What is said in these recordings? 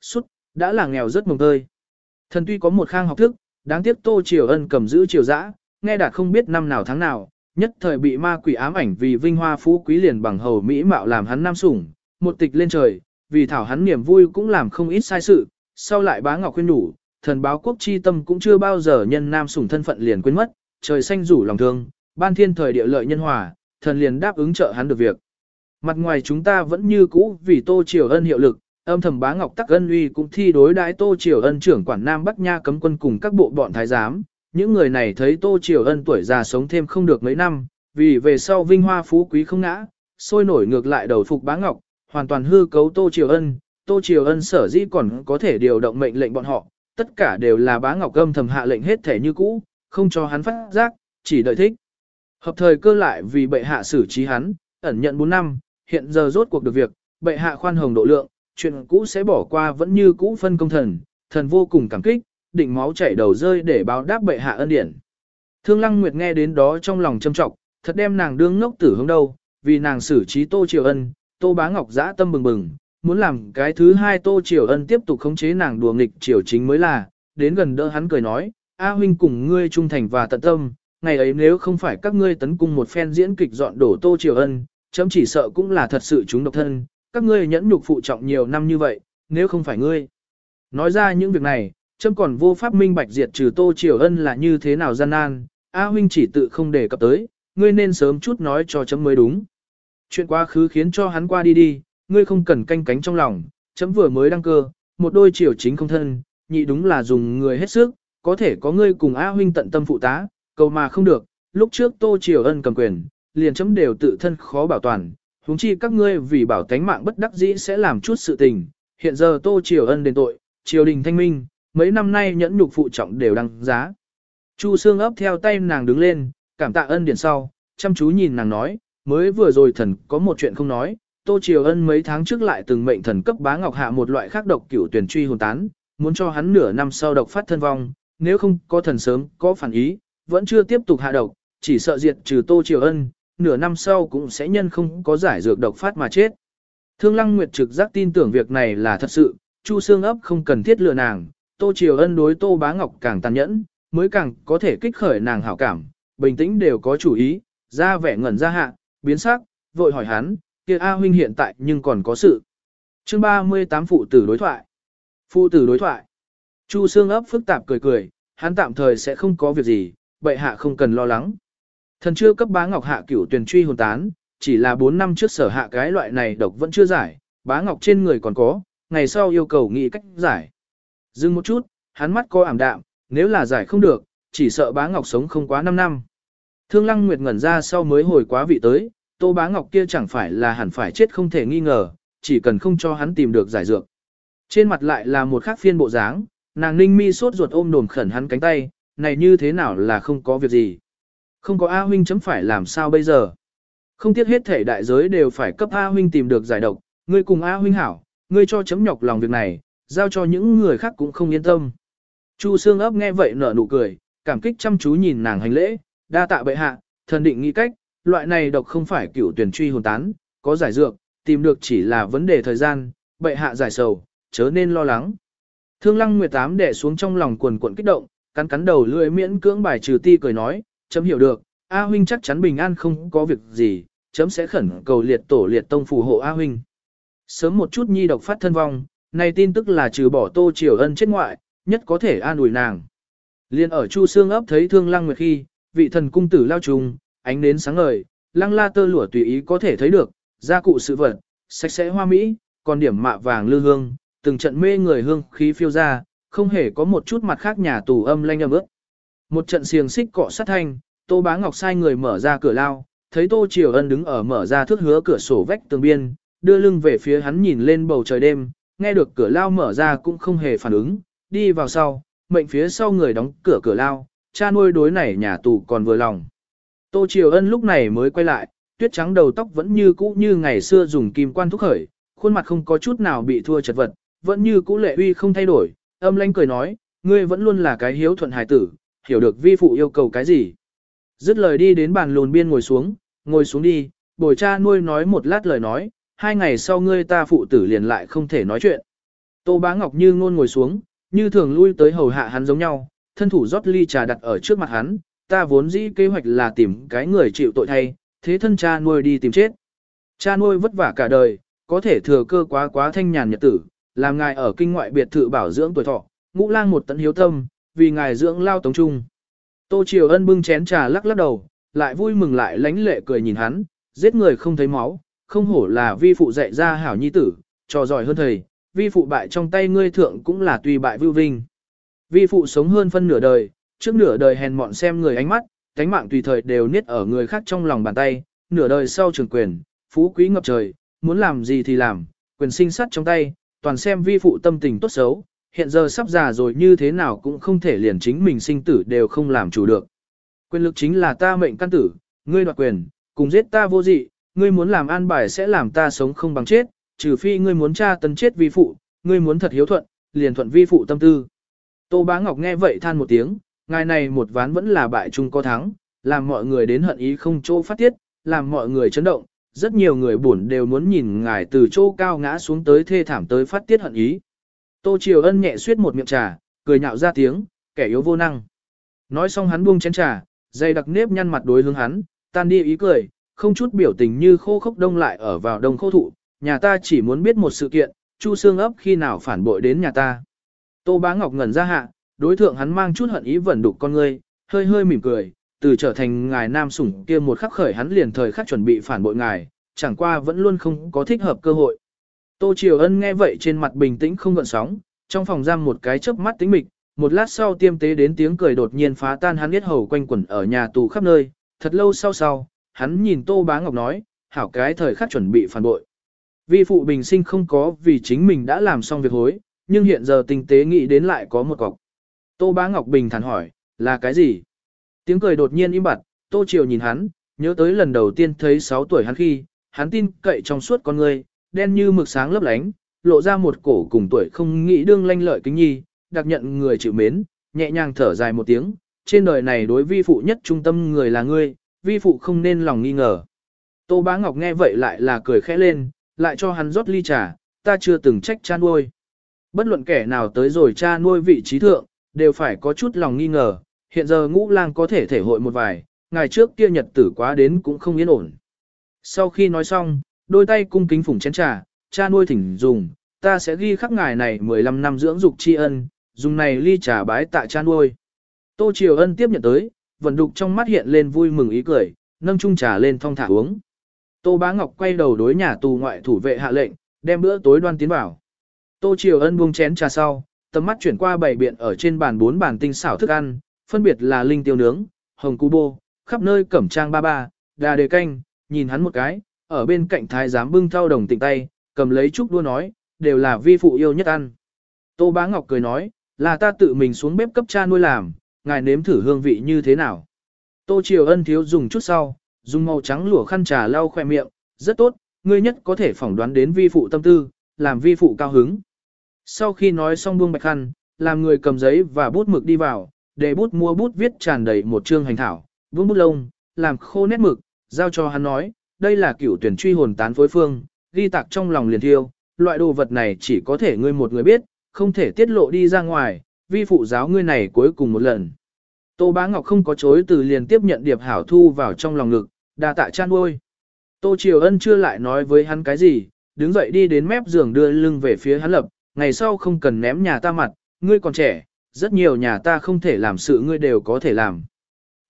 Sút, đã là nghèo rất mồng tơi. Thần tuy có một khang học thức, đáng tiếc Tô Triều Ân cầm giữ triều dã, nghe đạt không biết năm nào tháng nào, nhất thời bị ma quỷ ám ảnh vì vinh hoa phú quý liền bằng hầu mỹ mạo làm hắn nam sủng, một tịch lên trời, vì thảo hắn niềm vui cũng làm không ít sai sự, sau lại bá ngọc khuyên đủ, thần báo quốc chi tâm cũng chưa bao giờ nhân nam sủng thân phận liền quên mất, trời xanh rủ lòng thương, ban thiên thời địa lợi nhân hòa, thần liền đáp ứng trợ hắn được việc. Mặt ngoài chúng ta vẫn như cũ vì Tô Triều Ân hiệu lực, âm thầm bá ngọc tắc ân uy cũng thi đối đãi Tô Triều Ân trưởng quản Nam Bắc Nha cấm quân cùng các bộ bọn thái giám. Những người này thấy Tô Triều Ân tuổi già sống thêm không được mấy năm, vì về sau vinh hoa phú quý không ngã, sôi nổi ngược lại đầu phục bá ngọc, hoàn toàn hư cấu Tô Triều Ân. Tô Triều Ân sở dĩ còn có thể điều động mệnh lệnh bọn họ, tất cả đều là bá ngọc âm thầm hạ lệnh hết thể như cũ, không cho hắn phát giác, chỉ đợi thích. Hợp thời cơ lại vì bệ hạ xử trí hắn, ẩn nhận 4 năm, hiện giờ rốt cuộc được việc, bệ hạ khoan hồng độ lượng, chuyện cũ sẽ bỏ qua vẫn như cũ phân công thần, thần vô cùng cảm kích, định máu chảy đầu rơi để báo đáp bệ hạ ân điển. Thương Lăng Nguyệt nghe đến đó trong lòng châm trọng, thật đem nàng đương ngốc tử hướng đâu, vì nàng xử trí Tô Triều Ân, Tô Bá Ngọc dã tâm bừng bừng, muốn làm cái thứ hai Tô Triều Ân tiếp tục khống chế nàng đùa nghịch triều chính mới là, đến gần đỡ hắn cười nói, A huynh cùng ngươi trung thành và tận tâm, ngày ấy nếu không phải các ngươi tấn cung một phen diễn kịch dọn đổ Tô Triều Ân, chấm chỉ sợ cũng là thật sự chúng độc thân, các ngươi nhẫn nhục phụ trọng nhiều năm như vậy, nếu không phải ngươi. Nói ra những việc này, châm còn vô pháp minh bạch diệt trừ Tô Triều Ân là như thế nào gian nan, A huynh chỉ tự không đề cập tới, ngươi nên sớm chút nói cho chấm mới đúng. Chuyện quá khứ khiến cho hắn qua đi đi, ngươi không cần canh cánh trong lòng, chấm vừa mới đăng cơ, một đôi triều chính không thân, nhị đúng là dùng người hết sức, có thể có ngươi cùng A huynh tận tâm phụ tá, cầu mà không được, lúc trước Tô Triều Ân cầm quyền, liền chấm đều tự thân khó bảo toàn, Húng chi các ngươi vì bảo tánh mạng bất đắc dĩ sẽ làm chút sự tình, hiện giờ Tô Triều Ân đền tội, triều đình thanh minh, mấy năm nay nhẫn nhục phụ trọng đều đăng giá. Chu Sương ấp theo tay nàng đứng lên, cảm tạ ân điển sau, chăm chú nhìn nàng nói, mới vừa rồi thần có một chuyện không nói, Tô Triều Ân mấy tháng trước lại từng mệnh thần cấp bá ngọc hạ một loại khác độc cửu tuyển truy hồn tán, muốn cho hắn nửa năm sau độc phát thân vong, nếu không có thần sớm có phản ý, vẫn chưa tiếp tục hạ độc, chỉ sợ diệt trừ Tô Triều Ân, nửa năm sau cũng sẽ nhân không có giải dược độc phát mà chết. Thương Lăng Nguyệt trực giác tin tưởng việc này là thật sự, Chu Sương ấp không cần thiết lừa nàng, Tô Triều Ân đối Tô Bá Ngọc càng tàn nhẫn, mới càng có thể kích khởi nàng hảo cảm, bình tĩnh đều có chủ ý, ra vẻ ngẩn ra hạ, biến sắc, vội hỏi hắn, kia A huynh hiện tại nhưng còn có sự. Chương 38 phụ tử đối thoại. Phụ tử đối thoại. Chu Sương ấp phức tạp cười cười, hắn tạm thời sẽ không có việc gì, bệ hạ không cần lo lắng. Thần chưa cấp bá ngọc hạ cửu tuyển truy hồn tán, chỉ là 4 năm trước sở hạ cái loại này độc vẫn chưa giải, bá ngọc trên người còn có, ngày sau yêu cầu nghĩ cách giải. Dừng một chút, hắn mắt có ảm đạm, nếu là giải không được, chỉ sợ bá ngọc sống không quá 5 năm. Thương lăng nguyệt ngẩn ra sau mới hồi quá vị tới, tô bá ngọc kia chẳng phải là hẳn phải chết không thể nghi ngờ, chỉ cần không cho hắn tìm được giải dược. Trên mặt lại là một khác phiên bộ dáng, nàng ninh mi sốt ruột ôm đồm khẩn hắn cánh tay, này như thế nào là không có việc gì. Không có A huynh chấm phải làm sao bây giờ. Không tiếc hết thể đại giới đều phải cấp A huynh tìm được giải độc, ngươi cùng A huynh hảo, ngươi cho chấm nhọc lòng việc này, giao cho những người khác cũng không yên tâm. Chu Sương ấp nghe vậy nở nụ cười, cảm kích chăm chú nhìn nàng hành lễ, đa tạ bệ hạ, thần định nghĩ cách, loại này độc không phải cửu tuyển truy hồn tán, có giải dược, tìm được chỉ là vấn đề thời gian, bệ hạ giải sầu, chớ nên lo lắng. Thương Lăng Nguyệt Tám đè xuống trong lòng quần cuộn kích động, cắn cắn đầu lưỡi miễn cưỡng bài trừ ti cười nói, chấm hiểu được, A huynh chắc chắn bình an không có việc gì, chấm sẽ khẩn cầu liệt tổ liệt tông phù hộ A huynh. Sớm một chút nhi độc phát thân vong, này tin tức là trừ bỏ tô triều ân chết ngoại, nhất có thể an ủi nàng. Liên ở Chu Xương ấp thấy thương lăng nguyệt khi, vị thần cung tử lao trùng, ánh đến sáng ngời, lăng la tơ lụa tùy ý có thể thấy được, gia cụ sự vật, sạch sẽ hoa mỹ, còn điểm mạ vàng lư hương, từng trận mê người hương khí phiêu ra, không hề có một chút mặt khác nhà tù âm lanh âm ước. Một trận xiềng xích cọ sát thanh, Tô Bá Ngọc sai người mở ra cửa lao, thấy Tô Triều Ân đứng ở mở ra thước hứa cửa sổ vách tường biên, đưa lưng về phía hắn nhìn lên bầu trời đêm, nghe được cửa lao mở ra cũng không hề phản ứng, đi vào sau, mệnh phía sau người đóng cửa cửa lao, cha nuôi đối này nhà tù còn vừa lòng. Tô Triều Ân lúc này mới quay lại, tuyết trắng đầu tóc vẫn như cũ như ngày xưa dùng kim quan thúc khởi, khuôn mặt không có chút nào bị thua chật vật, vẫn như cũ lệ uy không thay đổi, âm lanh cười nói, ngươi vẫn luôn là cái hiếu thuận hài tử, hiểu được vi phụ yêu cầu cái gì. Dứt lời đi đến bàn lùn biên ngồi xuống, ngồi xuống đi, bồi cha nuôi nói một lát lời nói, hai ngày sau ngươi ta phụ tử liền lại không thể nói chuyện. Tô Bá Ngọc như ngôn ngồi xuống, như thường lui tới hầu hạ hắn giống nhau, thân thủ rót ly trà đặt ở trước mặt hắn, ta vốn dĩ kế hoạch là tìm cái người chịu tội thay, thế thân cha nuôi đi tìm chết. Cha nuôi vất vả cả đời, có thể thừa cơ quá quá thanh nhàn nhật tử, làm ngài ở kinh ngoại biệt thự bảo dưỡng tuổi thọ, ngũ lang một tận hiếu tâm, vì ngài dưỡng lao tống trung. Tô Triều Ân bưng chén trà lắc lắc đầu, lại vui mừng lại lánh lệ cười nhìn hắn, giết người không thấy máu, không hổ là vi phụ dạy ra hảo nhi tử, trò giỏi hơn thầy, vi phụ bại trong tay ngươi thượng cũng là tùy bại vưu vinh. Vi phụ sống hơn phân nửa đời, trước nửa đời hèn mọn xem người ánh mắt, cánh mạng tùy thời đều niết ở người khác trong lòng bàn tay, nửa đời sau trường quyền, phú quý ngập trời, muốn làm gì thì làm, quyền sinh sắt trong tay, toàn xem vi phụ tâm tình tốt xấu, hiện giờ sắp già rồi như thế nào cũng không thể liền chính mình sinh tử đều không làm chủ được. Quyền lực chính là ta mệnh căn tử, ngươi đoạt quyền, cùng giết ta vô dị, ngươi muốn làm an bài sẽ làm ta sống không bằng chết, trừ phi ngươi muốn tra tấn chết vi phụ, ngươi muốn thật hiếu thuận, liền thuận vi phụ tâm tư. Tô Bá Ngọc nghe vậy than một tiếng, ngài này một ván vẫn là bại chung có thắng, làm mọi người đến hận ý không chỗ phát tiết, làm mọi người chấn động, rất nhiều người buồn đều muốn nhìn ngài từ chỗ cao ngã xuống tới thê thảm tới phát tiết hận ý. Tô Triều Ân nhẹ suyết một miệng trà, cười nhạo ra tiếng, kẻ yếu vô năng. Nói xong hắn buông chén trà, dây đặc nếp nhăn mặt đối hướng hắn, tan đi ý cười, không chút biểu tình như khô khốc đông lại ở vào đông khô thụ, nhà ta chỉ muốn biết một sự kiện, Chu Sương ấp khi nào phản bội đến nhà ta. Tô Bá Ngọc ngẩn ra hạ, đối thượng hắn mang chút hận ý vẩn đục con ngươi, hơi hơi mỉm cười, từ trở thành ngài nam sủng kia một khắc khởi hắn liền thời khắc chuẩn bị phản bội ngài, chẳng qua vẫn luôn không có thích hợp cơ hội. Tô Triều Ân nghe vậy trên mặt bình tĩnh không gợn sóng, trong phòng giam một cái chớp mắt tĩnh mịch, một lát sau tiêm tế đến tiếng cười đột nhiên phá tan hắn biết hầu quanh quẩn ở nhà tù khắp nơi, thật lâu sau sau, hắn nhìn Tô Bá Ngọc nói, hảo cái thời khắc chuẩn bị phản bội. Vi phụ bình sinh không có vì chính mình đã làm xong việc hối, nhưng hiện giờ tinh tế nghĩ đến lại có một cọc. Tô Bá Ngọc bình thản hỏi, là cái gì? Tiếng cười đột nhiên im bặt, Tô Triều nhìn hắn, nhớ tới lần đầu tiên thấy 6 tuổi hắn khi, hắn tin cậy trong suốt con người, đen như mực sáng lấp lánh, lộ ra một cổ cùng tuổi không nghĩ đương lanh lợi kính nhi, đặc nhận người chịu mến, nhẹ nhàng thở dài một tiếng, trên đời này đối vi phụ nhất trung tâm người là ngươi, vi phụ không nên lòng nghi ngờ. Tô Bá Ngọc nghe vậy lại là cười khẽ lên, lại cho hắn rót ly trà, ta chưa từng trách cha nuôi. Bất luận kẻ nào tới rồi cha nuôi vị trí thượng, đều phải có chút lòng nghi ngờ, hiện giờ ngũ lang có thể thể hội một vài, ngày trước kia nhật tử quá đến cũng không yên ổn. Sau khi nói xong, đôi tay cung kính phủng chén trà, cha nuôi thỉnh dùng, ta sẽ ghi khắc ngài này 15 năm dưỡng dục tri ân, dùng này ly trà bái tạ cha nuôi. Tô Triều Ân tiếp nhận tới, vận đục trong mắt hiện lên vui mừng ý cười, nâng chung trà lên thong thả uống. Tô Bá Ngọc quay đầu đối nhà tù ngoại thủ vệ hạ lệnh, đem bữa tối đoan tiến vào. Tô Triều Ân buông chén trà sau, tầm mắt chuyển qua bảy biện ở trên bàn bốn bàn tinh xảo thức ăn, phân biệt là linh tiêu nướng, hồng cu bô, khắp nơi cẩm trang ba ba, đà đề canh, nhìn hắn một cái, ở bên cạnh thái giám bưng thao đồng tịnh tay, cầm lấy chúc đua nói, đều là vi phụ yêu nhất ăn. Tô Bá Ngọc cười nói, là ta tự mình xuống bếp cấp cha nuôi làm, ngài nếm thử hương vị như thế nào. Tô Triều Ân thiếu dùng chút sau, dùng màu trắng lụa khăn trà lau khoe miệng, rất tốt, ngươi nhất có thể phỏng đoán đến vi phụ tâm tư, làm vi phụ cao hứng. Sau khi nói xong buông bạch khăn, làm người cầm giấy và bút mực đi vào, để bút mua bút viết tràn đầy một chương hành thảo, vương bút lông, làm khô nét mực, giao cho hắn nói, đây là cửu tuyển truy hồn tán phối phương, ghi tạc trong lòng liền thiêu, loại đồ vật này chỉ có thể ngươi một người biết, không thể tiết lộ đi ra ngoài, vi phụ giáo ngươi này cuối cùng một lần. Tô Bá Ngọc không có chối từ liền tiếp nhận điệp hảo thu vào trong lòng ngực, đa tạ chan ôi. Tô Triều Ân chưa lại nói với hắn cái gì, đứng dậy đi đến mép giường đưa lưng về phía hắn lập, ngày sau không cần ném nhà ta mặt, ngươi còn trẻ, rất nhiều nhà ta không thể làm sự ngươi đều có thể làm.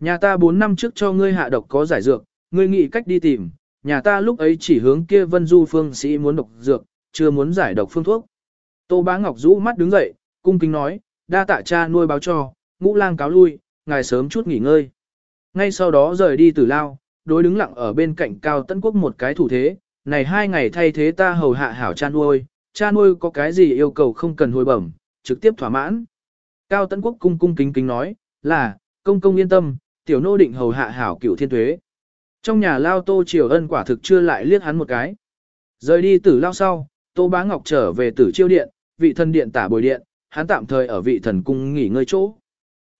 Nhà ta 4 năm trước cho ngươi hạ độc có giải dược, ngươi nghĩ cách đi tìm, nhà ta lúc ấy chỉ hướng kia vân du phương sĩ muốn độc dược, chưa muốn giải độc phương thuốc. Tô Bá Ngọc rũ mắt đứng dậy, cung kính nói, đa tạ cha nuôi báo cho, ngũ lang cáo lui, ngài sớm chút nghỉ ngơi. Ngay sau đó rời đi tử lao, đối đứng lặng ở bên cạnh cao tấn quốc một cái thủ thế, này hai ngày thay thế ta hầu hạ hảo cha nuôi, cha nuôi có cái gì yêu cầu không cần hồi bẩm, trực tiếp thỏa mãn. Cao tấn quốc cung cung kính kính nói, là, công công yên tâm, tiểu nô định hầu hạ hảo cửu thiên tuế. Trong nhà lao tô triều ân quả thực chưa lại liếc hắn một cái. Rời đi tử lao sau, tô bá ngọc trở về tử chiêu điện, vị thần điện tả bồi điện, hắn tạm thời ở vị thần cung nghỉ ngơi chỗ.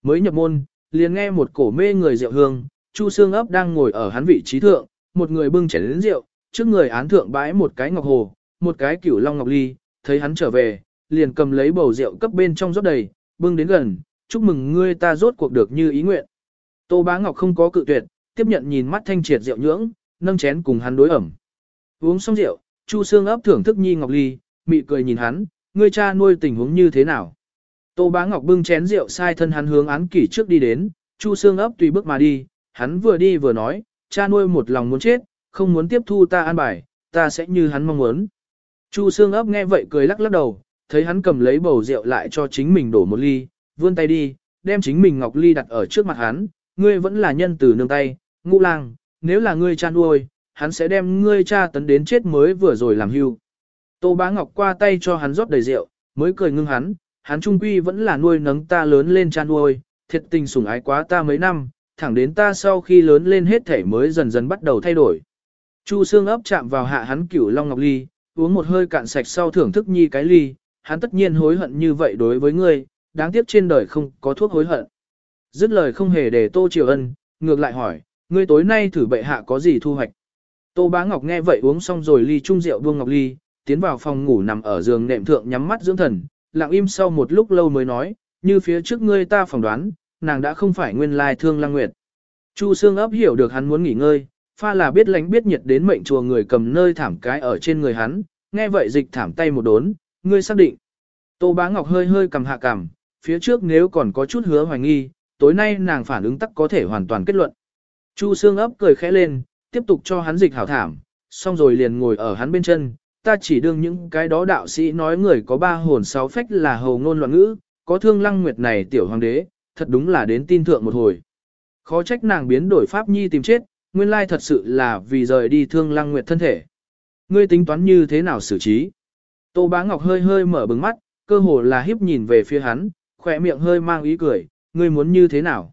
Mới nhập môn, liền nghe một cổ mê người rượu hương, Chu Sương ấp đang ngồi ở hắn vị trí thượng, một người bưng chén đến rượu, trước người án thượng bãi một cái ngọc hồ, một cái cửu long ngọc ly, thấy hắn trở về, liền cầm lấy bầu rượu cấp bên trong rót đầy, bưng đến gần, chúc mừng ngươi ta rốt cuộc được như ý nguyện. Tô Bá Ngọc không có cự tuyệt, tiếp nhận nhìn mắt thanh triệt rượu nhưỡng, nâng chén cùng hắn đối ẩm. Uống xong rượu, Chu Sương ấp thưởng thức Nhi Ngọc Ly, mị cười nhìn hắn, ngươi cha nuôi tình huống như thế nào. Tô Bá Ngọc bưng chén rượu sai thân hắn hướng án kỷ trước đi đến, Chu Sương ấp tùy bước mà đi, hắn vừa đi vừa nói, cha nuôi một lòng muốn chết, không muốn tiếp thu ta an bài, ta sẽ như hắn mong muốn. Chu Sương ấp nghe vậy cười lắc lắc đầu, thấy hắn cầm lấy bầu rượu lại cho chính mình đổ một ly, vươn tay đi, đem chính mình ngọc ly đặt ở trước mặt hắn, ngươi vẫn là nhân từ nương tay, ngũ lang, nếu là ngươi cha nuôi, hắn sẽ đem ngươi cha tấn đến chết mới vừa rồi làm hưu. Tô bá ngọc qua tay cho hắn rót đầy rượu, mới cười ngưng hắn, hắn trung quy vẫn là nuôi nấng ta lớn lên cha nuôi, thiệt tình sủng ái quá ta mấy năm, thẳng đến ta sau khi lớn lên hết thể mới dần dần bắt đầu thay đổi. Chu xương ấp chạm vào hạ hắn cửu long ngọc ly, uống một hơi cạn sạch sau thưởng thức nhi cái ly, hắn tất nhiên hối hận như vậy đối với ngươi, đáng tiếc trên đời không có thuốc hối hận. Dứt lời không hề để Tô Triều Ân, ngược lại hỏi, ngươi tối nay thử bệ hạ có gì thu hoạch. Tô Bá Ngọc nghe vậy uống xong rồi ly chung rượu buông ngọc ly, tiến vào phòng ngủ nằm ở giường nệm thượng nhắm mắt dưỡng thần, lặng im sau một lúc lâu mới nói, như phía trước ngươi ta phỏng đoán, nàng đã không phải nguyên lai thương lang nguyệt. Chu Sương ấp hiểu được hắn muốn nghỉ ngơi, pha là biết lánh biết nhiệt đến mệnh chùa người cầm nơi thảm cái ở trên người hắn, nghe vậy dịch thảm tay một đốn, ngươi xác định. Tô Bá Ngọc hơi hơi cầm hạ cảm, phía trước nếu còn có chút hứa hoài nghi, tối nay nàng phản ứng tắc có thể hoàn toàn kết luận. Chu Sương ấp cười khẽ lên, tiếp tục cho hắn dịch hảo thảm, xong rồi liền ngồi ở hắn bên chân, ta chỉ đương những cái đó đạo sĩ nói người có ba hồn sáu phách là hầu ngôn loạn ngữ, có thương lăng nguyệt này tiểu hoàng đế, thật đúng là đến tin thượng một hồi. Khó trách nàng biến đổi pháp nhi tìm chết, nguyên lai thật sự là vì rời đi thương lăng nguyệt thân thể. Ngươi tính toán như thế nào xử trí? Tô Bá Ngọc hơi hơi mở bừng mắt, cơ hồ là hiếp nhìn về phía hắn, khỏe miệng hơi mang ý cười, ngươi muốn như thế nào?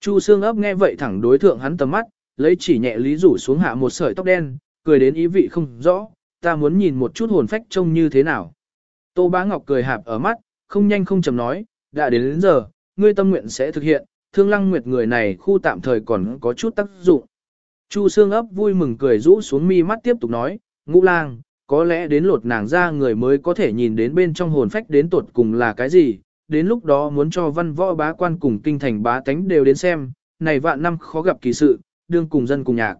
Chu Sương ấp nghe vậy thẳng đối thượng hắn tầm mắt, lấy chỉ nhẹ lý rủ xuống hạ một sợi tóc đen, cười đến ý vị không rõ, ta muốn nhìn một chút hồn phách trông như thế nào. Tô Bá Ngọc cười hạp ở mắt, không nhanh không chậm nói, đã đến đến giờ, ngươi tâm nguyện sẽ thực hiện, thương lăng nguyệt người này khu tạm thời còn có chút tác dụng. Chu Sương ấp vui mừng cười rũ xuống mi mắt tiếp tục nói, ngũ lang, có lẽ đến lột nàng ra người mới có thể nhìn đến bên trong hồn phách đến tột cùng là cái gì, đến lúc đó muốn cho văn võ bá quan cùng kinh thành bá tánh đều đến xem, này vạn năm khó gặp kỳ sự, đương cùng dân cùng nhạc.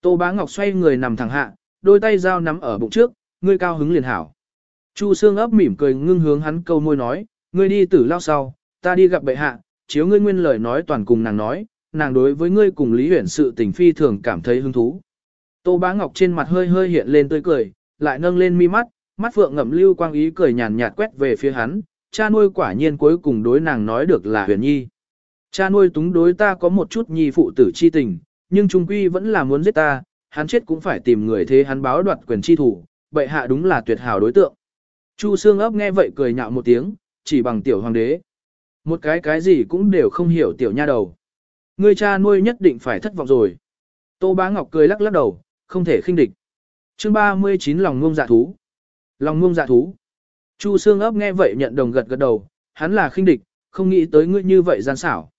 Tô bá ngọc xoay người nằm thẳng hạ, đôi tay dao nắm ở bụng trước, ngươi cao hứng liền hảo. Chu Sương ấp mỉm cười ngưng hướng hắn câu môi nói, ngươi đi tử lao sau, ta đi gặp bệ hạ, chiếu ngươi nguyên lời nói toàn cùng nàng nói, nàng đối với ngươi cùng Lý Huyển sự tình phi thường cảm thấy hứng thú. Tô Bá Ngọc trên mặt hơi hơi hiện lên tươi cười, lại nâng lên mi mắt, mắt phượng ngậm lưu quang ý cười nhàn nhạt quét về phía hắn, cha nuôi quả nhiên cuối cùng đối nàng nói được là huyền nhi. Cha nuôi túng đối ta có một chút nhi phụ tử chi tình, nhưng trung quy vẫn là muốn giết ta, hắn chết cũng phải tìm người thế hắn báo đoạt quyền chi thủ, bệ hạ đúng là tuyệt hảo đối tượng. Chu Sương ấp nghe vậy cười nhạo một tiếng, chỉ bằng tiểu hoàng đế. Một cái cái gì cũng đều không hiểu tiểu nha đầu. Người cha nuôi nhất định phải thất vọng rồi. Tô Bá Ngọc cười lắc lắc đầu, không thể khinh địch. Chương 39 lòng ngông dạ thú. Lòng ngông dạ thú. Chu Sương ấp nghe vậy nhận đồng gật gật đầu, hắn là khinh địch, không nghĩ tới ngươi như vậy gian xảo.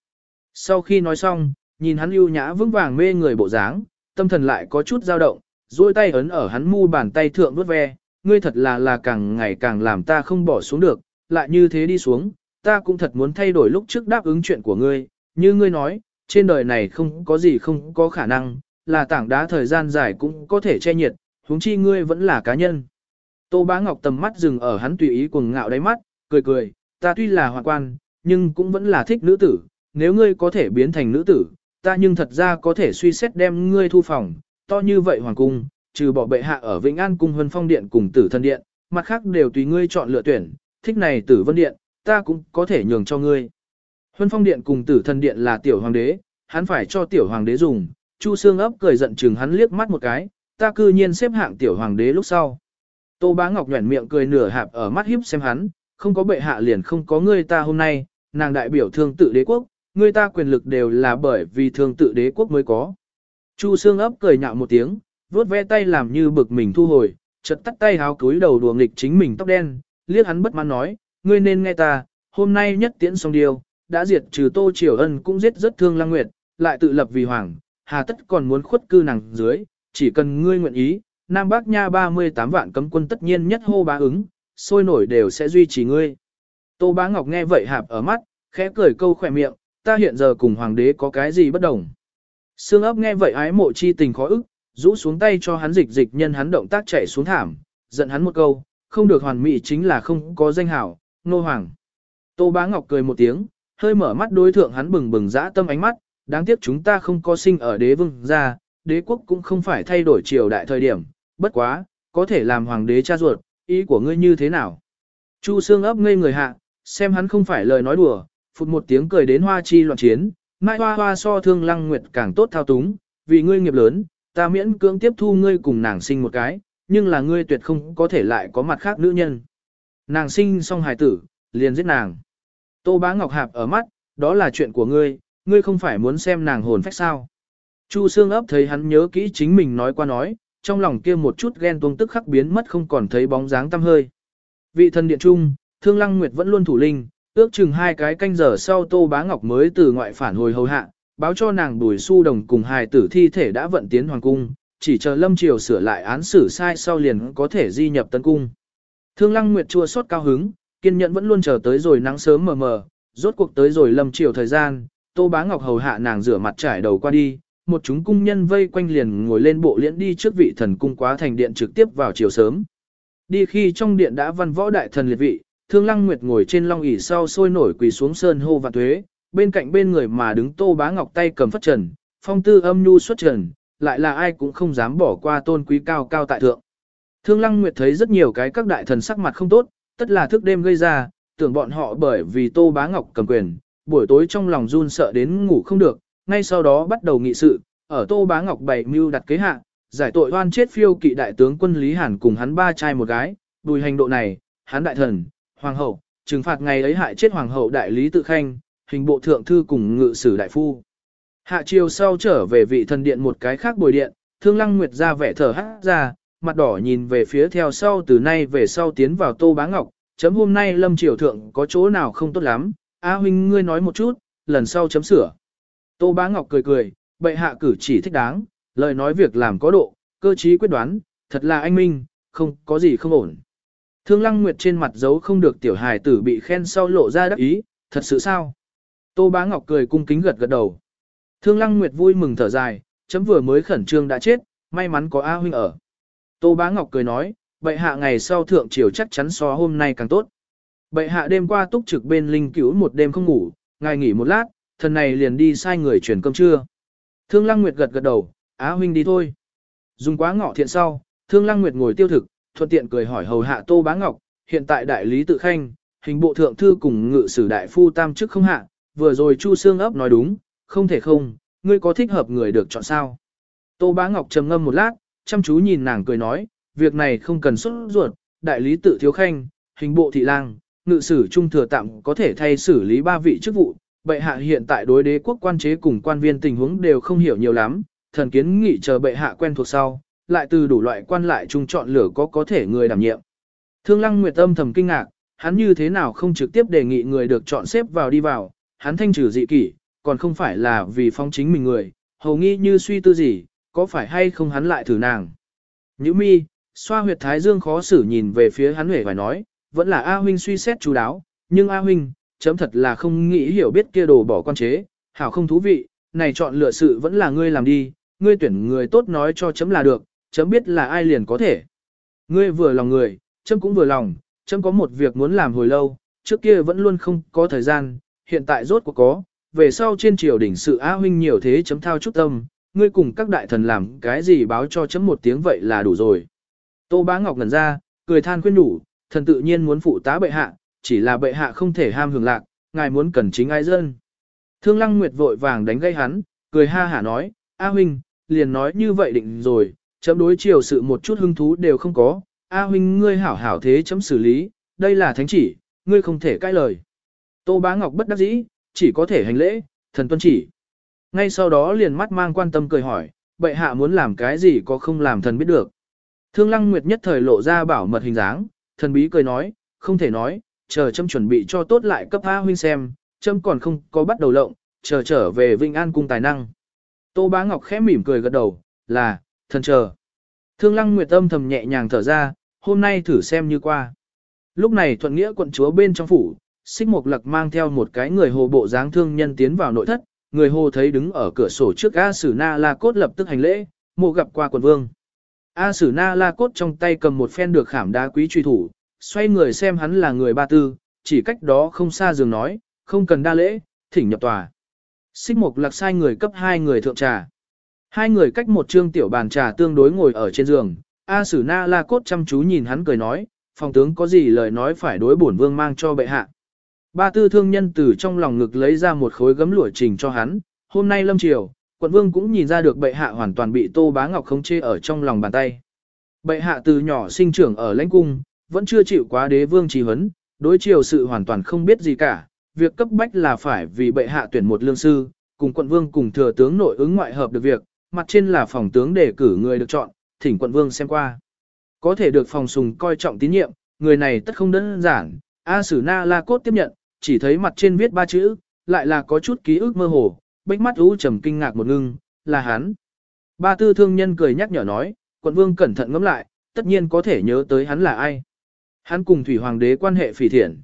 Sau khi nói xong, nhìn hắn ưu nhã vững vàng mê người bộ dáng, tâm thần lại có chút dao động, duỗi tay ấn ở hắn mu bàn tay thượng vuốt ve, ngươi thật là là càng ngày càng làm ta không bỏ xuống được, lại như thế đi xuống, ta cũng thật muốn thay đổi lúc trước đáp ứng chuyện của ngươi, như ngươi nói, trên đời này không có gì không có khả năng, là tảng đá thời gian dài cũng có thể che nhiệt, huống chi ngươi vẫn là cá nhân. Tô Bá Ngọc tầm mắt dừng ở hắn tùy ý cuồng ngạo đáy mắt, cười cười, ta tuy là hoàng quan, nhưng cũng vẫn là thích nữ tử, nếu ngươi có thể biến thành nữ tử, ta nhưng thật ra có thể suy xét đem ngươi thu phòng, to như vậy hoàng cung, trừ bỏ bệ hạ ở Vĩnh An cung Vân Phong điện cùng Tử Thân điện, mặt khác đều tùy ngươi chọn lựa tuyển, thích này Tử Vân điện, ta cũng có thể nhường cho ngươi. Vân Phong điện cùng Tử Thân điện là tiểu hoàng đế, hắn phải cho tiểu hoàng đế dùng, Chu Sương ấp cười giận chừng hắn liếc mắt một cái, ta cư nhiên xếp hạng tiểu hoàng đế lúc sau. Tô Bá Ngọc nhuyễn miệng cười nửa hạp ở mắt hiếp xem hắn, không có bệ hạ liền không có ngươi ta hôm nay, nàng đại biểu thương tự đế quốc, ngươi ta quyền lực đều là bởi vì thương tự đế quốc mới có. Chu Sương ấp cười nhạo một tiếng, vuốt ve tay làm như bực mình thu hồi, chợt tắt tay háo cúi đầu đùa nghịch chính mình tóc đen, liếc hắn bất mãn nói, ngươi nên nghe ta, hôm nay nhất tiễn xong điều, đã diệt trừ Tô Triều Ân cũng giết rất thương Lăng Nguyệt, lại tự lập vì hoàng, hà tất còn muốn khuất cư nàng dưới, chỉ cần ngươi nguyện ý, Nam Bắc Nha 38 vạn cấm quân tất nhiên nhất hô bá ứng, sôi nổi đều sẽ duy trì ngươi. Tô Bá Ngọc nghe vậy hạp ở mắt, khẽ cười câu khỏe miệng, ta hiện giờ cùng hoàng đế có cái gì bất đồng. Sương ấp nghe vậy ái mộ chi tình khó ức, rũ xuống tay cho hắn dịch dịch nhân hắn động tác chạy xuống thảm, giận hắn một câu, không được hoàn mỹ chính là không có danh hảo, nô hoàng. Tô Bá Ngọc cười một tiếng, hơi mở mắt đối thượng hắn bừng bừng dã tâm ánh mắt, đáng tiếc chúng ta không có sinh ở đế vương gia, đế quốc cũng không phải thay đổi triều đại thời điểm, bất quá, có thể làm hoàng đế cha ruột, ý của ngươi như thế nào? Chu Sương ấp ngây người hạ, xem hắn không phải lời nói đùa, phụt một tiếng cười đến hoa chi loạn chiến, mai hoa hoa so thương lăng nguyệt càng tốt thao túng, vì ngươi nghiệp lớn, ta miễn cưỡng tiếp thu ngươi cùng nàng sinh một cái, nhưng là ngươi tuyệt không có thể lại có mặt khác nữ nhân. Nàng sinh xong hài tử, liền giết nàng. Tô bá ngọc hạp ở mắt, đó là chuyện của ngươi, ngươi không phải muốn xem nàng hồn phách sao. Chu Sương ấp thấy hắn nhớ kỹ chính mình nói qua nói, trong lòng kia một chút ghen tuông tức khắc biến mất không còn thấy bóng dáng tăm hơi. Vị thần điện trung, Thương Lăng Nguyệt vẫn luôn thủ linh, ước chừng hai cái canh giờ sau Tô Bá Ngọc mới từ ngoại phản hồi hầu hạ, báo cho nàng Bùi Su Đồng cùng hài tử thi thể đã vận tiến hoàng cung, chỉ chờ Lâm Triều sửa lại án xử sai sau liền có thể di nhập tân cung. Thương Lăng Nguyệt chua xót cao hứng, kiên nhẫn vẫn luôn chờ tới rồi nắng sớm mờ mờ, rốt cuộc tới rồi Lâm Triều thời gian, Tô Bá Ngọc hầu hạ nàng rửa mặt trải đầu qua đi, một chúng cung nhân vây quanh liền ngồi lên bộ liễn đi trước vị thần cung quá thành điện trực tiếp vào chiều sớm. Đi khi trong điện đã văn võ đại thần liệt vị, Thương Lăng Nguyệt ngồi trên long ỷ sau sôi nổi quỳ xuống sơn hô và tuế, bên cạnh bên người mà đứng Tô Bá Ngọc tay cầm phất trần, phong tư âm nhu xuất trần, lại là ai cũng không dám bỏ qua tôn quý cao cao tại thượng. Thương Lăng Nguyệt thấy rất nhiều cái các đại thần sắc mặt không tốt, tất là thức đêm gây ra, tưởng bọn họ bởi vì Tô Bá Ngọc cầm quyền, buổi tối trong lòng run sợ đến ngủ không được, ngay sau đó bắt đầu nghị sự, ở Tô Bá Ngọc bảy mưu đặt kế hạ, giải tội oan chết phiêu kỵ đại tướng quân Lý Hàn cùng hắn ba trai một gái, đùi hành độ này, hắn đại thần, hoàng hậu, trừng phạt ngày ấy hại chết hoàng hậu đại lý tự khanh, hình bộ thượng thư cùng ngự sử đại phu. Hạ chiều sau trở về vị thần điện một cái khác bồi điện, thương lăng nguyệt ra vẻ thở hát ra, mặt đỏ nhìn về phía theo sau từ nay về sau tiến vào tô bá ngọc, chấm hôm nay lâm triều thượng có chỗ nào không tốt lắm, A huynh ngươi nói một chút, lần sau chấm sửa. Tô bá ngọc cười cười, bệ hạ cử chỉ thích đáng, lời nói việc làm có độ, cơ trí quyết đoán, thật là anh minh, không có gì không ổn. Thương Lăng Nguyệt trên mặt giấu không được tiểu hài tử bị khen sau lộ ra đắc ý, thật sự sao? Tô Bá Ngọc cười cung kính gật gật đầu. Thương Lăng Nguyệt vui mừng thở dài, chấm vừa mới khẩn trương đã chết, may mắn có A huynh ở. Tô Bá Ngọc cười nói, bệ hạ ngày sau thượng triều chắc chắn so hôm nay càng tốt. Bệ hạ đêm qua túc trực bên linh cứu một đêm không ngủ, ngài nghỉ một lát, thần này liền đi sai người chuyển cơm trưa. Thương Lăng Nguyệt gật gật đầu, Á huynh đi thôi. Dùng quá ngọ thiện sau, Thương Lăng Nguyệt ngồi tiêu thực, thuận tiện cười hỏi hầu hạ Tô Bá Ngọc, hiện tại đại lý tự khanh, hình bộ thượng thư cùng ngự sử đại phu tam chức không hạ, vừa rồi Chu Sương ấp nói đúng, không thể không, ngươi có thích hợp người được chọn sao. Tô Bá Ngọc trầm ngâm một lát, chăm chú nhìn nàng cười nói, việc này không cần xuất ruột, đại lý tự thiếu khanh, hình bộ thị lang, ngự sử trung thừa tạm có thể thay xử lý ba vị chức vụ, bệ hạ hiện tại đối đế quốc quan chế cùng quan viên tình huống đều không hiểu nhiều lắm, thần kiến nghị chờ bệ hạ quen thuộc sau, lại từ đủ loại quan lại chung chọn lửa có có thể người đảm nhiệm. Thương Lăng Nguyệt âm thầm kinh ngạc, hắn như thế nào không trực tiếp đề nghị người được chọn xếp vào đi vào, hắn thanh trừ dị kỷ, còn không phải là vì phong chính mình người, hầu nghi như suy tư gì, có phải hay không hắn lại thử nàng. Nhữ mi, xoa huyệt thái dương khó xử nhìn về phía hắn huệ phải nói, vẫn là A huynh suy xét chú đáo, nhưng A huynh, chấm thật là không nghĩ hiểu biết kia đồ bỏ quan chế, hảo không thú vị, này chọn lựa sự vẫn là ngươi làm đi, ngươi tuyển người tốt nói cho chấm là được, chấm biết là ai liền có thể. Ngươi vừa lòng người, chấm cũng vừa lòng, chấm có một việc muốn làm hồi lâu, trước kia vẫn luôn không có thời gian, hiện tại rốt cuộc có, về sau trên triều đỉnh sự á huynh nhiều thế chấm thao chút tâm, ngươi cùng các đại thần làm cái gì báo cho chấm một tiếng vậy là đủ rồi. Tô bá ngọc ngẩn ra, cười than khuyên đủ, thần tự nhiên muốn phụ tá bệ hạ, chỉ là bệ hạ không thể ham hưởng lạc, ngài muốn cần chính ai dân. Thương lăng nguyệt vội vàng đánh gây hắn, cười ha hả nói, A huynh, liền nói như vậy định rồi, chấm đối chiều sự một chút hứng thú đều không có, A huynh ngươi hảo hảo thế chấm xử lý, đây là thánh chỉ, ngươi không thể cãi lời. Tô bá ngọc bất đắc dĩ, chỉ có thể hành lễ, thần tuân chỉ. Ngay sau đó liền mắt mang quan tâm cười hỏi, bệ hạ muốn làm cái gì có không làm thần biết được. Thương lăng nguyệt nhất thời lộ ra bảo mật hình dáng, thần bí cười nói, không thể nói, chờ châm chuẩn bị cho tốt lại cấp A huynh xem, châm còn không có bắt đầu lộng, chờ trở về Vinh An cung tài năng. Tô Bá Ngọc khẽ mỉm cười gật đầu, là, thần chờ. Thương Lăng Nguyệt âm thầm nhẹ nhàng thở ra, hôm nay thử xem như qua. Lúc này thuận nghĩa quận chúa bên trong phủ, xích mục lặc mang theo một cái người hồ bộ dáng thương nhân tiến vào nội thất, người hồ thấy đứng ở cửa sổ trước A Sử Na La Cốt lập tức hành lễ, mộ gặp qua quận vương. A Sử Na La Cốt trong tay cầm một phen được khảm đá quý truy thủ, xoay người xem hắn là người ba tư, chỉ cách đó không xa giường nói, không cần đa lễ, thỉnh nhập tòa. Xích mục lạc sai người cấp hai người thượng trà. Hai người cách một trương tiểu bàn trà tương đối ngồi ở trên giường, A Sử Na La Cốt chăm chú nhìn hắn cười nói, phòng tướng có gì lời nói phải đối bổn vương mang cho bệ hạ. Ba tư thương nhân từ trong lòng ngực lấy ra một khối gấm lụa trình cho hắn, hôm nay lâm triều, quận vương cũng nhìn ra được bệ hạ hoàn toàn bị tô bá ngọc khống chê ở trong lòng bàn tay. Bệ hạ từ nhỏ sinh trưởng ở lãnh cung, vẫn chưa chịu quá đế vương trì huấn, đối triều sự hoàn toàn không biết gì cả, việc cấp bách là phải vì bệ hạ tuyển một lương sư, cùng quận vương cùng thừa tướng nội ứng ngoại hợp được việc, mặt trên là phòng tướng để cử người được chọn, thỉnh quận vương xem qua. Có thể được phòng sùng coi trọng tín nhiệm, người này tất không đơn giản, A Sử Na La Cốt tiếp nhận, chỉ thấy mặt trên viết ba chữ, lại là có chút ký ức mơ hồ, bách mắt ú trầm kinh ngạc một ngưng, là hắn. Ba tư thương nhân cười nhắc nhở nói, quận vương cẩn thận ngẫm lại, tất nhiên có thể nhớ tới hắn là ai. Hắn cùng thủy hoàng đế quan hệ phỉ thiện.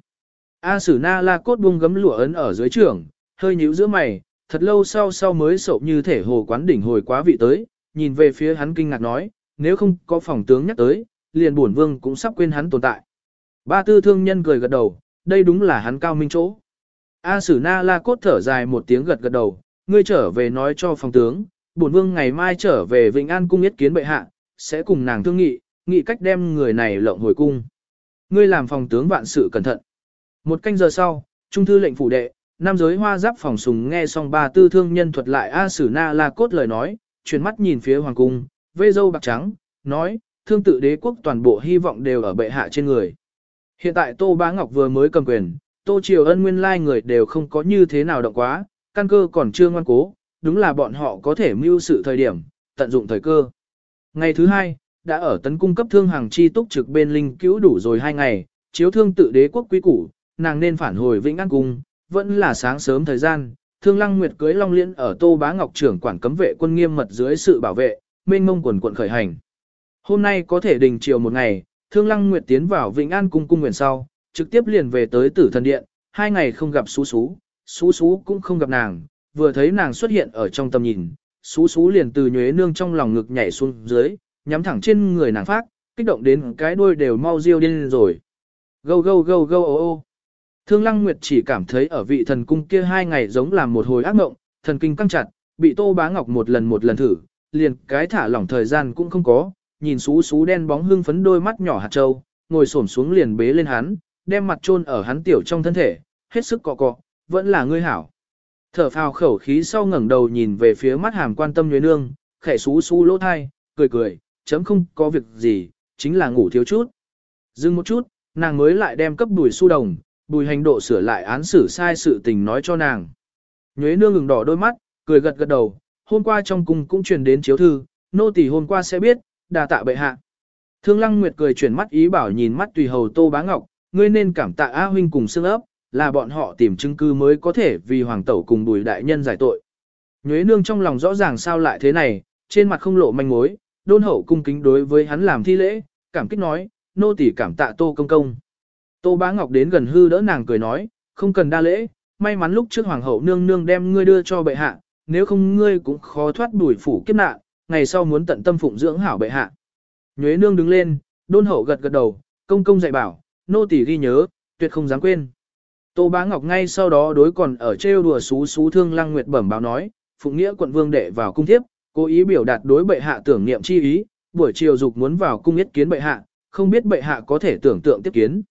A Sử Na La Cốt buông gấm lụa ấn ở dưới trường, hơi nhíu giữa mày, thật lâu sau sau mới sậu như thể hồ quán đỉnh hồi quá vị tới, nhìn về phía hắn kinh ngạc nói, nếu không có phòng tướng nhắc tới, liền bổn vương cũng sắp quên hắn tồn tại. Ba tư thương nhân cười gật đầu, đây đúng là hắn cao minh chỗ. A Sử Na La Cốt thở dài một tiếng gật gật đầu, ngươi trở về nói cho phòng tướng, bổn vương ngày mai trở về Vĩnh An cung yết kiến bệ hạ, sẽ cùng nàng thương nghị, nghị cách đem người này lộng hồi cung. Ngươi làm phòng tướng vạn sự cẩn thận. Một canh giờ sau, trung thư lệnh phủ đệ, nam giới hoa giáp phòng sùng nghe xong ba tư thương nhân thuật lại A Sử Na La Cốt lời nói, chuyển mắt nhìn phía hoàng cung, vê dâu bạc trắng, nói, thương tự đế quốc toàn bộ hy vọng đều ở bệ hạ trên người. Hiện tại Tô Bá Ngọc vừa mới cầm quyền, Tô Triều Ân nguyên lai người đều không có như thế nào động quá, căn cơ còn chưa ngoan cố, đúng là bọn họ có thể mưu sự thời điểm, tận dụng thời cơ. Ngày thứ hai, đã ở tấn cung cấp thương hàng chi túc trực bên linh cứu đủ rồi hai ngày, chiếu thương tự đế quốc quý củ, nàng nên phản hồi Vĩnh An Cung, vẫn là sáng sớm thời gian, thương lăng nguyệt cưới long liên ở Tô Bá Ngọc trưởng quản cấm vệ quân nghiêm mật dưới sự bảo vệ, mênh mông quần quận khởi hành. Hôm nay có thể đình chiều một ngày, thương lăng nguyệt tiến vào Vĩnh An Cung cung nguyện sau, trực tiếp liền về tới tử thần điện, hai ngày không gặp xú xú, xú xú cũng không gặp nàng, vừa thấy nàng xuất hiện ở trong tầm nhìn, xú xú liền từ nhuế nương trong lòng ngực nhảy xuống dưới, nhắm thẳng trên người nàng phát, kích động đến cái đuôi đều mau riêu điên rồi. Gâu gâu gâu gâu ô ô. Thương Lăng Nguyệt chỉ cảm thấy ở vị thần cung kia hai ngày giống làm một hồi ác mộng, thần kinh căng chặt, bị Tô Bá Ngọc một lần một lần thử, liền cái thả lỏng thời gian cũng không có, nhìn xú xú đen bóng hưng phấn đôi mắt nhỏ hạt trâu, ngồi xổm xuống liền bế lên hắn, đem mặt chôn ở hắn tiểu trong thân thể, hết sức cọ cọ, vẫn là ngươi hảo. Thở phào khẩu khí sau ngẩng đầu nhìn về phía mắt hàm quan tâm nhuế nương, khẽ xú xú lỗ thai, cười cười, chấm không có việc gì, chính là ngủ thiếu chút. Dừng một chút, nàng mới lại đem cấp bùi su đồng, bùi hành độ sửa lại án xử sai sự tình nói cho nàng. Nhuế nương ngừng đỏ đôi mắt, cười gật gật đầu, hôm qua trong cung cũng truyền đến chiếu thư, nô tỳ hôm qua sẽ biết, đà tạ bệ hạ. Thương Lăng Nguyệt cười chuyển mắt ý bảo nhìn mắt tùy hầu Tô Bá Ngọc, ngươi nên cảm tạ A huynh cùng xương ấp, là bọn họ tìm chứng cứ mới có thể vì hoàng tẩu cùng bùi đại nhân giải tội. Nhuế nương trong lòng rõ ràng sao lại thế này, trên mặt không lộ manh mối, đôn hậu cung kính đối với hắn làm thi lễ, cảm kích nói, nô tỳ cảm tạ Tô công công. Tô Bá Ngọc đến gần hư đỡ nàng cười nói, không cần đa lễ, may mắn lúc trước hoàng hậu nương nương đem ngươi đưa cho bệ hạ, nếu không ngươi cũng khó thoát đuổi phủ kiếp nạn, ngày sau muốn tận tâm phụng dưỡng hảo bệ hạ. Nhuế nương đứng lên, đôn hậu gật gật đầu, công công dạy bảo, nô tỳ ghi nhớ, tuyệt không dám quên. Tô Bá Ngọc ngay sau đó đối còn ở trêu đùa xú xú thương lăng nguyệt bẩm báo nói, phụng nghĩa quận vương đệ vào cung thiếp, cố ý biểu đạt đối bệ hạ tưởng niệm chi ý, buổi chiều dục muốn vào cung yết kiến bệ hạ, không biết bệ hạ có thể tưởng tượng tiếp kiến.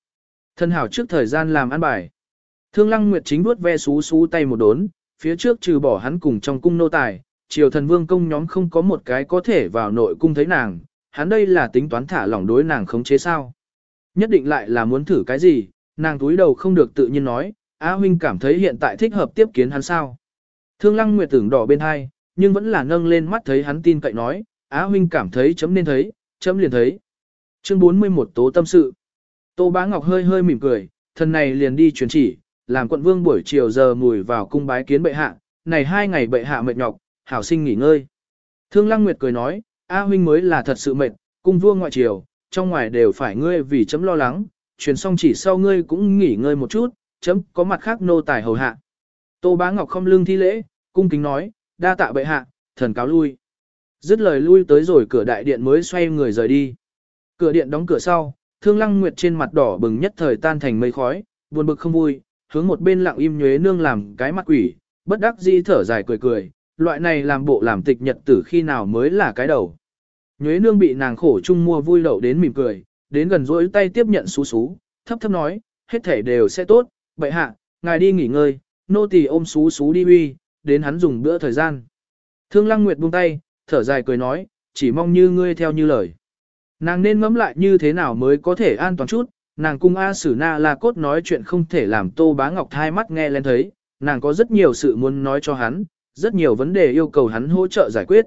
Thân hảo trước thời gian làm ăn bài. Thương lăng nguyệt chính vuốt ve xú xú tay một đốn, phía trước trừ bỏ hắn cùng trong cung nô tài, triều thần vương công nhóm không có một cái có thể vào nội cung thấy nàng, hắn đây là tính toán thả lỏng đối nàng khống chế sao. Nhất định lại là muốn thử cái gì, nàng túi đầu không được tự nhiên nói, Á huynh cảm thấy hiện tại thích hợp tiếp kiến hắn sao. Thương lăng nguyệt tưởng đỏ bên hai, nhưng vẫn là nâng lên mắt thấy hắn tin cậy nói, Á huynh cảm thấy chấm nên thấy, chấm liền thấy. Chương 41 Tố tâm sự. Tô Bá Ngọc hơi hơi mỉm cười, thần này liền đi truyền chỉ, làm quận vương buổi chiều giờ mùi vào cung bái kiến bệ hạ, này hai ngày bệ hạ mệt nhọc, hảo sinh nghỉ ngơi. Thương Lăng Nguyệt cười nói, A huynh mới là thật sự mệt, cung vua ngoại triều, trong ngoài đều phải ngươi vì chấm lo lắng, truyền xong chỉ sau ngươi cũng nghỉ ngơi một chút, chấm có mặt khác nô tài hầu hạ. Tô Bá Ngọc không lưng thi lễ, cung kính nói, đa tạ bệ hạ, thần cáo lui. Dứt lời lui tới rồi cửa đại điện mới xoay người rời đi. Cửa điện đóng cửa sau, Thương Lăng Nguyệt trên mặt đỏ bừng nhất thời tan thành mây khói, buồn bực không vui, hướng một bên lặng im nhuế nương làm cái mặt quỷ, bất đắc dĩ thở dài cười cười, loại này làm bộ làm tịch nhật tử khi nào mới là cái đầu. Nhuế nương bị nàng khổ chung mua vui lậu đến mỉm cười, đến gần rỗi tay tiếp nhận xú xú, thấp thấp nói, hết thể đều sẽ tốt, bệ hạ, ngài đi nghỉ ngơi, nô tỳ ôm xú xú đi uy, đến hắn dùng bữa thời gian. Thương Lăng Nguyệt buông tay, thở dài cười nói, chỉ mong như ngươi theo như lời. Nàng nên ngẫm lại như thế nào mới có thể an toàn chút, nàng cung A Sử Na La Cốt nói chuyện không thể làm Tô Bá Ngọc hai mắt nghe lên thấy, nàng có rất nhiều sự muốn nói cho hắn, rất nhiều vấn đề yêu cầu hắn hỗ trợ giải quyết.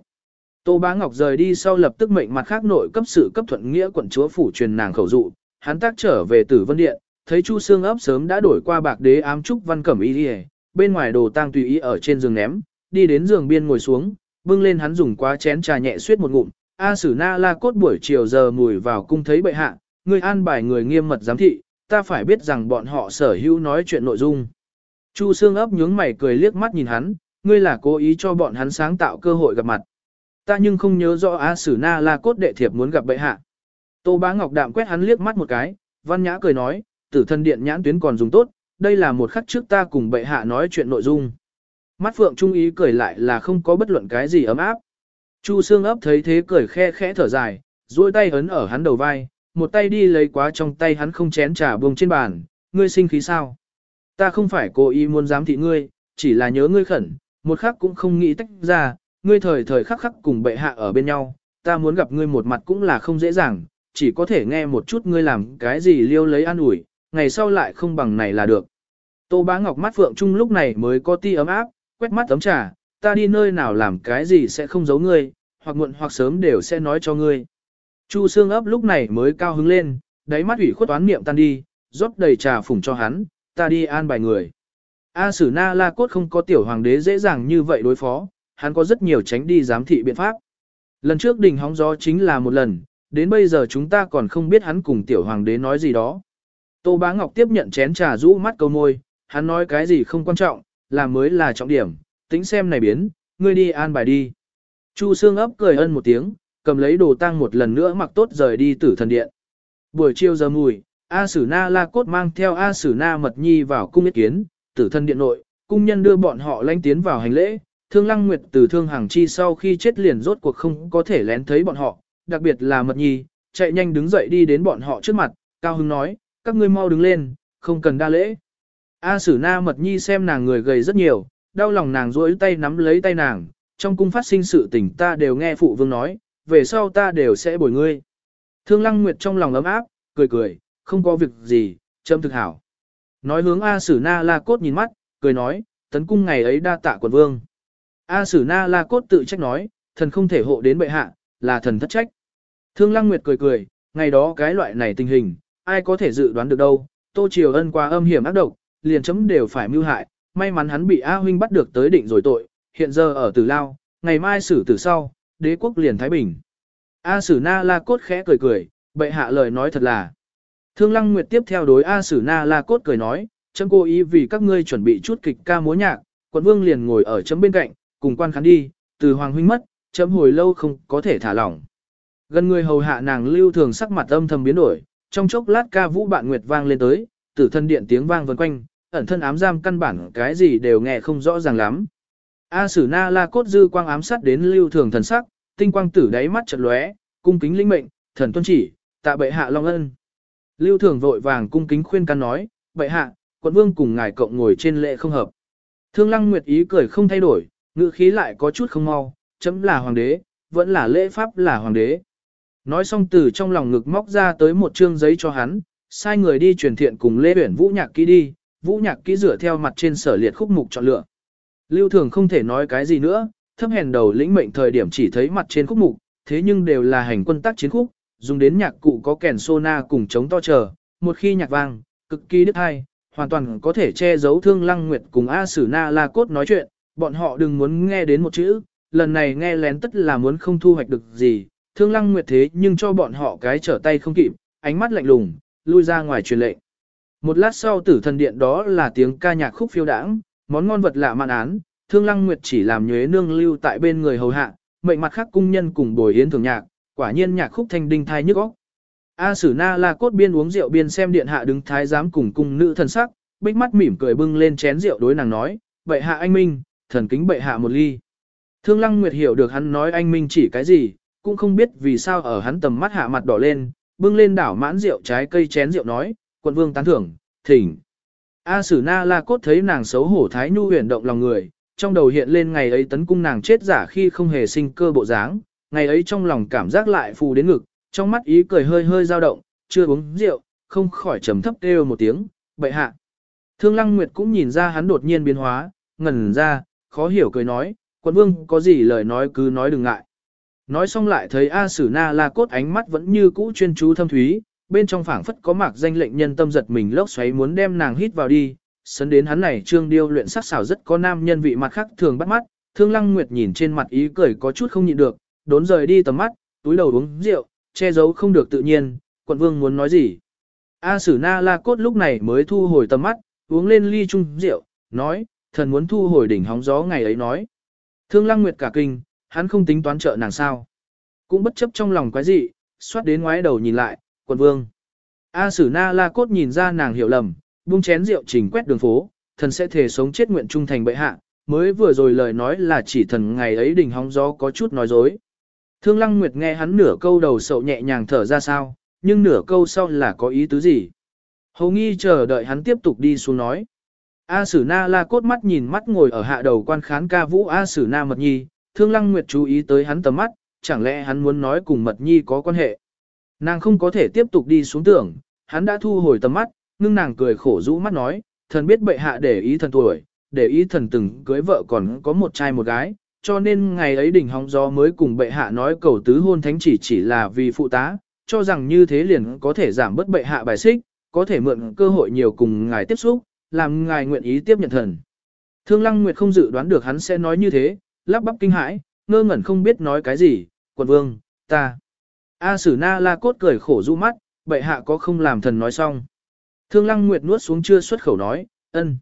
Tô Bá Ngọc rời đi sau lập tức mệnh mặt khác nội cấp sự cấp thuận nghĩa quận chúa phủ truyền nàng khẩu dụ, hắn tác trở về Tử Vân Điện, thấy Chu Xương ấp sớm đã đổi qua bạc đế ám trúc văn cẩm y bên ngoài đồ tang tùy ý ở trên giường ném, đi đến giường biên ngồi xuống, bưng lên hắn dùng quá chén trà nhẹ suýt một ngụm, A Sử Na La cốt buổi chiều giờ mùi vào cung thấy bệ hạ, người an bài người nghiêm mật giám thị, ta phải biết rằng bọn họ sở hữu nói chuyện nội dung. Chu Sương ấp nhướng mày cười liếc mắt nhìn hắn, ngươi là cố ý cho bọn hắn sáng tạo cơ hội gặp mặt. Ta nhưng không nhớ rõ A Sử Na La cốt đệ thiệp muốn gặp bệ hạ. Tô Bá Ngọc đạm quét hắn liếc mắt một cái, văn nhã cười nói, tử thân điện nhãn tuyến còn dùng tốt, đây là một khắc trước ta cùng bệ hạ nói chuyện nội dung. Mắt phượng trung ý cười lại là không có bất luận cái gì ấm áp. Chu xương ấp thấy thế cười khe khẽ thở dài, duỗi tay ấn ở hắn đầu vai, một tay đi lấy quá trong tay hắn không chén trà buông trên bàn, ngươi sinh khí sao? Ta không phải cố ý muốn giám thị ngươi, chỉ là nhớ ngươi khẩn, một khắc cũng không nghĩ tách ra, ngươi thời thời khắc khắc cùng bệ hạ ở bên nhau, ta muốn gặp ngươi một mặt cũng là không dễ dàng, chỉ có thể nghe một chút ngươi làm cái gì liêu lấy an ủi, ngày sau lại không bằng này là được. Tô bá ngọc mắt phượng trung lúc này mới có ti ấm áp, quét mắt tấm trà, ta đi nơi nào làm cái gì sẽ không giấu ngươi, hoặc muộn hoặc sớm đều sẽ nói cho ngươi. Chu xương ấp lúc này mới cao hứng lên, đáy mắt ủy khuất toán niệm tan đi, rót đầy trà phủng cho hắn, ta đi an bài người. A Sử Na La Cốt không có tiểu hoàng đế dễ dàng như vậy đối phó, hắn có rất nhiều tránh đi giám thị biện pháp. Lần trước đỉnh hóng gió chính là một lần, đến bây giờ chúng ta còn không biết hắn cùng tiểu hoàng đế nói gì đó. Tô Bá Ngọc tiếp nhận chén trà rũ mắt câu môi, hắn nói cái gì không quan trọng, là mới là trọng điểm, tính xem này biến, ngươi đi an bài đi. Chu Sương ấp cười ân một tiếng, cầm lấy đồ tang một lần nữa mặc tốt rời đi tử thần điện. Buổi chiều giờ mùi, A Sử Na La Cốt mang theo A Sử Na Mật Nhi vào cung yết kiến, tử thần điện nội, cung nhân đưa bọn họ lanh tiến vào hành lễ, Thương Lăng Nguyệt từ Thương Hàng Chi sau khi chết liền rốt cuộc không có thể lén thấy bọn họ, đặc biệt là Mật Nhi, chạy nhanh đứng dậy đi đến bọn họ trước mặt, cao Hưng nói, các ngươi mau đứng lên, không cần đa lễ. A Sử Na Mật Nhi xem nàng người gầy rất nhiều, đau lòng nàng duỗi tay nắm lấy tay nàng, trong cung phát sinh sự tình ta đều nghe phụ vương nói, về sau ta đều sẽ bồi ngươi. Thương Lăng Nguyệt trong lòng ấm áp, cười cười, không có việc gì, châm thực hảo. Nói hướng A Sử Na La Cốt nhìn mắt, cười nói, tấn cung ngày ấy đa tạ quần vương. A Sử Na La Cốt tự trách nói, thần không thể hộ đến bệ hạ, là thần thất trách. Thương Lăng Nguyệt cười cười, ngày đó cái loại này tình hình, ai có thể dự đoán được đâu, Tô Triều Ân qua âm hiểm ác độc, liền chấm đều phải mưu hại, may mắn hắn bị A huynh bắt được tới định rồi tội, hiện giờ ở Tử Lao, ngày mai xử tử sau, đế quốc liền Thái Bình. A Sử Na La Cốt khẽ cười cười, bệ hạ lời nói thật là. Thương Lăng Nguyệt tiếp theo đối A Sử Na La Cốt cười nói, chấm cố ý vì các ngươi chuẩn bị chút kịch ca múa nhạc, quận vương liền ngồi ở chấm bên cạnh, cùng quan khán đi, từ hoàng huynh mất, chấm hồi lâu không có thể thả lỏng. Gần người hầu hạ nàng lưu thường sắc mặt âm thầm biến đổi, trong chốc lát ca vũ bạn nguyệt vang lên tới, tử thân điện tiếng vang vần quanh, ẩn thân ám giam căn bản cái gì đều nghe không rõ ràng lắm. A Sử Na La cốt dư quang ám sát đến lưu thường thần sắc, tinh quang tử đáy mắt chợt lóe, cung kính linh mệnh, thần tuân chỉ, tạ bệ hạ long ân. Lưu thường vội vàng cung kính khuyên can nói, bệ hạ, quận vương cùng ngài cộng ngồi trên lệ không hợp. Thương Lăng Nguyệt ý cười không thay đổi, ngữ khí lại có chút không mau, chấm là hoàng đế, vẫn là lễ pháp là hoàng đế. Nói xong từ trong lòng ngực móc ra tới một chương giấy cho hắn, sai người đi truyền thiện cùng Lê Uyển Vũ Nhạc ký đi, Vũ Nhạc ký rửa theo mặt trên sở liệt khúc mục chọn lựa. Lưu Thường không thể nói cái gì nữa, thấp hèn đầu lĩnh mệnh thời điểm chỉ thấy mặt trên khúc mục, thế nhưng đều là hành quân tác chiến khúc, dùng đến nhạc cụ có kèn sona cùng chống to chờ, một khi nhạc vang, cực kỳ đức hay, hoàn toàn có thể che giấu Thương Lăng Nguyệt cùng A Sử Na La Cốt nói chuyện, bọn họ đừng muốn nghe đến một chữ, lần này nghe lén tất là muốn không thu hoạch được gì, Thương Lăng Nguyệt thế nhưng cho bọn họ cái trở tay không kịp, ánh mắt lạnh lùng, lui ra ngoài truyền lệnh. Một lát sau tử thần điện đó là tiếng ca nhạc khúc phiêu đãng, món ngon vật lạ mạn án, thương lăng nguyệt chỉ làm nhuế nương lưu tại bên người hầu hạ, mệnh mặt khác cung nhân cùng bồi yến thường nhạc, quả nhiên nhạc khúc thanh đinh thai nhức óc. A Sử Na La cốt biên uống rượu biên xem điện hạ đứng thái giám cùng cung nữ thần sắc, bích mắt mỉm cười bưng lên chén rượu đối nàng nói, bệ hạ anh minh, thần kính bệ hạ một ly. Thương Lăng Nguyệt hiểu được hắn nói anh minh chỉ cái gì, cũng không biết vì sao ở hắn tầm mắt hạ mặt đỏ lên, bưng lên đảo mãn rượu trái cây chén rượu nói, quận vương tán thưởng, thỉnh. A Sử Na La cốt thấy nàng xấu hổ thái nhu huyền động lòng người, trong đầu hiện lên ngày ấy tấn cung nàng chết giả khi không hề sinh cơ bộ dáng, ngày ấy trong lòng cảm giác lại phù đến ngực, trong mắt ý cười hơi hơi dao động, chưa uống rượu, không khỏi trầm thấp kêu một tiếng, bậy hạ. Thương Lăng Nguyệt cũng nhìn ra hắn đột nhiên biến hóa, ngẩn ra, khó hiểu cười nói, quận vương có gì lời nói cứ nói đừng ngại. Nói xong lại thấy A Sử Na La Cốt ánh mắt vẫn như cũ chuyên chú thâm thúy, bên trong phảng phất có mạc danh lệnh nhân tâm giật mình lốc xoáy muốn đem nàng hít vào đi, sấn đến hắn này trương điêu luyện sắc xảo rất có nam nhân vị mặt khác thường bắt mắt, Thương Lăng Nguyệt nhìn trên mặt ý cười có chút không nhịn được, đốn rời đi tầm mắt, túi đầu uống rượu, che giấu không được tự nhiên, quận vương muốn nói gì. A Sử Na La Cốt lúc này mới thu hồi tầm mắt, uống lên ly chung rượu, nói, thần muốn thu hồi đỉnh hóng gió ngày ấy nói. Thương Lăng Nguyệt cả kinh, hắn không tính toán trợ nàng sao. Cũng bất chấp trong lòng quái dị, xoát đến ngoái đầu nhìn lại, quần vương. A Sử Na La Cốt nhìn ra nàng hiểu lầm, buông chén rượu trình quét đường phố, thần sẽ thể sống chết nguyện trung thành bệ hạ, mới vừa rồi lời nói là chỉ thần ngày ấy đình hóng gió có chút nói dối. Thương Lăng Nguyệt nghe hắn nửa câu đầu sậu nhẹ nhàng thở ra sao, nhưng nửa câu sau là có ý tứ gì. Hầu nghi chờ đợi hắn tiếp tục đi xuống nói. A Sử Na la cốt mắt nhìn mắt ngồi ở hạ đầu quan khán ca vũ A Sử Na Mật Nhi, Thương Lăng Nguyệt chú ý tới hắn tầm mắt, chẳng lẽ hắn muốn nói cùng Mật Nhi có quan hệ. Nàng không có thể tiếp tục đi xuống tưởng, hắn đã thu hồi tầm mắt, ngưng nàng cười khổ rũ mắt nói, thần biết bệ hạ để ý thần tuổi, để ý thần từng cưới vợ còn có một trai một gái, cho nên ngày ấy đỉnh hóng gió mới cùng bệ hạ nói cầu tứ hôn thánh chỉ chỉ là vì phụ tá, cho rằng như thế liền có thể giảm bớt bệ hạ bài xích, có thể mượn cơ hội nhiều cùng ngài tiếp xúc, làm ngài nguyện ý tiếp nhận thần. Thương Lăng Nguyệt không dự đoán được hắn sẽ nói như thế, lắp bắp kinh hãi, ngơ ngẩn không biết nói cái gì, quận vương, ta. A Sử Na La Cốt cười khổ du mắt, bệ hạ có không làm thần nói xong. Thương Lăng Nguyệt nuốt xuống chưa xuất khẩu nói, ân.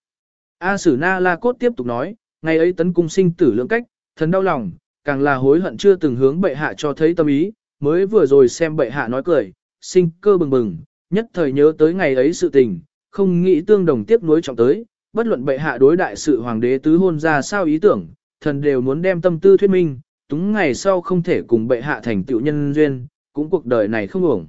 A Sử Na La Cốt tiếp tục nói, ngày ấy tấn cung sinh tử lượng cách, thần đau lòng, càng là hối hận chưa từng hướng bệ hạ cho thấy tâm ý, mới vừa rồi xem bệ hạ nói cười, sinh cơ bừng bừng, nhất thời nhớ tới ngày ấy sự tình, không nghĩ tương đồng tiếp nối trọng tới, bất luận bệ hạ đối đại sự hoàng đế tứ hôn ra sao ý tưởng, thần đều muốn đem tâm tư thuyết minh, túng ngày sau không thể cùng bệ hạ thành tựu nhân duyên, cũng cuộc đời này không ổng.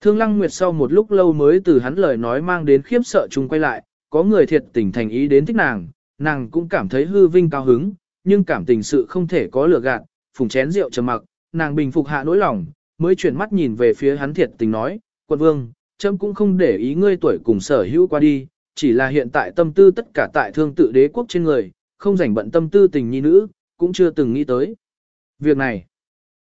Thương Lăng Nguyệt sau một lúc lâu mới từ hắn lời nói mang đến khiếp sợ chung quay lại, có người thiệt tình thành ý đến thích nàng, nàng cũng cảm thấy hư vinh cao hứng, nhưng cảm tình sự không thể có lừa gạt, phùng chén rượu trầm mặc, nàng bình phục hạ nỗi lòng, mới chuyển mắt nhìn về phía hắn thiệt tình nói, quận vương, trâm cũng không để ý ngươi tuổi cùng sở hữu qua đi, chỉ là hiện tại tâm tư tất cả tại thương tự đế quốc trên người, không rảnh bận tâm tư tình nhi nữ, cũng chưa từng nghĩ tới. Việc này,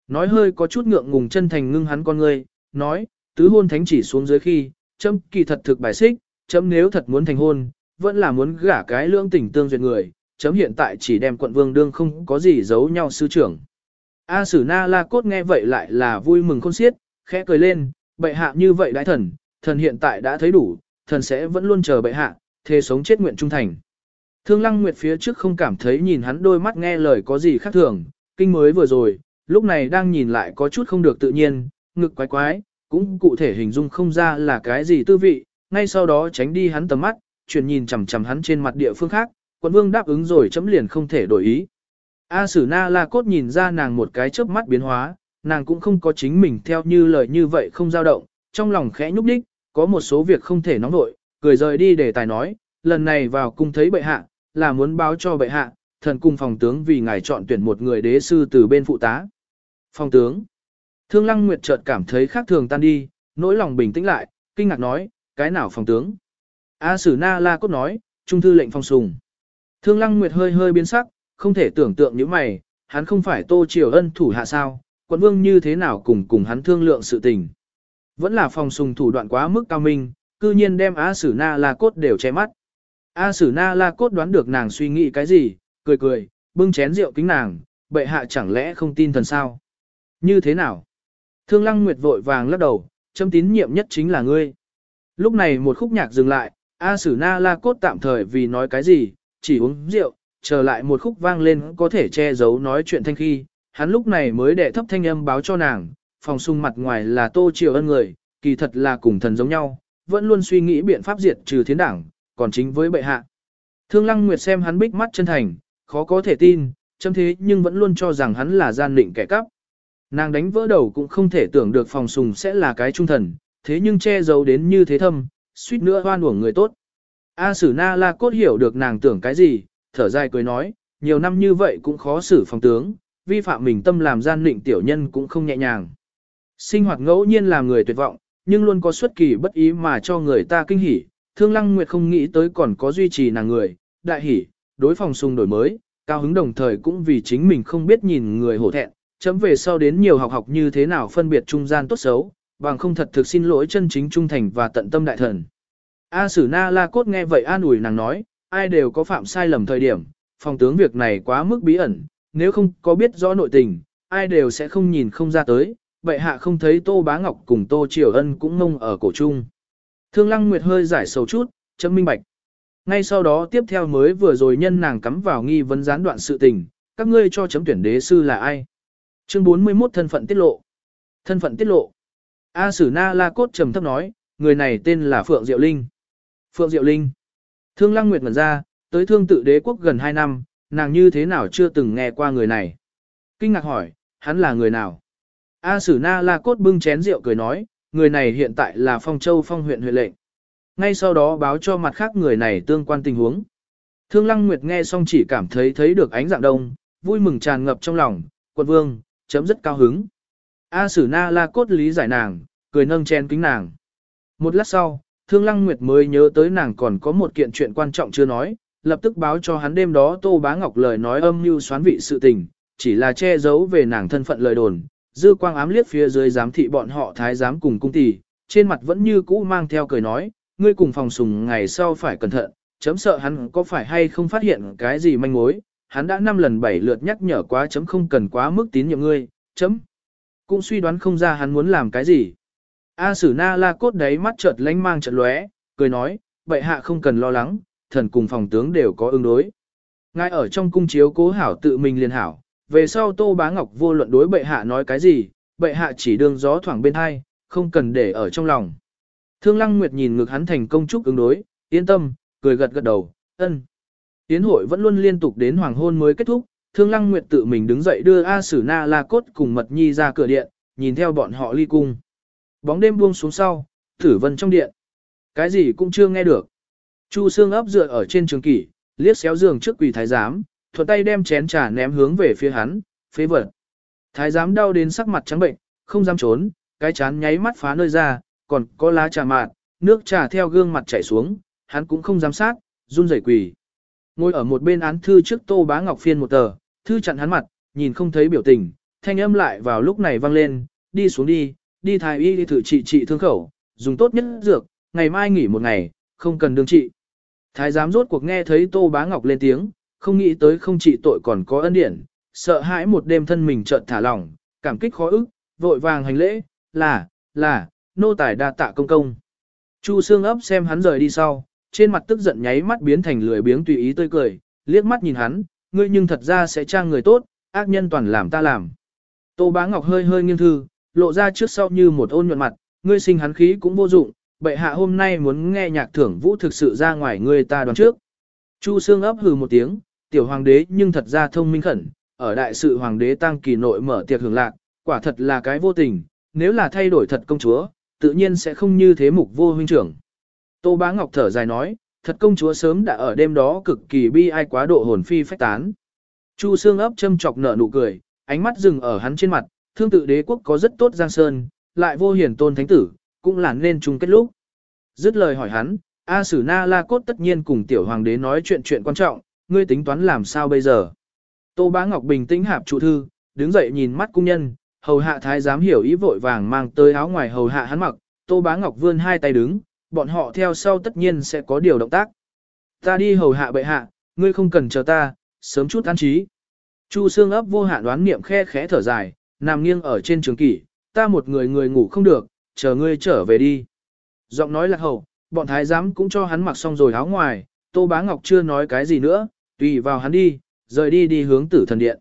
nói hơi có chút ngượng ngùng chân thành ngưng hắn con ngươi, nói, tứ hôn thánh chỉ xuống dưới khi, châm kỳ thật thực bài xích, chấm nếu thật muốn thành hôn, vẫn là muốn gả cái lưỡng tình tương duyệt người, chấm hiện tại chỉ đem quận vương đương không có gì giấu nhau sư trưởng. A Sử Na La Cốt nghe vậy lại là vui mừng khôn xiết, khẽ cười lên, bệ hạ như vậy đại thần, thần hiện tại đã thấy đủ, thần sẽ vẫn luôn chờ bệ hạ, thề sống chết nguyện trung thành. Thương Lăng Nguyệt phía trước không cảm thấy nhìn hắn đôi mắt nghe lời có gì khác thường, kinh mới vừa rồi, lúc này đang nhìn lại có chút không được tự nhiên, ngực quái quái, cũng cụ thể hình dung không ra là cái gì tư vị, ngay sau đó tránh đi hắn tầm mắt, chuyển nhìn chằm chằm hắn trên mặt địa phương khác, quận vương đáp ứng rồi chấm liền không thể đổi ý. A Sử Na La Cốt nhìn ra nàng một cái chớp mắt biến hóa, nàng cũng không có chính mình theo như lời như vậy không dao động, trong lòng khẽ nhúc đích, có một số việc không thể nóng nội, cười rời đi để tài nói, lần này vào cung thấy bệ hạ, là muốn báo cho bệ hạ, thần cung phòng tướng vì ngài chọn tuyển một người đế sư từ bên phụ tá. Phòng tướng. Thương Lăng Nguyệt chợt cảm thấy khác thường tan đi, nỗi lòng bình tĩnh lại, kinh ngạc nói, cái nào phòng tướng? A Sử Na La Cốt nói, trung thư lệnh phong sùng. Thương Lăng Nguyệt hơi hơi biến sắc, không thể tưởng tượng những mày, hắn không phải Tô Triều Ân thủ hạ sao, quận vương như thế nào cùng cùng hắn thương lượng sự tình. Vẫn là phòng sùng thủ đoạn quá mức cao minh, cư nhiên đem A Sử Na La Cốt đều che mắt. A Sử Na La Cốt đoán được nàng suy nghĩ cái gì, cười cười, bưng chén rượu kính nàng, bệ hạ chẳng lẽ không tin thần sao? Như thế nào? Thương Lăng Nguyệt vội vàng lắc đầu, châm tín nhiệm nhất chính là ngươi. Lúc này một khúc nhạc dừng lại, A Sử Na La Cốt tạm thời vì nói cái gì, chỉ uống rượu, trở lại một khúc vang lên có thể che giấu nói chuyện thanh khi, hắn lúc này mới đệ thấp thanh âm báo cho nàng, phòng sung mặt ngoài là tô triều ân người, kỳ thật là cùng thần giống nhau, vẫn luôn suy nghĩ biện pháp diệt trừ thiến đảng, còn chính với bệ hạ. Thương Lăng Nguyệt xem hắn bích mắt chân thành, khó có thể tin, châm thế nhưng vẫn luôn cho rằng hắn là gian định kẻ cắp. Nàng đánh vỡ đầu cũng không thể tưởng được phòng sùng sẽ là cái trung thần, thế nhưng che giấu đến như thế thâm, suýt nữa hoan uổng người tốt. A Sử Na La Cốt hiểu được nàng tưởng cái gì, thở dài cười nói, nhiều năm như vậy cũng khó xử phòng tướng, vi phạm mình tâm làm gian định tiểu nhân cũng không nhẹ nhàng. Sinh hoạt ngẫu nhiên làm người tuyệt vọng, nhưng luôn có xuất kỳ bất ý mà cho người ta kinh hỉ. Thương Lăng Nguyệt không nghĩ tới còn có duy trì nàng người, đại hỉ, đối phòng xung đổi mới, cao hứng đồng thời cũng vì chính mình không biết nhìn người hổ thẹn, chấm về sau đến nhiều học học như thế nào phân biệt trung gian tốt xấu, bằng không thật thực xin lỗi chân chính trung thành và tận tâm đại thần. A Sử Na La Cốt nghe vậy an ủi nàng nói, ai đều có phạm sai lầm thời điểm, phòng tướng việc này quá mức bí ẩn, nếu không có biết rõ nội tình, ai đều sẽ không nhìn không ra tới, Vậy hạ không thấy Tô Bá Ngọc cùng Tô Triều Ân cũng ngông ở cổ trung. Thương Lăng Nguyệt hơi giải sầu chút, chấm minh bạch. Ngay sau đó tiếp theo mới vừa rồi nhân nàng cắm vào nghi vấn gián đoạn sự tình, các ngươi cho chấm tuyển đế sư là ai? Chương 41 thân phận tiết lộ. Thân phận tiết lộ. A Sử Na La Cốt trầm thấp nói, người này tên là Phượng Diệu Linh. Phượng Diệu Linh. Thương Lăng Nguyệt ngẩn ra, tới thương tự đế quốc gần 2 năm, nàng như thế nào chưa từng nghe qua người này. Kinh ngạc hỏi, hắn là người nào? A Sử Na La Cốt bưng chén rượu cười nói, người này hiện tại là Phong Châu Phong huyện huyện lệnh. Ngay sau đó báo cho mặt khác người này tương quan tình huống. Thương Lăng Nguyệt nghe xong chỉ cảm thấy thấy được ánh dạng đông, vui mừng tràn ngập trong lòng, quận vương, chấm rất cao hứng. A Sử Na La Cốt lý giải nàng, cười nâng chén kính nàng. Một lát sau, Thương Lăng Nguyệt mới nhớ tới nàng còn có một kiện chuyện quan trọng chưa nói, lập tức báo cho hắn đêm đó Tô Bá Ngọc lời nói âm mưu xoán vị sự tình, chỉ là che giấu về nàng thân phận lời đồn, dư quang ám liếc phía dưới giám thị bọn họ thái giám cùng cung tỷ, trên mặt vẫn như cũ mang theo cười nói, ngươi cùng phòng sùng ngày sau phải cẩn thận, chấm sợ hắn có phải hay không phát hiện cái gì manh mối, hắn đã năm lần bảy lượt nhắc nhở quá chấm không cần quá mức tín nhiệm ngươi, chấm. Cũng suy đoán không ra hắn muốn làm cái gì. A Sử Na La cốt đấy mắt chợt lánh mang chợt lóe, cười nói, vậy hạ không cần lo lắng, thần cùng phòng tướng đều có ứng đối. Ngay ở trong cung chiếu cố hảo tự mình liền hảo, về sau Tô Bá Ngọc vô luận đối bệ hạ nói cái gì, bệ hạ chỉ đương gió thoảng bên hai, không cần để ở trong lòng. Thương Lăng Nguyệt nhìn ngực hắn thành công chúc ứng đối, yên tâm, cười gật gật đầu, ân. Tiến hội vẫn luôn liên tục đến hoàng hôn mới kết thúc, Thương Lăng Nguyệt tự mình đứng dậy đưa A Sử Na La Cốt cùng Mật Nhi ra cửa điện, nhìn theo bọn họ ly cung. Bóng đêm buông xuống sau, thử vân trong điện. Cái gì cũng chưa nghe được. Chu Sương ấp dựa ở trên trường kỷ, liếc xéo giường trước quỳ thái giám, thuận tay đem chén trà ném hướng về phía hắn, phế vật. Thái giám đau đến sắc mặt trắng bệnh, không dám trốn, cái chán nháy mắt phá nơi ra, còn có lá trà mạt, nước trà theo gương mặt chảy xuống, hắn cũng không dám sát, run rẩy quỳ. Ngồi ở một bên án thư trước Tô Bá Ngọc phiên một tờ, thư chặn hắn mặt, nhìn không thấy biểu tình, thanh âm lại vào lúc này vang lên, đi xuống đi, đi thái y đi thử trị trị thương khẩu, dùng tốt nhất dược, ngày mai nghỉ một ngày, không cần đương trị. Thái giám rốt cuộc nghe thấy Tô Bá Ngọc lên tiếng, không nghĩ tới không trị tội còn có ân điển, sợ hãi một đêm thân mình chợt thả lỏng, cảm kích khó ức, vội vàng hành lễ, là, là, nô tài đa tạ công công. Chu xương ấp xem hắn rời đi sau, trên mặt tức giận nháy mắt biến thành lười biếng tùy ý tươi cười, liếc mắt nhìn hắn, ngươi nhưng thật ra sẽ trang người tốt, ác nhân toàn làm ta làm. Tô Bá Ngọc hơi hơi nghiêng thư, lộ ra trước sau như một ôn nhuận mặt, ngươi sinh hắn khí cũng vô dụng, bệ hạ hôm nay muốn nghe nhạc thưởng vũ thực sự ra ngoài ngươi ta đoán trước. Chu xương ấp hừ một tiếng, tiểu hoàng đế nhưng thật ra thông minh khẩn, ở đại sự hoàng đế tăng kỳ nội mở tiệc hưởng lạc, quả thật là cái vô tình, nếu là thay đổi thật công chúa, tự nhiên sẽ không như thế mục vô huynh trưởng. Tô Bá Ngọc thở dài nói, thật công chúa sớm đã ở đêm đó cực kỳ bi ai quá độ hồn phi phách tán. Chu xương ấp châm chọc nở nụ cười, ánh mắt dừng ở hắn trên mặt, thương tự đế quốc có rất tốt giang sơn, lại vô hiển tôn thánh tử, cũng là nên chung kết lúc. Dứt lời hỏi hắn, A Sử Na La Cốt tất nhiên cùng tiểu hoàng đế nói chuyện chuyện quan trọng, ngươi tính toán làm sao bây giờ? Tô Bá Ngọc bình tĩnh hạp trụ thư, đứng dậy nhìn mắt cung nhân, hầu hạ thái giám hiểu ý vội vàng mang tới áo ngoài hầu hạ hắn mặc, Tô Bá Ngọc vươn hai tay đứng, bọn họ theo sau tất nhiên sẽ có điều động tác. Ta đi hầu hạ bệ hạ, ngươi không cần chờ ta, sớm chút an trí. Chu xương ấp vô hạn đoán niệm khe khẽ thở dài, nằm nghiêng ở trên trường kỷ, ta một người người ngủ không được, chờ ngươi trở về đi. giọng nói lạc hậu, bọn thái giám cũng cho hắn mặc xong rồi áo ngoài, Tô Bá Ngọc chưa nói cái gì nữa, tùy vào hắn đi, rời đi đi hướng tử thần điện.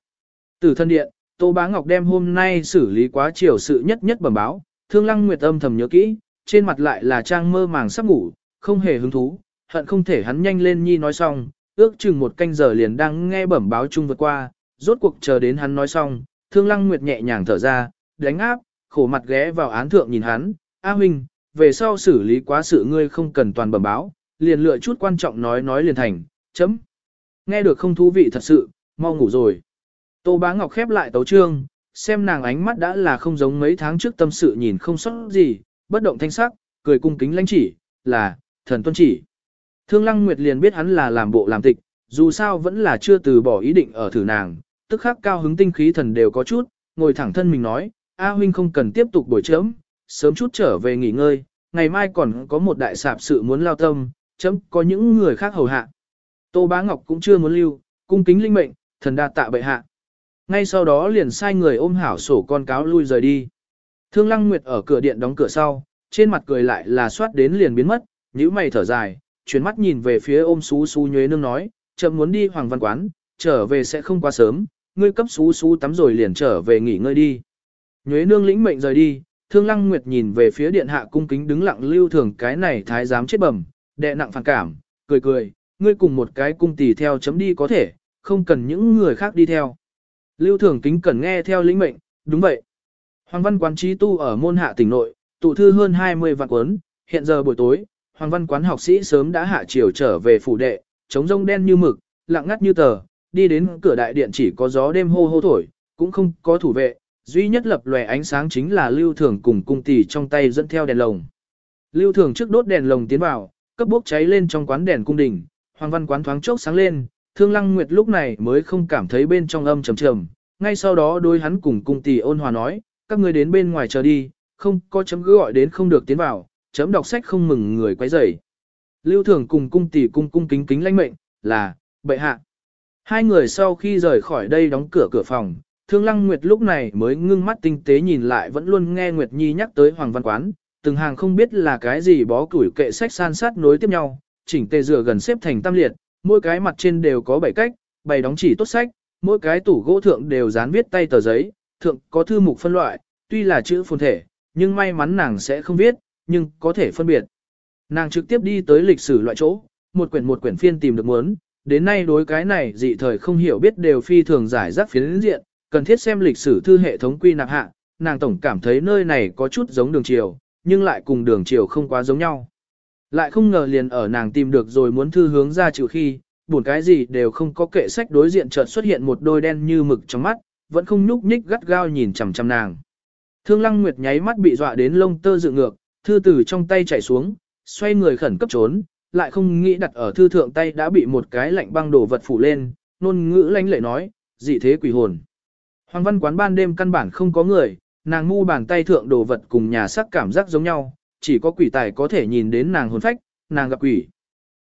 Tử thần điện, Tô Bá Ngọc đem hôm nay xử lý quá chiều sự nhất nhất bẩm báo, Thương Lăng Nguyệt âm thầm nhớ kỹ, trên mặt lại là trang mơ màng sắp ngủ, không hề hứng thú, hận không thể hắn nhanh lên nhi nói xong, ước chừng một canh giờ liền đang nghe bẩm báo chung vượt qua, rốt cuộc chờ đến hắn nói xong, Thương Lăng Nguyệt nhẹ nhàng thở ra, đánh áp, khổ mặt ghé vào án thượng nhìn hắn, A huynh, về sau xử lý quá sự ngươi không cần toàn bẩm báo, liền lựa chút quan trọng nói nói liền thành, chấm. Nghe được không thú vị thật sự, mau ngủ rồi. Tô Bá Ngọc khép lại tấu trương, xem nàng ánh mắt đã là không giống mấy tháng trước tâm sự nhìn không sót gì, bất động thanh sắc, cười cung kính lãnh chỉ, là, thần tuân chỉ. Thương Lăng Nguyệt liền biết hắn là làm bộ làm tịch, dù sao vẫn là chưa từ bỏ ý định ở thử nàng, tức khắc cao hứng tinh khí thần đều có chút, ngồi thẳng thân mình nói, A huynh không cần tiếp tục buổi chớm, sớm chút trở về nghỉ ngơi, ngày mai còn có một đại sạp sự muốn lao tâm, chấm có những người khác hầu hạ. Tô Bá Ngọc cũng chưa muốn lưu, cung kính linh mệnh, thần đa tạ bệ hạ. Ngay sau đó liền sai người ôm hảo sổ con cáo lui rời đi. Thương Lăng Nguyệt ở cửa điện đóng cửa sau, trên mặt cười lại là soát đến liền biến mất, nhíu mày thở dài, chuyển mắt nhìn về phía ôm xú xú nhuế nương nói, chậm muốn đi hoàng văn quán, trở về sẽ không quá sớm, ngươi cấp xú xú tắm rồi liền trở về nghỉ ngơi đi. Nhuế nương lĩnh mệnh rời đi, Thương Lăng Nguyệt nhìn về phía điện hạ cung kính đứng lặng lưu thường cái này thái giám chết bẩm, đệ nặng phản cảm, cười cười, ngươi cùng một cái cung tỷ theo chấm đi có thể, không cần những người khác đi theo. Lưu thường kính cần nghe theo lĩnh mệnh, đúng vậy. Hoàng văn quán trí tu ở môn hạ tỉnh nội, tụ thư hơn 20 vạn cuốn, hiện giờ buổi tối, Hoàng văn quán học sĩ sớm đã hạ chiều trở về phủ đệ, trống rông đen như mực, lặng ngắt như tờ, đi đến cửa đại điện chỉ có gió đêm hô hô thổi, cũng không có thủ vệ, duy nhất lập lòe ánh sáng chính là lưu thường cùng cung tỷ trong tay dẫn theo đèn lồng. Lưu thường trước đốt đèn lồng tiến vào, cấp bốc cháy lên trong quán đèn cung đình, hoàng văn quán thoáng chốc sáng lên, thương lăng nguyệt lúc này mới không cảm thấy bên trong âm trầm trầm, ngay sau đó đôi hắn cùng cung tỷ ôn hòa nói, các người đến bên ngoài chờ đi, không có chấm cứ gọi đến không được tiến vào, chấm đọc sách không mừng người quấy rầy. Lưu thường cùng cung tỷ cung cung kính kính lãnh mệnh, là, bệ hạ. Hai người sau khi rời khỏi đây đóng cửa cửa phòng, Thương Lăng Nguyệt lúc này mới ngưng mắt tinh tế nhìn lại vẫn luôn nghe Nguyệt Nhi nhắc tới Hoàng Văn Quán, từng hàng không biết là cái gì bó củi kệ sách san sát nối tiếp nhau, chỉnh tề dựa gần xếp thành tam liệt, mỗi cái mặt trên đều có bảy cách, bày đóng chỉ tốt sách, mỗi cái tủ gỗ thượng đều dán viết tay tờ giấy, thượng có thư mục phân loại, tuy là chữ phồn thể, nhưng may mắn nàng sẽ không viết, nhưng có thể phân biệt. Nàng trực tiếp đi tới lịch sử loại chỗ, một quyển một quyển phiên tìm được muốn, đến nay đối cái này dị thời không hiểu biết đều phi thường giải rác phiến diện, cần thiết xem lịch sử thư hệ thống quy nạp hạ, nàng tổng cảm thấy nơi này có chút giống đường triều, nhưng lại cùng đường triều không quá giống nhau. Lại không ngờ liền ở nàng tìm được rồi muốn thư hướng ra chịu khi, buồn cái gì đều không có kệ sách đối diện chợt xuất hiện một đôi đen như mực trong mắt, vẫn không nhúc nhích gắt gao nhìn chằm chằm nàng. Thương Lăng Nguyệt nháy mắt bị dọa đến lông tơ dựng ngược, thư từ trong tay chảy xuống, xoay người khẩn cấp trốn, lại không nghĩ đặt ở thư thượng tay đã bị một cái lạnh băng đổ vật phủ lên, nôn ngữ lánh lệ nói, dị thế quỷ hồn. Hoàng văn quán ban đêm căn bản không có người, nàng mu bàn tay thượng đồ vật cùng nhà sắc cảm giác giống nhau, chỉ có quỷ tài có thể nhìn đến nàng hồn phách, nàng gặp quỷ.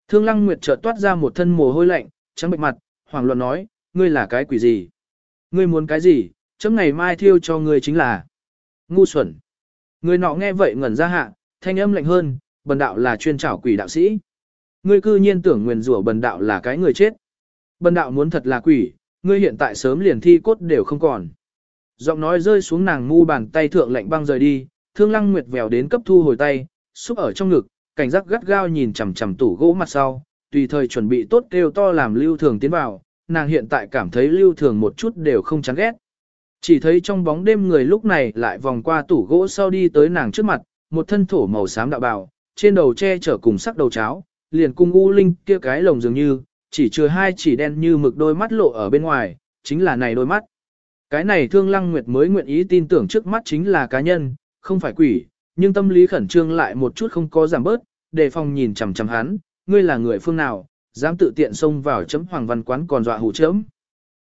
Thương Lăng Nguyệt chợt toát ra một thân mồ hôi lạnh, trắng bệch mặt, hoàng loạn nói, ngươi là cái quỷ gì? Ngươi muốn cái gì? Chấm ngày mai thiêu cho ngươi chính là ngu xuẩn. Người nọ nghe vậy ngẩn ra hạ, thanh âm lạnh hơn, bần đạo là chuyên trảo quỷ đạo sĩ. Ngươi cư nhiên tưởng nguyền rủa bần đạo là cái người chết. Bần đạo muốn thật là quỷ, ngươi hiện tại sớm liền thi cốt đều không còn. Giọng nói rơi xuống nàng ngu bàn tay thượng lạnh băng rời đi, thương lăng nguyệt vèo đến cấp thu hồi tay, xúc ở trong ngực, cảnh giác gắt gao nhìn chằm chằm tủ gỗ mặt sau, tùy thời chuẩn bị tốt kêu to làm lưu thường tiến vào, nàng hiện tại cảm thấy lưu thường một chút đều không chán ghét. Chỉ thấy trong bóng đêm người lúc này lại vòng qua tủ gỗ sau đi tới nàng trước mặt, một thân thổ màu xám đạo bào, trên đầu che chở cùng sắc đầu cháo, liền cung u linh kia cái lồng dường như, chỉ chừa hai chỉ đen như mực đôi mắt lộ ở bên ngoài, chính là này đôi mắt. Cái này thương lăng nguyệt mới nguyện ý tin tưởng trước mắt chính là cá nhân, không phải quỷ, nhưng tâm lý khẩn trương lại một chút không có giảm bớt, đề phòng nhìn chằm chằm hắn, ngươi là người phương nào, dám tự tiện xông vào chấm hoàng văn quán còn dọa hủ chấm.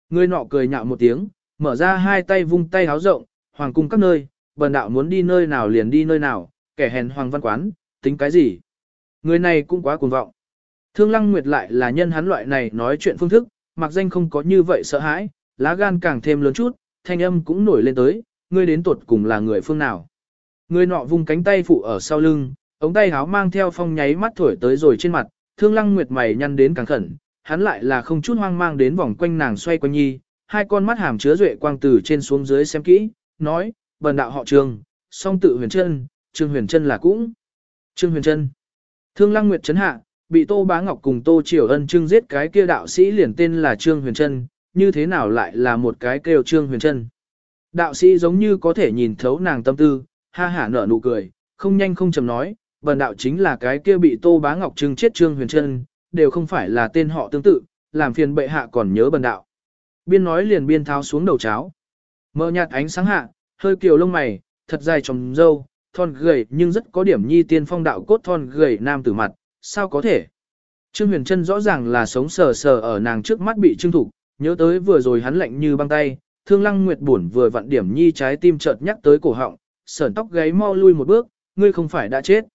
Ngươi nọ cười nhạo một tiếng, mở ra hai tay vung tay háo rộng, hoàng cung các nơi, bần đạo muốn đi nơi nào liền đi nơi nào, kẻ hèn hoàng văn quán, tính cái gì. Người này cũng quá cuồng vọng. Thương Lăng Nguyệt lại là nhân hắn loại này nói chuyện phương thức, mặc danh không có như vậy sợ hãi, lá gan càng thêm lớn chút, thanh âm cũng nổi lên tới, ngươi đến tuột cùng là người phương nào. Người nọ vung cánh tay phụ ở sau lưng, ống tay háo mang theo phong nháy mắt thổi tới rồi trên mặt, thương lăng nguyệt mày nhăn đến càng khẩn, hắn lại là không chút hoang mang đến vòng quanh nàng xoay quanh nhi, hai con mắt hàm chứa duệ quang từ trên xuống dưới xem kỹ, nói, bần đạo họ trường, song tự huyền chân, trương huyền chân là cũng. Trương huyền chân. Thương lăng nguyệt chấn hạ, bị Tô Bá Ngọc cùng Tô Triều Ân trưng giết cái kia đạo sĩ liền tên là Trương Huyền Trân, như thế nào lại là một cái kêu Trương Huyền Trân. Đạo sĩ giống như có thể nhìn thấu nàng tâm tư, ha hả nở nụ cười, không nhanh không chậm nói, bần đạo chính là cái kia bị Tô Bá Ngọc trưng chết Trương Huyền Trân, đều không phải là tên họ tương tự, làm phiền bệ hạ còn nhớ bần đạo. Biên nói liền biên tháo xuống đầu cháo. Mờ nhạt ánh sáng hạ, hơi kiều lông mày, thật dài trong dâu, thon gầy nhưng rất có điểm nhi tiên phong đạo cốt thon gầy nam tử mặt, sao có thể? Trương Huyền Trân rõ ràng là sống sờ sờ ở nàng trước mắt bị trưng thủ, nhớ tới vừa rồi hắn lạnh như băng tay, Thương Lăng Nguyệt buồn vừa vặn điểm nhi trái tim chợt nhắc tới cổ họng, sởn tóc gáy mau lui một bước, ngươi không phải đã chết.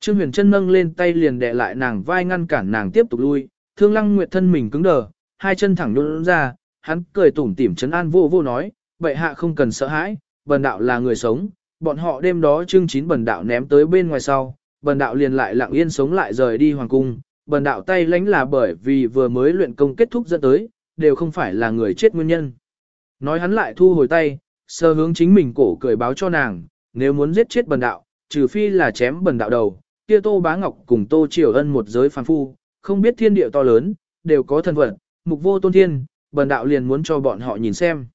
Trương Huyền Trân nâng lên tay liền đè lại nàng vai ngăn cản nàng tiếp tục lui, Thương Lăng Nguyệt thân mình cứng đờ, hai chân thẳng nhún ra, hắn cười tủm tỉm trấn an vô vô nói, "Bệ hạ không cần sợ hãi, bần đạo là người sống." Bọn họ đêm đó trương chín bần đạo ném tới bên ngoài sau, bần đạo liền lại lặng yên sống lại rời đi hoàng cung, bần đạo tay lánh là bởi vì vừa mới luyện công kết thúc dẫn tới, đều không phải là người chết nguyên nhân. Nói hắn lại thu hồi tay, sơ hướng chính mình cổ cười báo cho nàng, nếu muốn giết chết bần đạo, trừ phi là chém bần đạo đầu, kia tô bá ngọc cùng tô triều ân một giới phàm phu, không biết thiên địa to lớn, đều có thần vật, mục vô tôn thiên, bần đạo liền muốn cho bọn họ nhìn xem.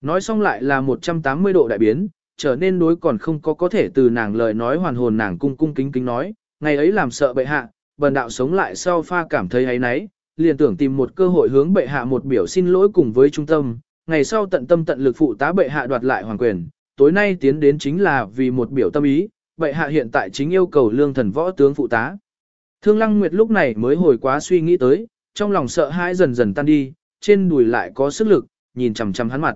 Nói xong lại là 180 độ đại biến, trở nên đối còn không có có thể từ nàng lời nói hoàn hồn nàng cung cung kính kính nói, ngày ấy làm sợ bệ hạ, bần đạo sống lại sau pha cảm thấy ấy nấy, liền tưởng tìm một cơ hội hướng bệ hạ một biểu xin lỗi cùng với trung tâm, ngày sau tận tâm tận lực phụ tá bệ hạ đoạt lại hoàng quyền, tối nay tiến đến chính là vì một biểu tâm ý, bệ hạ hiện tại chính yêu cầu lương thần võ tướng phụ tá. Thương Lăng Nguyệt lúc này mới hồi quá suy nghĩ tới, trong lòng sợ hãi dần dần tan đi, trên đùi lại có sức lực, nhìn chằm chằm hắn mặt.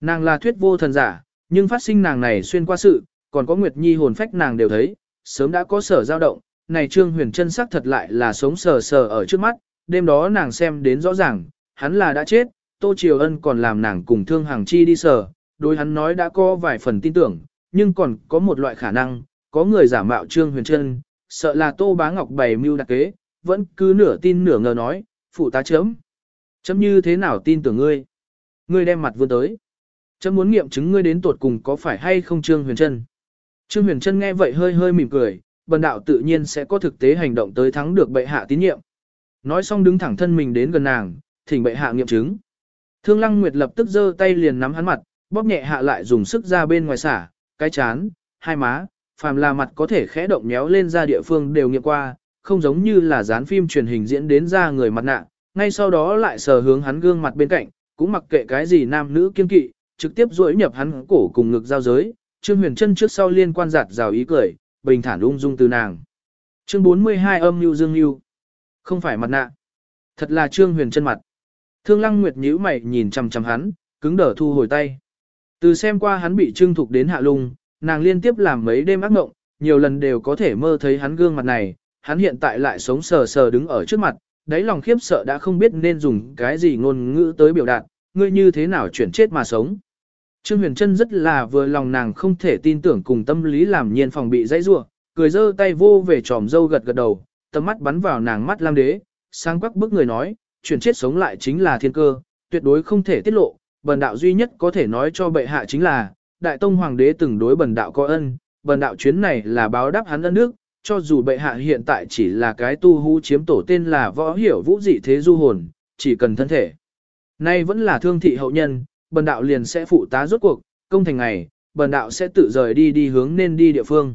Nàng là thuyết vô thần giả, nhưng phát sinh nàng này xuyên qua sự, còn có Nguyệt Nhi hồn phách nàng đều thấy, sớm đã có sở dao động, này Trương Huyền chân sắc thật lại là sống sờ sờ ở trước mắt, đêm đó nàng xem đến rõ ràng, hắn là đã chết, Tô Triều Ân còn làm nàng cùng Thương Hàng Chi đi sở, đối hắn nói đã có vài phần tin tưởng, nhưng còn có một loại khả năng, có người giả mạo Trương Huyền Trân, sợ là Tô Bá Ngọc bày mưu đặc kế, vẫn cứ nửa tin nửa ngờ nói, phụ tá chấm. Chấm như thế nào tin tưởng ngươi? Ngươi đem mặt vươn tới. Chấm muốn nghiệm chứng ngươi đến tuột cùng có phải hay không Trương Huyền Trân. Trương Huyền Trân nghe vậy hơi hơi mỉm cười, bần đạo tự nhiên sẽ có thực tế hành động tới thắng được bệ hạ tín nhiệm. Nói xong đứng thẳng thân mình đến gần nàng, thỉnh bệ hạ nghiệm chứng. Thương Lăng Nguyệt lập tức giơ tay liền nắm hắn mặt, bóp nhẹ hạ lại dùng sức ra bên ngoài xả, cái chán, hai má, phàm là mặt có thể khẽ động méo lên ra địa phương đều nghiệm qua, không giống như là dán phim truyền hình diễn đến ra người mặt nạ, ngay sau đó lại sờ hướng hắn gương mặt bên cạnh, cũng mặc kệ cái gì nam nữ kiên kỵ, trực tiếp duỗi nhập hắn cổ cùng ngực giao giới, Trương Huyền Trân trước sau liên quan giạt rào ý cười, bình thản ung dung từ nàng. Chương 42 âm nhu dương nhu. Không phải mặt nạ. Thật là Trương Huyền Trân mặt. Thương Lăng Nguyệt nhíu mày nhìn chằm chằm hắn, cứng đờ thu hồi tay. Từ xem qua hắn bị trưng thục đến hạ lung, nàng liên tiếp làm mấy đêm ác mộng, nhiều lần đều có thể mơ thấy hắn gương mặt này, hắn hiện tại lại sống sờ sờ đứng ở trước mặt, đáy lòng khiếp sợ đã không biết nên dùng cái gì ngôn ngữ tới biểu đạt, ngươi như thế nào chuyển chết mà sống. Trương Huyền Trân rất là vừa lòng nàng không thể tin tưởng cùng tâm lý làm nhiên phòng bị dãy rủa, cười giơ tay vô về tròm dâu gật gật đầu, tầm mắt bắn vào nàng mắt lam đế, sang quắc bức người nói, chuyển chết sống lại chính là thiên cơ, tuyệt đối không thể tiết lộ, bần đạo duy nhất có thể nói cho bệ hạ chính là, đại tông hoàng đế từng đối bần đạo có ân, bần đạo chuyến này là báo đáp hắn ân nước, cho dù bệ hạ hiện tại chỉ là cái tu hú chiếm tổ tên là võ hiểu vũ dị thế du hồn, chỉ cần thân thể. Nay vẫn là thương thị hậu nhân, bần đạo liền sẽ phụ tá rốt cuộc, công thành ngày, bần đạo sẽ tự rời đi đi hướng nên đi địa phương.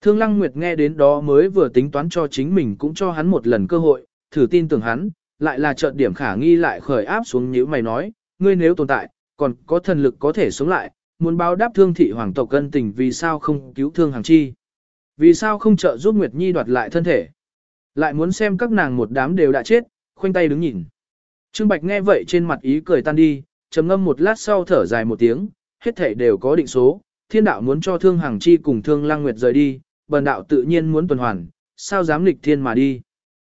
Thương Lăng Nguyệt nghe đến đó mới vừa tính toán cho chính mình cũng cho hắn một lần cơ hội, thử tin tưởng hắn, lại là chợt điểm khả nghi lại khởi áp xuống như mày nói, ngươi nếu tồn tại, còn có thần lực có thể sống lại, muốn báo đáp thương thị hoàng tộc cân tình vì sao không cứu thương hàng chi. Vì sao không trợ giúp Nguyệt Nhi đoạt lại thân thể. Lại muốn xem các nàng một đám đều đã chết, khoanh tay đứng nhìn. Trương Bạch nghe vậy trên mặt ý cười tan đi, trầm ngâm một lát sau thở dài một tiếng, hết thể đều có định số, thiên đạo muốn cho thương hàng chi cùng thương lang nguyệt rời đi, bần đạo tự nhiên muốn tuần hoàn, sao dám nghịch thiên mà đi.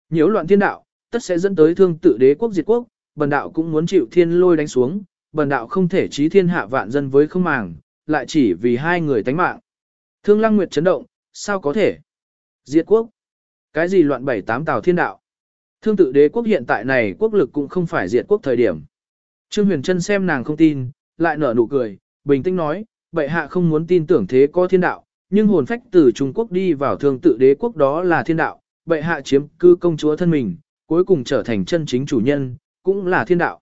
Nhiễu loạn thiên đạo, tất sẽ dẫn tới thương tự đế quốc diệt quốc, bần đạo cũng muốn chịu thiên lôi đánh xuống, bần đạo không thể trí thiên hạ vạn dân với không màng, lại chỉ vì hai người tánh mạng. Thương Lăng Nguyệt chấn động, sao có thể? Diệt quốc. Cái gì loạn bảy tám tào thiên đạo? Thương tự đế quốc hiện tại này quốc lực cũng không phải diệt quốc thời điểm. Trương Huyền Trân xem nàng không tin, lại nở nụ cười, bình tĩnh nói, bệ hạ không muốn tin tưởng thế có thiên đạo, nhưng hồn phách từ Trung Quốc đi vào thương tự đế quốc đó là thiên đạo, bệ hạ chiếm cư công chúa thân mình, cuối cùng trở thành chân chính chủ nhân, cũng là thiên đạo.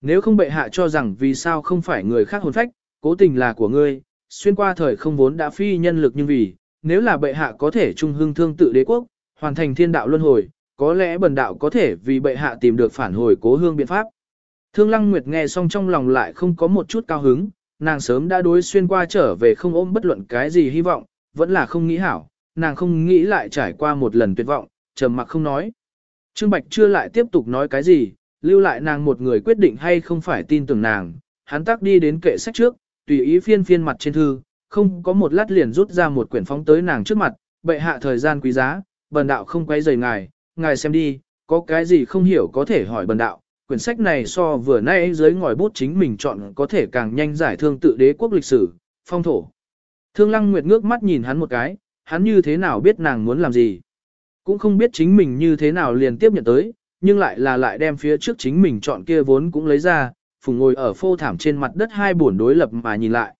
Nếu không bệ hạ cho rằng vì sao không phải người khác hồn phách, cố tình là của ngươi, xuyên qua thời không vốn đã phi nhân lực nhưng vì, nếu là bệ hạ có thể trung hưng thương tự đế quốc, hoàn thành thiên đạo luân hồi, có lẽ bần đạo có thể vì bệ hạ tìm được phản hồi cố hương biện pháp. Thương Lăng Nguyệt nghe xong trong lòng lại không có một chút cao hứng, nàng sớm đã đối xuyên qua trở về không ôm bất luận cái gì hy vọng, vẫn là không nghĩ hảo, nàng không nghĩ lại trải qua một lần tuyệt vọng, trầm mặc không nói. Trương Bạch chưa lại tiếp tục nói cái gì, lưu lại nàng một người quyết định hay không phải tin tưởng nàng, hắn tác đi đến kệ sách trước, tùy ý phiên phiên mặt trên thư, không có một lát liền rút ra một quyển phóng tới nàng trước mặt, bệ hạ thời gian quý giá, bần đạo không quay rời ngài, ngài xem đi, có cái gì không hiểu có thể hỏi bần đạo. Quyển sách này so vừa nay dưới ngòi bút chính mình chọn có thể càng nhanh giải thương tự đế quốc lịch sử, phong thổ. Thương Lăng Nguyệt ngước mắt nhìn hắn một cái, hắn như thế nào biết nàng muốn làm gì. Cũng không biết chính mình như thế nào liền tiếp nhận tới, nhưng lại là lại đem phía trước chính mình chọn kia vốn cũng lấy ra, phùng ngồi ở phô thảm trên mặt đất hai buồn đối lập mà nhìn lại.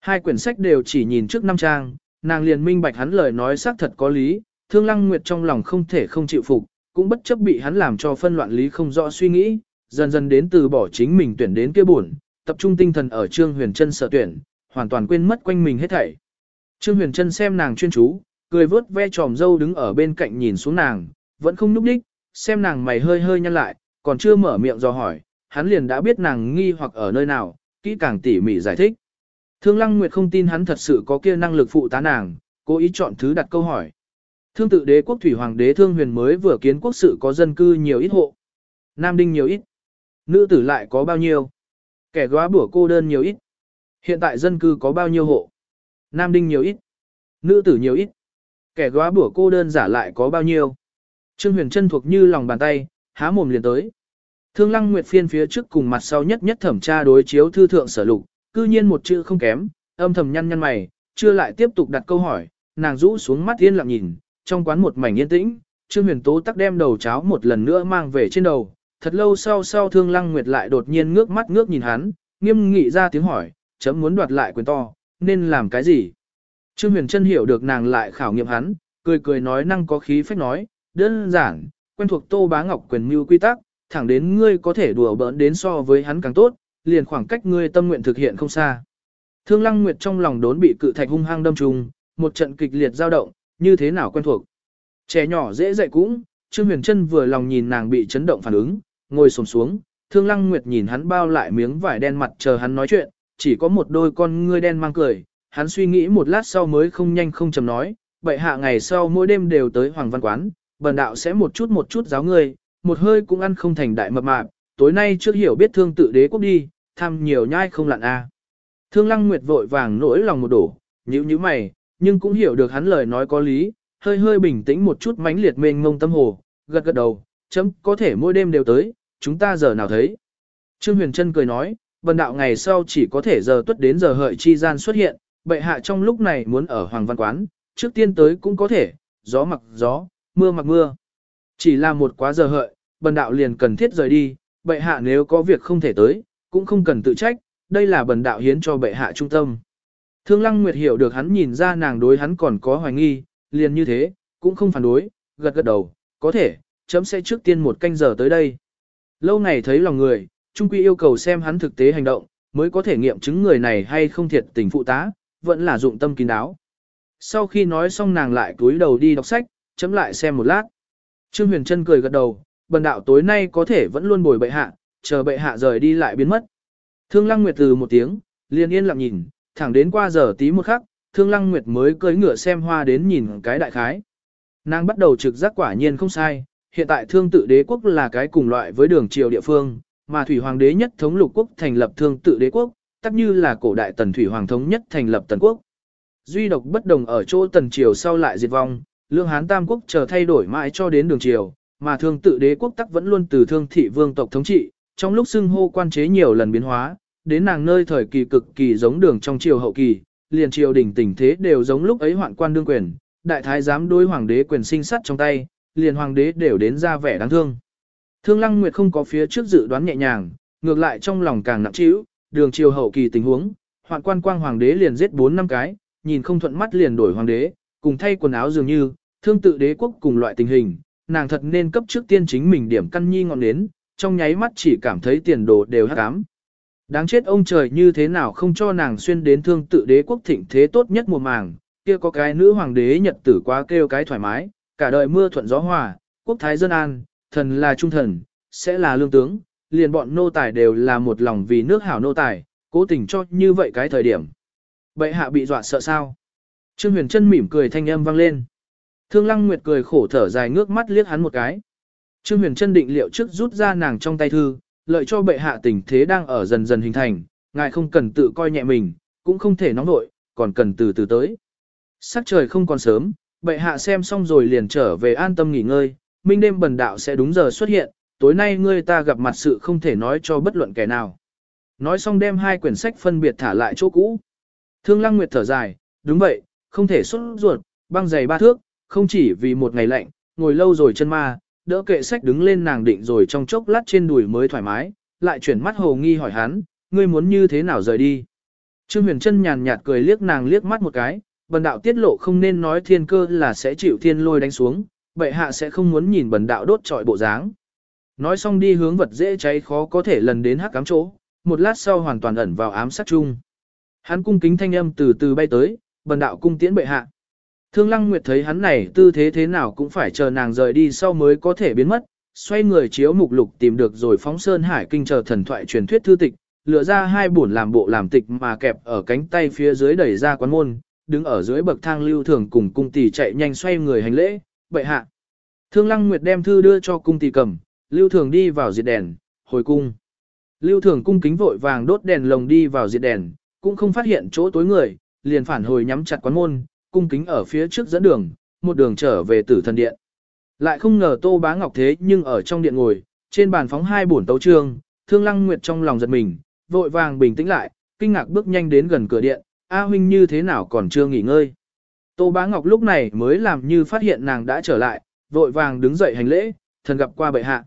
Hai quyển sách đều chỉ nhìn trước năm trang, nàng liền minh bạch hắn lời nói xác thật có lý, thương lăng nguyệt trong lòng không thể không chịu phục, cũng bất chấp bị hắn làm cho phân loạn lý không rõ suy nghĩ, dần dần đến từ bỏ chính mình tuyển đến kia buồn, tập trung tinh thần ở trương huyền chân sở tuyển, hoàn toàn quên mất quanh mình hết thảy. Trương huyền chân xem nàng chuyên chú, cười vớt ve tròm dâu đứng ở bên cạnh nhìn xuống nàng, vẫn không núp đích, xem nàng mày hơi hơi nhăn lại, còn chưa mở miệng do hỏi, hắn liền đã biết nàng nghi hoặc ở nơi nào, kỹ càng tỉ mỉ giải thích. Thương Lăng Nguyệt không tin hắn thật sự có kia năng lực phụ tá nàng, cố ý chọn thứ đặt câu hỏi. Thương tự đế quốc thủy hoàng đế thương huyền mới vừa kiến quốc sự có dân cư nhiều ít hộ. Nam đinh nhiều ít. Nữ tử lại có bao nhiêu. Kẻ góa bủa cô đơn nhiều ít. Hiện tại dân cư có bao nhiêu hộ. Nam đinh nhiều ít. Nữ tử nhiều ít. Kẻ góa bữa cô đơn giả lại có bao nhiêu. Trương huyền chân thuộc như lòng bàn tay, há mồm liền tới. Thương lăng nguyệt phiên phía trước cùng mặt sau nhất nhất thẩm tra đối chiếu thư thượng sở lục, cư nhiên một chữ không kém, âm thầm nhăn nhăn mày, chưa lại tiếp tục đặt câu hỏi, nàng rũ xuống mắt yên lặng nhìn, trong quán một mảnh yên tĩnh, Trương Huyền Tố tắc đem đầu cháo một lần nữa mang về trên đầu, thật lâu sau sau Thương Lăng Nguyệt lại đột nhiên ngước mắt ngước nhìn hắn, nghiêm nghị ra tiếng hỏi, chấm muốn đoạt lại quyền to, nên làm cái gì? Trương Huyền Trân hiểu được nàng lại khảo nghiệm hắn, cười cười nói năng có khí phách nói, đơn giản, quen thuộc Tô Bá Ngọc quyền mưu quy tắc, thẳng đến ngươi có thể đùa bỡn đến so với hắn càng tốt, liền khoảng cách ngươi tâm nguyện thực hiện không xa. Thương Lăng Nguyệt trong lòng đốn bị cự thạch hung hăng đâm trùng, một trận kịch liệt dao động, như thế nào quen thuộc. Trẻ nhỏ dễ dạy cũng, Trương Huyền Trân vừa lòng nhìn nàng bị chấn động phản ứng, ngồi xổm xuống, Thương Lăng Nguyệt nhìn hắn bao lại miếng vải đen mặt chờ hắn nói chuyện, chỉ có một đôi con ngươi đen mang cười, hắn suy nghĩ một lát sau mới không nhanh không chậm nói, vậy hạ ngày sau mỗi đêm đều tới Hoàng Văn Quán, bần đạo sẽ một chút một chút giáo ngươi, một hơi cũng ăn không thành đại mập mạp, tối nay trước hiểu biết thương tự đế quốc đi, tham nhiều nhai không lặn a. À. Thương Lăng Nguyệt vội vàng nỗi lòng một đổ, nhíu nhíu mày, nhưng cũng hiểu được hắn lời nói có lý, hơi hơi bình tĩnh một chút mãnh liệt mênh ngông tâm hồ, gật gật đầu, chấm có thể mỗi đêm đều tới, chúng ta giờ nào thấy. Trương Huyền Trân cười nói, bần đạo ngày sau chỉ có thể giờ tuất đến giờ hợi chi gian xuất hiện, bệ hạ trong lúc này muốn ở Hoàng Văn Quán, trước tiên tới cũng có thể, gió mặc gió, mưa mặc mưa. Chỉ là một quá giờ hợi, bần đạo liền cần thiết rời đi, bệ hạ nếu có việc không thể tới, cũng không cần tự trách, đây là bần đạo hiến cho bệ hạ trung tâm. Thương Lăng Nguyệt hiểu được hắn nhìn ra nàng đối hắn còn có hoài nghi, liền như thế, cũng không phản đối, gật gật đầu, có thể, chấm sẽ trước tiên một canh giờ tới đây. Lâu ngày thấy lòng người, Trung Quy yêu cầu xem hắn thực tế hành động, mới có thể nghiệm chứng người này hay không thiệt tình phụ tá, vẫn là dụng tâm kín đáo. Sau khi nói xong nàng lại cúi đầu đi đọc sách, chấm lại xem một lát. Trương Huyền Trân cười gật đầu, bần đạo tối nay có thể vẫn luôn bồi bệ hạ, chờ bệ hạ rời đi lại biến mất. Thương Lăng Nguyệt từ một tiếng, liền yên lặng nhìn, thẳng đến qua giờ tí một khắc, Thương Lăng Nguyệt mới cưỡi ngựa xem hoa đến nhìn cái đại khái. Nàng bắt đầu trực giác quả nhiên không sai, hiện tại thương tự đế quốc là cái cùng loại với đường triều địa phương, mà thủy hoàng đế nhất thống lục quốc thành lập thương tự đế quốc, tắc như là cổ đại tần thủy hoàng thống nhất thành lập tần quốc. Duy độc bất đồng ở chỗ tần triều sau lại diệt vong, lương hán tam quốc chờ thay đổi mãi cho đến đường triều, mà thương tự đế quốc tắc vẫn luôn từ thương thị vương tộc thống trị, trong lúc xưng hô quan chế nhiều lần biến hóa, đến nàng nơi thời kỳ cực kỳ giống đường trong triều hậu kỳ, liền triều đỉnh tình thế đều giống lúc ấy hoạn quan đương quyền, đại thái giám đối hoàng đế quyền sinh sát trong tay, liền hoàng đế đều đến ra vẻ đáng thương. Thương Lăng Nguyệt không có phía trước dự đoán nhẹ nhàng, ngược lại trong lòng càng nặng trĩu, đường triều hậu kỳ tình huống, hoạn quan quang hoàng đế liền giết 4 năm cái, nhìn không thuận mắt liền đổi hoàng đế, cùng thay quần áo dường như, thương tự đế quốc cùng loại tình hình, nàng thật nên cấp trước tiên chính mình điểm căn nhi ngọn nến, trong nháy mắt chỉ cảm thấy tiền đồ đều hắc ám. Đáng chết ông trời như thế nào không cho nàng xuyên đến thương tự đế quốc thịnh thế tốt nhất mùa màng, kia có cái nữ hoàng đế nhật tử quá kêu cái thoải mái, cả đời mưa thuận gió hòa, quốc thái dân an, thần là trung thần, sẽ là lương tướng, liền bọn nô tài đều là một lòng vì nước hảo nô tài, cố tình cho như vậy cái thời điểm. Bệ hạ bị dọa sợ sao? Trương Huyền Trân mỉm cười thanh âm vang lên. Thương Lăng Nguyệt cười khổ thở dài ngước mắt liếc hắn một cái. Trương Huyền Trân định liệu trước rút ra nàng trong tay thư, lợi cho bệ hạ tình thế đang ở dần dần hình thành, ngài không cần tự coi nhẹ mình, cũng không thể nóng nội, còn cần từ từ tới. Sắc trời không còn sớm, bệ hạ xem xong rồi liền trở về an tâm nghỉ ngơi, minh đêm bần đạo sẽ đúng giờ xuất hiện, tối nay ngươi ta gặp mặt sự không thể nói cho bất luận kẻ nào. Nói xong đem hai quyển sách phân biệt thả lại chỗ cũ. Thương Lăng Nguyệt thở dài, đúng vậy, không thể xuất ruột, băng giày ba thước, không chỉ vì một ngày lạnh, ngồi lâu rồi chân ma, đỡ kệ sách đứng lên nàng định rồi trong chốc lát trên đùi mới thoải mái, lại chuyển mắt hồ nghi hỏi hắn, ngươi muốn như thế nào rời đi. Trương Huyền Trân nhàn nhạt cười liếc nàng liếc mắt một cái, bần đạo tiết lộ không nên nói thiên cơ là sẽ chịu thiên lôi đánh xuống, bệ hạ sẽ không muốn nhìn bần đạo đốt trọi bộ dáng. Nói xong đi hướng vật dễ cháy khó có thể lần đến hắc cám chỗ, một lát sau hoàn toàn ẩn vào ám sát chung. Hắn cung kính thanh âm từ từ bay tới, bần đạo cung tiễn bệ hạ. Thương Lăng Nguyệt thấy hắn này tư thế thế nào cũng phải chờ nàng rời đi sau mới có thể biến mất, xoay người chiếu mục lục tìm được rồi phóng sơn hải kinh chờ thần thoại truyền thuyết thư tịch, lựa ra hai bổn làm bộ làm tịch mà kẹp ở cánh tay phía dưới đẩy ra quán môn, đứng ở dưới bậc thang lưu thường cùng cung tỷ chạy nhanh xoay người hành lễ, bệ hạ. Thương Lăng Nguyệt đem thư đưa cho cung tỷ cầm, lưu thường đi vào diệt đèn, hồi cung. Lưu thường cung kính vội vàng đốt đèn lồng đi vào diệt đèn, cũng không phát hiện chỗ tối người, liền phản hồi nhắm chặt quán môn, cung kính ở phía trước dẫn đường, một đường trở về tử thần điện. Lại không ngờ Tô Bá Ngọc thế nhưng ở trong điện ngồi, trên bàn phóng hai bổn tấu trương, Thương Lăng Nguyệt trong lòng giật mình, vội vàng bình tĩnh lại, kinh ngạc bước nhanh đến gần cửa điện, A huynh như thế nào còn chưa nghỉ ngơi. Tô Bá Ngọc lúc này mới làm như phát hiện nàng đã trở lại, vội vàng đứng dậy hành lễ, thần gặp qua bệ hạ.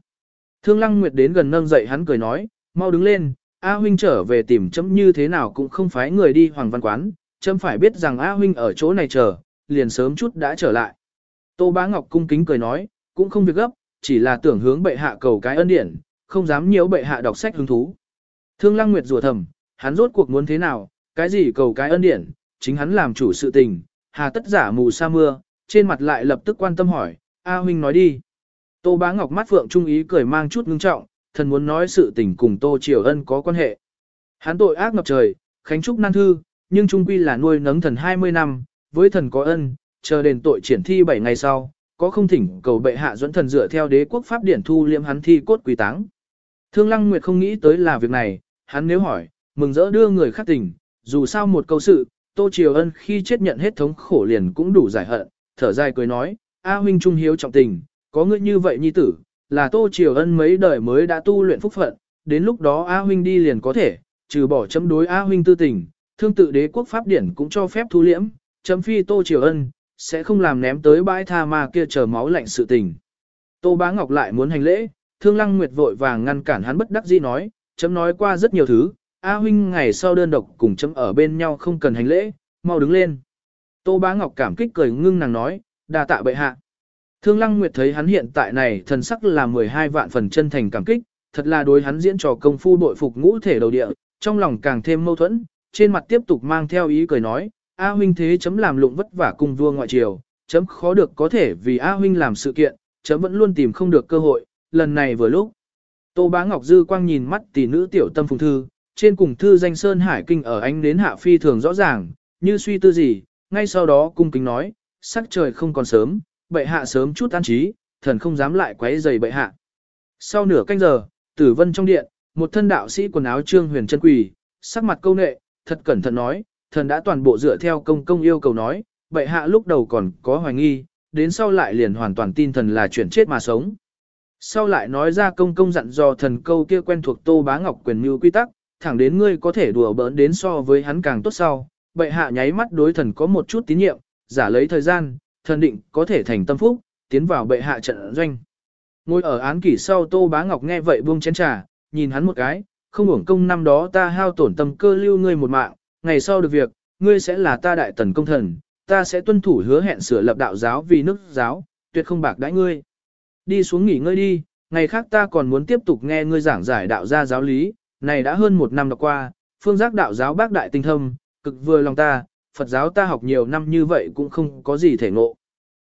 Thương Lăng Nguyệt đến gần nâng dậy hắn cười nói, mau đứng lên, A huynh trở về tìm chấm như thế nào cũng không phải người đi hoàng văn quán, chấm phải biết rằng A huynh ở chỗ này chờ, liền sớm chút đã trở lại. Tô Bá Ngọc cung kính cười nói, cũng không việc gấp, chỉ là tưởng hướng bệ hạ cầu cái ân điển, không dám nhiễu bệ hạ đọc sách hứng thú. Thương Lăng Nguyệt rủa thầm, hắn rốt cuộc muốn thế nào, cái gì cầu cái ân điển, chính hắn làm chủ sự tình, hà tất giả mù sa mưa, trên mặt lại lập tức quan tâm hỏi, A huynh nói đi. Tô Bá Ngọc mắt phượng trung ý cười mang chút ngưng trọng, thần muốn nói sự tình cùng Tô Triều Ân có quan hệ. Hắn tội ác ngập trời, khánh trúc nan thư, nhưng trung quy là nuôi nấng thần 20 năm, với thần có ân, chờ đền tội triển thi 7 ngày sau, có không thỉnh cầu bệ hạ dẫn thần dựa theo đế quốc pháp điển thu liệm hắn thi cốt quỳ táng. Thương Lăng Nguyệt không nghĩ tới là việc này, hắn nếu hỏi, mừng rỡ đưa người khác tình, dù sao một câu sự, Tô Triều Ân khi chết nhận hết thống khổ liền cũng đủ giải hận, thở dài cười nói, A huynh trung hiếu trọng tình, có ngươi như vậy nhi tử, là Tô Triều Ân mấy đời mới đã tu luyện phúc phận, đến lúc đó A huynh đi liền có thể, trừ bỏ chấm đối A huynh tư tình, thương tự đế quốc pháp điển cũng cho phép thu liễm, chấm phi Tô Triều Ân, sẽ không làm ném tới bãi tha ma kia chờ máu lạnh sự tình. Tô Bá Ngọc lại muốn hành lễ, Thương Lăng Nguyệt vội vàng ngăn cản hắn bất đắc dĩ nói, chấm nói qua rất nhiều thứ, A huynh ngày sau đơn độc cùng chấm ở bên nhau không cần hành lễ, mau đứng lên. Tô Bá Ngọc cảm kích cười ngưng nàng nói, đa tạ bệ hạ. Thương Lăng Nguyệt thấy hắn hiện tại này thần sắc là 12 vạn phần chân thành cảm kích, thật là đối hắn diễn trò công phu bội phục ngũ thể đầu địa, trong lòng càng thêm mâu thuẫn, trên mặt tiếp tục mang theo ý cười nói, A huynh thế chấm làm lụng vất vả cùng vua ngoại triều, chấm khó được có thể vì A huynh làm sự kiện, chấm vẫn luôn tìm không được cơ hội, lần này vừa lúc. Tô Bá Ngọc Dư quang nhìn mắt tỷ nữ tiểu tâm phùng thư, trên cùng thư danh Sơn Hải Kinh ở ánh đến hạ phi thường rõ ràng, như suy tư gì, ngay sau đó cung kính nói, sắc trời không còn sớm, bệ hạ sớm chút an trí, thần không dám lại quấy rầy bệ hạ. Sau nửa canh giờ, tử vân trong điện, một thân đạo sĩ quần áo trương huyền chân quỳ, sắc mặt câu nệ, thật cẩn thận nói, thần đã toàn bộ dựa theo công công yêu cầu nói, bệ hạ lúc đầu còn có hoài nghi, đến sau lại liền hoàn toàn tin thần là chuyển chết mà sống. Sau lại nói ra công công dặn dò thần câu kia quen thuộc Tô Bá Ngọc quyền mưu quy tắc, thẳng đến ngươi có thể đùa bỡn đến so với hắn càng tốt sau, bệ hạ nháy mắt đối thần có một chút tín nhiệm, giả lấy thời gian, thần định có thể thành tâm phúc, tiến vào bệ hạ trận doanh. Ngồi ở án kỷ sau Tô Bá Ngọc nghe vậy buông chén trà, nhìn hắn một cái, không hưởng công năm đó ta hao tổn tâm cơ lưu ngươi một mạng, ngày sau được việc, ngươi sẽ là ta đại tần công thần, ta sẽ tuân thủ hứa hẹn sửa lập đạo giáo vì nước giáo, tuyệt không bạc đãi ngươi. Đi xuống nghỉ ngơi đi, ngày khác ta còn muốn tiếp tục nghe ngươi giảng giải đạo gia giáo lý, này đã hơn một năm đã qua, phương giác đạo giáo bác đại tinh thâm, cực vừa lòng ta, Phật giáo ta học nhiều năm như vậy cũng không có gì thể ngộ.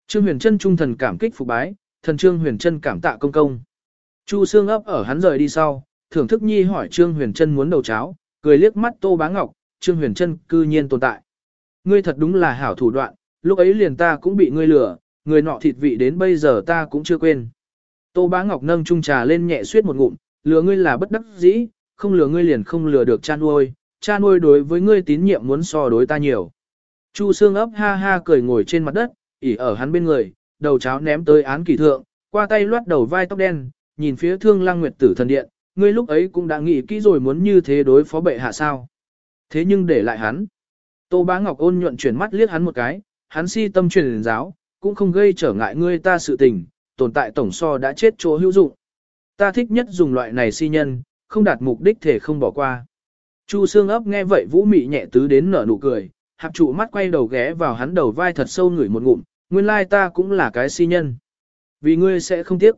Trương Huyền Trân trung thần cảm kích phục bái, thần Trương Huyền Trân cảm tạ công công. Chu Sương ấp ở hắn rời đi sau, thưởng thức nhi hỏi Trương Huyền Trân muốn đầu cháo, cười liếc mắt Tô Bá Ngọc, Trương Huyền Trân cư nhiên tồn tại. Ngươi thật đúng là hảo thủ đoạn, lúc ấy liền ta cũng bị ngươi lừa, người nọ thịt vị đến bây giờ ta cũng chưa quên. Tô Bá Ngọc nâng chung trà lên nhẹ suyết một ngụm, lừa ngươi là bất đắc dĩ, không lừa ngươi liền không lừa được cha nuôi, cha nuôi đối với ngươi tín nhiệm muốn so đối ta nhiều. Chu Sương ấp ha ha cười ngồi trên mặt đất, ỉ ở hắn bên người, đầu cháo ném tới án kỳ thượng, qua tay loát đầu vai tóc đen, nhìn phía thương Lang nguyệt tử thần điện, ngươi lúc ấy cũng đã nghĩ kỹ rồi muốn như thế đối phó bệ hạ sao. Thế nhưng để lại hắn. Tô Bá Ngọc ôn nhuận chuyển mắt liếc hắn một cái, hắn si tâm truyền giáo, cũng không gây trở ngại ngươi ta sự tình, tồn tại tổng so đã chết chỗ hữu dụng. Ta thích nhất dùng loại này si nhân, không đạt mục đích thể không bỏ qua. Chu Sương ấp nghe vậy vũ mị nhẹ tứ đến nở nụ cười, hạp trụ mắt quay đầu ghé vào hắn đầu vai thật sâu ngửi một ngụm, nguyên lai ta cũng là cái si nhân. Vì ngươi sẽ không tiếc.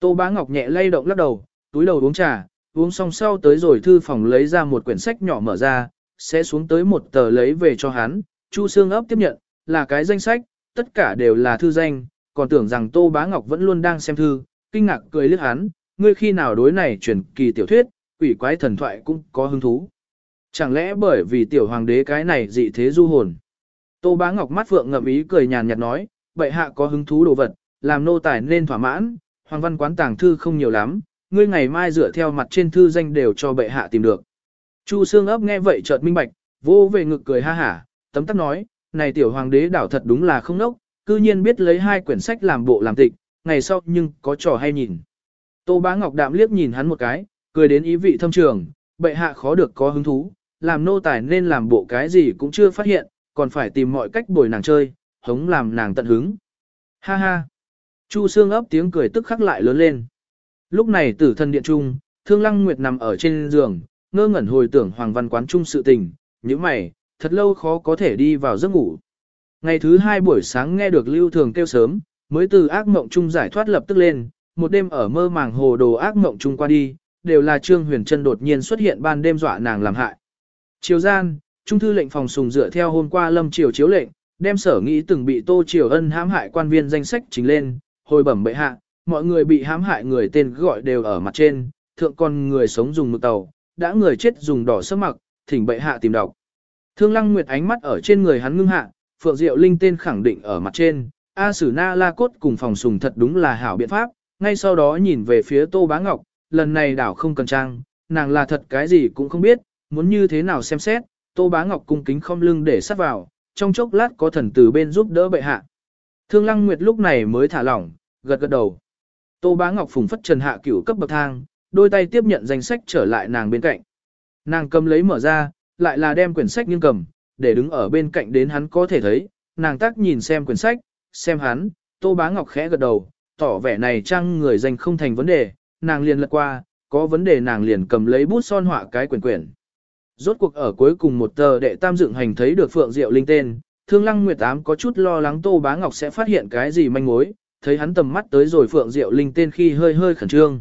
Tô Bá Ngọc nhẹ lay động lắc đầu, túi đầu uống trà, uống xong sau tới rồi thư phòng lấy ra một quyển sách nhỏ mở ra, sẽ xuống tới một tờ lấy về cho hắn, Chu Sương ấp tiếp nhận, là cái danh sách, tất cả đều là thư danh, còn tưởng rằng Tô Bá Ngọc vẫn luôn đang xem thư, kinh ngạc cười liếc hắn, ngươi khi nào đối này truyền kỳ tiểu thuyết, quỷ quái thần thoại cũng có hứng thú. Chẳng lẽ bởi vì tiểu hoàng đế cái này dị thế du hồn. Tô Bá Ngọc mắt phượng ngậm ý cười nhàn nhạt nói, bệ hạ có hứng thú đồ vật, làm nô tài nên thỏa mãn, hoàng văn quán tàng thư không nhiều lắm, ngươi ngày mai dựa theo mặt trên thư danh đều cho bệ hạ tìm được. Chu xương ấp nghe vậy chợt minh bạch, vô về ngực cười ha hả, tấm tắc nói, này tiểu hoàng đế đảo thật đúng là không nốc, cư nhiên biết lấy hai quyển sách làm bộ làm tịch, ngày sau nhưng có trò hay nhìn. Tô Bá Ngọc đạm liếc nhìn hắn một cái, cười đến ý vị thâm trường, bệ hạ khó được có hứng thú, làm nô tài nên làm bộ cái gì cũng chưa phát hiện, còn phải tìm mọi cách bồi nàng chơi, hống làm nàng tận hứng. Ha ha. Chu Sương ấp tiếng cười tức khắc lại lớn lên. Lúc này tử thân điện trung, Thương Lăng Nguyệt nằm ở trên giường, ngơ ngẩn hồi tưởng Hoàng Văn Quán trung sự tình, những mày, thật lâu khó có thể đi vào giấc ngủ. Ngày thứ hai buổi sáng nghe được Lưu Thường kêu sớm, mới từ ác mộng trung giải thoát lập tức lên, một đêm ở mơ màng hồ đồ ác mộng trung qua đi, đều là Trương Huyền Trân đột nhiên xuất hiện ban đêm dọa nàng làm hại. Triều gian, Trung thư lệnh phòng sùng dựa theo hôm qua Lâm Triều chiếu lệnh, đem sở nghĩ từng bị Tô Triều Ân hãm hại quan viên danh sách trình lên, hồi bẩm bệ hạ, mọi người bị hãm hại người tên gọi đều ở mặt trên, thượng con người sống dùng mực tàu, đã người chết dùng đỏ sâm mặc, thỉnh bệ hạ tìm đọc. Thương Lăng Nguyệt ánh mắt ở trên người hắn ngưng hạ, Phượng Diệu Linh tên khẳng định ở mặt trên, A Sử Na La Cốt cùng phòng sùng thật đúng là hảo biện pháp, ngay sau đó nhìn về phía Tô Bá Ngọc, lần này đảo không cần trang, nàng là thật cái gì cũng không biết, muốn như thế nào xem xét, Tô Bá Ngọc cung kính khom lưng để sát vào, trong chốc lát có thần từ bên giúp đỡ bệ hạ. Thương Lăng Nguyệt lúc này mới thả lỏng, gật gật đầu. Tô Bá Ngọc phùng phất trần hạ cửu cấp bậc thang, đôi tay tiếp nhận danh sách trở lại nàng bên cạnh. Nàng cầm lấy mở ra, lại là đem quyển sách nghiêng cầm, để đứng ở bên cạnh đến hắn có thể thấy, nàng tác nhìn xem quyển sách, xem hắn, Tô Bá Ngọc khẽ gật đầu, tỏ vẻ này trang người danh không thành vấn đề, nàng liền lật qua, có vấn đề nàng liền cầm lấy bút son họa cái quyển quyển. Rốt cuộc ở cuối cùng một tờ đệ tam dựng hành thấy được Phượng Diệu Linh tên, Thương Lăng Nguyệt Ám có chút lo lắng Tô Bá Ngọc sẽ phát hiện cái gì manh mối, thấy hắn tầm mắt tới rồi Phượng Diệu Linh tên khi hơi hơi khẩn trương.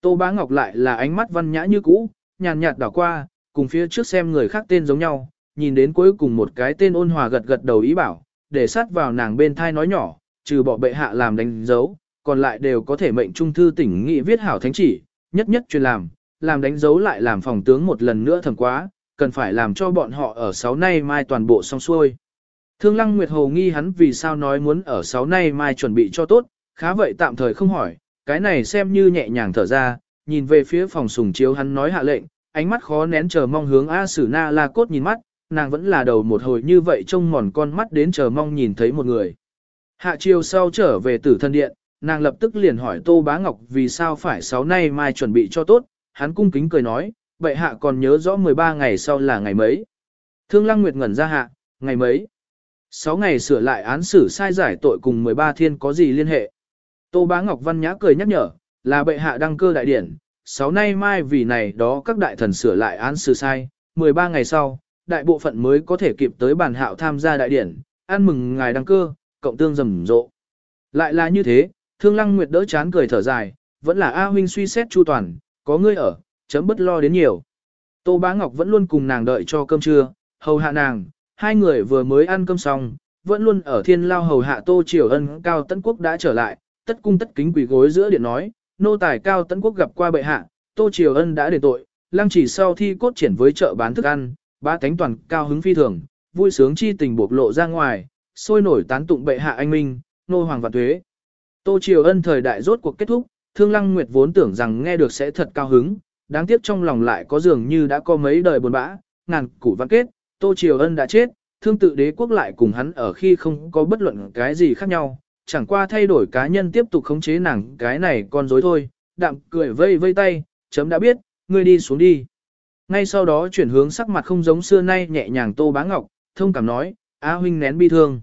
Tô Bá Ngọc lại là ánh mắt văn nhã như cũ, nhàn nhạt đảo qua, cùng phía trước xem người khác tên giống nhau, nhìn đến cuối cùng một cái tên ôn hòa gật gật đầu ý bảo, để sát vào nàng bên thai nói nhỏ, trừ bỏ bệ hạ làm đánh dấu, còn lại đều có thể mệnh trung thư tỉnh nghị viết hảo thánh chỉ, nhất nhất truyền làm, làm đánh dấu lại làm phòng tướng một lần nữa thầm quá, cần phải làm cho bọn họ ở sáu nay mai toàn bộ xong xuôi. Thương Lăng Nguyệt Hồ nghi hắn vì sao nói muốn ở sáu nay mai chuẩn bị cho tốt, khá vậy tạm thời không hỏi, cái này xem như nhẹ nhàng thở ra, nhìn về phía phòng sùng chiếu hắn nói hạ lệnh, ánh mắt khó nén chờ mong hướng A Sử Na La Cốt nhìn mắt, nàng vẫn là đầu một hồi như vậy trông mòn con mắt đến chờ mong nhìn thấy một người. Hạ chiều sau trở về tử thân điện, nàng lập tức liền hỏi Tô Bá Ngọc vì sao phải sáu nay mai chuẩn bị cho tốt, hắn cung kính cười nói, vậy hạ còn nhớ rõ 13 ngày sau là ngày mấy. Thương Lăng Nguyệt ngẩn ra hạ, ngày mấy. 6 ngày sửa lại án xử sai giải tội cùng 13 thiên có gì liên hệ? Tô Bá Ngọc Văn Nhã cười nhắc nhở, là bệ hạ đăng cơ đại điển, 6 nay mai vì này đó các đại thần sửa lại án xử sai, 13 ngày sau, đại bộ phận mới có thể kịp tới bản hạo tham gia đại điển, ăn mừng ngài đăng cơ, cộng tương rầm rộ. Lại là như thế, Thương Lăng Nguyệt đỡ chán cười thở dài, vẫn là A huynh suy xét chu toàn, có ngươi ở, chấm bất lo đến nhiều. Tô Bá Ngọc vẫn luôn cùng nàng đợi cho cơm trưa, hầu hạ nàng, hai người vừa mới ăn cơm xong, vẫn luôn ở thiên lao hầu hạ Tô Triều Ân Cao Tấn Quốc đã trở lại, tất cung tất kính quỳ gối giữa điện nói, nô tài Cao Tấn Quốc gặp qua bệ hạ, Tô Triều Ân đã đền tội, lăng chỉ sau thi cốt triển với chợ bán thức ăn, ba tánh toàn cao hứng phi thường, vui sướng chi tình bộc lộ ra ngoài, sôi nổi tán tụng bệ hạ anh minh, nô hoàng và thuế. Tô Triều Ân thời đại rốt cuộc kết thúc, Thương Lăng Nguyệt vốn tưởng rằng nghe được sẽ thật cao hứng, đáng tiếc trong lòng lại có dường như đã có mấy đời buồn bã, ngàn củ văn kết, Tô Triều Ân đã chết, thương tự đế quốc lại cùng hắn ở khi không có bất luận cái gì khác nhau, chẳng qua thay đổi cá nhân tiếp tục khống chế nàng cái này con dối thôi, đạm cười vây vây tay, chấm đã biết, ngươi đi xuống đi. Ngay sau đó chuyển hướng sắc mặt không giống xưa nay nhẹ nhàng Tô Bá Ngọc, thông cảm nói, a huynh nén bi thương.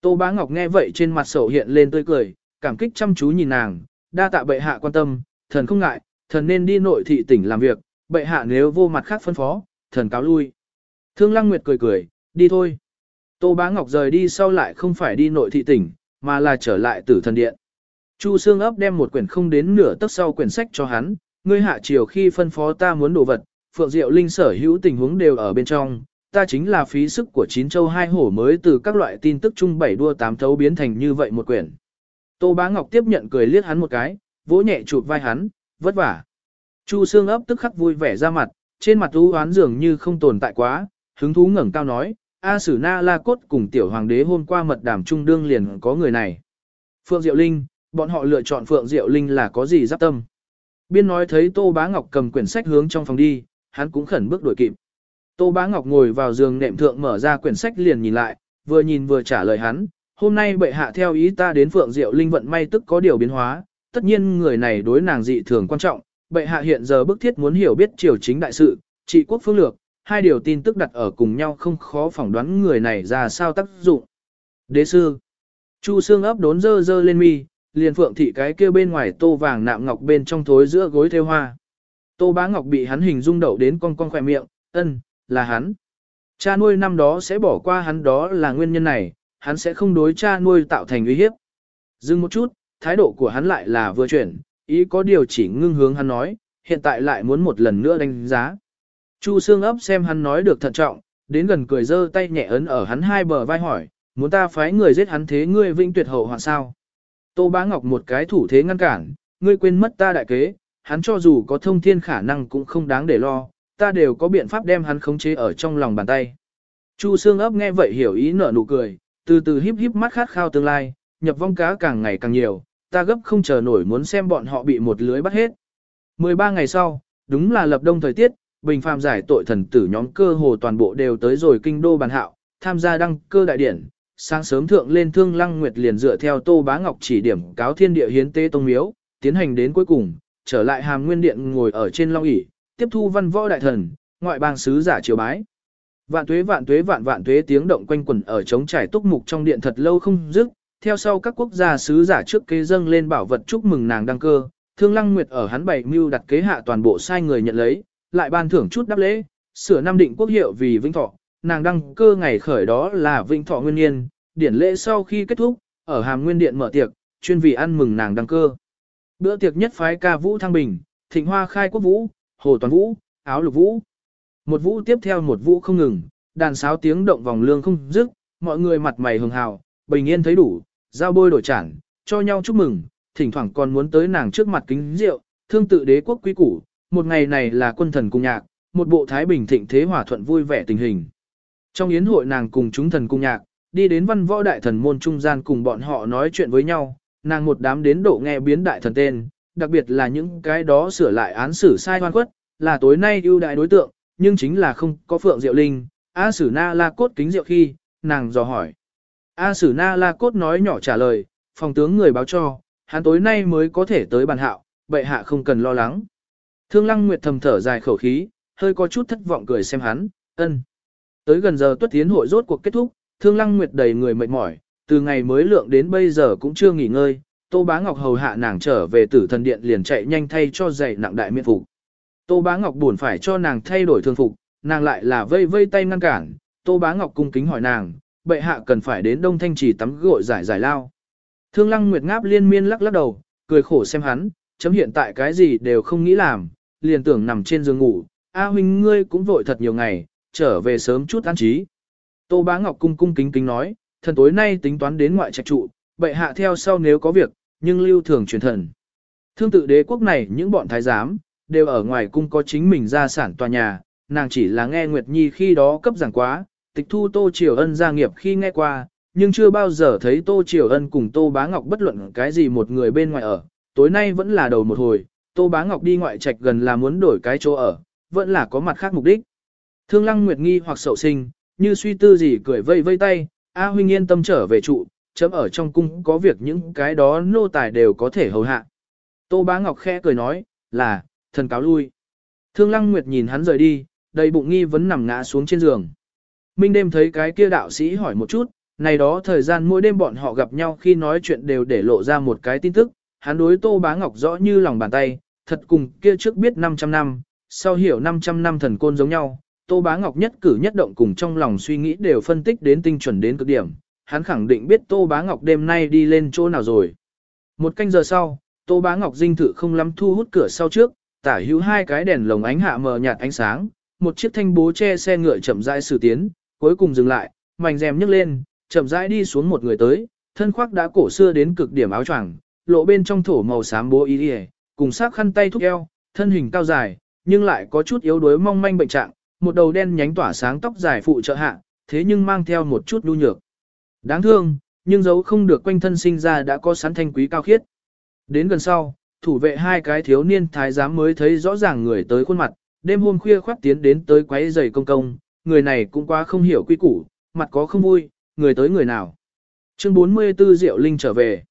Tô Bá Ngọc nghe vậy trên mặt sầu hiện lên tươi cười, cảm kích chăm chú nhìn nàng, đa tạ bệ hạ quan tâm, thần không ngại, thần nên đi nội thị tỉnh làm việc, bệ hạ nếu vô mặt khác phân phó, thần cáo lui. Thương Lăng Nguyệt cười cười, đi thôi. Tô Bá Ngọc rời đi sau lại không phải đi nội thị tỉnh, mà là trở lại tử thần điện. Chu Sương ấp đem một quyển không đến nửa tấc sau quyển sách cho hắn, ngươi hạ chiều khi phân phó ta muốn đồ vật, Phượng Diệu Linh sở hữu tình huống đều ở bên trong, ta chính là phí sức của chín châu hai hổ mới từ các loại tin tức chung bảy đua tám thấu biến thành như vậy một quyển. Tô Bá Ngọc tiếp nhận cười liếc hắn một cái, vỗ nhẹ chụp vai hắn, vất vả. Chu Sương ấp tức khắc vui vẻ ra mặt, trên mặt u oán dường như không tồn tại quá, hứng thú ngẩng cao nói, A Sử Na La Cốt cùng tiểu hoàng đế hôm qua mật đàm trung đương liền có người này. Phượng Diệu Linh, bọn họ lựa chọn Phượng Diệu Linh là có gì giáp tâm. Biên nói thấy Tô Bá Ngọc cầm quyển sách hướng trong phòng đi, hắn cũng khẩn bước đuổi kịp. Tô Bá Ngọc ngồi vào giường nệm thượng mở ra quyển sách liền nhìn lại, vừa nhìn vừa trả lời hắn, hôm nay bệ hạ theo ý ta đến Phượng Diệu Linh vận may tức có điều biến hóa, tất nhiên người này đối nàng dị thường quan trọng, bệ hạ hiện giờ bức thiết muốn hiểu biết triều chính đại sự, trị quốc phương lược, hai điều tin tức đặt ở cùng nhau không khó phỏng đoán người này ra sao tác dụng. Đế sư, Chu xương ấp đốn dơ dơ lên mi, liền phượng thị cái kia bên ngoài tô vàng nạm ngọc bên trong thối giữa gối theo hoa. Tô bá ngọc bị hắn hình dung đậu đến con con khỏe miệng, ân, là hắn. Cha nuôi năm đó sẽ bỏ qua hắn đó là nguyên nhân này, hắn sẽ không đối cha nuôi tạo thành uy hiếp. Dừng một chút, thái độ của hắn lại là vừa chuyển, ý có điều chỉ ngưng hướng hắn nói, hiện tại lại muốn một lần nữa đánh giá. Chu xương ấp xem hắn nói được thận trọng, đến gần cười dơ tay nhẹ ấn ở hắn hai bờ vai hỏi, muốn ta phái người giết hắn thế ngươi vinh tuyệt hậu hoạn sao? Tô Bá Ngọc một cái thủ thế ngăn cản, ngươi quên mất ta đại kế, hắn cho dù có thông thiên khả năng cũng không đáng để lo, ta đều có biện pháp đem hắn khống chế ở trong lòng bàn tay. Chu xương ấp nghe vậy hiểu ý nở nụ cười, từ từ híp híp mắt khát khao tương lai, nhập vong cá càng ngày càng nhiều, ta gấp không chờ nổi muốn xem bọn họ bị một lưới bắt hết. 13 ngày sau, đúng là lập đông thời tiết, bình phàm giải tội thần tử nhóm cơ hồ toàn bộ đều tới rồi kinh đô bàn hạo, tham gia đăng cơ đại điển. Sáng sớm thượng lên thương lăng nguyệt liền dựa theo tô bá ngọc chỉ điểm cáo thiên địa hiến tế tông miếu, tiến hành đến cuối cùng, trở lại hàm nguyên điện ngồi ở trên long ỷ tiếp thu văn võ đại thần, ngoại bang sứ giả triều bái. Vạn tuế vạn tuế vạn vạn tuế tiếng động quanh quẩn ở trống trải túc mục trong điện thật lâu không dứt, theo sau các quốc gia sứ giả trước kế dâng lên bảo vật chúc mừng nàng đăng cơ, Thương Lăng Nguyệt ở hắn bảy mưu đặt kế hạ toàn bộ sai người nhận lấy, lại ban thưởng chút đáp lễ, sửa năm định quốc hiệu vì vĩnh thọ, nàng đăng cơ ngày khởi đó là vĩnh thọ nguyên niên, điển lễ sau khi kết thúc, ở Hàm Nguyên Điện mở tiệc, chuyên vì ăn mừng nàng đăng cơ. Bữa tiệc nhất phái ca vũ thăng bình, thịnh hoa khai quốc vũ, hồ toàn vũ, áo lục vũ. Một vũ tiếp theo một vũ không ngừng, đàn sáo tiếng động vòng lương không dứt, mọi người mặt mày hường hào, bình yên thấy đủ, giao bôi đổi chản, cho nhau chúc mừng, thỉnh thoảng còn muốn tới nàng trước mặt kính rượu, thương tự đế quốc quý củ, một ngày này là quân thần cung nhạc, một bộ thái bình thịnh thế hòa thuận vui vẻ tình hình. Trong yến hội nàng cùng chúng thần cung nhạc, đi đến văn võ đại thần môn trung gian cùng bọn họ nói chuyện với nhau, nàng một đám đến độ nghe biến đại thần tên, đặc biệt là những cái đó sửa lại án xử sai hoan quất, là tối nay ưu đại đối tượng, nhưng chính là không có phượng diệu linh, A Sử Na La Cốt kính rượu khi, nàng dò hỏi. A Sử Na La Cốt nói nhỏ trả lời, phòng tướng người báo cho, hắn tối nay mới có thể tới bàn hạo, bệ hạ không cần lo lắng. Thương Lăng Nguyệt thầm thở dài khẩu khí, hơi có chút thất vọng cười xem hắn, ân. Tới gần giờ tuất tiến hội rốt cuộc kết thúc, Thương Lăng Nguyệt đầy người mệt mỏi, từ ngày mới lượng đến bây giờ cũng chưa nghỉ ngơi, Tô Bá Ngọc hầu hạ nàng trở về tử thần điện liền chạy nhanh thay cho giày nặng đại miễn phục. Tô Bá Ngọc buồn phải cho nàng thay đổi thương phục, nàng lại là vây vây tay ngăn cản, Tô Bá Ngọc cung kính hỏi nàng, bệ hạ cần phải đến Đông Thanh Trì tắm gội giải giải lao. Thương Lăng Nguyệt ngáp liên miên lắc lắc đầu, cười khổ xem hắn, chấm hiện tại cái gì đều không nghĩ làm, liền tưởng nằm trên giường ngủ, A huynh ngươi cũng vội thật nhiều ngày, trở về sớm chút an trí. Tô Bá Ngọc cung cung kính kính nói, thần tối nay tính toán đến ngoại trạch trụ, bệ hạ theo sau nếu có việc, nhưng lưu thường truyền thần. Thương tự đế quốc này những bọn thái giám, đều ở ngoài cung có chính mình gia sản tòa nhà, nàng chỉ là nghe Nguyệt Nhi khi đó cấp giảng quá, tịch thu Tô Triều Ân gia nghiệp khi nghe qua, nhưng chưa bao giờ thấy Tô Triều Ân cùng Tô Bá Ngọc bất luận cái gì một người bên ngoài ở, tối nay vẫn là đầu một hồi, Tô Bá Ngọc đi ngoại trạch gần là muốn đổi cái chỗ ở, vẫn là có mặt khác mục đích. Thương Lăng Nguyệt nghi hoặc sậu sinh, như suy tư gì cười vây vây tay, A huynh yên tâm trở về trụ, chấm ở trong cung có việc những cái đó nô tài đều có thể hầu hạ. Tô Bá Ngọc khẽ cười nói, là, thần cáo lui. Thương Lăng Nguyệt nhìn hắn rời đi, đầy bụng nghi vấn nằm ngã xuống trên giường. Minh đêm thấy cái kia đạo sĩ hỏi một chút, này đó thời gian mỗi đêm bọn họ gặp nhau khi nói chuyện đều để lộ ra một cái tin tức, hắn đối Tô Bá Ngọc rõ như lòng bàn tay, thật cùng kia trước biết 500 năm, sau hiểu 500 năm thần côn giống nhau, Tô Bá Ngọc nhất cử nhất động cùng trong lòng suy nghĩ đều phân tích đến tinh chuẩn đến cực điểm, hắn khẳng định biết Tô Bá Ngọc đêm nay đi lên chỗ nào rồi. Một canh giờ sau, Tô Bá Ngọc dinh thự không lắm thu hút cửa sau trước, tả hữu hai cái đèn lồng ánh hạ mờ nhạt ánh sáng, một chiếc thanh bố che xe ngựa chậm rãi xử tiến, cuối cùng dừng lại, mảnh rèm nhấc lên, chậm rãi đi xuống một người tới, thân khoác đã cổ xưa đến cực điểm áo choàng, lộ bên trong thổ màu xám bố y, cùng sắc khăn tay thúc eo, thân hình cao dài, nhưng lại có chút yếu đuối mong manh bệnh trạng, một đầu đen nhánh tỏa sáng tóc dài phụ trợ hạ, thế nhưng mang theo một chút nhu nhược. Đáng thương, nhưng dấu không được quanh thân sinh ra đã có sẵn thanh quý cao khiết. Đến gần sau, thủ vệ hai cái thiếu niên thái giám mới thấy rõ ràng người tới khuôn mặt, đêm hôm khuya khoát tiến đến tới quấy giày công công, người này cũng quá không hiểu quy củ, mặt có không vui, người tới người nào. Chương 44 Diệu Linh trở về.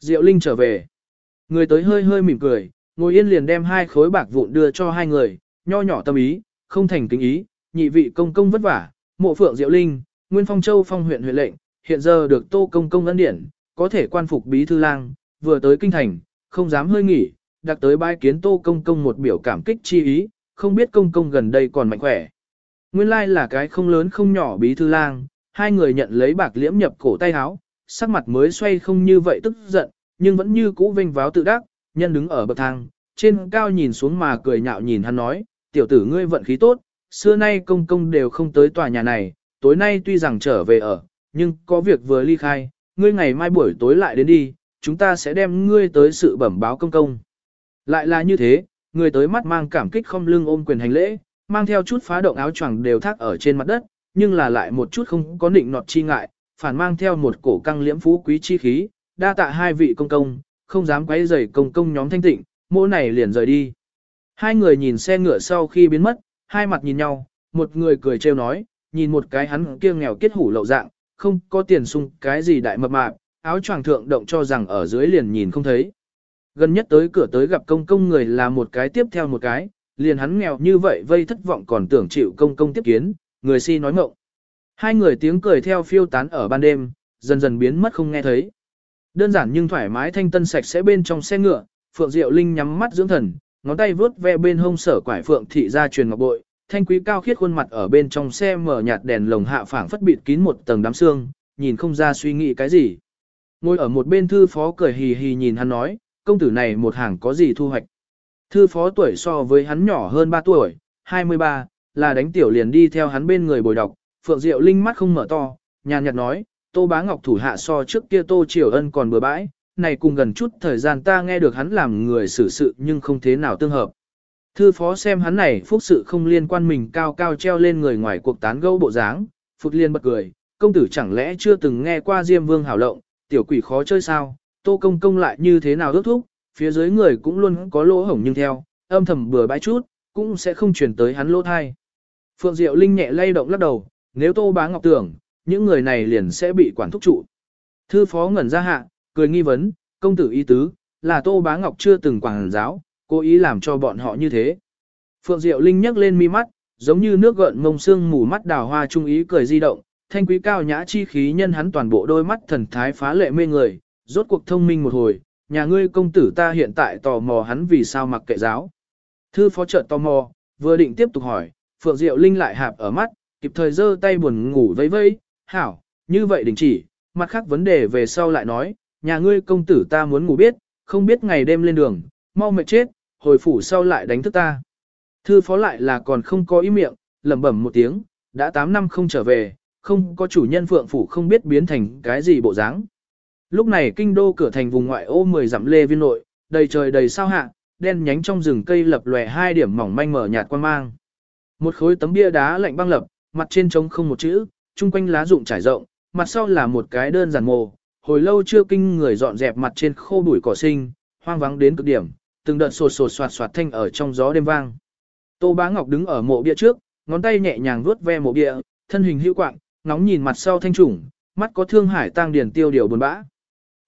Diệu Linh trở về. Người tới hơi hơi mỉm cười, ngồi yên liền đem hai khối bạc vụn đưa cho hai người, nho nhỏ tâm ý, không thành kính ý, nhị vị công công vất vả, mộ phượng Diệu Linh, Nguyên Phong Châu phong huyện huyện lệnh, hiện giờ được tô công công ân điển, có thể quan phục bí thư lang, vừa tới kinh thành, không dám hơi nghỉ, đặc tới bái kiến tô công công một biểu cảm kích chi ý, không biết công công gần đây còn mạnh khỏe. Nguyên lai là cái không lớn không nhỏ bí thư lang, hai người nhận lấy bạc liễm nhập cổ tay áo, sắc mặt mới xoay không như vậy tức giận, nhưng vẫn như cũ vinh váo tự đắc, nhân đứng ở bậc thang, trên cao nhìn xuống mà cười nhạo nhìn hắn nói, tiểu tử ngươi vận khí tốt, xưa nay công công đều không tới tòa nhà này, tối nay tuy rằng trở về ở, nhưng có việc vừa ly khai, ngươi ngày mai buổi tối lại đến đi, chúng ta sẽ đem ngươi tới sự bẩm báo công công. Lại là như thế, người tới mắt mang cảm kích không lưng ôm quyền hành lễ, mang theo chút phá động áo choàng đều thác ở trên mặt đất, nhưng là lại một chút không có định nọt chi ngại, phản mang theo một cổ căng liễm phú quý chi khí, đa tạ hai vị công công, không dám quấy rầy công công nhóm thanh tịnh, mỗ này liền rời đi. Hai người nhìn xe ngựa sau khi biến mất, hai mặt nhìn nhau, một người cười trêu nói, nhìn một cái hắn kia nghèo kết hủ lậu dạng, không có tiền sung cái gì đại mập mạp, áo choàng thượng động cho rằng ở dưới liền nhìn không thấy. Gần nhất tới cửa tới gặp công công người là một cái tiếp theo một cái, liền hắn nghèo như vậy vây thất vọng còn tưởng chịu công công tiếp kiến, người si nói ngộng. Hai người tiếng cười theo phiêu tán ở ban đêm, dần dần biến mất không nghe thấy. Đơn giản nhưng thoải mái thanh tân sạch sẽ bên trong xe ngựa, Phượng Diệu Linh nhắm mắt dưỡng thần, ngón tay vướt ve bên hông sở quải Phượng thị ra truyền ngọc bội, thanh quý cao khiết khuôn mặt ở bên trong xe mở nhạt đèn lồng hạ phảng phất bịt kín một tầng đám xương, nhìn không ra suy nghĩ cái gì. Ngồi ở một bên thư phó cười hì hì nhìn hắn nói, công tử này một hàng có gì thu hoạch. Thư phó tuổi so với hắn nhỏ hơn 3 tuổi, 23, là đánh tiểu liền đi theo hắn bên người bồi đọc, Phượng Diệu Linh mắt không mở to, nhàn nhạt nói, Tô Bá Ngọc thủ hạ so trước kia Tô Triều Ân còn bừa bãi, này cùng gần chút thời gian ta nghe được hắn làm người xử sự nhưng không thế nào tương hợp. Thư phó xem hắn này phúc sự không liên quan mình cao cao treo lên người ngoài cuộc tán gẫu bộ dáng, phụt Liên bật cười, công tử chẳng lẽ chưa từng nghe qua Diêm Vương hảo lộng, tiểu quỷ khó chơi sao, Tô Công Công lại như thế nào ước thúc, phía dưới người cũng luôn có lỗ hổng nhưng theo, âm thầm bừa bãi chút, cũng sẽ không chuyển tới hắn lỗ thai. Phượng Diệu Linh nhẹ lay động lắc đầu, nếu Tô Bá Ngọc tưởng, những người này liền sẽ bị quản thúc trụ. Thư phó ngẩn ra hạ, cười nghi vấn, công tử y tứ, là Tô Bá Ngọc chưa từng quảng giáo, cố ý làm cho bọn họ như thế. Phượng Diệu Linh nhấc lên mi mắt, giống như nước gợn mông xương mù mắt đào hoa trung ý cười di động, thanh quý cao nhã chi khí nhân hắn toàn bộ đôi mắt thần thái phá lệ mê người, rốt cuộc thông minh một hồi, nhà ngươi công tử ta hiện tại tò mò hắn vì sao mặc kệ giáo. Thư phó trợ tò mò, vừa định tiếp tục hỏi, Phượng Diệu Linh lại hạp ở mắt, kịp thời giơ tay buồn ngủ vẫy vẫy, hảo, như vậy đình chỉ, mặt khác vấn đề về sau lại nói, nhà ngươi công tử ta muốn ngủ biết, không biết ngày đêm lên đường, mau mệt chết, hồi phủ sau lại đánh thức ta. Thư phó lại là còn không có ý miệng, lẩm bẩm một tiếng, đã 8 năm không trở về, không có chủ nhân phượng phủ không biết biến thành cái gì bộ dáng. Lúc này kinh đô cửa thành vùng ngoại ô 10 dặm lê viên nội, đầy trời đầy sao hạ, đen nhánh trong rừng cây lập lòe hai điểm mỏng manh mở nhạt quan mang. Một khối tấm bia đá lạnh băng lập, mặt trên trống không một chữ, chung quanh lá rụng trải rộng, mặt sau là một cái đơn giản mồ, hồi lâu chưa kinh người dọn dẹp mặt trên khô bụi cỏ sinh, hoang vắng đến cực điểm, từng đợt sột sột soạt soạt thanh ở trong gió đêm vang. Tô Bá Ngọc đứng ở mộ bia trước, ngón tay nhẹ nhàng vuốt ve mộ bia, thân hình hữu quạng, ngóng nhìn mặt sau thanh trùng, mắt có thương hải tang điển tiêu điều buồn bã.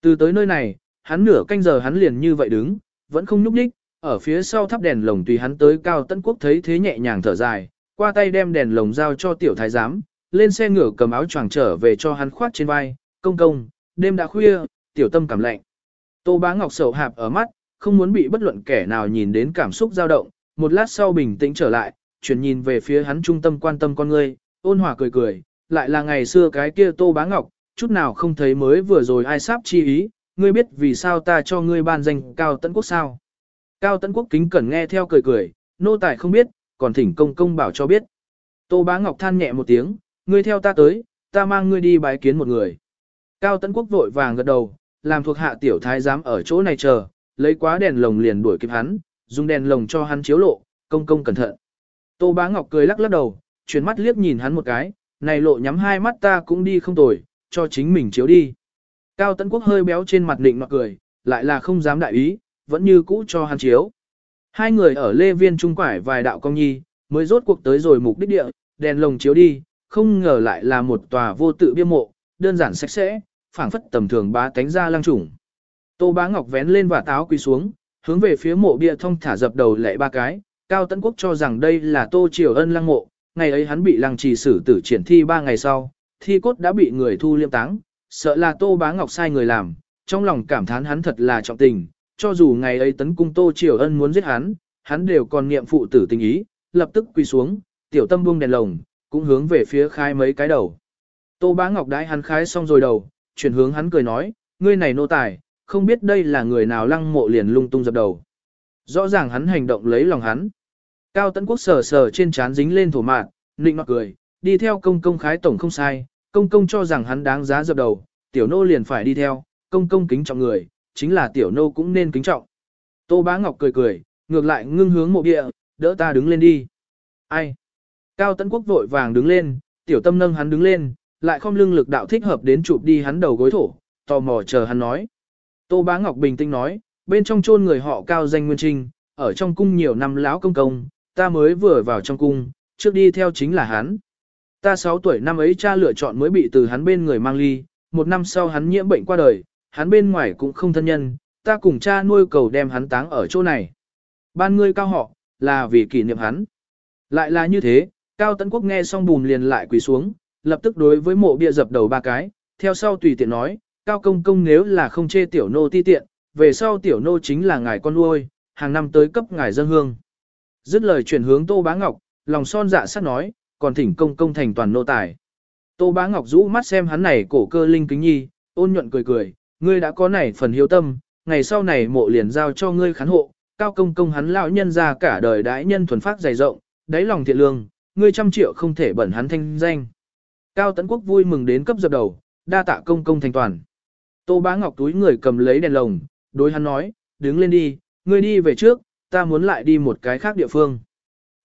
Từ tới nơi này, hắn nửa canh giờ hắn liền như vậy đứng, vẫn không nhúc nhích, ở phía sau thắp đèn lồng tùy hắn tới cao tân quốc thấy thế nhẹ nhàng thở dài, qua tay đem đèn lồng giao cho tiểu thái giám, lên xe ngựa cầm áo choàng trở về cho hắn khoát trên vai, công công, đêm đã khuya, tiểu tâm cảm lạnh. Tô bá ngọc sầu hạp ở mắt, không muốn bị bất luận kẻ nào nhìn đến cảm xúc dao động, một lát sau bình tĩnh trở lại, chuyển nhìn về phía hắn trung tâm quan tâm con ngươi, ôn hòa cười cười, lại là ngày xưa cái kia tô bá ngọc, chút nào không thấy mới vừa rồi ai sắp chi ý, ngươi biết vì sao ta cho ngươi ban danh cao tấn quốc sao. Cao tấn quốc kính cẩn nghe theo cười cười, nô tài không biết, còn thỉnh công công bảo cho biết. Tô bá ngọc than nhẹ một tiếng, ngươi theo ta tới, ta mang ngươi đi bái kiến một người. Cao tấn quốc vội vàng gật đầu, làm thuộc hạ tiểu thái giám ở chỗ này chờ, lấy quá đèn lồng liền đuổi kịp hắn, dùng đèn lồng cho hắn chiếu lộ, công công cẩn thận. Tô bá ngọc cười lắc lắc đầu, chuyển mắt liếc nhìn hắn một cái, này lộ nhắm hai mắt ta cũng đi không tồi, cho chính mình chiếu đi. Cao Tấn Quốc hơi béo trên mặt định mặt cười, lại là không dám đại ý, vẫn như cũ cho hắn chiếu. Hai người ở lê viên trung quải vài đạo công nhi, mới rốt cuộc tới rồi mục đích địa, đèn lồng chiếu đi, không ngờ lại là một tòa vô tự bia mộ, đơn giản sạch sẽ, phảng phất tầm thường bá tánh ra lăng trùng. Tô bá ngọc vén lên và táo quỳ xuống, hướng về phía mộ bia thông thả dập đầu lệ ba cái, Cao Tấn Quốc cho rằng đây là Tô Triều Ân lăng mộ, ngày ấy hắn bị lăng trì xử tử triển thi ba ngày sau, thi cốt đã bị người thu liêm táng, sợ là Tô Bá Ngọc sai người làm, trong lòng cảm thán hắn thật là trọng tình, cho dù ngày ấy tấn cung Tô Triều Ân muốn giết hắn, hắn đều còn niệm phụ tử tình ý, lập tức quỳ xuống, tiểu tâm buông đèn lồng, cũng hướng về phía khai mấy cái đầu. Tô Bá Ngọc đãi hắn khai xong rồi đầu, chuyển hướng hắn cười nói, ngươi này nô tài, không biết đây là người nào lăng mộ liền lung tung dập đầu. Rõ ràng hắn hành động lấy lòng hắn. Cao Tấn Quốc sờ sờ trên trán dính lên thổ mạn, nịnh mặt cười, đi theo công công khái tổng không sai, công công cho rằng hắn đáng giá dập đầu, tiểu nô liền phải đi theo, công công kính trọng người, chính là tiểu nô cũng nên kính trọng. Tô Bá Ngọc cười cười, ngược lại ngưng hướng mộ địa, đỡ ta đứng lên đi. Ai? Cao Tấn Quốc vội vàng đứng lên, tiểu tâm nâng hắn đứng lên, lại không lưng lực đạo thích hợp đến chụp đi hắn đầu gối thổ, tò mò chờ hắn nói. Tô Bá Ngọc bình tĩnh nói, bên trong chôn người họ cao danh nguyên trinh, ở trong cung nhiều năm lão công công, ta mới vừa vào trong cung, trước đi theo chính là hắn. Ta 6 tuổi năm ấy cha lựa chọn mới bị từ hắn bên người mang ly, một năm sau hắn nhiễm bệnh qua đời, hắn bên ngoài cũng không thân nhân, ta cùng cha nuôi cầu đem hắn táng ở chỗ này. Ban ngươi cao họ, là vì kỷ niệm hắn. Lại là như thế, Cao Tấn Quốc nghe xong bùm liền lại quỳ xuống, lập tức đối với mộ bia dập đầu ba cái, theo sau tùy tiện nói, Cao Công Công nếu là không chê tiểu nô ti tiện, về sau tiểu nô chính là ngài con nuôi, hàng năm tới cấp ngài dân hương. Dứt lời chuyển hướng Tô Bá Ngọc, lòng son dạ sắt nói, còn thỉnh công công thành toàn nô tài. Tô Bá Ngọc rũ mắt xem hắn này cổ cơ linh kính nhi, ôn nhuận cười cười, ngươi đã có này phần hiếu tâm, ngày sau này mộ liền giao cho ngươi khán hộ, cao công công hắn lão nhân ra cả đời đãi nhân thuần phát dày rộng, đáy lòng thiện lương, ngươi trăm triệu không thể bẩn hắn thanh danh. Cao Tấn Quốc vui mừng đến cấp dập đầu, đa tạ công công thành toàn. Tô Bá Ngọc túi người cầm lấy đèn lồng, đối hắn nói, đứng lên đi, ngươi đi về trước, ta muốn lại đi một cái khác địa phương.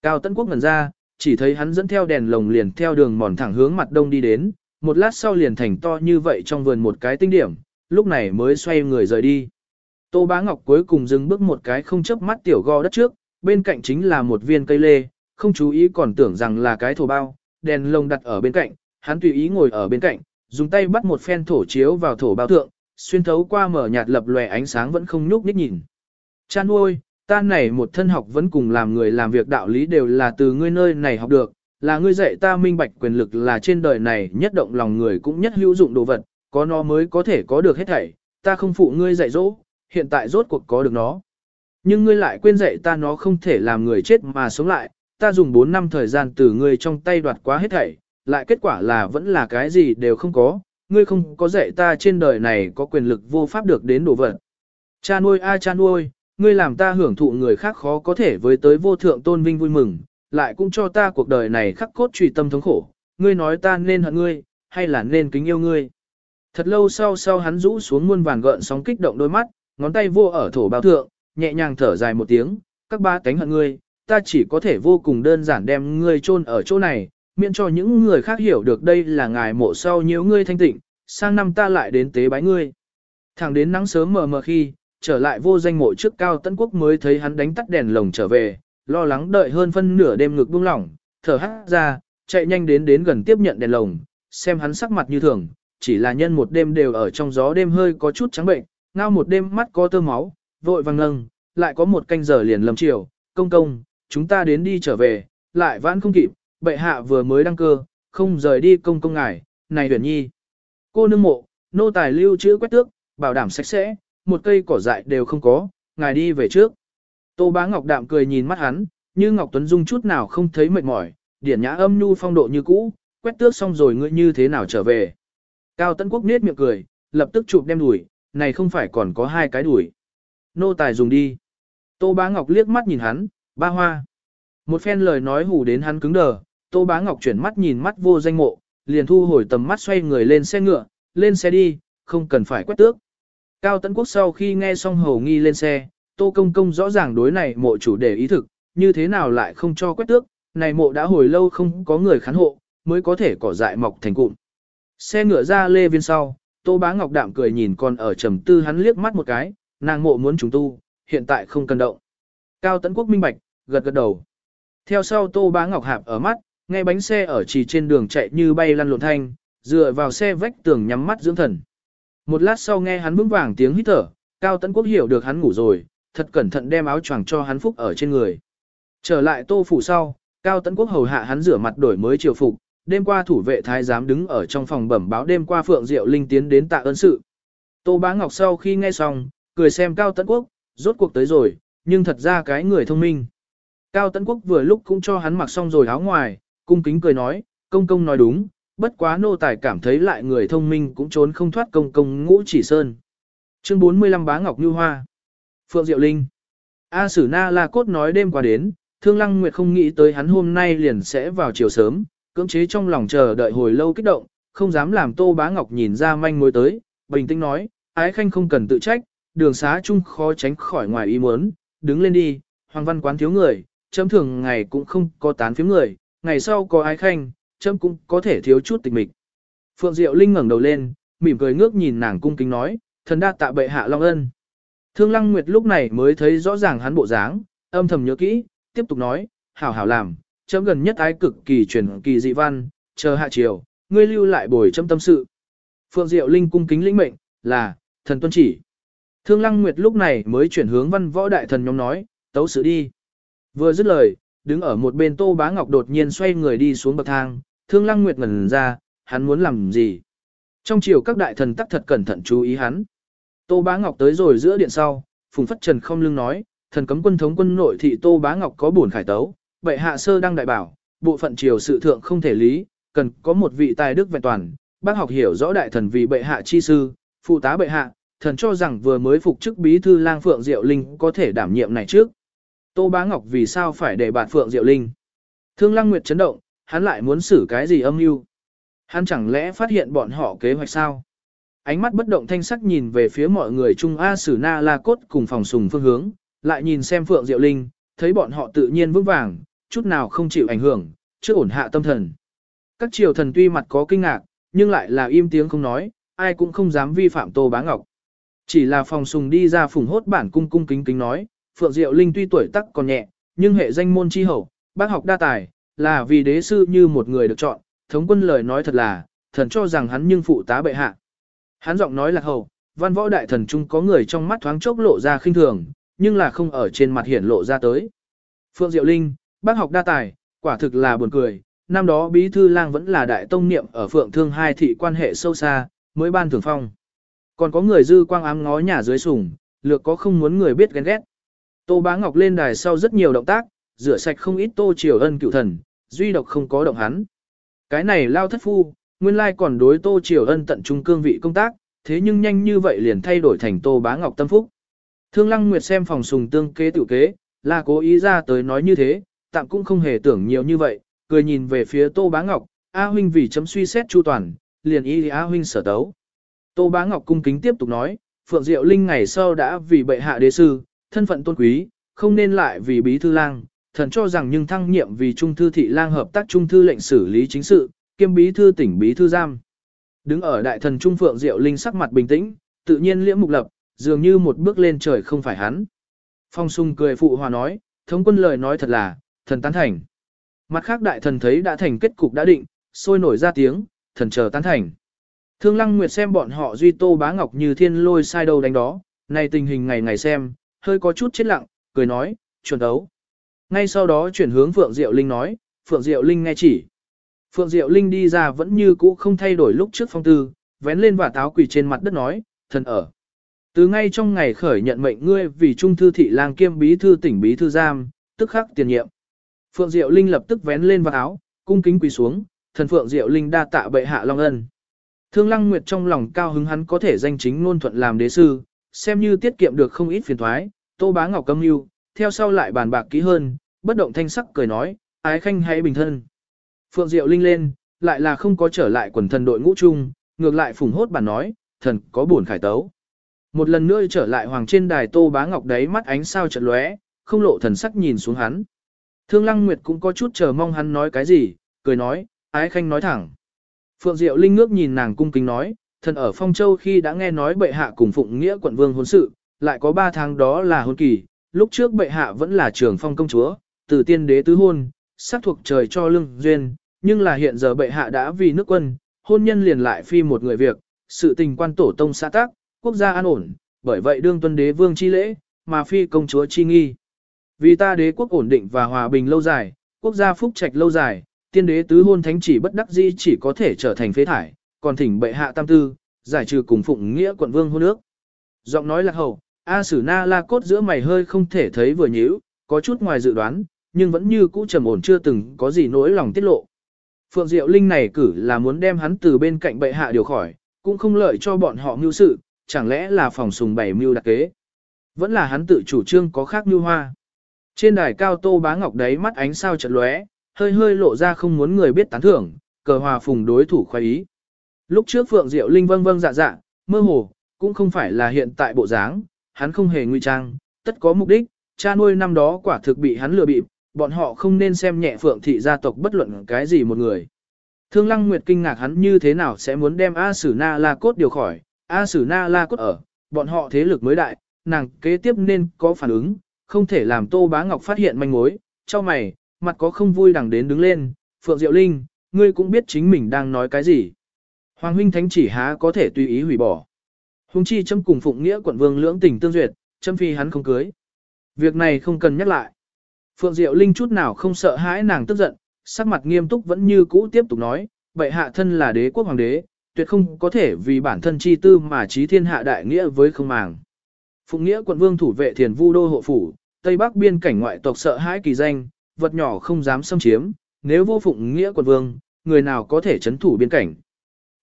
Cao Tấn Quốc ngẩn ra, chỉ thấy hắn dẫn theo đèn lồng liền theo đường mòn thẳng hướng mặt đông đi đến, một lát sau liền thành to như vậy trong vườn một cái tinh điểm, lúc này mới xoay người rời đi. Tô Bá Ngọc cuối cùng dừng bước một cái không chớp mắt tiểu go đất trước, bên cạnh chính là một viên cây lê, không chú ý còn tưởng rằng là cái thổ bao, đèn lồng đặt ở bên cạnh, hắn tùy ý ngồi ở bên cạnh, dùng tay bắt một phen thổ chiếu vào thổ bao thượng, xuyên thấu qua mở nhạt lập lòe ánh sáng vẫn không nhúc nhích nhìn. Chan nuôi, ta này một thân học vẫn cùng làm người làm việc đạo lý đều là từ ngươi nơi này học được, là ngươi dạy ta minh bạch quyền lực là trên đời này nhất động lòng người cũng nhất hữu dụng đồ vật, có nó mới có thể có được hết thảy, ta không phụ ngươi dạy dỗ, hiện tại rốt cuộc có được nó. Nhưng ngươi lại quên dạy ta nó không thể làm người chết mà sống lại, ta dùng 4 năm thời gian từ ngươi trong tay đoạt quá hết thảy, lại kết quả là vẫn là cái gì đều không có, ngươi không có dạy ta trên đời này có quyền lực vô pháp được đến đồ vật. Cha nuôi a cha nuôi, ngươi làm ta hưởng thụ người khác khó có thể với tới vô thượng tôn vinh vui mừng, lại cũng cho ta cuộc đời này khắc cốt trùy tâm thống khổ, ngươi nói ta nên hận ngươi, hay là nên kính yêu ngươi. Thật lâu sau sau hắn rũ xuống muôn vàng gợn sóng kích động đôi mắt, ngón tay vô ở thổ bao thượng, nhẹ nhàng thở dài một tiếng, các ba tánh hận ngươi, ta chỉ có thể vô cùng đơn giản đem ngươi chôn ở chỗ này, miễn cho những người khác hiểu được đây là ngài mộ sau nhiều ngươi thanh tịnh, sang năm ta lại đến tế bái ngươi. Thẳng đến nắng sớm mờ mờ khi, trở lại vô danh mộ trước cao tấn quốc mới thấy hắn đánh tắt đèn lồng trở về, lo lắng đợi hơn phân nửa đêm ngực buông lỏng, thở hắt ra, chạy nhanh đến đến gần tiếp nhận đèn lồng, xem hắn sắc mặt như thường, chỉ là nhân một đêm đều ở trong gió đêm hơi có chút trắng bệnh, ngao một đêm mắt có tơ máu, vội vàng nâng, lại có một canh giờ liền lầm chiều, công công, chúng ta đến đi trở về, lại vãn không kịp, bệ hạ vừa mới đăng cơ, không rời đi công công ngài, này huyền nhi. Cô nương mộ, nô tài lưu chữ quét tước, bảo đảm sạch sẽ, một cây cỏ dại đều không có, ngài đi về trước. Tô bá ngọc đạm cười nhìn mắt hắn, như Ngọc Tuấn Dung chút nào không thấy mệt mỏi, điển nhã âm nhu phong độ như cũ, quét tước xong rồi ngươi như thế nào trở về. Cao Tấn Quốc nết miệng cười, lập tức chụp đem đuổi, này không phải còn có hai cái đuổi. Nô tài dùng đi. Tô bá ngọc liếc mắt nhìn hắn, ba hoa. Một phen lời nói hù đến hắn cứng đờ, Tô bá ngọc chuyển mắt nhìn mắt vô danh mộ, liền thu hồi tầm mắt xoay người lên xe ngựa, lên xe đi, không cần phải quét tước. Cao Tấn Quốc sau khi nghe xong hầu nghi lên xe, Tô Công Công rõ ràng đối này mộ chủ đề ý thực, như thế nào lại không cho quét tước, này mộ đã hồi lâu không có người khán hộ, mới có thể cỏ dại mọc thành cụm. Xe ngựa ra lê viên sau, Tô Bá Ngọc đạm cười nhìn con ở trầm tư hắn liếc mắt một cái, nàng mộ muốn chúng tu, hiện tại không cần động. Cao Tấn Quốc minh bạch, gật gật đầu. Theo sau Tô Bá Ngọc hạp ở mắt, nghe bánh xe ở chỉ trên đường chạy như bay lăn lộn thanh, dựa vào xe vách tường nhắm mắt dưỡng thần. Một lát sau nghe hắn vững vàng tiếng hít thở, Cao Tấn Quốc hiểu được hắn ngủ rồi, thật cẩn thận đem áo choàng cho hắn phúc ở trên người. Trở lại Tô phủ sau, Cao Tấn Quốc hầu hạ hắn rửa mặt đổi mới triều phục, đêm qua thủ vệ thái giám đứng ở trong phòng bẩm báo đêm qua Phượng Diệu Linh tiến đến tạ ơn sự. Tô Bá Ngọc sau khi nghe xong, cười xem Cao Tấn Quốc, rốt cuộc tới rồi, nhưng thật ra cái người thông minh. Cao Tấn Quốc vừa lúc cũng cho hắn mặc xong rồi áo ngoài, cung kính cười nói, công công nói đúng, bất quá nô tài cảm thấy lại người thông minh cũng trốn không thoát công công ngũ chỉ sơn. Chương 45 Bá Ngọc Như Hoa Phượng Diệu Linh A Sử Na La Cốt nói đêm qua đến, Thương Lăng Nguyệt không nghĩ tới hắn hôm nay liền sẽ vào chiều sớm, cưỡng chế trong lòng chờ đợi hồi lâu kích động, không dám làm Tô Bá Ngọc nhìn ra manh mối tới, bình tĩnh nói, ái khanh không cần tự trách, đường xá chung khó tránh khỏi ngoài ý muốn, đứng lên đi, hoàng văn quán thiếu người, chấm thường ngày cũng không có tán phiếm người, ngày sau có ái khanh, châm cũng có thể thiếu chút tịch mịch. Phượng Diệu Linh ngẩng đầu lên, mỉm cười ngước nhìn nàng cung kính nói, thần đa tạ bệ hạ long ân. Thương Lăng Nguyệt lúc này mới thấy rõ ràng hắn bộ dáng, âm thầm nhớ kỹ, tiếp tục nói, hảo hảo làm, chấm gần nhất ái cực kỳ truyền kỳ dị văn, chờ hạ chiều, ngươi lưu lại bồi chấm tâm sự. Phượng Diệu Linh cung kính lĩnh mệnh, là, thần tuân chỉ. Thương Lăng Nguyệt lúc này mới chuyển hướng văn võ đại thần nhóm nói, tấu sự đi. Vừa dứt lời, đứng ở một bên Tô Bá Ngọc đột nhiên xoay người đi xuống bậc thang, Thương Lăng Nguyệt ngẩn ra, hắn muốn làm gì? Trong chiều các đại thần tắc thật cẩn thận chú ý hắn. Tô Bá Ngọc tới rồi giữa điện sau, Phùng Phất Trần không lưng nói, thần cấm quân thống quân nội thị Tô Bá Ngọc có buồn khải tấu, bệ hạ sơ đăng đại bảo, bộ phận triều sự thượng không thể lý, cần có một vị tài đức vẹn toàn, bác học hiểu rõ đại thần vì bệ hạ chi sư, phụ tá bệ hạ, thần cho rằng vừa mới phục chức bí thư lang Phượng Diệu Linh có thể đảm nhiệm này trước. Tô Bá Ngọc vì sao phải để bạt Phượng Diệu Linh? Thương Lăng Nguyệt chấn động, hắn lại muốn xử cái gì âm mưu? Hắn chẳng lẽ phát hiện bọn họ kế hoạch sao? Ánh mắt bất động thanh sắc nhìn về phía mọi người Trung A Sử Na La Cốt cùng phòng sùng phương hướng, lại nhìn xem Phượng Diệu Linh, thấy bọn họ tự nhiên vững vàng, chút nào không chịu ảnh hưởng, chưa ổn hạ tâm thần. Các triều thần tuy mặt có kinh ngạc, nhưng lại là im tiếng không nói, ai cũng không dám vi phạm Tô Bá Ngọc. Chỉ là phòng sùng đi ra phùng hốt bản cung cung kính kính nói, Phượng Diệu Linh tuy tuổi tác còn nhẹ, nhưng hệ danh môn chi hậu, bác học đa tài, là vì đế sư như một người được chọn, thống quân lời nói thật là, thần cho rằng hắn nhưng phụ tá bệ hạ. Hắn giọng nói là hầu văn võ đại thần chung có người trong mắt thoáng chốc lộ ra khinh thường, nhưng là không ở trên mặt hiển lộ ra tới. Phượng Diệu Linh, bác học đa tài, quả thực là buồn cười, năm đó bí thư lang vẫn là đại tông niệm ở phượng thương hai thị quan hệ sâu xa, mới ban thưởng phong. Còn có người dư quang ám ngó nhà dưới sùng, lược có không muốn người biết ghen ghét. Tô Bá Ngọc lên đài sau rất nhiều động tác, rửa sạch không ít Tô Triều Ân cựu thần, duy độc không có động hắn. Cái này lao thất phu, nguyên lai còn đối Tô Triều Ân tận trung cương vị công tác, thế nhưng nhanh như vậy liền thay đổi thành Tô Bá Ngọc tâm phúc. Thương Lăng Nguyệt xem phòng sùng tương kế tự kế, là cố ý ra tới nói như thế, tạm cũng không hề tưởng nhiều như vậy, cười nhìn về phía Tô Bá Ngọc, A huynh vì chấm suy xét chu toàn, liền ý A huynh sở tấu. Tô Bá Ngọc cung kính tiếp tục nói, Phượng Diệu Linh ngày sau đã vì bệ hạ đế sư, thân phận tôn quý, không nên lại vì bí thư lang, thần cho rằng nhưng thăng nhiệm vì trung thư thị lang hợp tác trung thư lệnh xử lý chính sự, kiêm bí thư tỉnh bí thư giam. Đứng ở đại thần trung Phượng Diệu Linh sắc mặt bình tĩnh, tự nhiên liễm mục lập, dường như một bước lên trời không phải hắn. Phong sung cười phụ hòa nói, thống quân lời nói thật là, thần tán thành. Mặt khác đại thần thấy đã thành kết cục đã định, sôi nổi ra tiếng, thần chờ tán thành. Thương Lăng Nguyệt xem bọn họ duy tô bá ngọc như thiên lôi sai đâu đánh đó, này tình hình ngày ngày xem, hơi có chút chết lặng, cười nói, chuẩn đấu. Ngay sau đó chuyển hướng Phượng Diệu Linh nói, Phượng Diệu Linh nghe chỉ. Phượng Diệu Linh đi ra vẫn như cũ không thay đổi lúc trước phong tư, vén lên và táo quỳ trên mặt đất nói, thần ở. Từ ngay trong ngày khởi nhận mệnh ngươi vì trung thư thị lang kiêm bí thư tỉnh bí thư giam, tức khắc tiền nhiệm. Phượng Diệu Linh lập tức vén lên vào áo, cung kính quỳ xuống, thần Phượng Diệu Linh đa tạ bệ hạ long ân. Thương Lăng Nguyệt trong lòng cao hứng hắn có thể danh chính ngôn thuận làm đế sư, xem như tiết kiệm được không ít phiền thoái, Tô Bá Ngọc câm lưu, theo sau lại bàn bạc kỹ hơn, bất động thanh sắc cười nói, ái khanh hãy bình thân. Phượng Diệu Linh lên, lại là không có trở lại quần thần đội ngũ chung, ngược lại phùng hốt bản nói, thần có buồn khải tấu. Một lần nữa trở lại hoàng trên đài Tô Bá Ngọc đấy mắt ánh sao trận lóe, không lộ thần sắc nhìn xuống hắn. Thương Lăng Nguyệt cũng có chút chờ mong hắn nói cái gì, cười nói, ái khanh nói thẳng. Phượng Diệu Linh ngước nhìn nàng cung kính nói, thần ở Phong Châu khi đã nghe nói bệ hạ cùng Phụng Nghĩa quận vương hôn sự, lại có ba tháng đó là hôn kỳ, lúc trước bệ hạ vẫn là trường phong công chúa, từ tiên đế tứ hôn, sắc thuộc trời cho lương duyên, nhưng là hiện giờ bệ hạ đã vì nước quân, hôn nhân liền lại phi một người việc, sự tình quan tổ tông xã tác, quốc gia an ổn, bởi vậy đương tuân đế vương chi lễ, mà phi công chúa chi nghi. Vì ta đế quốc ổn định và hòa bình lâu dài, quốc gia phúc trạch lâu dài, tiên đế tứ hôn thánh chỉ bất đắc dĩ chỉ có thể trở thành phế thải, còn thỉnh bệ hạ tam tư, giải trừ cùng phụng nghĩa quận vương hôn nước. Giọng nói lạc hậu, A Sử Na La cốt giữa mày hơi không thể thấy vừa nhíu, có chút ngoài dự đoán, nhưng vẫn như cũ trầm ổn chưa từng có gì nỗi lòng tiết lộ. Phượng Diệu Linh này cử là muốn đem hắn từ bên cạnh bệ hạ điều khỏi, cũng không lợi cho bọn họ mưu sự, chẳng lẽ là phòng sùng bảy mưu đặc kế. Vẫn là hắn tự chủ trương có khác mưu hoa. Trên đài cao tô bá ngọc đấy mắt ánh sao chật lóe, hơi hơi lộ ra không muốn người biết tán thưởng, cờ hòa phùng đối thủ khoái ý. Lúc trước Phượng Diệu Linh vâng vâng dạ dạ, mơ hồ, cũng không phải là hiện tại bộ dáng, hắn không hề nguy trang, tất có mục đích, cha nuôi năm đó quả thực bị hắn lừa bịp, bọn họ không nên xem nhẹ Phượng thị gia tộc bất luận cái gì một người. Thương Lăng Nguyệt kinh ngạc hắn như thế nào sẽ muốn đem A Sử Na La Cốt điều khỏi, A Sử Na La Cốt ở, bọn họ thế lực mới đại, nàng kế tiếp nên có phản ứng, không thể làm Tô Bá Ngọc phát hiện manh mối, cho mày, mặt có không vui đằng đến đứng lên, Phượng Diệu Linh, ngươi cũng biết chính mình đang nói cái gì. Hoàng huynh thánh chỉ há có thể tùy ý hủy bỏ. Hùng chi châm cùng Phụng Nghĩa quận vương lưỡng tình tương duyệt, châm phi hắn không cưới. Việc này không cần nhắc lại. Phượng Diệu Linh chút nào không sợ hãi nàng tức giận, sắc mặt nghiêm túc vẫn như cũ tiếp tục nói, bệ hạ thân là đế quốc hoàng đế, tuyệt không có thể vì bản thân chi tư mà trí thiên hạ đại nghĩa với không màng. Phụng Nghĩa quận vương thủ vệ thiền vu đô hộ phủ, Tây Bắc biên cảnh ngoại tộc sợ hãi kỳ danh, vật nhỏ không dám xâm chiếm, nếu vô Phụng Nghĩa quận vương, người nào có thể chấn thủ biên cảnh.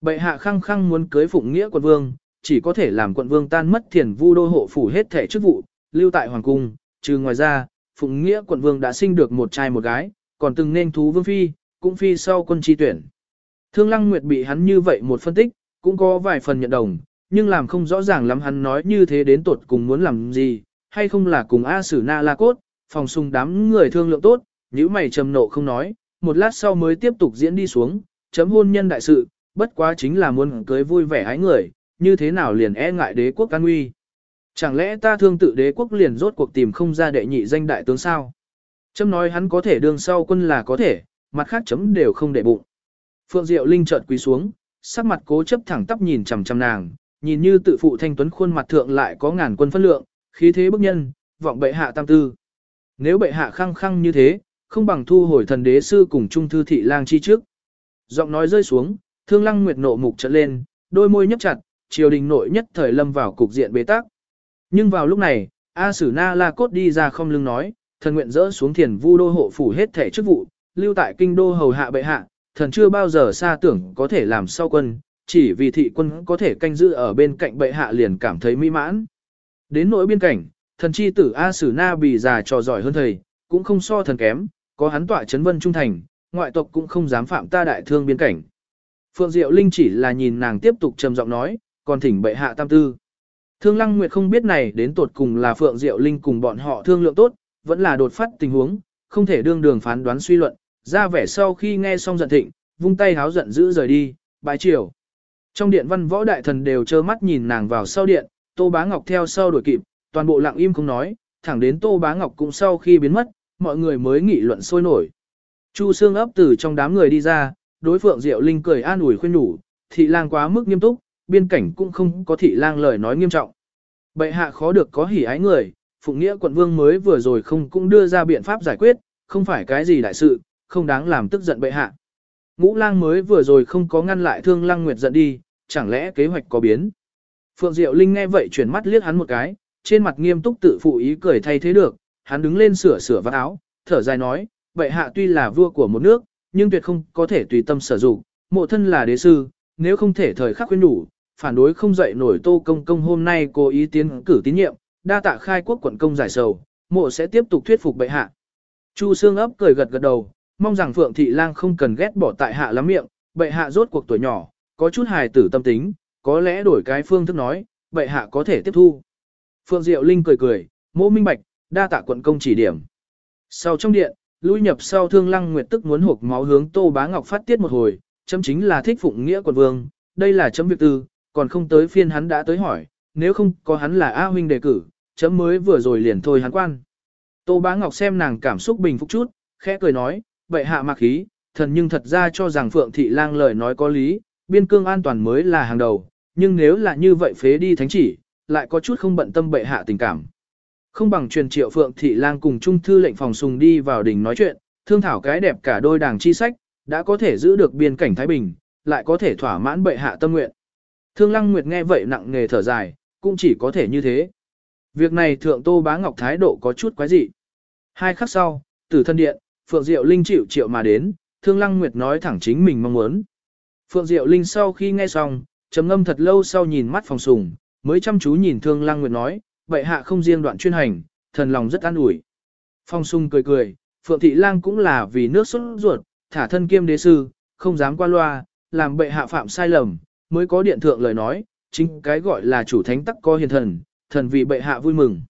Bệ hạ khăng khăng muốn cưới Phụng Nghĩa quận vương, chỉ có thể làm quận vương tan mất thiền vu đô hộ phủ hết thể chức vụ, lưu tại hoàng cung, trừ ngoài ra, Phụng Nghĩa quận vương đã sinh được một trai một gái, còn từng nên thú vương phi, cũng phi sau quân chi tuyển. Thương Lăng Nguyệt bị hắn như vậy một phân tích, cũng có vài phần nhận đồng, nhưng làm không rõ ràng lắm hắn nói như thế đến tột cùng muốn làm gì, hay không là cùng A Sử Na La Cốt, phòng sung đám người thương lượng tốt, nhíu mày trầm nộ không nói, một lát sau mới tiếp tục diễn đi xuống, chấm hôn nhân đại sự, bất quá chính là muốn cưới vui vẻ hái người, như thế nào liền e ngại đế quốc can nguy. Chẳng lẽ ta thương tự đế quốc liền rốt cuộc tìm không ra đệ nhị danh đại tướng sao? Chấm nói hắn có thể đương sau quân là có thể, mặt khác chấm đều không để bụng. Phượng Diệu Linh chợt quỳ xuống, sắc mặt cố chấp thẳng tắp nhìn chằm chằm nàng, nhìn như tự phụ thanh tuấn khuôn mặt thượng lại có ngàn quân phân lượng, khí thế bức nhân, vọng bệ hạ tam tư. Nếu bệ hạ khăng khăng như thế, không bằng thu hồi thần đế sư cùng trung thư thị lang chi trước. Giọng nói rơi xuống, thương lăng nguyệt nộ mục trận lên, đôi môi nhấp chặt, triều đình nội nhất thời lâm vào cục diện bế tắc. Nhưng vào lúc này, A Sử Na La Cốt đi ra không lưng nói, thần nguyện dỡ xuống thiền vu đô hộ phủ hết thể chức vụ, lưu tại kinh đô hầu hạ bệ hạ, thần chưa bao giờ xa tưởng có thể làm sau quân, chỉ vì thị quân có thể canh giữ ở bên cạnh bệ hạ liền cảm thấy mỹ mãn. Đến nỗi biên cảnh, thần chi tử A Sử Na bị già trò giỏi hơn thầy, cũng không so thần kém, có hắn tọa chấn vân trung thành, ngoại tộc cũng không dám phạm ta đại thương biên cảnh. Phượng Diệu Linh chỉ là nhìn nàng tiếp tục trầm giọng nói, còn thỉnh bệ hạ tam tư. Thương Lăng Nguyệt không biết này đến tột cùng là Phượng Diệu Linh cùng bọn họ thương lượng tốt, vẫn là đột phát tình huống, không thể đương đường phán đoán suy luận, ra vẻ sau khi nghe xong giận thịnh, vung tay háo giận dữ rời đi, bái chiều. Trong điện văn võ đại thần đều trơ mắt nhìn nàng vào sau điện, Tô Bá Ngọc theo sau đuổi kịp, toàn bộ lặng im không nói, thẳng đến Tô Bá Ngọc cũng sau khi biến mất, mọi người mới nghị luận sôi nổi. Chu Sương ấp từ trong đám người đi ra, đối Phượng Diệu Linh cười an ủi khuyên nhủ, thị lang quá mức nghiêm túc, biên cảnh cũng không có thị lang lời nói nghiêm trọng. Bệ hạ khó được có hỉ ái người, Phụng Nghĩa quận vương mới vừa rồi không cũng đưa ra biện pháp giải quyết, không phải cái gì đại sự, không đáng làm tức giận bệ hạ. Ngũ lang mới vừa rồi không có ngăn lại thương lang nguyệt giận đi, chẳng lẽ kế hoạch có biến. Phượng Diệu Linh nghe vậy chuyển mắt liếc hắn một cái, trên mặt nghiêm túc tự phụ ý cười thay thế được, hắn đứng lên sửa sửa vạt áo, thở dài nói, bệ hạ tuy là vua của một nước, nhưng tuyệt không có thể tùy tâm sử dụng, mộ thân là đế sư, nếu không thể thời khắc khuyên đủ, phản đối không dậy nổi tô công công hôm nay cố ý tiến cử tín nhiệm, đa tạ khai quốc quận công giải sầu, mộ sẽ tiếp tục thuyết phục bệ hạ. Chu Sương ấp cười gật gật đầu, mong rằng Phượng Thị Lang không cần ghét bỏ tại hạ lắm miệng, bệ hạ rốt cuộc tuổi nhỏ, có chút hài tử tâm tính, có lẽ đổi cái phương thức nói, bệ hạ có thể tiếp thu. Phượng Diệu Linh cười cười, mộ minh bạch, đa tạ quận công chỉ điểm. Sau trong điện, lui nhập sau thương lăng nguyệt tức muốn hộp máu hướng Tô Bá Ngọc phát tiết một hồi, chấm chính là thích phụng nghĩa quận vương, đây là chấm việc tư, còn không tới phiên hắn đã tới hỏi, nếu không có hắn là A huynh đề cử, chấm mới vừa rồi liền thôi hắn quan. Tô Bá Ngọc xem nàng cảm xúc bình phục chút, khẽ cười nói, vậy hạ mặc khí, thần nhưng thật ra cho rằng Phượng Thị Lang lời nói có lý, biên cương an toàn mới là hàng đầu, nhưng nếu là như vậy phế đi thánh chỉ, lại có chút không bận tâm bệ hạ tình cảm. Không bằng truyền triệu Phượng Thị Lang cùng Trung Thư lệnh phòng sùng đi vào đỉnh nói chuyện, thương thảo cái đẹp cả đôi đảng chi sách, đã có thể giữ được biên cảnh Thái Bình, lại có thể thỏa mãn bệ hạ tâm nguyện. Thương Lăng Nguyệt nghe vậy nặng nghề thở dài, cũng chỉ có thể như thế. Việc này thượng Tô Bá Ngọc thái độ có chút quái dị. Hai khắc sau, tử thân điện, Phượng Diệu Linh chịu triệu mà đến, Thương Lăng Nguyệt nói thẳng chính mình mong muốn. Phượng Diệu Linh sau khi nghe xong, trầm ngâm thật lâu sau nhìn mắt phòng sùng, mới chăm chú nhìn Thương Lăng Nguyệt nói, bệ hạ không riêng đoạn chuyên hành, thần lòng rất an ủi. Phong sung cười cười, Phượng Thị Lang cũng là vì nước xuất ruột, thả thân kiêm đế sư, không dám qua loa, làm bệ hạ phạm sai lầm, mới có điện thượng lời nói, chính cái gọi là chủ thánh tắc có hiền thần, thần vì bệ hạ vui mừng.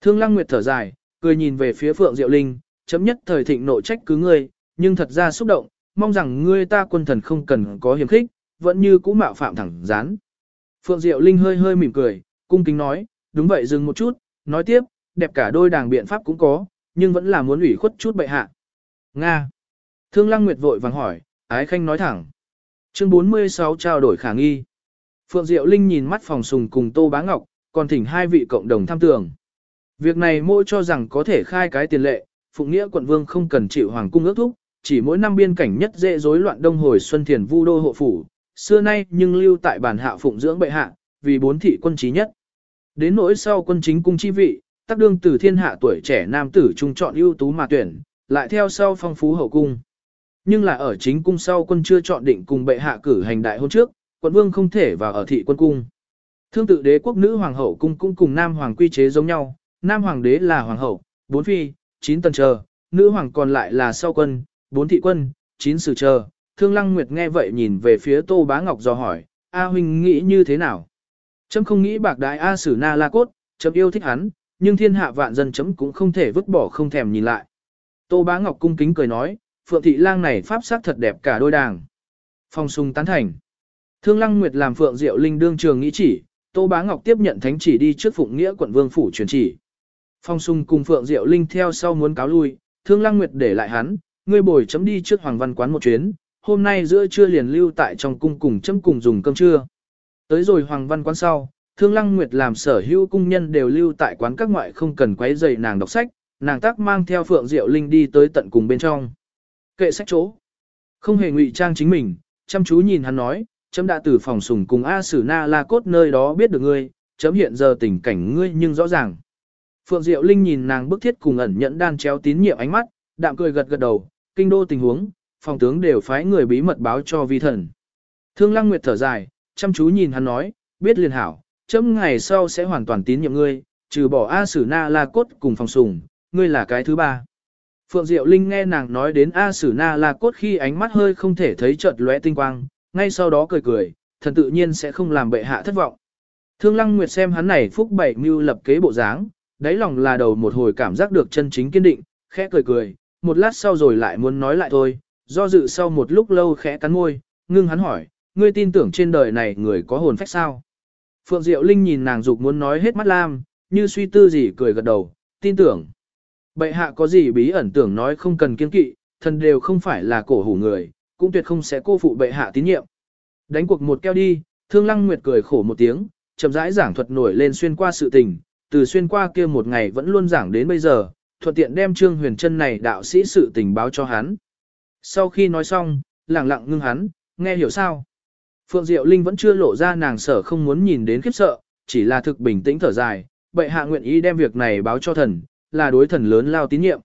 Thương Lăng Nguyệt thở dài, cười nhìn về phía Phượng Diệu Linh, chấm nhất thời thịnh nộ trách cứ ngươi, nhưng thật ra xúc động, mong rằng ngươi ta quân thần không cần có hiểm khích, vẫn như cũ mạo phạm thẳng dán. Phượng Diệu Linh hơi hơi mỉm cười, cung kính nói, đúng vậy dừng một chút, nói tiếp, đẹp cả đôi đảng biện pháp cũng có, nhưng vẫn là muốn ủy khuất chút bệ hạ. Nga. Thương Lăng Nguyệt vội vàng hỏi, ái khanh nói thẳng. Chương 46 trao đổi khả nghi. Phượng Diệu Linh nhìn mắt phòng sùng cùng Tô Bá Ngọc, còn thỉnh hai vị cộng đồng tham tưởng. Việc này mỗi cho rằng có thể khai cái tiền lệ, Phụng Nghĩa quận vương không cần chịu hoàng cung ước thúc, chỉ mỗi năm biên cảnh nhất dễ rối loạn đông hồi xuân thiền vu đô hộ phủ, xưa nay nhưng lưu tại bản hạ phụng dưỡng bệ hạ, vì bốn thị quân trí nhất. Đến nỗi sau quân chính cung chi vị, tác đương từ thiên hạ tuổi trẻ nam tử trung chọn ưu tú mà tuyển, lại theo sau phong phú hậu cung. Nhưng là ở chính cung sau quân chưa chọn định cùng bệ hạ cử hành đại hôn trước, quận vương không thể vào ở thị quân cung. Thương tự đế quốc nữ hoàng hậu cung cũng cùng nam hoàng quy chế giống nhau, nam hoàng đế là hoàng hậu, bốn phi, chín tần chờ, nữ hoàng còn lại là sau quân, bốn thị quân, chín sử chờ. Thương Lăng Nguyệt nghe vậy nhìn về phía Tô Bá Ngọc dò hỏi, A huynh nghĩ như thế nào? Chấm không nghĩ bạc đại A sử na la cốt, chấm yêu thích hắn, nhưng thiên hạ vạn dân chấm cũng không thể vứt bỏ không thèm nhìn lại. Tô Bá Ngọc cung kính cười nói, Phượng Thị Lang này pháp sắc thật đẹp cả đôi đàng. Phong sung tán thành. Thương Lăng Nguyệt làm Phượng Diệu Linh đương trường nghĩ chỉ, Tô Bá Ngọc tiếp nhận thánh chỉ đi trước Phụng Nghĩa quận vương phủ truyền chỉ. Phong sung cùng Phượng Diệu Linh theo sau muốn cáo lui, Thương Lăng Nguyệt để lại hắn, ngươi bồi chấm đi trước Hoàng Văn quán một chuyến, hôm nay giữa trưa liền lưu tại trong cung cùng chấm cùng dùng cơm trưa. Tới rồi Hoàng Văn quán sau, Thương Lăng Nguyệt làm sở hữu cung nhân đều lưu tại quán các ngoại không cần quấy rầy nàng đọc sách, nàng tác mang theo Phượng Diệu Linh đi tới tận cùng bên trong. Kệ sách chỗ. Không hề ngụy trang chính mình, chăm chú nhìn hắn nói, chấm đã từ phòng sùng cùng A Sử Na La Cốt nơi đó biết được ngươi, chấm hiện giờ tình cảnh ngươi nhưng rõ ràng. Phượng Diệu Linh nhìn nàng bức thiết cùng ẩn nhẫn đan chéo tín nhiệm ánh mắt, đạm cười gật gật đầu, kinh đô tình huống, phòng tướng đều phái người bí mật báo cho vi thần. Thương Lăng Nguyệt thở dài, chăm chú nhìn hắn nói, biết liền hảo, chấm ngày sau sẽ hoàn toàn tín nhiệm ngươi, trừ bỏ A Sử Na La Cốt cùng phòng sùng, ngươi là cái thứ ba. Phượng Diệu Linh nghe nàng nói đến A Sử Na La Cốt khi ánh mắt hơi không thể thấy chợt lóe tinh quang, ngay sau đó cười cười, thần tự nhiên sẽ không làm bệ hạ thất vọng. Thương Lăng Nguyệt xem hắn này phúc bảy mưu lập kế bộ dáng, đáy lòng là đầu một hồi cảm giác được chân chính kiên định, khẽ cười cười, một lát sau rồi lại muốn nói lại thôi, do dự sau một lúc lâu khẽ cắn môi, ngưng hắn hỏi, ngươi tin tưởng trên đời này người có hồn phách sao? Phượng Diệu Linh nhìn nàng dục muốn nói hết mắt lam, như suy tư gì cười gật đầu, tin tưởng. Bệ hạ có gì bí ẩn tưởng nói không cần kiên kỵ, thần đều không phải là cổ hủ người, cũng tuyệt không sẽ cô phụ bệ hạ tín nhiệm. Đánh cuộc một keo đi, Thương Lăng Nguyệt cười khổ một tiếng, chậm rãi giảng thuật nổi lên xuyên qua sự tình, từ xuyên qua kia một ngày vẫn luôn giảng đến bây giờ, thuận tiện đem Trương Huyền chân này đạo sĩ sự tình báo cho hắn. Sau khi nói xong, lặng lặng ngưng hắn, nghe hiểu sao? Phượng Diệu Linh vẫn chưa lộ ra nàng sở không muốn nhìn đến khiếp sợ, chỉ là thực bình tĩnh thở dài, bệ hạ nguyện ý đem việc này báo cho thần, là đối thần lớn lao tín nhiệm.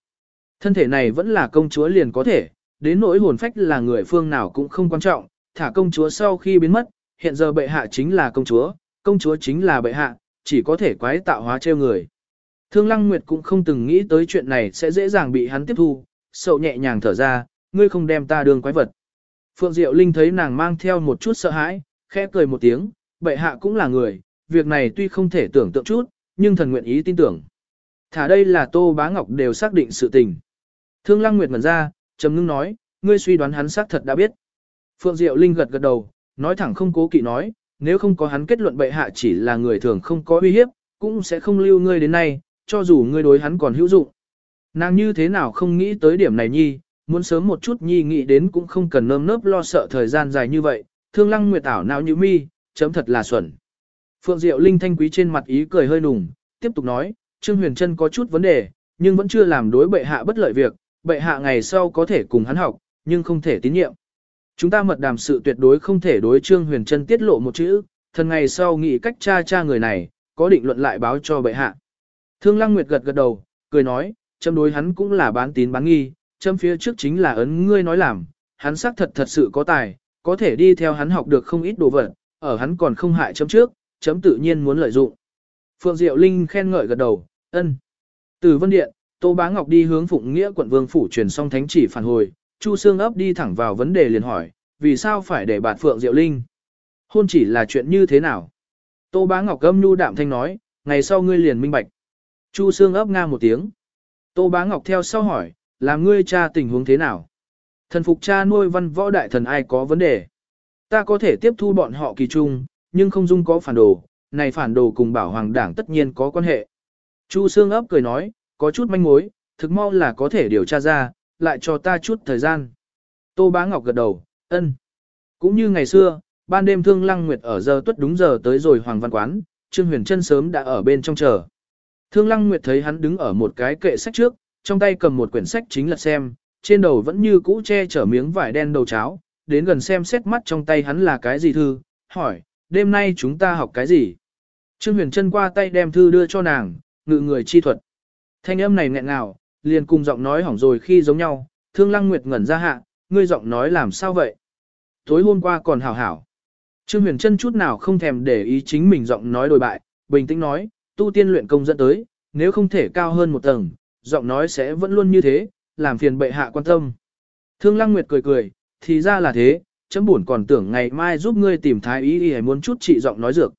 Thân thể này vẫn là công chúa liền có thể, đến nỗi hồn phách là người phương nào cũng không quan trọng, thả công chúa sau khi biến mất, hiện giờ bệ hạ chính là công chúa, công chúa chính là bệ hạ, chỉ có thể quái tạo hóa treo người. Thương Lăng Nguyệt cũng không từng nghĩ tới chuyện này sẽ dễ dàng bị hắn tiếp thu, sậu nhẹ nhàng thở ra, ngươi không đem ta đường quái vật. Phượng Diệu Linh thấy nàng mang theo một chút sợ hãi, khẽ cười một tiếng, bệ hạ cũng là người, việc này tuy không thể tưởng tượng chút, nhưng thần nguyện ý tin tưởng. Thả đây là Tô Bá Ngọc đều xác định sự tình. Thương Lăng Nguyệt mẩn ra, trầm ngưng nói, ngươi suy đoán hắn xác thật đã biết. Phượng Diệu Linh gật gật đầu, nói thẳng không cố kỵ nói, nếu không có hắn kết luận bệ hạ chỉ là người thường không có uy hiếp, cũng sẽ không lưu ngươi đến nay, cho dù ngươi đối hắn còn hữu dụng. Nàng như thế nào không nghĩ tới điểm này nhi, muốn sớm một chút nhi nghĩ đến cũng không cần nơm nớp lo sợ thời gian dài như vậy, thương lăng nguyệt ảo nào như mi, chấm thật là xuẩn. Phượng Diệu Linh thanh quý trên mặt ý cười hơi nùng, tiếp tục nói, Trương Huyền Trân có chút vấn đề, nhưng vẫn chưa làm đối bệ hạ bất lợi việc, bệ hạ ngày sau có thể cùng hắn học, nhưng không thể tín nhiệm. Chúng ta mật đàm sự tuyệt đối không thể đối Trương Huyền Trân tiết lộ một chữ, thần ngày sau nghĩ cách tra tra người này, có định luận lại báo cho bệ hạ. Thương Lăng Nguyệt gật gật đầu, cười nói, châm đối hắn cũng là bán tín bán nghi, châm phía trước chính là ấn ngươi nói làm, hắn xác thật thật sự có tài, có thể đi theo hắn học được không ít đồ vật, ở hắn còn không hại chấm trước, chấm tự nhiên muốn lợi dụng. Phượng Diệu Linh khen ngợi gật đầu, ân. Từ Vân Điện, Tô Bá Ngọc đi hướng Phụng Nghĩa quận Vương phủ truyền xong thánh chỉ phản hồi, Chu Sương ấp đi thẳng vào vấn đề liền hỏi, vì sao phải để bạt Phượng Diệu Linh? Hôn chỉ là chuyện như thế nào? Tô Bá Ngọc gâm nhu đạm thanh nói, ngày sau ngươi liền minh bạch. Chu Sương ấp nga một tiếng. Tô Bá Ngọc theo sau hỏi, làm ngươi cha tình huống thế nào? Thần phục cha nuôi văn võ đại thần ai có vấn đề? Ta có thể tiếp thu bọn họ kỳ trung, nhưng không dung có phản đồ, này phản đồ cùng bảo hoàng đảng tất nhiên có quan hệ. Chu Sương ấp cười nói, có chút manh mối, thực mau là có thể điều tra ra, lại cho ta chút thời gian. Tô Bá Ngọc gật đầu, ân. Cũng như ngày xưa, ban đêm thương lăng nguyệt ở giờ tuất đúng giờ tới rồi hoàng văn quán, Trương Huyền Trân sớm đã ở bên trong chờ. Thương lăng nguyệt thấy hắn đứng ở một cái kệ sách trước, trong tay cầm một quyển sách chính là xem, trên đầu vẫn như cũ che chở miếng vải đen đầu cháo, đến gần xem xét mắt trong tay hắn là cái gì thư, hỏi, đêm nay chúng ta học cái gì? Trương Huyền Trân qua tay đem thư đưa cho nàng, ngự người chi thuật. Thanh âm này nghẹn ngào, liền cùng giọng nói hỏng rồi khi giống nhau, Thương Lăng Nguyệt ngẩn ra hạ, ngươi giọng nói làm sao vậy? Tối hôm qua còn hảo hảo. Trương Huyền Trân chút nào không thèm để ý chính mình giọng nói đồi bại, bình tĩnh nói, tu tiên luyện công dẫn tới, nếu không thể cao hơn một tầng, giọng nói sẽ vẫn luôn như thế, làm phiền bệ hạ quan tâm. Thương Lăng Nguyệt cười cười, thì ra là thế, chấm buồn còn tưởng ngày mai giúp ngươi tìm thái ý y muốn chút trị giọng nói dược.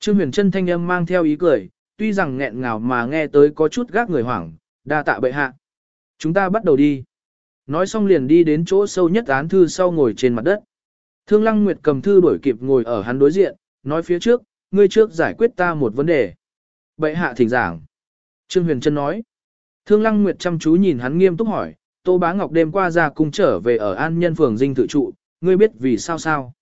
Trương Huyền Trân thanh âm mang theo ý cười, tuy rằng nghẹn ngào mà nghe tới có chút gác người hoảng, đa tạ bệ hạ. Chúng ta bắt đầu đi. Nói xong liền đi đến chỗ sâu nhất án thư sau ngồi trên mặt đất. Thương Lăng Nguyệt cầm thư đổi kịp ngồi ở hắn đối diện, nói phía trước, ngươi trước giải quyết ta một vấn đề. Bệ hạ thỉnh giảng. Trương Huyền Trân nói. Thương Lăng Nguyệt chăm chú nhìn hắn nghiêm túc hỏi, Tô Bá Ngọc đêm qua ra cung trở về ở An Nhân Phường Dinh tự trụ, ngươi biết vì sao sao?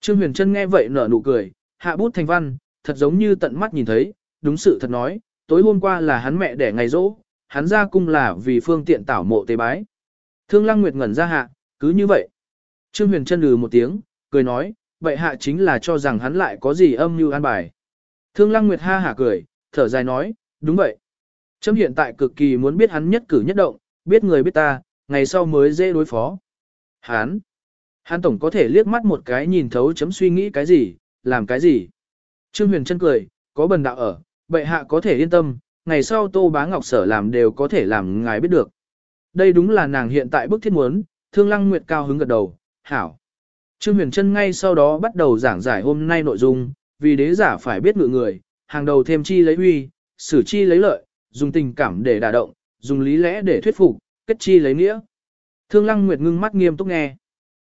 Trương Huyền Trân nghe vậy nở nụ cười, hạ bút thành văn, thật giống như tận mắt nhìn thấy, đúng sự thật nói, tối hôm qua là hắn mẹ đẻ ngày rỗ, hắn ra cung là vì phương tiện tảo mộ tế bái. Thương Lăng Nguyệt ngẩn ra hạ, cứ như vậy. Trương Huyền chân lừ một tiếng, cười nói, vậy hạ chính là cho rằng hắn lại có gì âm mưu an bài. Thương Lăng Nguyệt ha hả cười, thở dài nói, đúng vậy. Trâm hiện tại cực kỳ muốn biết hắn nhất cử nhất động, biết người biết ta, ngày sau mới dễ đối phó. Hắn, hắn tổng có thể liếc mắt một cái nhìn thấu chấm suy nghĩ cái gì, làm cái gì. Trương Huyền chân cười, có bần đạo ở, bệ hạ có thể yên tâm, ngày sau Tô Bá Ngọc Sở làm đều có thể làm ngài biết được. Đây đúng là nàng hiện tại bức thiết muốn, Thương Lăng Nguyệt cao hứng gật đầu, hảo. Trương Huyền Trân ngay sau đó bắt đầu giảng giải hôm nay nội dung, vì đế giả phải biết ngự người, hàng đầu thêm chi lấy huy, xử chi lấy lợi, dùng tình cảm để đả động, dùng lý lẽ để thuyết phục, kết chi lấy nghĩa. Thương Lăng Nguyệt ngưng mắt nghiêm túc nghe.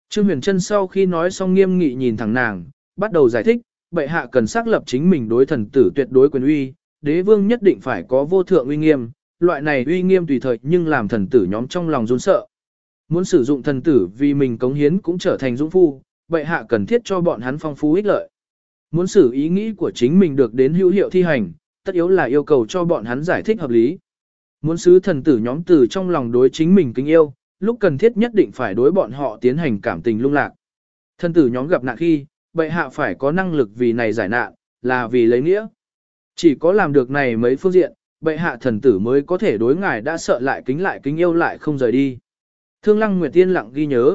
Trương Huyền Trân sau khi nói xong nghiêm nghị nhìn thẳng nàng, bắt đầu giải thích, bệ hạ cần xác lập chính mình đối thần tử tuyệt đối quyền uy, đế vương nhất định phải có vô thượng uy nghiêm, loại này uy nghiêm tùy thời nhưng làm thần tử nhóm trong lòng run sợ. Muốn sử dụng thần tử vì mình cống hiến cũng trở thành dũng phu, bệ hạ cần thiết cho bọn hắn phong phú ích lợi. Muốn xử ý nghĩ của chính mình được đến hữu hiệu thi hành, tất yếu là yêu cầu cho bọn hắn giải thích hợp lý. Muốn sứ thần tử nhóm từ trong lòng đối chính mình kính yêu, lúc cần thiết nhất định phải đối bọn họ tiến hành cảm tình lung lạc. Thần tử nhóm gặp nạn khi, bệ hạ phải có năng lực vì này giải nạn, là vì lấy nghĩa. Chỉ có làm được này mấy phương diện, bệ hạ thần tử mới có thể đối ngài đã sợ lại kính lại kính yêu lại không rời đi. Thương Lăng Nguyệt Tiên lặng ghi nhớ.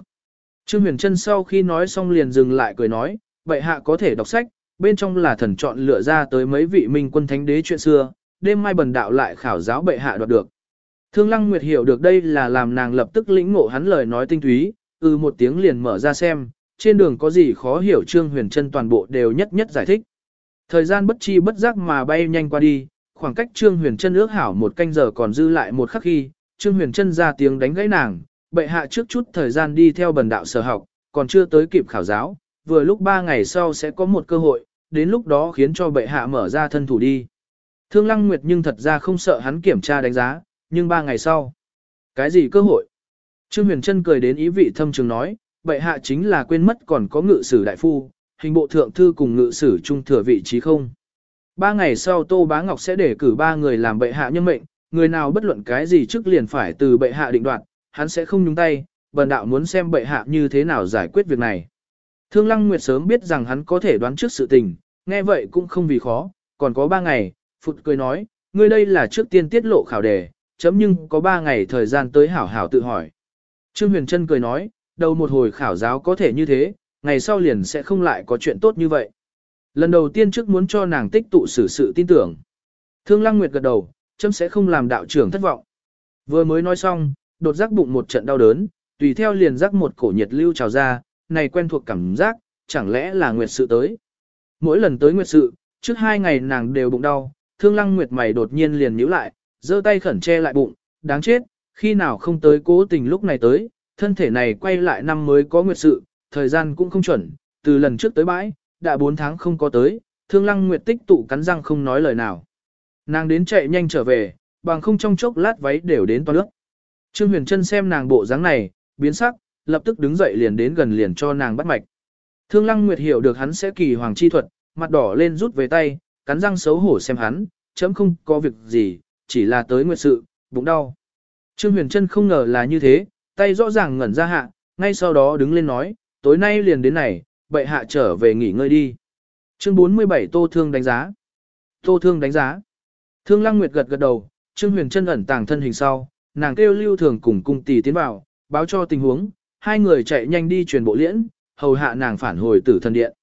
Trương Huyền Trân sau khi nói xong liền dừng lại cười nói, bệ hạ có thể đọc sách, bên trong là thần chọn lựa ra tới mấy vị minh quân thánh đế chuyện xưa, đêm mai bần đạo lại khảo giáo bệ hạ đoạt được. Thương Lăng Nguyệt hiểu được đây là làm nàng lập tức lĩnh ngộ hắn lời nói tinh túy, ư ừ một tiếng liền mở ra xem, trên đường có gì khó hiểu Trương Huyền Trân toàn bộ đều nhất nhất giải thích. Thời gian bất chi bất giác mà bay nhanh qua đi, khoảng cách Trương Huyền Trân ước hảo một canh giờ còn dư lại một khắc khi, Trương Huyền Trân ra tiếng đánh gãy nàng, bệ hạ trước chút thời gian đi theo bần đạo sở học, còn chưa tới kịp khảo giáo, vừa lúc ba ngày sau sẽ có một cơ hội, đến lúc đó khiến cho bệ hạ mở ra thân thủ đi. Thương Lăng Nguyệt nhưng thật ra không sợ hắn kiểm tra đánh giá, nhưng ba ngày sau. Cái gì cơ hội? Trương Huyền Trân cười đến ý vị thâm trường nói, bệ hạ chính là quên mất còn có ngự sử đại phu, hình bộ thượng thư cùng ngự sử trung thừa vị trí không. Ba ngày sau Tô Bá Ngọc sẽ để cử ba người làm bệ hạ nhân mệnh, người nào bất luận cái gì trước liền phải từ bệ hạ định đoạt, hắn sẽ không nhúng tay, bần đạo muốn xem bệ hạ như thế nào giải quyết việc này. Thương Lăng Nguyệt sớm biết rằng hắn có thể đoán trước sự tình, nghe vậy cũng không vì khó, còn có ba ngày, Phụt cười nói, ngươi đây là trước tiên tiết lộ khảo đề, chấm nhưng có ba ngày thời gian tới hảo hảo tự hỏi. Trương Huyền Trân cười nói, đầu một hồi khảo giáo có thể như thế, ngày sau liền sẽ không lại có chuyện tốt như vậy. Lần đầu tiên trước muốn cho nàng tích tụ xử sự tin tưởng. Thương Lăng Nguyệt gật đầu, chấm sẽ không làm đạo trưởng thất vọng. Vừa mới nói xong, đột giác bụng một trận đau đớn, tùy theo liền giác một cổ nhiệt lưu trào ra, này quen thuộc cảm giác, chẳng lẽ là nguyệt sự tới. Mỗi lần tới nguyệt sự, trước hai ngày nàng đều bụng đau, thương lăng nguyệt mày đột nhiên liền nhíu lại, giơ tay khẩn che lại bụng, đáng chết, khi nào không tới cố tình lúc này tới, thân thể này quay lại năm mới có nguyệt sự, thời gian cũng không chuẩn, từ lần trước tới bãi, đã 4 tháng không có tới, thương lăng nguyệt tích tụ cắn răng không nói lời nào. Nàng đến chạy nhanh trở về, bằng không trong chốc lát váy đều đến toa nước. Trương Huyền Trân xem nàng bộ dáng này, biến sắc, lập tức đứng dậy liền đến gần liền cho nàng bắt mạch. Thương Lăng Nguyệt hiểu được hắn sẽ kỳ hoàng chi thuật, mặt đỏ lên rút về tay, cắn răng xấu hổ xem hắn, chấm không có việc gì, chỉ là tới nguyệt sự, bụng đau. Trương Huyền Trân không ngờ là như thế, tay rõ ràng ngẩn ra hạ, ngay sau đó đứng lên nói, tối nay liền đến này, bệ hạ trở về nghỉ ngơi đi. Chương 47 Tô Thương đánh giá. Tô Thương đánh giá. Thương Lăng Nguyệt gật gật đầu, Trương Huyền chân ẩn tàng thân hình sau, nàng kêu lưu thường cùng cung tỷ tiến vào, báo cho tình huống, hai người chạy nhanh đi truyền bộ liễn, hầu hạ nàng phản hồi tử thần điện.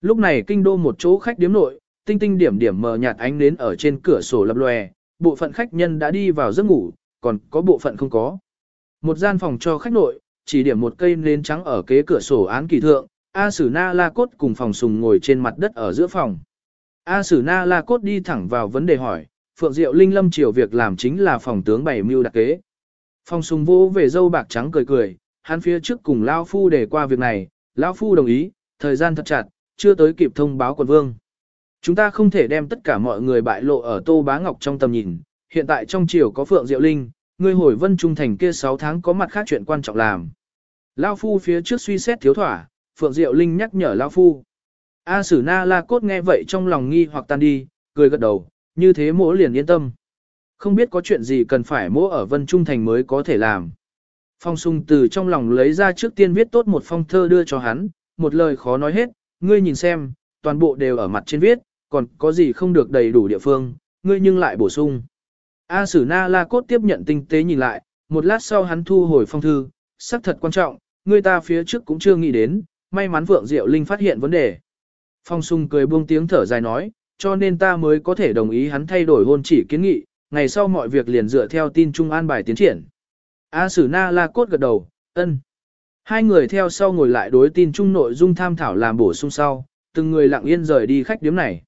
Lúc này kinh đô một chỗ khách điếm nội, tinh tinh điểm điểm mờ nhạt ánh đến ở trên cửa sổ lập lòe, bộ phận khách nhân đã đi vào giấc ngủ, còn có bộ phận không có. Một gian phòng cho khách nội, chỉ điểm một cây nến trắng ở kế cửa sổ án kỳ thượng, A Sử Na La Cốt cùng phòng sùng ngồi trên mặt đất ở giữa phòng. A Sử Na La Cốt đi thẳng vào vấn đề hỏi, Phượng Diệu Linh Lâm chiều việc làm chính là phòng tướng bảy mưu đặc kế. Phòng sùng vô về dâu bạc trắng cười cười, hắn phía trước cùng Lao Phu để qua việc này, Lao Phu đồng ý, thời gian thật chặt, chưa tới kịp thông báo quận vương. Chúng ta không thể đem tất cả mọi người bại lộ ở Tô Bá Ngọc trong tầm nhìn, hiện tại trong triều có Phượng Diệu Linh, Ngươi hồi vân trung thành kia 6 tháng có mặt khác chuyện quan trọng làm. Lao Phu phía trước suy xét thiếu thỏa, Phượng Diệu Linh nhắc nhở Lao Phu. A Sử Na La Cốt nghe vậy trong lòng nghi hoặc tan đi, cười gật đầu, như thế mỗ liền yên tâm. không biết có chuyện gì cần phải mỗ ở Vân Trung Thành mới có thể làm. Phong sung từ trong lòng lấy ra trước tiên viết tốt một phong thơ đưa cho hắn, một lời khó nói hết, ngươi nhìn xem, toàn bộ đều ở mặt trên viết, còn có gì không được đầy đủ địa phương, ngươi nhưng lại bổ sung. A Sử Na La Cốt tiếp nhận tinh tế nhìn lại, một lát sau hắn thu hồi phong thư, sắc thật quan trọng, người ta phía trước cũng chưa nghĩ đến, may mắn Vượng Diệu Linh phát hiện vấn đề. Phong Sung cười buông tiếng thở dài nói, cho nên ta mới có thể đồng ý hắn thay đổi hôn chỉ kiến nghị, ngày sau mọi việc liền dựa theo tin Trung An bài tiến triển. A Sử Na La Cốt gật đầu, ân. Hai người theo sau ngồi lại đối tin Trung nội dung tham thảo làm bổ sung sau, từng người lặng yên rời đi khách điếm này.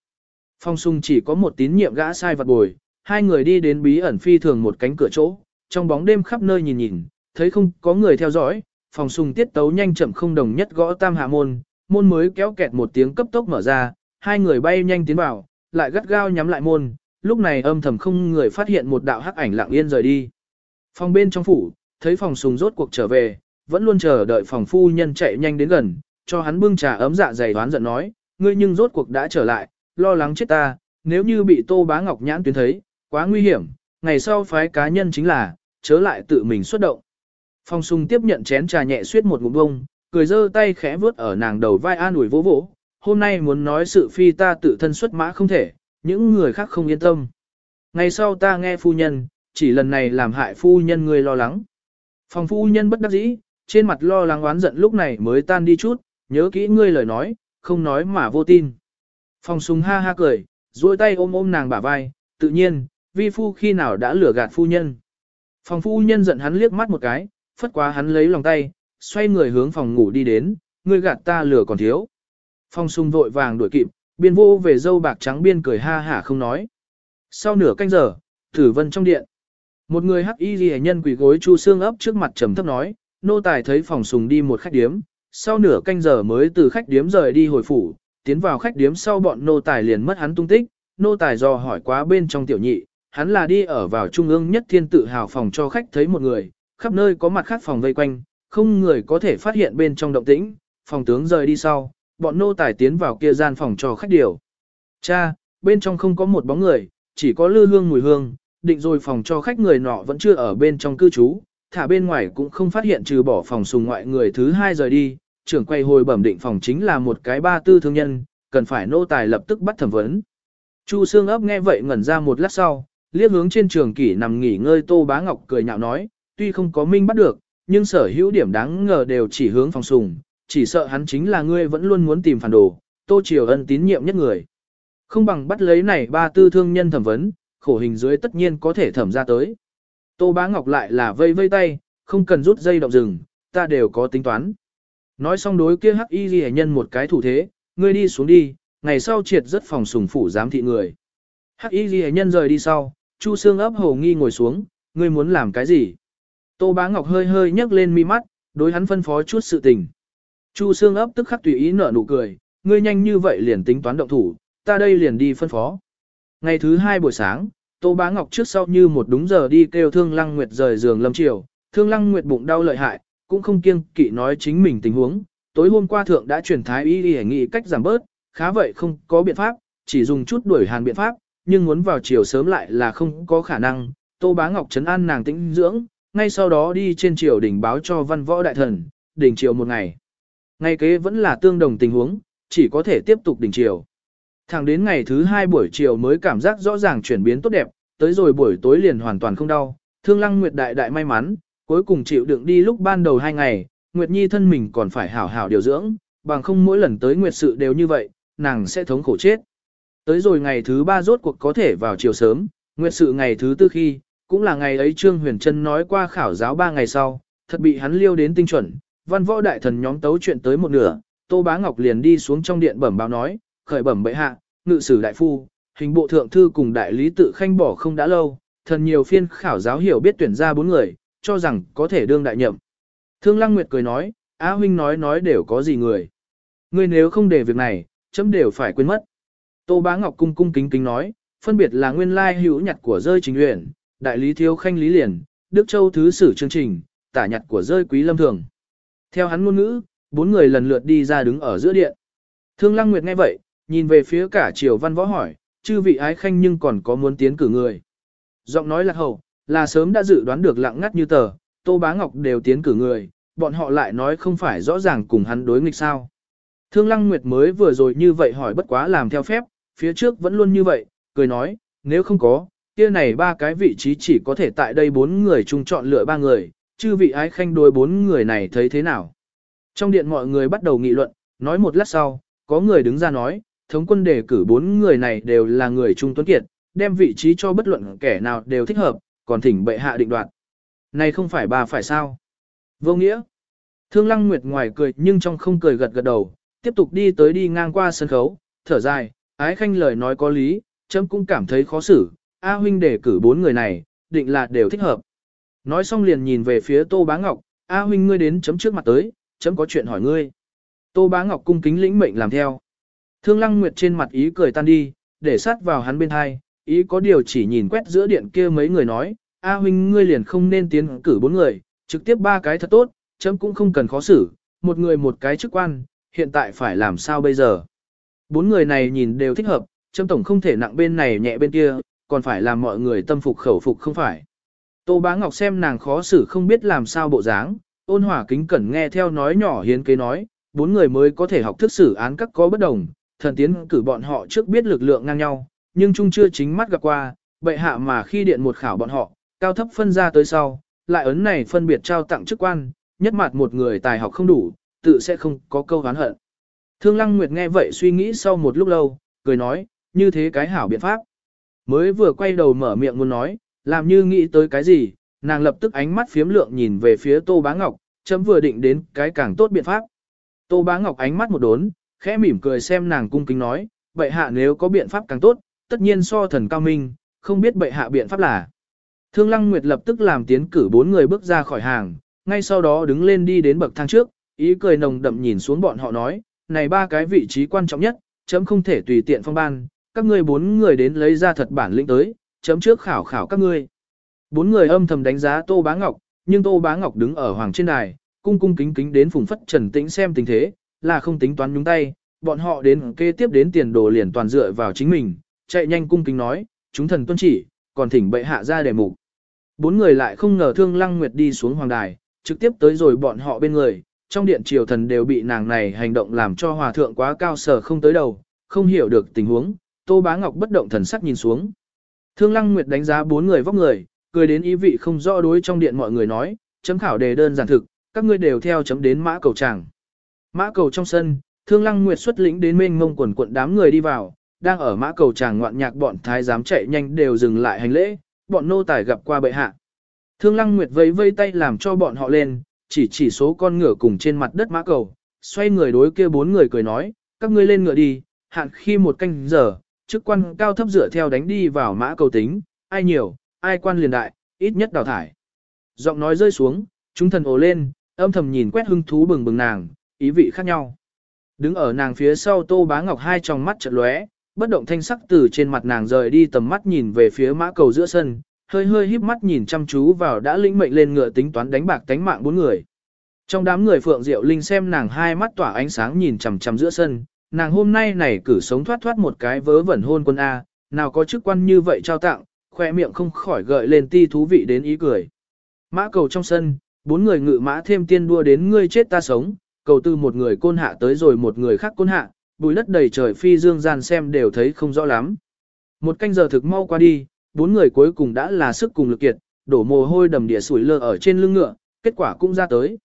Phong Sung chỉ có một tín nhiệm gã sai vật bồi, hai người đi đến bí ẩn phi thường một cánh cửa chỗ, trong bóng đêm khắp nơi nhìn nhìn, thấy không có người theo dõi, phòng sùng tiết tấu nhanh chậm không đồng nhất gõ tam hạ môn, môn mới kéo kẹt một tiếng cấp tốc mở ra, hai người bay nhanh tiến vào, lại gắt gao nhắm lại môn, lúc này âm thầm không người phát hiện một đạo hắc ảnh lặng yên rời đi. Phòng bên trong phủ, thấy phòng sùng rốt cuộc trở về, vẫn luôn chờ đợi phòng phu nhân chạy nhanh đến gần, cho hắn bưng trà ấm dạ dày đoán giận nói, ngươi nhưng rốt cuộc đã trở lại, lo lắng chết ta, nếu như bị tô bá ngọc nhãn tuyến thấy, quá nguy hiểm, ngày sau phái cá nhân chính là, chớ lại tự mình xuất động. Phong sung tiếp nhận chén trà nhẹ suyết một ngụm bông, cười giơ tay khẽ vuốt ở nàng đầu vai an ủi vỗ vỗ, hôm nay muốn nói sự phi ta tự thân xuất mã không thể, những người khác không yên tâm. Ngày sau ta nghe phu nhân, chỉ lần này làm hại phu nhân người lo lắng. Phòng phu nhân bất đắc dĩ, trên mặt lo lắng oán giận lúc này mới tan đi chút, nhớ kỹ ngươi lời nói, không nói mà vô tin. Phòng sùng ha ha cười, duỗi tay ôm ôm nàng bả vai, tự nhiên, vi phu khi nào đã lừa gạt phu nhân. Phòng phu nhân giận hắn liếc mắt một cái, phất quá hắn lấy lòng tay, xoay người hướng phòng ngủ đi đến, ngươi gạt ta lừa còn thiếu. Phong sung vội vàng đuổi kịp, biên vô về dâu bạc trắng biên cười ha hả không nói. Sau nửa canh giờ, tử vân trong điện. Một người hắc y ghi nhân quỷ gối chu xương ấp trước mặt trầm thấp nói, nô tài thấy phòng sùng đi một khách điếm, sau nửa canh giờ mới từ khách điếm rời đi hồi phủ, tiến vào khách điếm sau bọn nô tài liền mất hắn tung tích, nô tài dò hỏi quá bên trong tiểu nhị, hắn là đi ở vào trung ương nhất thiên tự hào phòng cho khách thấy một người, khắp nơi có mặt khác phòng vây quanh, không người có thể phát hiện bên trong động tĩnh, phòng tướng rời đi sau, bọn nô tài tiến vào kia gian phòng cho khách điều. Cha, bên trong không có một bóng người, chỉ có lư hương mùi hương, định rồi phòng cho khách người nọ vẫn chưa ở bên trong cư trú, thả bên ngoài cũng không phát hiện trừ bỏ phòng sùng ngoại người thứ hai rời đi, trưởng quay hồi bẩm định phòng chính là một cái ba tư thương nhân, cần phải nô tài lập tức bắt thẩm vấn. Chu Sương ấp nghe vậy ngẩn ra một lát sau, liếc hướng trên trường kỷ nằm nghỉ ngơi Tô Bá Ngọc cười nhạo nói, tuy không có minh bắt được, nhưng sở hữu điểm đáng ngờ đều chỉ hướng phòng sùng, chỉ sợ hắn chính là ngươi vẫn luôn muốn tìm phản đồ, Tô Triều Ân tín nhiệm nhất người. Không bằng bắt lấy này ba tư thương nhân thẩm vấn, khổ hình dưới tất nhiên có thể thẩm ra tới. Tô Bá Ngọc lại là vây vây tay, không cần rút dây động rừng, ta đều có tính toán. Nói xong đối kia hắc y ghi nhân một cái thủ thế, ngươi đi xuống đi, ngày sau triệt rất phòng sùng phủ giám thị người. Hắc y ghi nhân rời đi sau, Chu Sương ấp hồ nghi ngồi xuống, ngươi muốn làm cái gì? Tô Bá Ngọc hơi hơi nhấc lên mi mắt, đối hắn phân phó chút sự tình. Chu Sương ấp tức khắc tùy ý nở nụ cười, ngươi nhanh như vậy liền tính toán động thủ, ta đây liền đi phân phó. Ngày thứ hai buổi sáng, Tô Bá Ngọc trước sau như một đúng giờ đi kêu Thương Lăng Nguyệt rời giường lâm chiều, Thương Lăng Nguyệt bụng đau lợi hại, cũng không kiêng kỵ nói chính mình tình huống. Tối hôm qua thượng đã chuyển thái y y nghị cách giảm bớt, khá vậy không có biện pháp, chỉ dùng chút đuổi hàn biện pháp, nhưng muốn vào chiều sớm lại là không có khả năng. Tô Bá Ngọc trấn an nàng tĩnh dưỡng, ngay sau đó đi trên triều đỉnh báo cho văn võ đại thần, đỉnh triều một ngày. Ngày kế vẫn là tương đồng tình huống, chỉ có thể tiếp tục đỉnh triều. Thẳng đến ngày thứ hai buổi chiều mới cảm giác rõ ràng chuyển biến tốt đẹp, tới rồi buổi tối liền hoàn toàn không đau. Thương Lăng Nguyệt đại đại may mắn, cuối cùng chịu đựng đi lúc ban đầu hai ngày, Nguyệt Nhi thân mình còn phải hảo hảo điều dưỡng, bằng không mỗi lần tới Nguyệt sự đều như vậy, nàng sẽ thống khổ chết. Tới rồi ngày thứ ba rốt cuộc có thể vào chiều sớm, Nguyệt sự ngày thứ tư khi, cũng là ngày ấy Trương Huyền Trân nói qua khảo giáo ba ngày sau, thật bị hắn liêu đến tinh chuẩn, văn võ đại thần nhóm tấu chuyện tới một nửa, Tô Bá Ngọc liền đi xuống trong điện bẩm báo nói, khởi bẩm bệ hạ, ngự sử đại phu, hình bộ thượng thư cùng đại lý tự khanh bỏ không đã lâu, thần nhiều phiên khảo giáo hiểu biết tuyển ra bốn người, cho rằng có thể đương đại nhậm. Thương Lăng Nguyệt cười nói, Á huynh nói nói đều có gì người. Ngươi nếu không để việc này, chấm đều phải quên mất. Tô Bá Ngọc cung cung kính kính nói, phân biệt là nguyên lai hữu nhặt của rơi trình luyện, đại lý thiếu khanh lý liền, Đức Châu thứ sử chương trình, tả nhặt của rơi quý lâm thường. Theo hắn ngôn ngữ, bốn người lần lượt đi ra đứng ở giữa điện. Thương Lăng Nguyệt nghe vậy, nhìn về phía cả triều văn võ hỏi, chư vị ái khanh nhưng còn có muốn tiến cử người. Giọng nói lạc hậu, là sớm đã dự đoán được lặng ngắt như tờ, Tô Bá Ngọc đều tiến cử người, bọn họ lại nói không phải rõ ràng cùng hắn đối nghịch sao. Thương Lăng Nguyệt mới vừa rồi như vậy hỏi bất quá làm theo phép, phía trước vẫn luôn như vậy, cười nói, nếu không có, kia này ba cái vị trí chỉ có thể tại đây bốn người chung chọn lựa ba người, chư vị ái khanh đôi bốn người này thấy thế nào. Trong điện mọi người bắt đầu nghị luận, nói một lát sau, có người đứng ra nói, thống quân đề cử bốn người này đều là người trung tuấn kiệt, đem vị trí cho bất luận kẻ nào đều thích hợp, còn thỉnh bệ hạ định đoạt. Này không phải bà phải sao? Vô nghĩa. Thương Lăng Nguyệt ngoài cười nhưng trong không cười gật gật đầu, tiếp tục đi tới đi ngang qua sân khấu, thở dài, ái khanh lời nói có lý, chấm cũng cảm thấy khó xử, A huynh đề cử bốn người này, định là đều thích hợp. Nói xong liền nhìn về phía Tô Bá Ngọc, A huynh ngươi đến chấm trước mặt tới, chấm có chuyện hỏi ngươi. Tô Bá Ngọc cung kính lĩnh mệnh làm theo. Thương Lăng Nguyệt trên mặt ý cười tan đi, để sát vào hắn bên hai, ý có điều chỉ nhìn quét giữa điện kia mấy người nói, A huynh ngươi liền không nên tiến cử bốn người, trực tiếp ba cái thật tốt, chấm cũng không cần khó xử, một người một cái chức quan, hiện tại phải làm sao bây giờ. Bốn người này nhìn đều thích hợp, chấm tổng không thể nặng bên này nhẹ bên kia, còn phải làm mọi người tâm phục khẩu phục không phải. Tô Bá Ngọc xem nàng khó xử không biết làm sao bộ dáng, ôn hòa kính cẩn nghe theo nói nhỏ hiến kế nói, bốn người mới có thể học thức xử án các có bất đồng, thần tiến cử bọn họ trước biết lực lượng ngang nhau, nhưng chung chưa chính mắt gặp qua, bệ hạ mà khi điện một khảo bọn họ, cao thấp phân ra tới sau, lại ấn này phân biệt trao tặng chức quan, nhất mặt một người tài học không đủ, tự sẽ không có câu hán hận. Thương Lăng Nguyệt nghe vậy suy nghĩ sau một lúc lâu, cười nói, như thế cái hảo biện pháp. Mới vừa quay đầu mở miệng muốn nói, làm như nghĩ tới cái gì, nàng lập tức ánh mắt phiếm lượng nhìn về phía Tô Bá Ngọc, chấm vừa định đến cái càng tốt biện pháp. Tô Bá Ngọc ánh mắt một đốn, khẽ mỉm cười xem nàng cung kính nói, bệ hạ nếu có biện pháp càng tốt, tất nhiên so thần cao minh, không biết bệ hạ biện pháp là. Thương Lăng Nguyệt lập tức làm tiến cử bốn người bước ra khỏi hàng, ngay sau đó đứng lên đi đến bậc thang trước, ý cười nồng đậm nhìn xuống bọn họ nói, này ba cái vị trí quan trọng nhất, chấm không thể tùy tiện phong ban, các ngươi bốn người đến lấy ra thật bản lĩnh tới, chấm trước khảo khảo các ngươi. Bốn người âm thầm đánh giá Tô Bá Ngọc, nhưng Tô Bá Ngọc đứng ở hoàng trên đài, cung cung kính kính đến phùng phất trần tĩnh xem tình thế, là không tính toán nhúng tay, bọn họ đến kế tiếp đến tiền đồ liền toàn dựa vào chính mình, chạy nhanh cung kính nói, chúng thần tuân chỉ, còn thỉnh bệ hạ ra đề mục. Bốn người lại không ngờ thương lăng nguyệt đi xuống hoàng đài, trực tiếp tới rồi bọn họ bên người, trong điện triều thần đều bị nàng này hành động làm cho hòa thượng quá cao sở không tới đầu, không hiểu được tình huống, tô bá ngọc bất động thần sắc nhìn xuống. Thương lăng nguyệt đánh giá bốn người vóc người, cười đến ý vị không rõ đối trong điện mọi người nói, chấm khảo đề đơn giản thực, các ngươi đều theo chấm đến mã cầu tràng. Mã cầu trong sân, thương lăng nguyệt xuất lĩnh đến mênh mông quần quận đám người đi vào, đang ở mã cầu tràng ngoạn nhạc bọn thái giám chạy nhanh đều dừng lại hành lễ, bọn nô tài gặp qua bệ hạ. Thương lăng nguyệt vẫy vây tay làm cho bọn họ lên, chỉ chỉ số con ngựa cùng trên mặt đất mã cầu, xoay người đối kia bốn người cười nói, các ngươi lên ngựa đi, hạn khi một canh giờ, chức quan cao thấp dựa theo đánh đi vào mã cầu tính, ai nhiều, ai quan liền đại, ít nhất đào thải. Giọng nói rơi xuống, chúng thần ồ lên, âm thầm nhìn quét hưng thú bừng bừng nàng, ý vị khác nhau. Đứng ở nàng phía sau Tô Bá Ngọc hai trong mắt chợt lóe, bất động thanh sắc từ trên mặt nàng rời đi tầm mắt nhìn về phía mã cầu giữa sân, hơi hơi híp mắt nhìn chăm chú vào đã lĩnh mệnh lên ngựa tính toán đánh bạc tánh mạng bốn người. Trong đám người Phượng Diệu Linh xem nàng hai mắt tỏa ánh sáng nhìn chằm chằm giữa sân, nàng hôm nay này cử sống thoát thoát một cái vớ vẩn hôn quân A, nào có chức quan như vậy trao tặng, khoe miệng không khỏi gợi lên ti thú vị đến ý cười. Mã cầu trong sân, bốn người ngự mã thêm tiên đua đến ngươi chết ta sống, cầu từ một người côn hạ tới rồi một người khác côn hạ, bùi đất đầy trời phi dương gian xem đều thấy không rõ lắm. Một canh giờ thực mau qua đi, bốn người cuối cùng đã là sức cùng lực kiệt, đổ mồ hôi đầm địa sủi lơ ở trên lưng ngựa, kết quả cũng ra tới.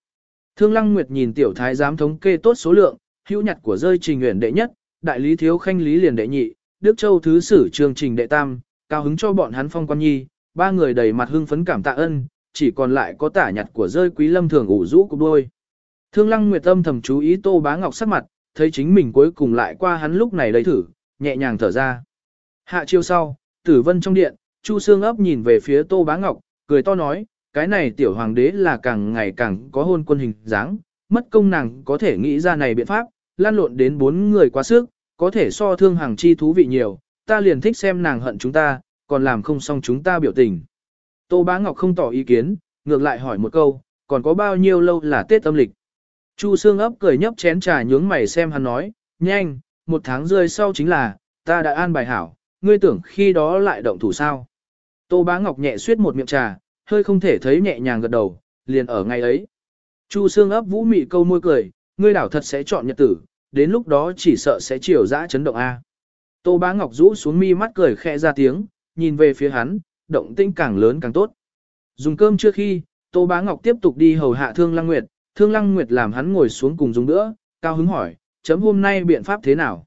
Thương Lăng Nguyệt nhìn tiểu thái giám thống kê tốt số lượng, hữu nhặt của rơi trình nguyện đệ nhất, đại lý thiếu khanh lý liền đệ nhị, Đức Châu thứ sử trường trình đệ tam, cao hứng cho bọn hắn phong quan nhi, ba người đầy mặt hưng phấn cảm tạ ân, chỉ còn lại có tả nhặt của rơi quý lâm thường ủ rũ cục đôi. Thương Lăng Nguyệt âm thầm chú ý Tô Bá Ngọc sắc mặt, thấy chính mình cuối cùng lại qua hắn lúc này lấy thử, nhẹ nhàng thở ra. Hạ chiêu sau, tử vân trong điện, Chu Sương ấp nhìn về phía Tô Bá Ngọc, cười to nói, cái này tiểu hoàng đế là càng ngày càng có hôn quân hình dáng, mất công nàng có thể nghĩ ra này biện pháp, lan lộn đến bốn người quá sức, có thể so thương hàng chi thú vị nhiều, ta liền thích xem nàng hận chúng ta, còn làm không xong chúng ta biểu tình. Tô Bá Ngọc không tỏ ý kiến, ngược lại hỏi một câu, còn có bao nhiêu lâu là Tết âm lịch? Chu Sương ấp cười nhấp chén trà nhướng mày xem hắn nói, nhanh, một tháng rơi sau chính là, ta đã an bài hảo, ngươi tưởng khi đó lại động thủ sao? Tô Bá Ngọc nhẹ suyết một miệng trà, hơi không thể thấy nhẹ nhàng gật đầu, liền ở ngày ấy. Chu Sương ấp vũ mị câu môi cười, ngươi đảo thật sẽ chọn nhật tử, đến lúc đó chỉ sợ sẽ chiều dã chấn động A. Tô Bá Ngọc rũ xuống mi mắt cười khẽ ra tiếng, nhìn về phía hắn, động tĩnh càng lớn càng tốt. Dùng cơm trước khi, Tô Bá Ngọc tiếp tục đi hầu hạ Thương Lăng Nguyệt, Thương Lăng Nguyệt làm hắn ngồi xuống cùng dùng nữa, cao hứng hỏi, chấm hôm nay biện pháp thế nào?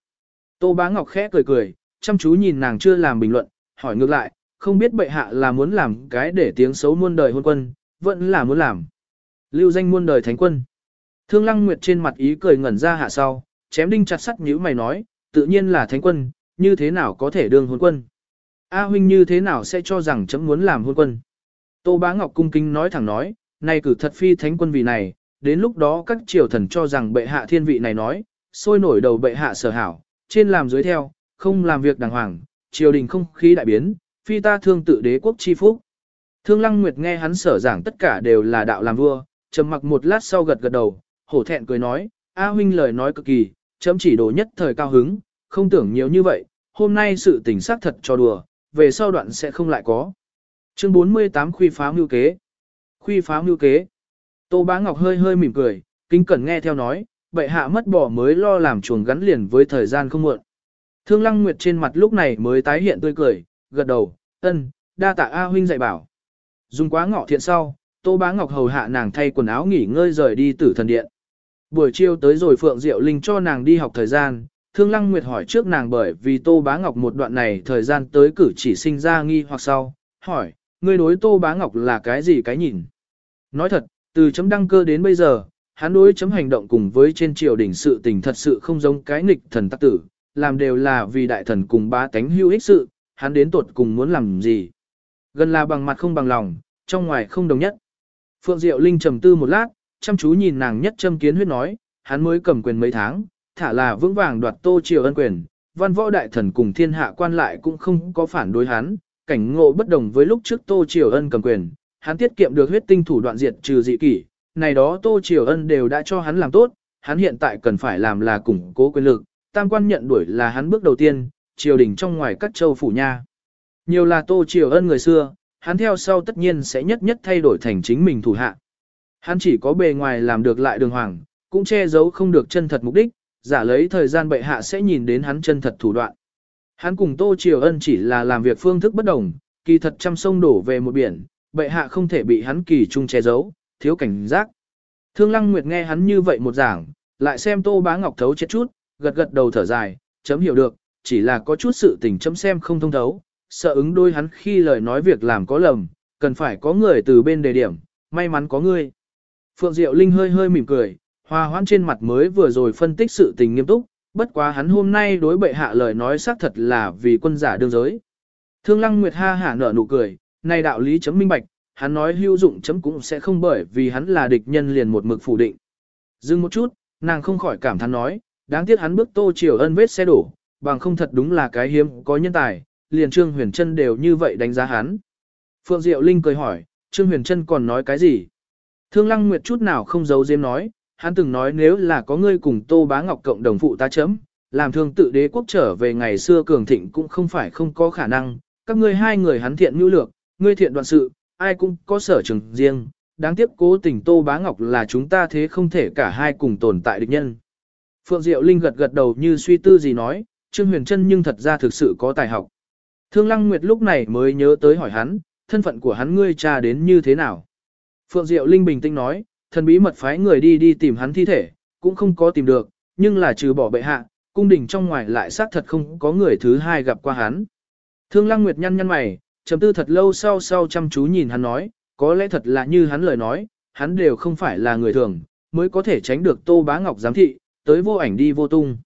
Tô Bá Ngọc khẽ cười cười, chăm chú nhìn nàng chưa làm bình luận, hỏi ngược lại, không biết bệ hạ là muốn làm cái để tiếng xấu muôn đời hôn quân, vẫn là muốn làm. Lưu danh muôn đời thánh quân. Thương Lăng Nguyệt trên mặt ý cười ngẩn ra hạ sau, chém đinh chặt sắt nhíu mày nói, tự nhiên là thánh quân, như thế nào có thể đương hôn quân? A huynh như thế nào sẽ cho rằng chấm muốn làm hôn quân? Tô Bá Ngọc cung kính nói thẳng nói, nay cử thật phi thánh quân vì này, đến lúc đó các triều thần cho rằng bệ hạ thiên vị này nói, sôi nổi đầu bệ hạ sở hảo, trên làm dưới theo, không làm việc đàng hoàng, triều đình không khí đại biến, phi ta thương tự đế quốc chi phúc. Thương Lăng Nguyệt nghe hắn sở giảng tất cả đều là đạo làm vua, trầm mặc một lát sau gật gật đầu, hổ thẹn cười nói, A huynh lời nói cực kỳ, chấm chỉ đồ nhất thời cao hứng, không tưởng nhiều như vậy, hôm nay sự tình xác thật cho đùa, về sau đoạn sẽ không lại có. Chương 48 Khuy phá mưu kế Khuy phá mưu kế Tô Bá Ngọc hơi hơi mỉm cười, kính cẩn nghe theo nói, bệ hạ mất bỏ mới lo làm chuồng gắn liền với thời gian không muộn. Thương Lăng Nguyệt trên mặt lúc này mới tái hiện tươi cười, gật đầu, ân, đa tạ A huynh dạy bảo. Dùng quá ngọ thiện sau, Tô Bá Ngọc hầu hạ nàng thay quần áo nghỉ ngơi rời đi tử thần điện. Buổi chiều tới rồi Phượng Diệu Linh cho nàng đi học thời gian, Thương Lăng Nguyệt hỏi trước nàng bởi vì Tô Bá Ngọc một đoạn này thời gian tới cử chỉ sinh ra nghi hoặc sau, hỏi, ngươi đối Tô Bá Ngọc là cái gì cái nhìn? Nói thật, từ chấm đăng cơ đến bây giờ, hắn đối chấm hành động cùng với trên triều đình sự tình thật sự không giống cái nghịch thần tắc tử, làm đều là vì đại thần cùng bá tánh hữu ích sự, hắn đến tuột cùng muốn làm gì. Gần là bằng mặt không bằng lòng, trong ngoài không đồng nhất. Phượng Diệu Linh trầm tư một lát, chăm chú nhìn nàng nhất châm kiến huyết nói, hắn mới cầm quyền mấy tháng, thả là vững vàng đoạt tô triều ân quyền, văn võ đại thần cùng thiên hạ quan lại cũng không có phản đối hắn, cảnh ngộ bất đồng với lúc trước tô triều ân cầm quyền, hắn tiết kiệm được huyết tinh thủ đoạn diệt trừ dị kỷ, này đó tô triều ân đều đã cho hắn làm tốt, hắn hiện tại cần phải làm là củng cố quyền lực, tam quan nhận đuổi là hắn bước đầu tiên, triều đình trong ngoài các châu phủ nha. Nhiều là tô triều ân người xưa, hắn theo sau tất nhiên sẽ nhất nhất thay đổi thành chính mình thủ hạ. Hắn chỉ có bề ngoài làm được lại đường hoàng, cũng che giấu không được chân thật mục đích, giả lấy thời gian bệ hạ sẽ nhìn đến hắn chân thật thủ đoạn. Hắn cùng Tô Triều Ân chỉ là làm việc phương thức bất đồng, kỳ thật trăm sông đổ về một biển, bệ hạ không thể bị hắn kỳ trung che giấu, thiếu cảnh giác. Thương Lăng Nguyệt nghe hắn như vậy một giảng, lại xem Tô Bá Ngọc thấu chết chút, gật gật đầu thở dài, chấm hiểu được, chỉ là có chút sự tình chấm xem không thông thấu, sợ ứng đôi hắn khi lời nói việc làm có lầm, cần phải có người từ bên đề điểm, may mắn có ngươi. Phượng Diệu Linh hơi hơi mỉm cười, hòa hoãn trên mặt mới vừa rồi phân tích sự tình nghiêm túc, bất quá hắn hôm nay đối bệ hạ lời nói xác thật là vì quân giả đương giới. Thương Lăng Nguyệt ha hả nở nụ cười, này đạo lý chấm minh bạch, hắn nói hữu dụng chấm cũng sẽ không bởi vì hắn là địch nhân liền một mực phủ định. Dừng một chút, nàng không khỏi cảm thán nói, đáng tiếc hắn bước tô chiều ân vết xe đổ, bằng không thật đúng là cái hiếm có nhân tài, liền Trương Huyền Trân đều như vậy đánh giá hắn. Phượng Diệu Linh cười hỏi, Trương Huyền Trân còn nói cái gì? Thương Lăng Nguyệt chút nào không giấu giếm nói, hắn từng nói nếu là có ngươi cùng Tô Bá Ngọc cộng đồng phụ ta chấm, làm thương tự đế quốc trở về ngày xưa cường thịnh cũng không phải không có khả năng, các ngươi hai người hắn thiện nhu lược, ngươi thiện đoạn sự, ai cũng có sở trường riêng, đáng tiếc cố tình Tô Bá Ngọc là chúng ta thế không thể cả hai cùng tồn tại địch nhân. Phượng Diệu Linh gật gật đầu như suy tư gì nói, Trương Huyền Trân nhưng thật ra thực sự có tài học. Thương Lăng Nguyệt lúc này mới nhớ tới hỏi hắn, thân phận của hắn ngươi tra đến như thế nào. Phượng Diệu Linh bình tĩnh nói, thần bí mật phái người đi đi tìm hắn thi thể, cũng không có tìm được, nhưng là trừ bỏ bệ hạ, cung đình trong ngoài lại xác thật không có người thứ hai gặp qua hắn. Thương Lăng Nguyệt nhăn nhăn mày, trầm tư thật lâu sau sau chăm chú nhìn hắn nói, có lẽ thật là như hắn lời nói, hắn đều không phải là người thường, mới có thể tránh được Tô Bá Ngọc giám thị, tới vô ảnh đi vô tung.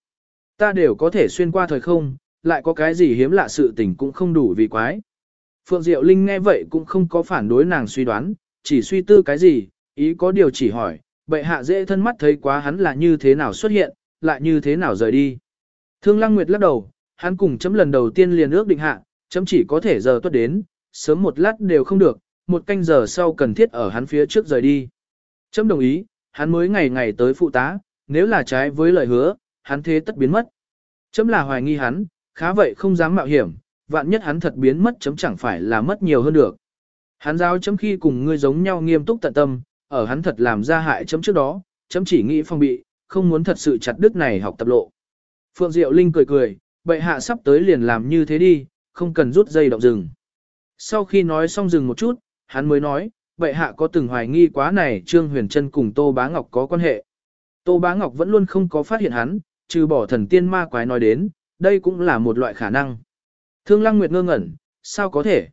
Ta đều có thể xuyên qua thời không, lại có cái gì hiếm lạ sự tình cũng không đủ vì quái. Phượng Diệu Linh nghe vậy cũng không có phản đối nàng suy đoán, chỉ suy tư cái gì, ý có điều chỉ hỏi, bệ hạ dễ thân mắt thấy quá hắn là như thế nào xuất hiện, lại như thế nào rời đi. Thương Lăng Nguyệt lắc đầu, hắn cùng chấm lần đầu tiên liền ước định hạ, chấm chỉ có thể giờ tuất đến, sớm một lát đều không được, một canh giờ sau cần thiết ở hắn phía trước rời đi. Chấm đồng ý, hắn mới ngày ngày tới phụ tá, nếu là trái với lời hứa, hắn thế tất biến mất. Chấm là hoài nghi hắn, khá vậy không dám mạo hiểm, vạn nhất hắn thật biến mất chấm chẳng phải là mất nhiều hơn được. Hắn giáo chấm khi cùng ngươi giống nhau nghiêm túc tận tâm, ở hắn thật làm ra hại chấm trước đó, chấm chỉ nghĩ phong bị, không muốn thật sự chặt đứt này học tập lộ. Phượng Diệu Linh cười cười, bệ hạ sắp tới liền làm như thế đi, không cần rút dây động rừng. Sau khi nói xong dừng một chút, hắn mới nói, bệ hạ có từng hoài nghi quá này Trương Huyền Trân cùng Tô Bá Ngọc có quan hệ. Tô Bá Ngọc vẫn luôn không có phát hiện hắn, trừ bỏ thần tiên ma quái nói đến, đây cũng là một loại khả năng. Thương Lăng Nguyệt ngơ ngẩn, sao có thể?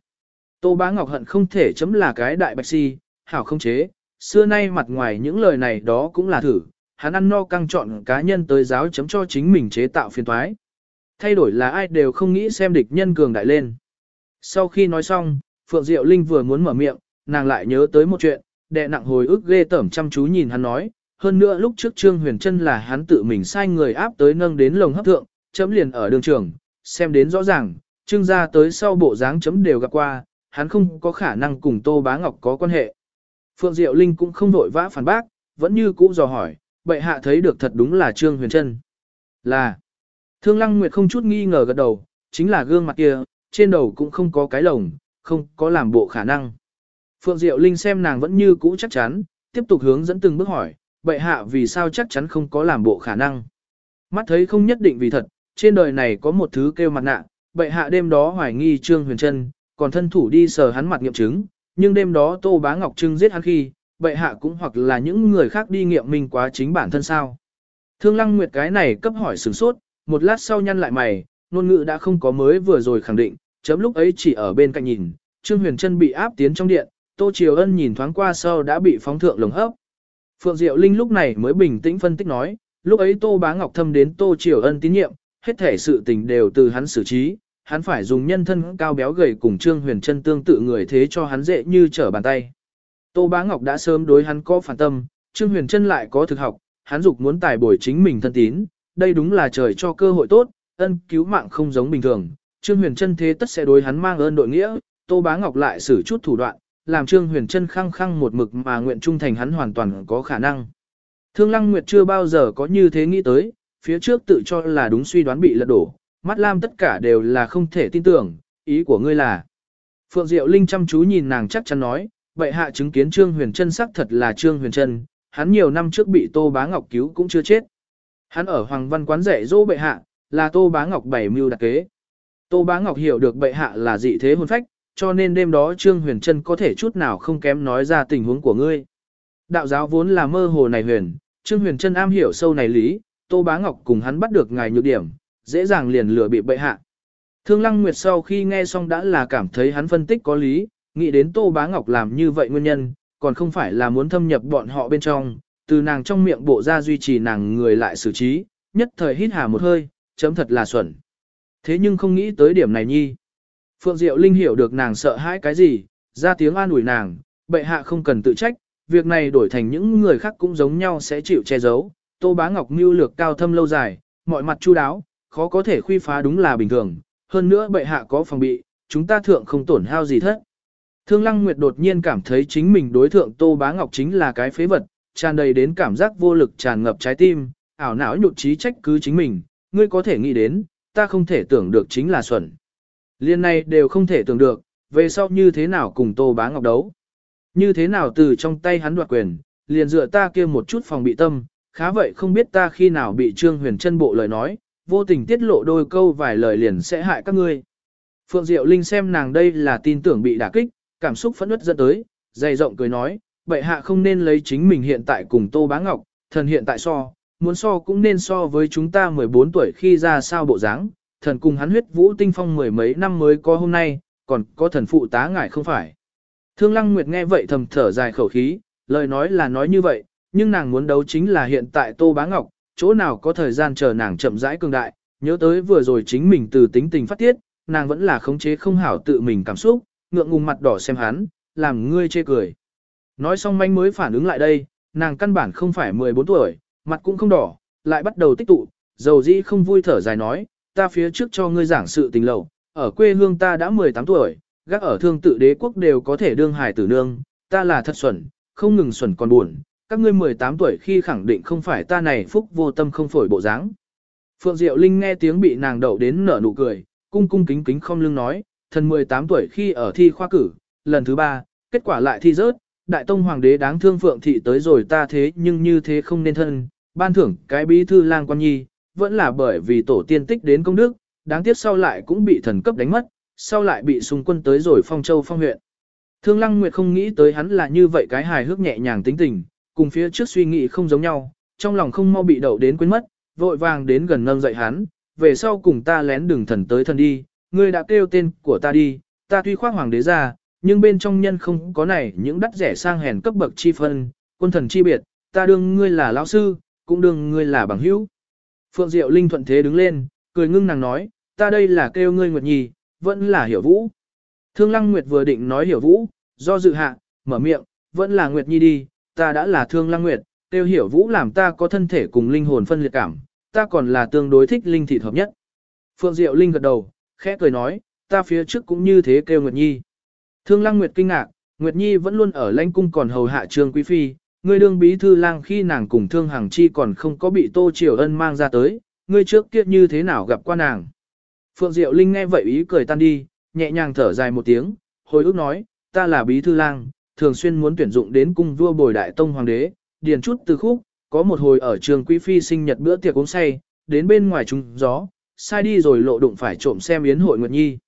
Tô Bá Ngọc hận không thể chấm là cái đại bạch si, hảo không chế, xưa nay mặt ngoài những lời này đó cũng là thử, hắn ăn no căng chọn cá nhân tới giáo chấm cho chính mình chế tạo phiền toái. Thay đổi là ai đều không nghĩ xem địch nhân cường đại lên. Sau khi nói xong, Phượng Diệu Linh vừa muốn mở miệng, nàng lại nhớ tới một chuyện, đệ nặng hồi ức ghê tởm chăm chú nhìn hắn nói, hơn nữa lúc trước Trương Huyền Trân là hắn tự mình sai người áp tới nâng đến lồng hấp thượng, chấm liền ở đường trường, xem đến rõ ràng, trương gia tới sau bộ dáng chấm đều gặp qua, hắn không có khả năng cùng Tô Bá Ngọc có quan hệ. Phượng Diệu Linh cũng không vội vã phản bác, vẫn như cũ dò hỏi, bệ hạ thấy được thật đúng là Trương Huyền Trân. Là, Thương Lăng Nguyệt không chút nghi ngờ gật đầu, chính là gương mặt kia, trên đầu cũng không có cái lồng, không có làm bộ khả năng. Phượng Diệu Linh xem nàng vẫn như cũ chắc chắn, tiếp tục hướng dẫn từng bước hỏi, bệ hạ vì sao chắc chắn không có làm bộ khả năng. Mắt thấy không nhất định vì thật, trên đời này có một thứ kêu mặt nạ, bệ hạ đêm đó hoài nghi Trương Huyền Trân, còn thân thủ đi sờ hắn mặt nghiệm chứng, nhưng đêm đó Tô Bá Ngọc Trưng giết hắn khi, bệ hạ cũng hoặc là những người khác đi nghiệm minh quá chính bản thân sao. Thương Lăng Nguyệt cái này cấp hỏi sửng sốt, một lát sau nhăn lại mày, ngôn ngữ đã không có mới vừa rồi khẳng định, chấm lúc ấy chỉ ở bên cạnh nhìn, Trương Huyền Trân bị áp tiến trong điện, Tô Triều Ân nhìn thoáng qua sau đã bị phóng thượng lồng hấp. Phượng Diệu Linh lúc này mới bình tĩnh phân tích nói, lúc ấy Tô Bá Ngọc thâm đến Tô Triều Ân tín nhiệm, hết thể sự tình đều từ hắn xử trí, hắn phải dùng nhân thân cao béo gầy cùng Trương Huyền Trân tương tự người thế cho hắn dễ như trở bàn tay. Tô Bá Ngọc đã sớm đối hắn có phản tâm, Trương Huyền Trân lại có thực học, hắn dục muốn tài bồi chính mình thân tín, đây đúng là trời cho cơ hội tốt, ân cứu mạng không giống bình thường, Trương Huyền Trân thế tất sẽ đối hắn mang ơn đội nghĩa, Tô Bá Ngọc lại sử chút thủ đoạn, làm Trương Huyền Trân khăng khăng một mực mà nguyện trung thành hắn hoàn toàn có khả năng. Thương Lăng Nguyệt chưa bao giờ có như thế nghĩ tới, phía trước tự cho là đúng suy đoán bị lật đổ, mắt lam tất cả đều là không thể tin tưởng, ý của ngươi là. Phượng Diệu Linh chăm chú nhìn nàng chắc chắn nói, vậy hạ chứng kiến Trương Huyền Trân sắc thật là Trương Huyền Trân, hắn nhiều năm trước bị Tô Bá Ngọc cứu cũng chưa chết. Hắn ở Hoàng Văn quán rẻ dỗ bệ hạ, là Tô Bá Ngọc bảy mưu đặc kế. Tô Bá Ngọc hiểu được bệ hạ là dị thế hồn phách, cho nên đêm đó Trương Huyền Trân có thể chút nào không kém nói ra tình huống của ngươi. Đạo giáo vốn là mơ hồ này huyền, Trương Huyền Trân am hiểu sâu này lý, Tô Bá Ngọc cùng hắn bắt được ngài nhược điểm, dễ dàng liền lừa bị bệ hạ. Thương Lăng Nguyệt sau khi nghe xong đã là cảm thấy hắn phân tích có lý, nghĩ đến Tô Bá Ngọc làm như vậy nguyên nhân, còn không phải là muốn thâm nhập bọn họ bên trong, từ nàng trong miệng bộ ra duy trì nàng người lại xử trí, nhất thời hít hà một hơi, chấm thật là xuẩn. Thế nhưng không nghĩ tới điểm này nhi. Phượng Diệu Linh hiểu được nàng sợ hãi cái gì, ra tiếng an ủi nàng, bệ hạ không cần tự trách, việc này đổi thành những người khác cũng giống nhau sẽ chịu che giấu. Tô Bá Ngọc mưu lược cao thâm lâu dài, mọi mặt chu đáo, khó có thể khuy phá đúng là bình thường, hơn nữa bệ hạ có phòng bị, chúng ta thượng không tổn hao gì thất. Thương Lăng Nguyệt đột nhiên cảm thấy chính mình đối thượng Tô Bá Ngọc chính là cái phế vật, tràn đầy đến cảm giác vô lực tràn ngập trái tim, ảo não nhụt chí trách cứ chính mình, ngươi có thể nghĩ đến, ta không thể tưởng được chính là xuẩn. Liên này đều không thể tưởng được, về sau như thế nào cùng Tô Bá Ngọc đấu. Như thế nào từ trong tay hắn đoạt quyền, liền dựa ta kia một chút phòng bị tâm, khá vậy không biết ta khi nào bị Trương Huyền chân bộ lời nói, vô tình tiết lộ đôi câu vài lời liền sẽ hại các ngươi. Phượng Diệu Linh xem nàng đây là tin tưởng bị đả kích, cảm xúc phẫn nứt dẫn tới, dày rộng cười nói, bệ hạ không nên lấy chính mình hiện tại cùng Tô Bá Ngọc, thần hiện tại so, muốn so cũng nên so với chúng ta 14 tuổi khi ra sao bộ dáng, thần cùng hắn huyết vũ tinh phong mười mấy năm mới có hôm nay, còn có thần phụ tá ngại không phải. Thương Lăng Nguyệt nghe vậy thầm thở dài khẩu khí, lời nói là nói như vậy, nhưng nàng muốn đấu chính là hiện tại Tô Bá Ngọc, chỗ nào có thời gian chờ nàng chậm rãi cường đại, nhớ tới vừa rồi chính mình từ tính tình phát tiết, nàng vẫn là khống chế không hảo tự mình cảm xúc, ngượng ngùng mặt đỏ xem hắn, làm ngươi chê cười. Nói xong manh mới phản ứng lại đây, nàng căn bản không phải 14 tuổi, mặt cũng không đỏ, lại bắt đầu tích tụ, dầu dĩ không vui thở dài nói, ta phía trước cho ngươi giảng sự tình lầu, ở quê hương ta đã 18 tuổi, gác ở thương tự đế quốc đều có thể đương hài tử nương, ta là thật xuẩn, không ngừng xuẩn còn buồn, các ngươi 18 tuổi khi khẳng định không phải ta này phúc vô tâm không phổi bộ dáng. Phượng Diệu Linh nghe tiếng bị nàng đậu đến nở nụ cười, cung cung kính kính không lưng nói, thần 18 tuổi khi ở thi khoa cử, lần thứ ba, kết quả lại thi rớt, đại tông hoàng đế đáng thương phượng thị tới rồi ta thế nhưng như thế không nên thân, ban thưởng cái bí thư lang quan nhi, vẫn là bởi vì tổ tiên tích đến công đức, đáng tiếc sau lại cũng bị thần cấp đánh mất, sau lại bị xung quân tới rồi phong châu phong huyện. Thương Lăng Nguyệt không nghĩ tới hắn là như vậy cái hài hước nhẹ nhàng tính tình, cùng phía trước suy nghĩ không giống nhau, trong lòng không mau bị đậu đến quên mất, vội vàng đến gần nâng dậy hắn, về sau cùng ta lén đường thần tới thần đi, ngươi đã kêu tên của ta đi, ta tuy khoác hoàng đế ra, nhưng bên trong nhân không có này những đắt rẻ sang hèn cấp bậc chi phân, quân thần chi biệt, ta đương ngươi là lão sư, cũng đương ngươi là bằng hữu. Phượng Diệu Linh thuận thế đứng lên, cười ngưng nàng nói, ta đây là kêu ngươi Nguyệt Nhi, vẫn là hiểu vũ. Thương Lăng Nguyệt vừa định nói hiểu vũ, do dự hạ, mở miệng, vẫn là Nguyệt Nhi đi, ta đã là Thương Lăng Nguyệt, kêu hiểu vũ làm ta có thân thể cùng linh hồn phân liệt cảm, ta còn là tương đối thích linh thịt hợp nhất. Phượng Diệu Linh gật đầu, khẽ cười nói, ta phía trước cũng như thế kêu Nguyệt Nhi. Thương Lăng Nguyệt kinh ngạc, Nguyệt Nhi vẫn luôn ở lãnh cung còn hầu hạ trương quý phi, ngươi đương bí thư lang khi nàng cùng Thương hàng Chi còn không có bị Tô Triều Ân mang ra tới, ngươi trước kia như thế nào gặp qua nàng. Phượng Diệu Linh nghe vậy ý cười tan đi, nhẹ nhàng thở dài một tiếng, hồi ước nói, ta là bí thư lang, thường xuyên muốn tuyển dụng đến cung vua bồi đại tông hoàng đế, điền chút từ khúc, có một hồi ở trường quý phi sinh nhật bữa tiệc uống say, đến bên ngoài trúng gió, sai đi rồi lộ đụng phải trộm xem yến hội Nguyệt Nhi.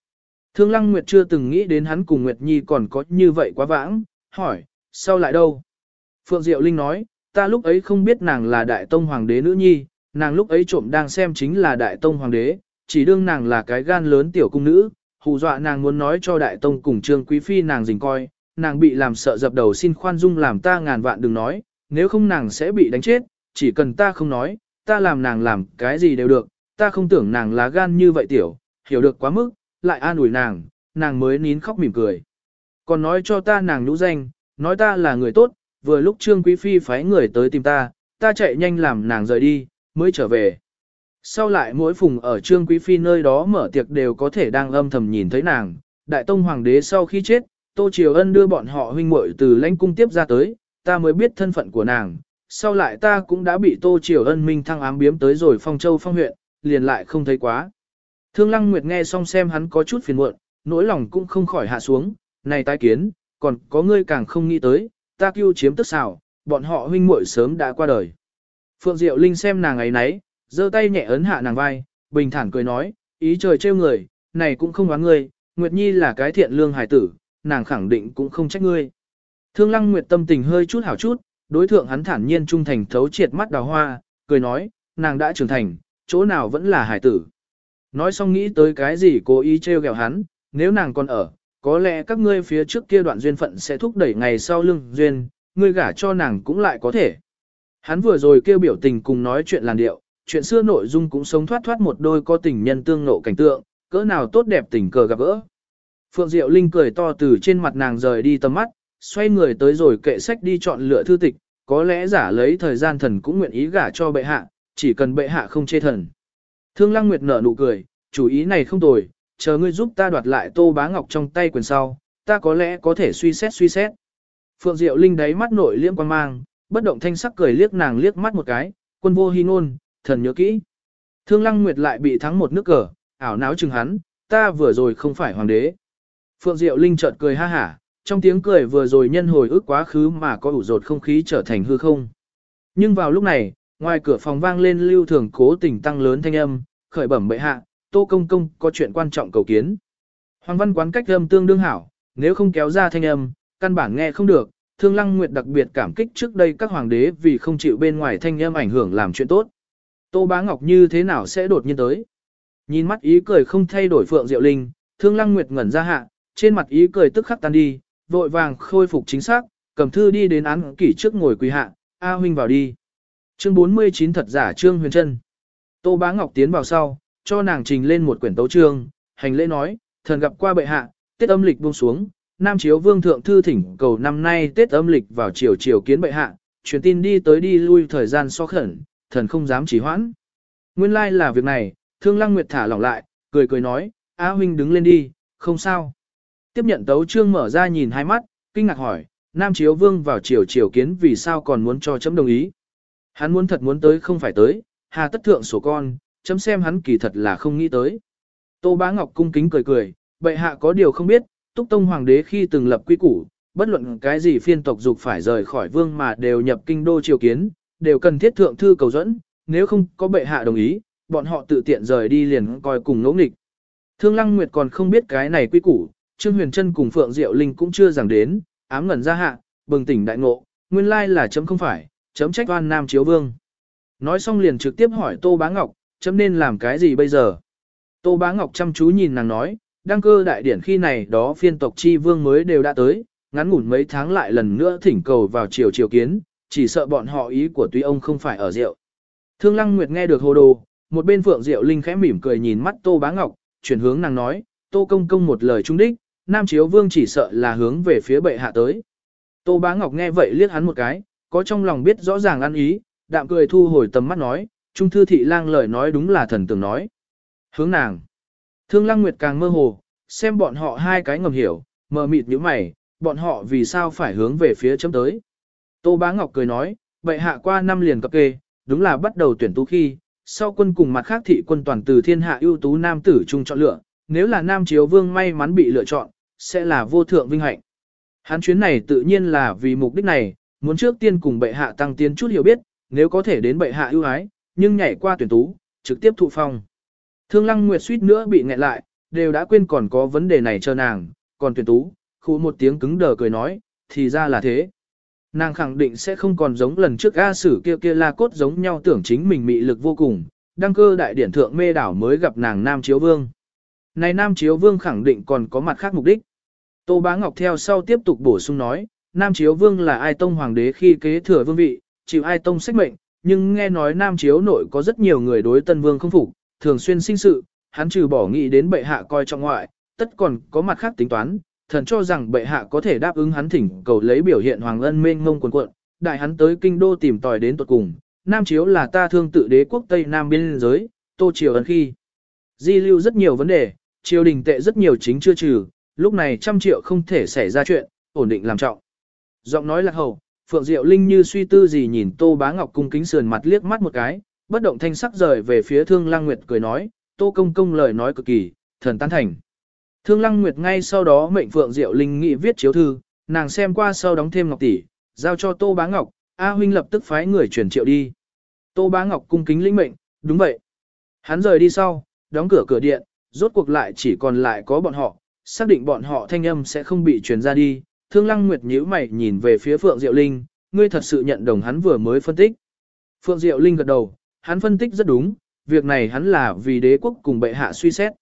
Thương Lăng Nguyệt chưa từng nghĩ đến hắn cùng Nguyệt Nhi còn có như vậy quá vãng, hỏi, sao lại đâu? Phượng Diệu Linh nói, ta lúc ấy không biết nàng là đại tông hoàng đế nữ nhi, nàng lúc ấy trộm đang xem chính là đại tông hoàng đế, chỉ đương nàng là cái gan lớn tiểu cung nữ, hù dọa nàng muốn nói cho đại tông cùng trương quý phi nàng dình coi, nàng bị làm sợ dập đầu xin khoan dung làm ta ngàn vạn đừng nói, nếu không nàng sẽ bị đánh chết, chỉ cần ta không nói, ta làm nàng làm cái gì đều được, ta không tưởng nàng là gan như vậy tiểu, hiểu được quá mức, lại an ủi nàng, nàng mới nín khóc mỉm cười. Còn nói cho ta nàng nhũ danh, nói ta là người tốt, vừa lúc Trương Quý Phi phái người tới tìm ta, ta chạy nhanh làm nàng rời đi, mới trở về. Sau lại mỗi phùng ở Trương Quý Phi nơi đó mở tiệc đều có thể đang âm thầm nhìn thấy nàng, Đại Tông Hoàng đế sau khi chết, Tô Triều Ân đưa bọn họ huynh muội từ lãnh cung tiếp ra tới, ta mới biết thân phận của nàng. Sau lại ta cũng đã bị Tô Triều Ân minh thăng ám biếm tới rồi phong châu phong huyện, liền lại không thấy quá. Thương Lăng Nguyệt nghe xong xem hắn có chút phiền muộn, nỗi lòng cũng không khỏi hạ xuống, này tái kiến, còn có ngươi càng không nghĩ tới, ta kêu chiếm tức xảo, bọn họ huynh muội sớm đã qua đời. Phượng Diệu Linh xem nàng ấy nấy, giơ tay nhẹ ấn hạ nàng vai, bình thản cười nói, ý trời trêu người, này cũng không oán ngươi, Nguyệt Nhi là cái thiện lương hài tử, nàng khẳng định cũng không trách ngươi. Thương Lăng Nguyệt tâm tình hơi chút hảo chút, đối thượng hắn thản nhiên trung thành thấu triệt mắt đào hoa, cười nói, nàng đã trưởng thành, chỗ nào vẫn là hài tử. Nói xong nghĩ tới cái gì cố ý trêu ghẹo hắn, nếu nàng còn ở, có lẽ các ngươi phía trước kia đoạn duyên phận sẽ thúc đẩy ngày sau lưng duyên, ngươi gả cho nàng cũng lại có thể. Hắn vừa rồi kêu biểu tình cùng nói chuyện làn điệu, chuyện xưa nội dung cũng sống thoát thoát một đôi có tình nhân tương nộ cảnh tượng, cỡ nào tốt đẹp tình cờ gặp gỡ. Phượng Diệu Linh cười to từ trên mặt nàng rời đi tầm mắt, xoay người tới rồi kệ sách đi chọn lựa thư tịch, có lẽ giả lấy thời gian thần cũng nguyện ý gả cho bệ hạ, chỉ cần bệ hạ không chê thần. Thương Lăng Nguyệt nở nụ cười, chủ ý này không tồi, chờ ngươi giúp ta đoạt lại Tô Bá Ngọc trong tay quyền sau, ta có lẽ có thể suy xét suy xét. Phượng Diệu Linh đáy mắt nội liễm quan mang, bất động thanh sắc cười liếc nàng liếc mắt một cái, quân vô hy ngôn, thần nhớ kỹ. Thương Lăng Nguyệt lại bị thắng một nước cờ, ảo não chừng hắn, ta vừa rồi không phải hoàng đế. Phượng Diệu Linh chợt cười ha hả, trong tiếng cười vừa rồi nhân hồi ức quá khứ mà có ủ rột không khí trở thành hư không. Nhưng vào lúc này, ngoài cửa phòng vang lên lưu thường cố tình tăng lớn thanh âm, khởi bẩm bệ hạ, tô công công có chuyện quan trọng cầu kiến. Hoàng văn quán cách âm tương đương hảo, nếu không kéo ra thanh âm, căn bản nghe không được, thương lăng nguyệt đặc biệt cảm kích trước đây các hoàng đế vì không chịu bên ngoài thanh âm ảnh hưởng làm chuyện tốt. Tô bá ngọc như thế nào sẽ đột nhiên tới? Nhìn mắt ý cười không thay đổi phượng diệu linh, thương lăng nguyệt ngẩn ra hạ, trên mặt ý cười tức khắc tan đi, vội vàng khôi phục chính xác, cầm thư đi đến án kỷ trước ngồi quỳ hạ, A huynh vào đi. Chương 49 thật giả Trương Huyền Trân. Tô Bá Ngọc tiến vào sau, cho nàng trình lên một quyển tấu chương, hành lễ nói, thần gặp qua bệ hạ, Tết âm lịch buông xuống, Nam Chiếu Vương Thượng Thư thỉnh cầu năm nay Tết âm lịch vào chiều chiều kiến bệ hạ, truyền tin đi tới đi lui thời gian so khẩn, thần không dám trì hoãn. Nguyên lai like là việc này, Thương Lăng Nguyệt thả lỏng lại, cười cười nói, A huynh đứng lên đi, không sao. Tiếp nhận tấu chương mở ra nhìn hai mắt, kinh ngạc hỏi, Nam Chiếu Vương vào chiều chiều kiến vì sao còn muốn cho chấm đồng ý. Hắn muốn thật muốn tới không phải tới, hà tất thượng sổ con, chấm xem hắn kỳ thật là không nghĩ tới. Tô Bá Ngọc cung kính cười cười, bệ hạ có điều không biết, Túc Tông Hoàng đế khi từng lập quy củ, bất luận cái gì phiên tộc dục phải rời khỏi vương mà đều nhập kinh đô triều kiến, đều cần thiết thượng thư cầu dẫn, nếu không có bệ hạ đồng ý, bọn họ tự tiện rời đi liền coi cùng ngỗ nghịch. Thương Lăng Nguyệt còn không biết cái này quy củ, Trương Huyền Trân cùng Phượng Diệu Linh cũng chưa giảng đến, ám ngẩn ra hạ, bừng tỉnh đại ngộ, nguyên lai là chấm không phải, chấm trách oan nam chiếu vương. Nói xong liền trực tiếp hỏi Tô Bá Ngọc, chấm nên làm cái gì bây giờ? Tô Bá Ngọc chăm chú nhìn nàng nói, đăng cơ đại điển khi này đó phiên tộc chi vương mới đều đã tới, ngắn ngủn mấy tháng lại lần nữa thỉnh cầu vào triều triều kiến, chỉ sợ bọn họ ý của tuy ông không phải ở rượu. Thương Lăng Nguyệt nghe được hồ đồ, một bên Phượng Diệu Linh khẽ mỉm cười nhìn mắt Tô Bá Ngọc, chuyển hướng nàng nói, Tô Công Công một lời trung đích, Nam Chiếu Vương chỉ sợ là hướng về phía bệ hạ tới. Tô Bá Ngọc nghe vậy liếc hắn một cái, có trong lòng biết rõ ràng ăn ý, đạm cười thu hồi tầm mắt nói, Trung Thư Thị Lang lời nói đúng là thần tưởng nói. Hướng nàng. Thương Lăng Nguyệt càng mơ hồ, xem bọn họ hai cái ngầm hiểu, mờ mịt như mày, bọn họ vì sao phải hướng về phía chấm tới. Tô Bá Ngọc cười nói, bệ hạ qua năm liền cập kê, đúng là bắt đầu tuyển tú khi, sau quân cùng mặt khác thị quân toàn từ thiên hạ ưu tú nam tử chung chọn lựa, nếu là nam chiếu vương may mắn bị lựa chọn, sẽ là vô thượng vinh hạnh. Hắn chuyến này tự nhiên là vì mục đích này, muốn trước tiên cùng bệ hạ tăng tiến chút hiểu biết, nếu có thể đến bệ hạ ưu ái, nhưng nhảy qua tuyển tú, trực tiếp thụ phong. Thương Lăng Nguyệt suýt nữa bị nghẹn lại, đều đã quên còn có vấn đề này chờ nàng, còn tuyển tú, khu một tiếng cứng đờ cười nói, thì ra là thế. Nàng khẳng định sẽ không còn giống lần trước A sử kia kia la cốt giống nhau tưởng chính mình mị lực vô cùng, đăng cơ đại điển thượng mê đảo mới gặp nàng Nam Chiếu Vương. Này Nam Chiếu Vương khẳng định còn có mặt khác mục đích. Tô Bá Ngọc theo sau tiếp tục bổ sung nói, Nam Chiếu Vương là ai tông hoàng đế khi kế thừa vương vị, chịu ai tông sách mệnh, nhưng nghe nói Nam Chiếu nội có rất nhiều người đối Tân Vương không phục, thường xuyên sinh sự, hắn trừ bỏ nghĩ đến bệ hạ coi trọng ngoại, tất còn có mặt khác tính toán, thần cho rằng bệ hạ có thể đáp ứng hắn thỉnh cầu lấy biểu hiện hoàng ân mênh ngông quần quận, đại hắn tới kinh đô tìm tòi đến tuột cùng. Nam chiếu là ta thương tự đế quốc Tây Nam biên giới, tô triều ấn khi. Di lưu rất nhiều vấn đề, triều đình tệ rất nhiều chính chưa trừ, lúc này trăm triệu không thể xảy ra chuyện, ổn định làm trọng. Giọng nói lạc hầu Phượng Diệu Linh như suy tư gì nhìn Tô Bá Ngọc cung kính sườn mặt liếc mắt một cái, bất động thanh sắc rời về phía Thương Lăng Nguyệt cười nói, Tô Công Công lời nói cực kỳ, thần tán thành. Thương Lăng Nguyệt ngay sau đó mệnh Phượng Diệu Linh nghị viết chiếu thư, nàng xem qua sau đóng thêm ngọc tỷ, giao cho Tô Bá Ngọc, A huynh lập tức phái người chuyển triệu đi. Tô Bá Ngọc cung kính lĩnh mệnh, đúng vậy. Hắn rời đi sau, đóng cửa cửa điện, rốt cuộc lại chỉ còn lại có bọn họ, xác định bọn họ thanh âm sẽ không bị truyền ra đi. Thương Lăng Nguyệt nhíu mày nhìn về phía Phượng Diệu Linh, ngươi thật sự nhận đồng hắn vừa mới phân tích. Phượng Diệu Linh gật đầu, hắn phân tích rất đúng, việc này hắn là vì đế quốc cùng bệ hạ suy xét.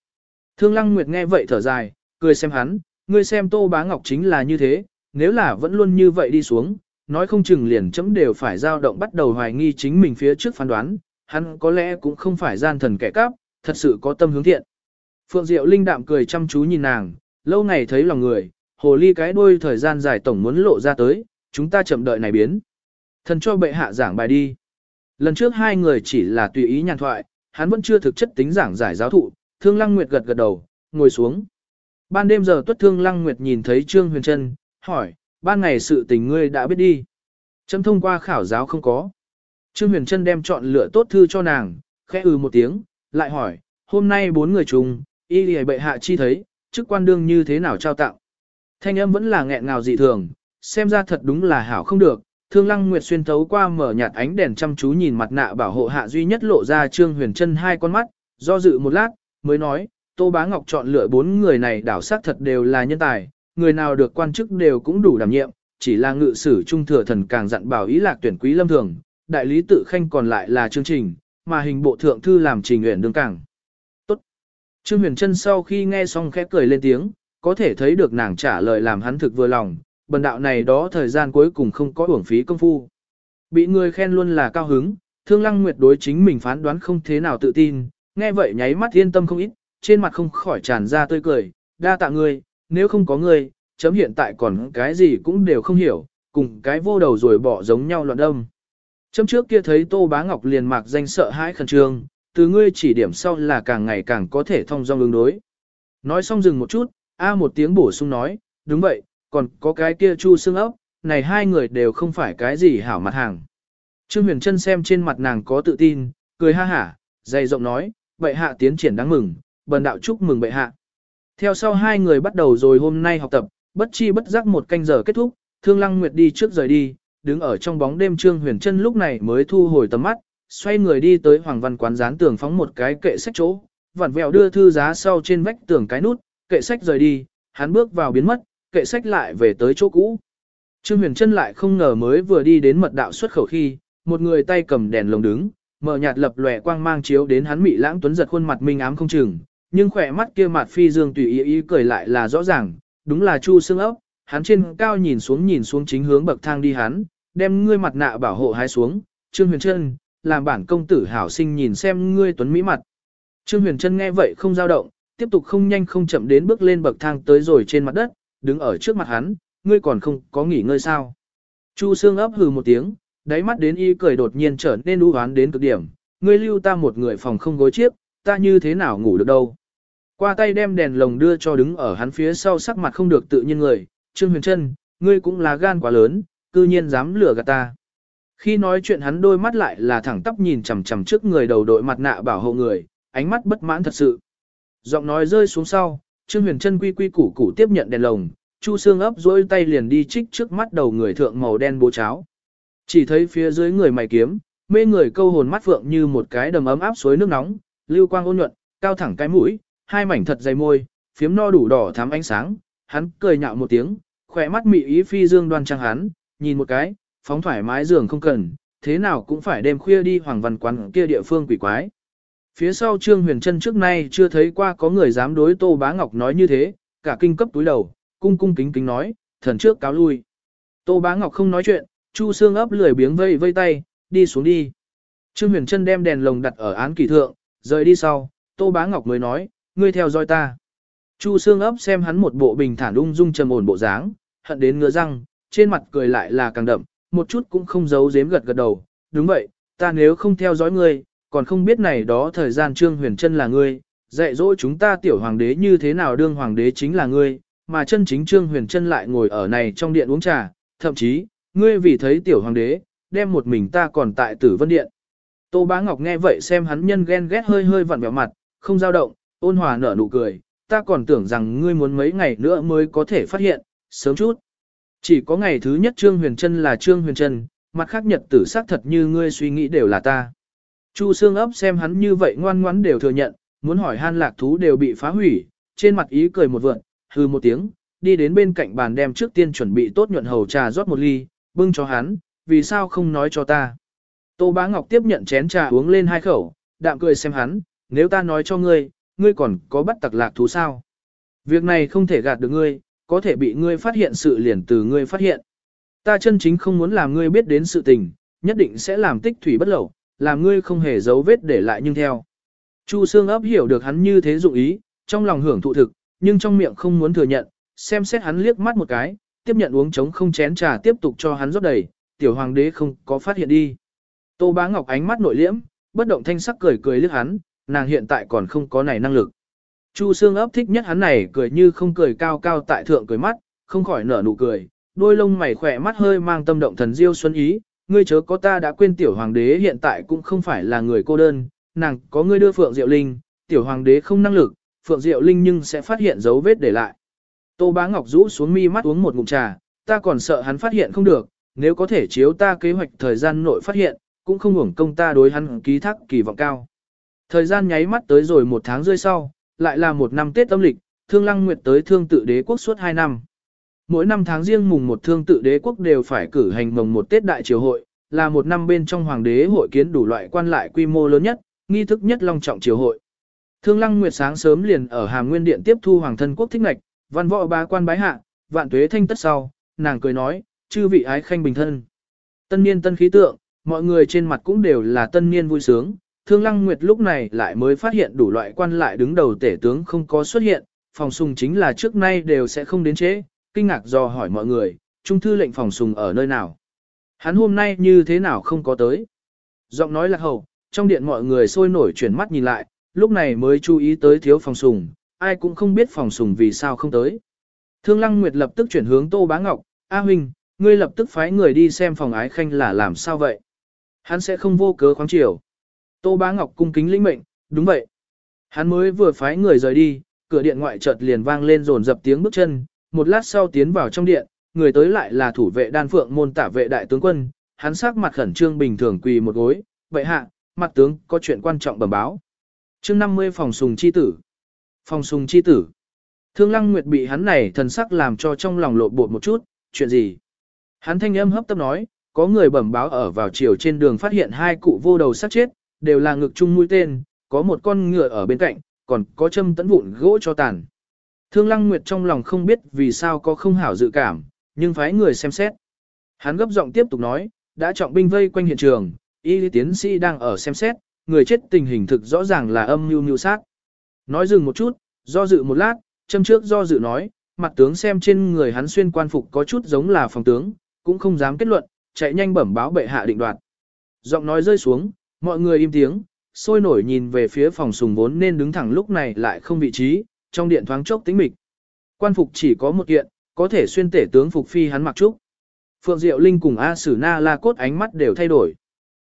Thương Lăng Nguyệt nghe vậy thở dài, cười xem hắn, ngươi xem Tô Bá Ngọc chính là như thế, nếu là vẫn luôn như vậy đi xuống, nói không chừng liền chấm đều phải dao động bắt đầu hoài nghi chính mình phía trước phán đoán, hắn có lẽ cũng không phải gian thần kẻ cắp, thật sự có tâm hướng thiện. Phượng Diệu Linh đạm cười chăm chú nhìn nàng, lâu ngày thấy lòng người, hồ ly cái đuôi thời gian dài tổng muốn lộ ra tới, chúng ta chậm đợi này biến. Thần cho bệ hạ giảng bài đi. Lần trước hai người chỉ là tùy ý nhàn thoại, hắn vẫn chưa thực chất tính giảng giải giáo thụ, Thương Lăng Nguyệt gật gật đầu, ngồi xuống. Ban đêm giờ tuất Thương Lăng Nguyệt nhìn thấy Trương Huyền Trân, hỏi, ban ngày sự tình ngươi đã biết đi. Chấm thông qua khảo giáo không có. Trương Huyền Trân đem chọn lựa tốt thư cho nàng, khẽ ừ một tiếng, lại hỏi, hôm nay bốn người chung, y lì bệ hạ chi thấy, chức quan đương như thế nào trao tặng. Thanh âm vẫn là nghẹn ngào dị thường, xem ra thật đúng là hảo không được. Thương Lăng Nguyệt xuyên thấu qua mở nhạt ánh đèn chăm chú nhìn mặt nạ bảo hộ hạ duy nhất lộ ra Trương Huyền Trân hai con mắt, do dự một lát, mới nói, Tô Bá Ngọc chọn lựa bốn người này đảo sát thật đều là nhân tài, người nào được quan chức đều cũng đủ đảm nhiệm, chỉ là ngự sử trung thừa thần càng dặn bảo ý lạc tuyển quý lâm thường, đại lý tự khanh còn lại là chương trình, mà hình bộ thượng thư làm trình nguyện đương càng. Tốt. Trương Huyền Trân sau khi nghe xong khẽ cười lên tiếng, có thể thấy được nàng trả lời làm hắn thực vừa lòng, bần đạo này đó thời gian cuối cùng không có uổng phí công phu. Bị người khen luôn là cao hứng, Thương Lăng Nguyệt đối chính mình phán đoán không thế nào tự tin, nghe vậy nháy mắt yên tâm không ít, trên mặt không khỏi tràn ra tươi cười, đa tạ ngươi, nếu không có ngươi, chấm hiện tại còn cái gì cũng đều không hiểu, cùng cái vô đầu rồi bỏ giống nhau loạn đông. Chấm trước kia thấy Tô Bá Ngọc liền mạc danh sợ hãi khẩn trương, từ ngươi chỉ điểm sau là càng ngày càng có thể thông dong ứng đối. Nói xong dừng một chút, A một tiếng bổ sung nói, đúng vậy, còn có cái kia chu xương ốc, này hai người đều không phải cái gì hảo mặt hàng. Trương Huyền Trân xem trên mặt nàng có tự tin, cười ha hả, dày rộng nói, bệ hạ tiến triển đáng mừng, bần đạo chúc mừng bệ hạ. Theo sau hai người bắt đầu rồi hôm nay học tập, bất chi bất giác một canh giờ kết thúc, Thương Lăng Nguyệt đi trước rời đi, đứng ở trong bóng đêm Trương Huyền Trân lúc này mới thu hồi tầm mắt, xoay người đi tới Hoàng Văn quán dán tường phóng một cái kệ sách chỗ, vặn vẹo đưa thư giá sau trên vách tường cái nút, kệ sách rời đi, hắn bước vào biến mất, kệ sách lại về tới chỗ cũ. Trương Huyền Trân lại không ngờ mới vừa đi đến mật đạo xuất khẩu khi, một người tay cầm đèn lồng đứng, mở nhạt lập lòe quang mang chiếu đến hắn mị lãng tuấn giật khuôn mặt minh ám không chừng, nhưng khỏe mắt kia mặt phi dương tùy ý ý cười lại là rõ ràng, đúng là Chu Xương ốc, hắn trên cao nhìn xuống nhìn xuống chính hướng bậc thang đi hắn, đem ngươi mặt nạ bảo hộ hái xuống, Trương Huyền Trân, làm bản công tử hảo sinh nhìn xem ngươi tuấn mỹ mặt. Trương Huyền Trân nghe vậy không dao động, tiếp tục không nhanh không chậm đến bước lên bậc thang tới rồi trên mặt đất, đứng ở trước mặt hắn, ngươi còn không có nghỉ ngơi sao. Chu Sương ấp hừ một tiếng, đáy mắt đến y cười đột nhiên trở nên u hoán đến cực điểm, ngươi lưu ta một người phòng không gối chiếc, ta như thế nào ngủ được đâu. Qua tay đem đèn lồng đưa cho đứng ở hắn phía sau sắc mặt không được tự nhiên người, Trương Huyền Trân, ngươi cũng là gan quá lớn, cư nhiên dám lừa gạt ta. Khi nói chuyện hắn đôi mắt lại là thẳng tắp nhìn chằm chằm trước người đầu đội mặt nạ bảo hộ người, ánh mắt bất mãn thật sự. Giọng nói rơi xuống sau, Trương Huyền Trân quy quy củ củ tiếp nhận đèn lồng, Chu Sương ấp duỗi tay liền đi trích trước mắt đầu người thượng màu đen bố cháo. Chỉ thấy phía dưới người mày kiếm, mê người câu hồn mắt vượng như một cái đầm ấm áp suối nước nóng, lưu quang ôn nhuận, cao thẳng cái mũi, hai mảnh thật dày môi, phiếm no đủ đỏ thắm ánh sáng, hắn cười nhạo một tiếng, khỏe mắt mị ý phi dương đoan trang hắn, nhìn một cái, phóng thoải mái giường không cần, thế nào cũng phải đêm khuya đi hoàng văn quán kia địa phương quỷ quái. Phía sau Trương Huyền Trân trước nay chưa thấy qua có người dám đối Tô Bá Ngọc nói như thế, cả kinh cấp túi đầu, cung cung kính kính nói, thần trước cáo lui. Tô Bá Ngọc không nói chuyện, Chu Sương ấp lười biếng vây vây tay, đi xuống đi. Trương Huyền Trân đem đèn lồng đặt ở án kỳ thượng, rời đi sau, Tô Bá Ngọc mới nói, ngươi theo dõi ta. Chu Sương ấp xem hắn một bộ bình thản ung dung trầm ổn bộ dáng, hận đến ngứa răng, trên mặt cười lại là càng đậm, một chút cũng không giấu giếm gật gật đầu. Đúng vậy, ta nếu không theo dõi ngươi, còn không biết này đó thời gian Trương Huyền Trân là ngươi, dạy dỗ chúng ta tiểu hoàng đế như thế nào đương hoàng đế chính là ngươi, mà chân chính Trương Huyền Trân lại ngồi ở này trong điện uống trà, thậm chí, ngươi vì thấy tiểu hoàng đế, đem một mình ta còn tại tử vân điện. Tô Bá Ngọc nghe vậy xem hắn nhân ghen ghét hơi hơi vặn vẹo mặt, không dao động, ôn hòa nở nụ cười, ta còn tưởng rằng ngươi muốn mấy ngày nữa mới có thể phát hiện, sớm chút. Chỉ có ngày thứ nhất Trương Huyền Trân là Trương Huyền Trân, mặt khác nhật tử xác thật như ngươi suy nghĩ đều là ta. Chu Sương ấp xem hắn như vậy ngoan ngoãn đều thừa nhận, muốn hỏi han lạc thú đều bị phá hủy, trên mặt ý cười một vượn, hư một tiếng, đi đến bên cạnh bàn đem trước tiên chuẩn bị tốt nhuận hầu trà rót một ly, bưng cho hắn, vì sao không nói cho ta. Tô Bá Ngọc tiếp nhận chén trà uống lên hai khẩu, đạm cười xem hắn, nếu ta nói cho ngươi, ngươi còn có bắt tặc lạc thú sao? Việc này không thể gạt được ngươi, có thể bị ngươi phát hiện sự liền từ ngươi phát hiện. Ta chân chính không muốn làm ngươi biết đến sự tình, nhất định sẽ làm tích thủy bất lậu, làm ngươi không hề giấu vết để lại nhưng theo. Chu Sương ấp hiểu được hắn như thế dụng ý, trong lòng hưởng thụ thực, nhưng trong miệng không muốn thừa nhận, xem xét hắn liếc mắt một cái, tiếp nhận uống trống không chén trà tiếp tục cho hắn rót đầy, tiểu hoàng đế không có phát hiện đi. Tô Bá Ngọc ánh mắt nội liễm, bất động thanh sắc cười cười liếc hắn, nàng hiện tại còn không có này năng lực. Chu Sương ấp thích nhất hắn này cười như không cười cao cao tại thượng cười mắt, không khỏi nở nụ cười, đôi lông mày khỏe mắt hơi mang tâm động thần diêu xuân ý, ngươi chớ có ta đã quên tiểu hoàng đế hiện tại cũng không phải là người cô đơn, nàng có ngươi đưa Phượng Diệu Linh, tiểu hoàng đế không năng lực, Phượng Diệu Linh nhưng sẽ phát hiện dấu vết để lại. Tô Bá Ngọc rũ xuống mi mắt uống một ngụm trà, ta còn sợ hắn phát hiện không được, nếu có thể chiếu ta kế hoạch thời gian nội phát hiện, cũng không hưởng công ta đối hắn ký thác kỳ vọng cao. Thời gian nháy mắt tới rồi một tháng rơi sau, lại là một năm Tết âm lịch, Thương Lăng Nguyệt tới Thương Tự Đế quốc suốt hai năm. Mỗi năm tháng riêng mùng một Thương Tự Đế quốc đều phải cử hành mồng một Tết đại triều hội, là một năm bên trong hoàng đế hội kiến đủ loại quan lại quy mô lớn nhất, nghi thức nhất long trọng triều hội. Thương Lăng Nguyệt sáng sớm liền ở Hàm Nguyên Điện tiếp thu hoàng thân quốc thích ngạch, văn võ bá quan bái hạ, vạn tuế thanh tất sau, nàng cười nói, chư vị ái khanh bình thân. Tân niên tân khí tượng, mọi người trên mặt cũng đều là tân niên vui sướng. Thương Lăng Nguyệt lúc này lại mới phát hiện đủ loại quan lại đứng đầu tể tướng không có xuất hiện, phòng sùng chính là trước nay đều sẽ không đến chế, kinh ngạc do hỏi mọi người, trung thư lệnh phòng sùng ở nơi nào. Hắn hôm nay như thế nào không có tới. Giọng nói lạc hậu, trong điện mọi người sôi nổi chuyển mắt nhìn lại, lúc này mới chú ý tới thiếu phòng sùng, ai cũng không biết phòng sùng vì sao không tới. Thương Lăng Nguyệt lập tức chuyển hướng Tô Bá Ngọc, A huynh, ngươi lập tức phái người đi xem phòng ái khanh là làm sao vậy. Hắn sẽ không vô cớ khoáng chiều. Tô Bá Ngọc cung kính lĩnh mệnh, đúng vậy. Hắn mới vừa phái người rời đi, cửa điện ngoại chợt liền vang lên rồn dập tiếng bước chân, một lát sau tiến vào trong điện, người tới lại là thủ vệ đan phượng môn tả vệ đại tướng quân, hắn sắc mặt khẩn trương bình thường quỳ một gối, vậy hạ, mặt tướng có chuyện quan trọng bẩm báo. chương 50 phòng sùng chi tử. Phòng sùng chi tử. Thương lăng nguyệt bị hắn này thần sắc làm cho trong lòng lộ bột một chút, chuyện gì? Hắn thanh âm hấp tấp nói, có người bẩm báo ở vào chiều trên đường phát hiện hai cụ vô đầu sát chết, đều là ngực chung mũi tên, có một con ngựa ở bên cạnh, còn có châm tấn vụn gỗ cho tàn. Thương Lăng Nguyệt trong lòng không biết vì sao có không hảo dự cảm, nhưng phái người xem xét. Hắn gấp giọng tiếp tục nói, đã trọng binh vây quanh hiện trường, y lý tiến sĩ đang ở xem xét, người chết tình hình thực rõ ràng là âm mưu mưu sát. Nói dừng một chút, do dự một lát, châm trước do dự nói, mặt tướng xem trên người hắn xuyên quan phục có chút giống là phòng tướng, cũng không dám kết luận, chạy nhanh bẩm báo bệ hạ định đoạt. Giọng nói rơi xuống, mọi người im tiếng, sôi nổi nhìn về phía phòng sùng vốn nên đứng thẳng lúc này lại không vị trí, trong điện thoáng chốc tĩnh mịch. Quan phục chỉ có một kiện, có thể xuyên tể tướng phục phi hắn mặc trúc. Phượng Diệu Linh cùng A Sử Na La Cốt ánh mắt đều thay đổi.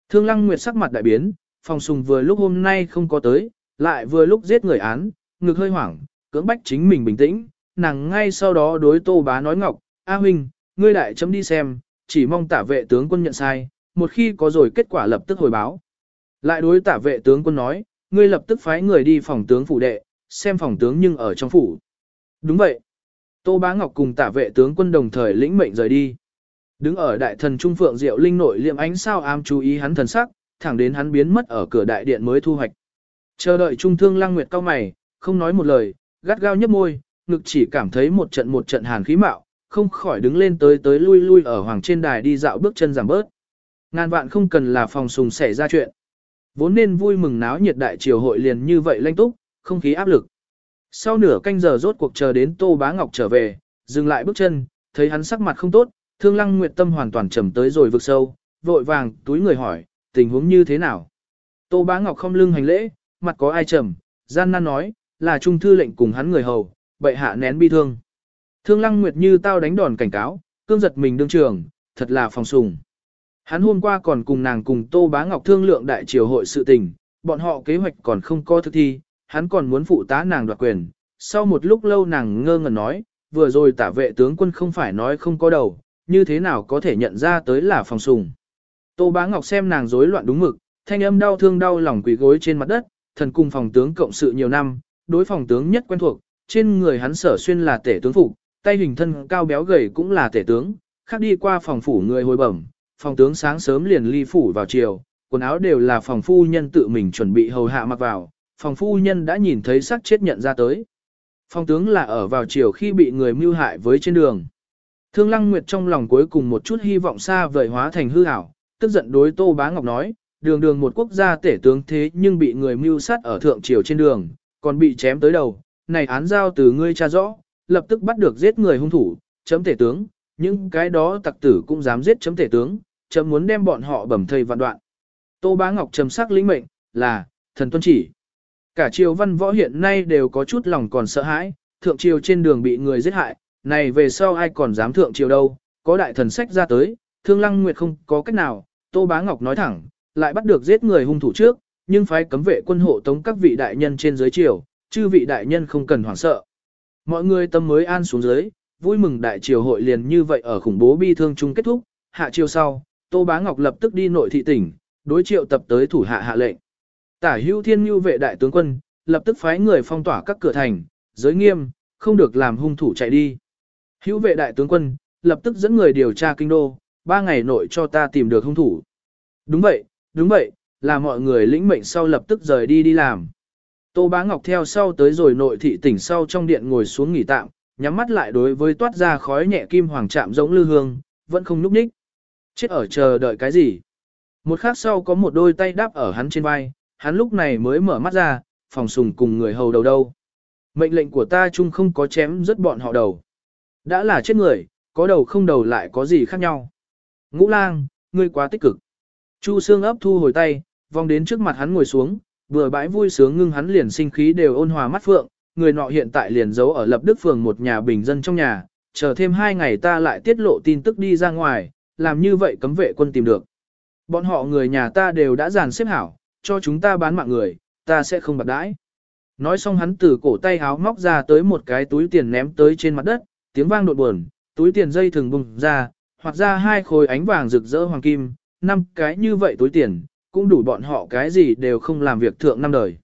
Thương Lăng Nguyệt sắc mặt đại biến, phòng sùng vừa lúc hôm nay không có tới, lại vừa lúc giết người án, ngực hơi hoảng, cưỡng bách chính mình bình tĩnh, nàng ngay sau đó đối Tô Bá nói ngọc, A huynh, ngươi đại chấm đi xem, chỉ mong tả vệ tướng quân nhận sai, một khi có rồi kết quả lập tức hồi báo. Lại đối tả vệ tướng quân nói, ngươi lập tức phái người đi phòng tướng phủ đệ, xem phòng tướng nhưng ở trong phủ. Đúng vậy. Tô Bá Ngọc cùng tả vệ tướng quân đồng thời lĩnh mệnh rời đi. Đứng ở đại thần Trung Phượng Diệu Linh nội liệm ánh sao ám chú ý hắn thần sắc, thẳng đến hắn biến mất ở cửa đại điện mới thu hoạch. Chờ đợi Trung Thương Lăng Nguyệt cao mày, không nói một lời, gắt gao nhấp môi, ngực chỉ cảm thấy một trận một trận hàn khí mạo, không khỏi đứng lên tới tới lui lui ở hoàng trên đài đi dạo bước chân giảm bớt. Ngàn vạn không cần là phòng sùng xảy ra chuyện. Vốn nên vui mừng náo nhiệt đại triều hội liền như vậy lanh túc, không khí áp lực. Sau nửa canh giờ rốt cuộc chờ đến Tô Bá Ngọc trở về, dừng lại bước chân, thấy hắn sắc mặt không tốt, Thương Lăng Nguyệt tâm hoàn toàn trầm tới rồi vực sâu, vội vàng túi người hỏi, tình huống như thế nào? Tô Bá Ngọc không lưng hành lễ, mặt có ai trầm, gian nan nói, là trung thư lệnh cùng hắn người hầu, bệ hạ nén bi thương. Thương Lăng Nguyệt như tao đánh đòn cảnh cáo, cương giật mình đương trường, thật là phòng sùng. Hắn hôm qua còn cùng nàng cùng Tô Bá Ngọc thương lượng đại triều hội sự tình, bọn họ kế hoạch còn không có thực thi, hắn còn muốn phụ tá nàng đoạt quyền. Sau một lúc lâu nàng ngơ ngẩn nói, vừa rồi tả vệ tướng quân không phải nói không có đầu, như thế nào có thể nhận ra tới là phòng sùng. Tô Bá Ngọc xem nàng rối loạn đúng mực, thanh âm đau thương đau lòng quỳ gối trên mặt đất, thần cùng phòng tướng cộng sự nhiều năm, đối phòng tướng nhất quen thuộc, trên người hắn sở xuyên là tể tướng phục, tay hình thân cao béo gầy cũng là tể tướng, khác đi qua phòng phủ người hồi bẩm, phòng tướng sáng sớm liền ly phủ vào chiều, quần áo đều là phòng phu nhân tự mình chuẩn bị hầu hạ mặc vào, phòng phu nhân đã nhìn thấy xác chết nhận ra tới. Phòng tướng là ở vào chiều khi bị người mưu hại với trên đường. Thương Lăng Nguyệt trong lòng cuối cùng một chút hy vọng xa vời hóa thành hư ảo, tức giận đối Tô Bá Ngọc nói, đường đường một quốc gia tể tướng thế nhưng bị người mưu sát ở thượng triều trên đường, còn bị chém tới đầu, này án giao từ ngươi tra rõ, lập tức bắt được giết người hung thủ, chấm tể tướng, những cái đó tặc tử cũng dám giết chấm tể tướng, chấm muốn đem bọn họ bầm thây vạn đoạn. Tô Bá Ngọc trầm sắc lĩnh mệnh, là, thần tuân chỉ. Cả triều văn võ hiện nay đều có chút lòng còn sợ hãi, thượng triều trên đường bị người giết hại, này về sau ai còn dám thượng triều đâu, có đại thần sách ra tới, thương lăng nguyệt không có cách nào, Tô Bá Ngọc nói thẳng, lại bắt được giết người hung thủ trước, nhưng phái cấm vệ quân hộ tống các vị đại nhân trên dưới triều, chư vị đại nhân không cần hoảng sợ. Mọi người tâm mới an xuống dưới, vui mừng đại triều hội liền như vậy ở khủng bố bi thương chung kết thúc, hạ triều sau, Tô Bá Ngọc lập tức đi nội thị tỉnh, đối triệu tập tới thủ hạ hạ lệnh. Tả hữu thiên như vệ đại tướng quân, lập tức phái người phong tỏa các cửa thành, giới nghiêm, không được làm hung thủ chạy đi. Hữu vệ đại tướng quân, lập tức dẫn người điều tra kinh đô, ba ngày nội cho ta tìm được hung thủ. Đúng vậy, đúng vậy, là mọi người lĩnh mệnh sau lập tức rời đi đi làm. Tô Bá Ngọc theo sau tới rồi nội thị tỉnh sau trong điện ngồi xuống nghỉ tạm, nhắm mắt lại đối với toát ra khói nhẹ kim hoàng chạm giống lư hương, vẫn không núp ních. Chết ở chờ đợi cái gì? Một khắc sau có một đôi tay đáp ở hắn trên vai, hắn lúc này mới mở mắt ra, phòng sùng cùng người hầu đầu đâu. Mệnh lệnh của ta chung không có chém rất bọn họ đầu. Đã là chết người, có đầu không đầu lại có gì khác nhau. Ngũ lang, ngươi quá tích cực. Chu xương ấp thu hồi tay, vòng đến trước mặt hắn ngồi xuống, vừa bãi vui sướng ngưng hắn liền sinh khí đều ôn hòa mắt phượng, người nọ hiện tại liền giấu ở lập đức phường một nhà bình dân trong nhà, chờ thêm hai ngày ta lại tiết lộ tin tức đi ra ngoài, làm như vậy cấm vệ quân tìm được. Bọn họ người nhà ta đều đã dàn xếp hảo, cho chúng ta bán mạng người, ta sẽ không bạc đãi. Nói xong hắn từ cổ tay háo móc ra tới một cái túi tiền ném tới trên mặt đất, tiếng vang đột buồn, túi tiền dây thường bùng ra, hoặc ra hai khối ánh vàng rực rỡ hoàng kim, năm cái như vậy túi tiền, cũng đủ bọn họ cái gì đều không làm việc thượng năm đời.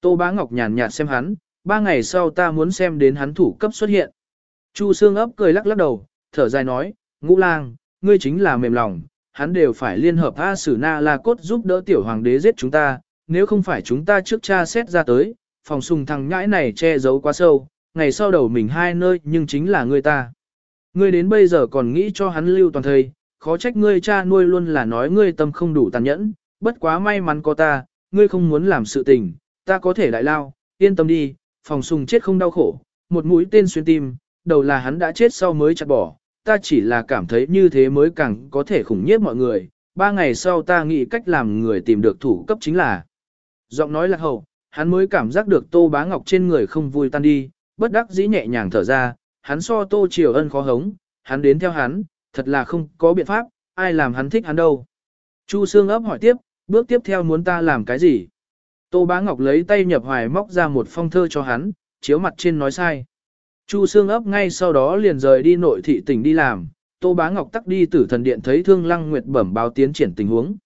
Tô Bá Ngọc nhàn nhạt xem hắn, ba ngày sau ta muốn xem đến hắn thủ cấp xuất hiện. Chu Sương ấp cười lắc lắc đầu, thở dài nói, ngũ lang, ngươi chính là mềm lòng, hắn đều phải liên hợp A Sử Na La Cốt giúp đỡ tiểu hoàng đế giết chúng ta, nếu không phải chúng ta trước cha xét ra tới, phòng sùng thằng nhãi này che giấu quá sâu, ngày sau đầu mình hai nơi nhưng chính là ngươi ta. Ngươi đến bây giờ còn nghĩ cho hắn lưu toàn thời, khó trách ngươi cha nuôi luôn là nói ngươi tâm không đủ tàn nhẫn, bất quá may mắn có ta, ngươi không muốn làm sự tình, ta có thể đại lao, yên tâm đi, phòng sùng chết không đau khổ, một mũi tên xuyên tim, đầu là hắn đã chết sau mới chặt bỏ, ta chỉ là cảm thấy như thế mới càng có thể khủng nhiếp mọi người, ba ngày sau ta nghĩ cách làm người tìm được thủ cấp chính là. Giọng nói lạc hậu, hắn mới cảm giác được tô bá ngọc trên người không vui tan đi, bất đắc dĩ nhẹ nhàng thở ra, hắn so tô triều ân khó hống, hắn đến theo hắn, thật là không có biện pháp, ai làm hắn thích hắn đâu. Chu Sương ấp hỏi tiếp, bước tiếp theo muốn ta làm cái gì? Tô Bá Ngọc lấy tay nhập hoài móc ra một phong thơ cho hắn, chiếu mặt trên nói sai. Chu Sương ấp ngay sau đó liền rời đi nội thị tỉnh đi làm, Tô Bá Ngọc tắc đi tử thần điện thấy Thương Lăng Nguyệt bẩm báo tiến triển tình huống.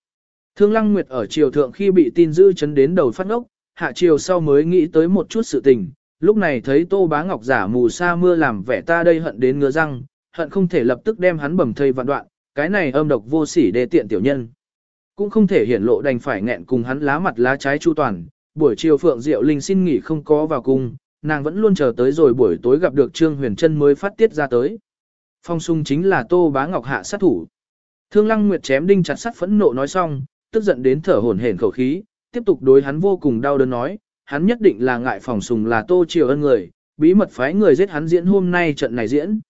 Thương Lăng Nguyệt ở triều thượng khi bị tin dữ chấn đến đầu phát ốc, hạ triều sau mới nghĩ tới một chút sự tình, lúc này thấy Tô Bá Ngọc giả mù sa mưa làm vẻ ta đây hận đến ngứa răng, hận không thể lập tức đem hắn bầm thây vạn đoạn, cái này âm độc vô sỉ đê tiện tiểu nhân. Cũng không thể hiển lộ đành phải nghẹn cùng hắn lá mặt lá trái chu toàn, buổi chiều Phượng Diệu Linh xin nghỉ không có vào cung, nàng vẫn luôn chờ tới rồi buổi tối gặp được Trương Huyền Trân mới phát tiết ra tới. Phong sung chính là Tô Bá Ngọc hạ sát thủ. Thương Lăng Nguyệt chém đinh chặt sắt phẫn nộ nói xong, tức giận đến thở hổn hển khẩu khí, tiếp tục đối hắn vô cùng đau đớn nói, hắn nhất định là ngại phòng sùng là Tô Triều Ân người, bí mật phái người giết hắn diễn hôm nay trận này diễn.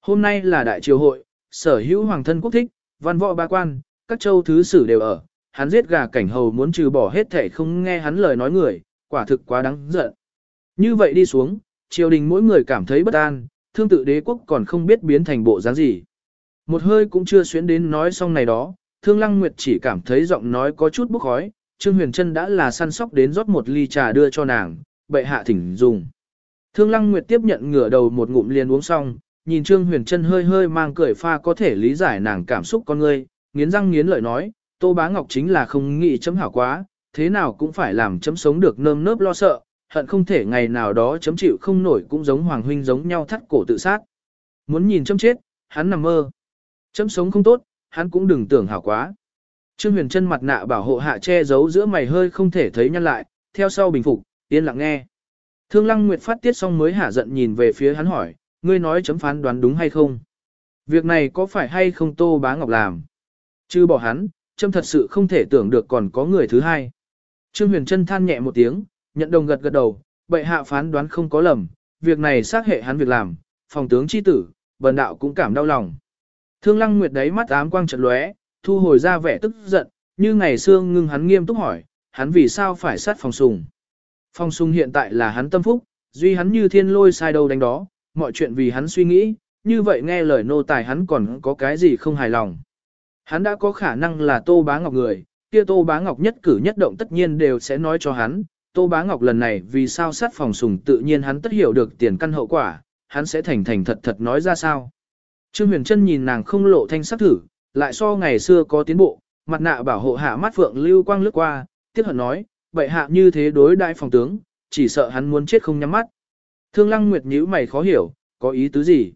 Hôm nay là đại triều hội, sở hữu hoàng thân quốc thích, văn võ ba quan, các châu thứ sử đều ở, hắn giết gà cảnh hầu muốn trừ bỏ hết thể không nghe hắn lời nói người, quả thực quá đáng giận. Như vậy đi xuống, triều đình mỗi người cảm thấy bất an, thương tự đế quốc còn không biết biến thành bộ dáng gì. Một hơi cũng chưa xuyến đến nói xong này đó, thương lăng nguyệt chỉ cảm thấy giọng nói có chút bốc khói, Trương Huyền Trân đã là săn sóc đến rót một ly trà đưa cho nàng, bệ hạ thỉnh dùng. Thương lăng nguyệt tiếp nhận ngửa đầu một ngụm liền uống xong, nhìn Trương Huyền Trân hơi hơi mang cười pha có thể lý giải nàng cảm xúc con ngươi, nghiến răng nghiến lợi nói, Tô Bá Ngọc chính là không nghĩ chấm hảo quá, thế nào cũng phải làm chấm sống được nơm nớp lo sợ, hận không thể ngày nào đó chấm chịu không nổi cũng giống Hoàng Huynh giống nhau thắt cổ tự sát. Muốn nhìn chấm chết, hắn nằm mơ. Chấm sống không tốt, hắn cũng đừng tưởng hảo quá. Trương Huyền Trân mặt nạ bảo hộ hạ che giấu giữa mày hơi không thể thấy nhăn lại, theo sau bình phục, yên lặng nghe. Thương Lăng Nguyệt phát tiết xong mới hả giận nhìn về phía hắn hỏi, ngươi nói chấm phán đoán đúng hay không? Việc này có phải hay không Tô Bá Ngọc làm? Chứ bỏ hắn, châm thật sự không thể tưởng được còn có người thứ hai. Trương Huyền Trân than nhẹ một tiếng, nhận đồng gật gật đầu, bệ hạ phán đoán không có lầm, việc này xác hệ hắn việc làm, phòng tướng chi tử, bần đạo cũng cảm đau lòng. Thương Lăng Nguyệt đấy mắt ám quang chợt lóe, thu hồi ra vẻ tức giận, như ngày xưa ngưng hắn nghiêm túc hỏi, hắn vì sao phải sát phòng sùng. Phòng sùng hiện tại là hắn tâm phúc, duy hắn như thiên lôi sai đâu đánh đó, mọi chuyện vì hắn suy nghĩ, như vậy nghe lời nô tài hắn còn có cái gì không hài lòng. Hắn đã có khả năng là Tô Bá Ngọc người, kia Tô Bá Ngọc nhất cử nhất động tất nhiên đều sẽ nói cho hắn, Tô Bá Ngọc lần này vì sao sát phòng sùng tự nhiên hắn tất hiểu được tiền căn hậu quả, hắn sẽ thành thành thật thật nói ra sao. Trương Huyền Trân nhìn nàng không lộ thanh sắc thử, lại so ngày xưa có tiến bộ, mặt nạ bảo hộ hạ mắt phượng lưu quang lướt qua, tiếc hận nói, vậy hạ như thế đối đại phòng tướng, chỉ sợ hắn muốn chết không nhắm mắt. Thương Lăng Nguyệt nhíu mày khó hiểu, có ý tứ gì?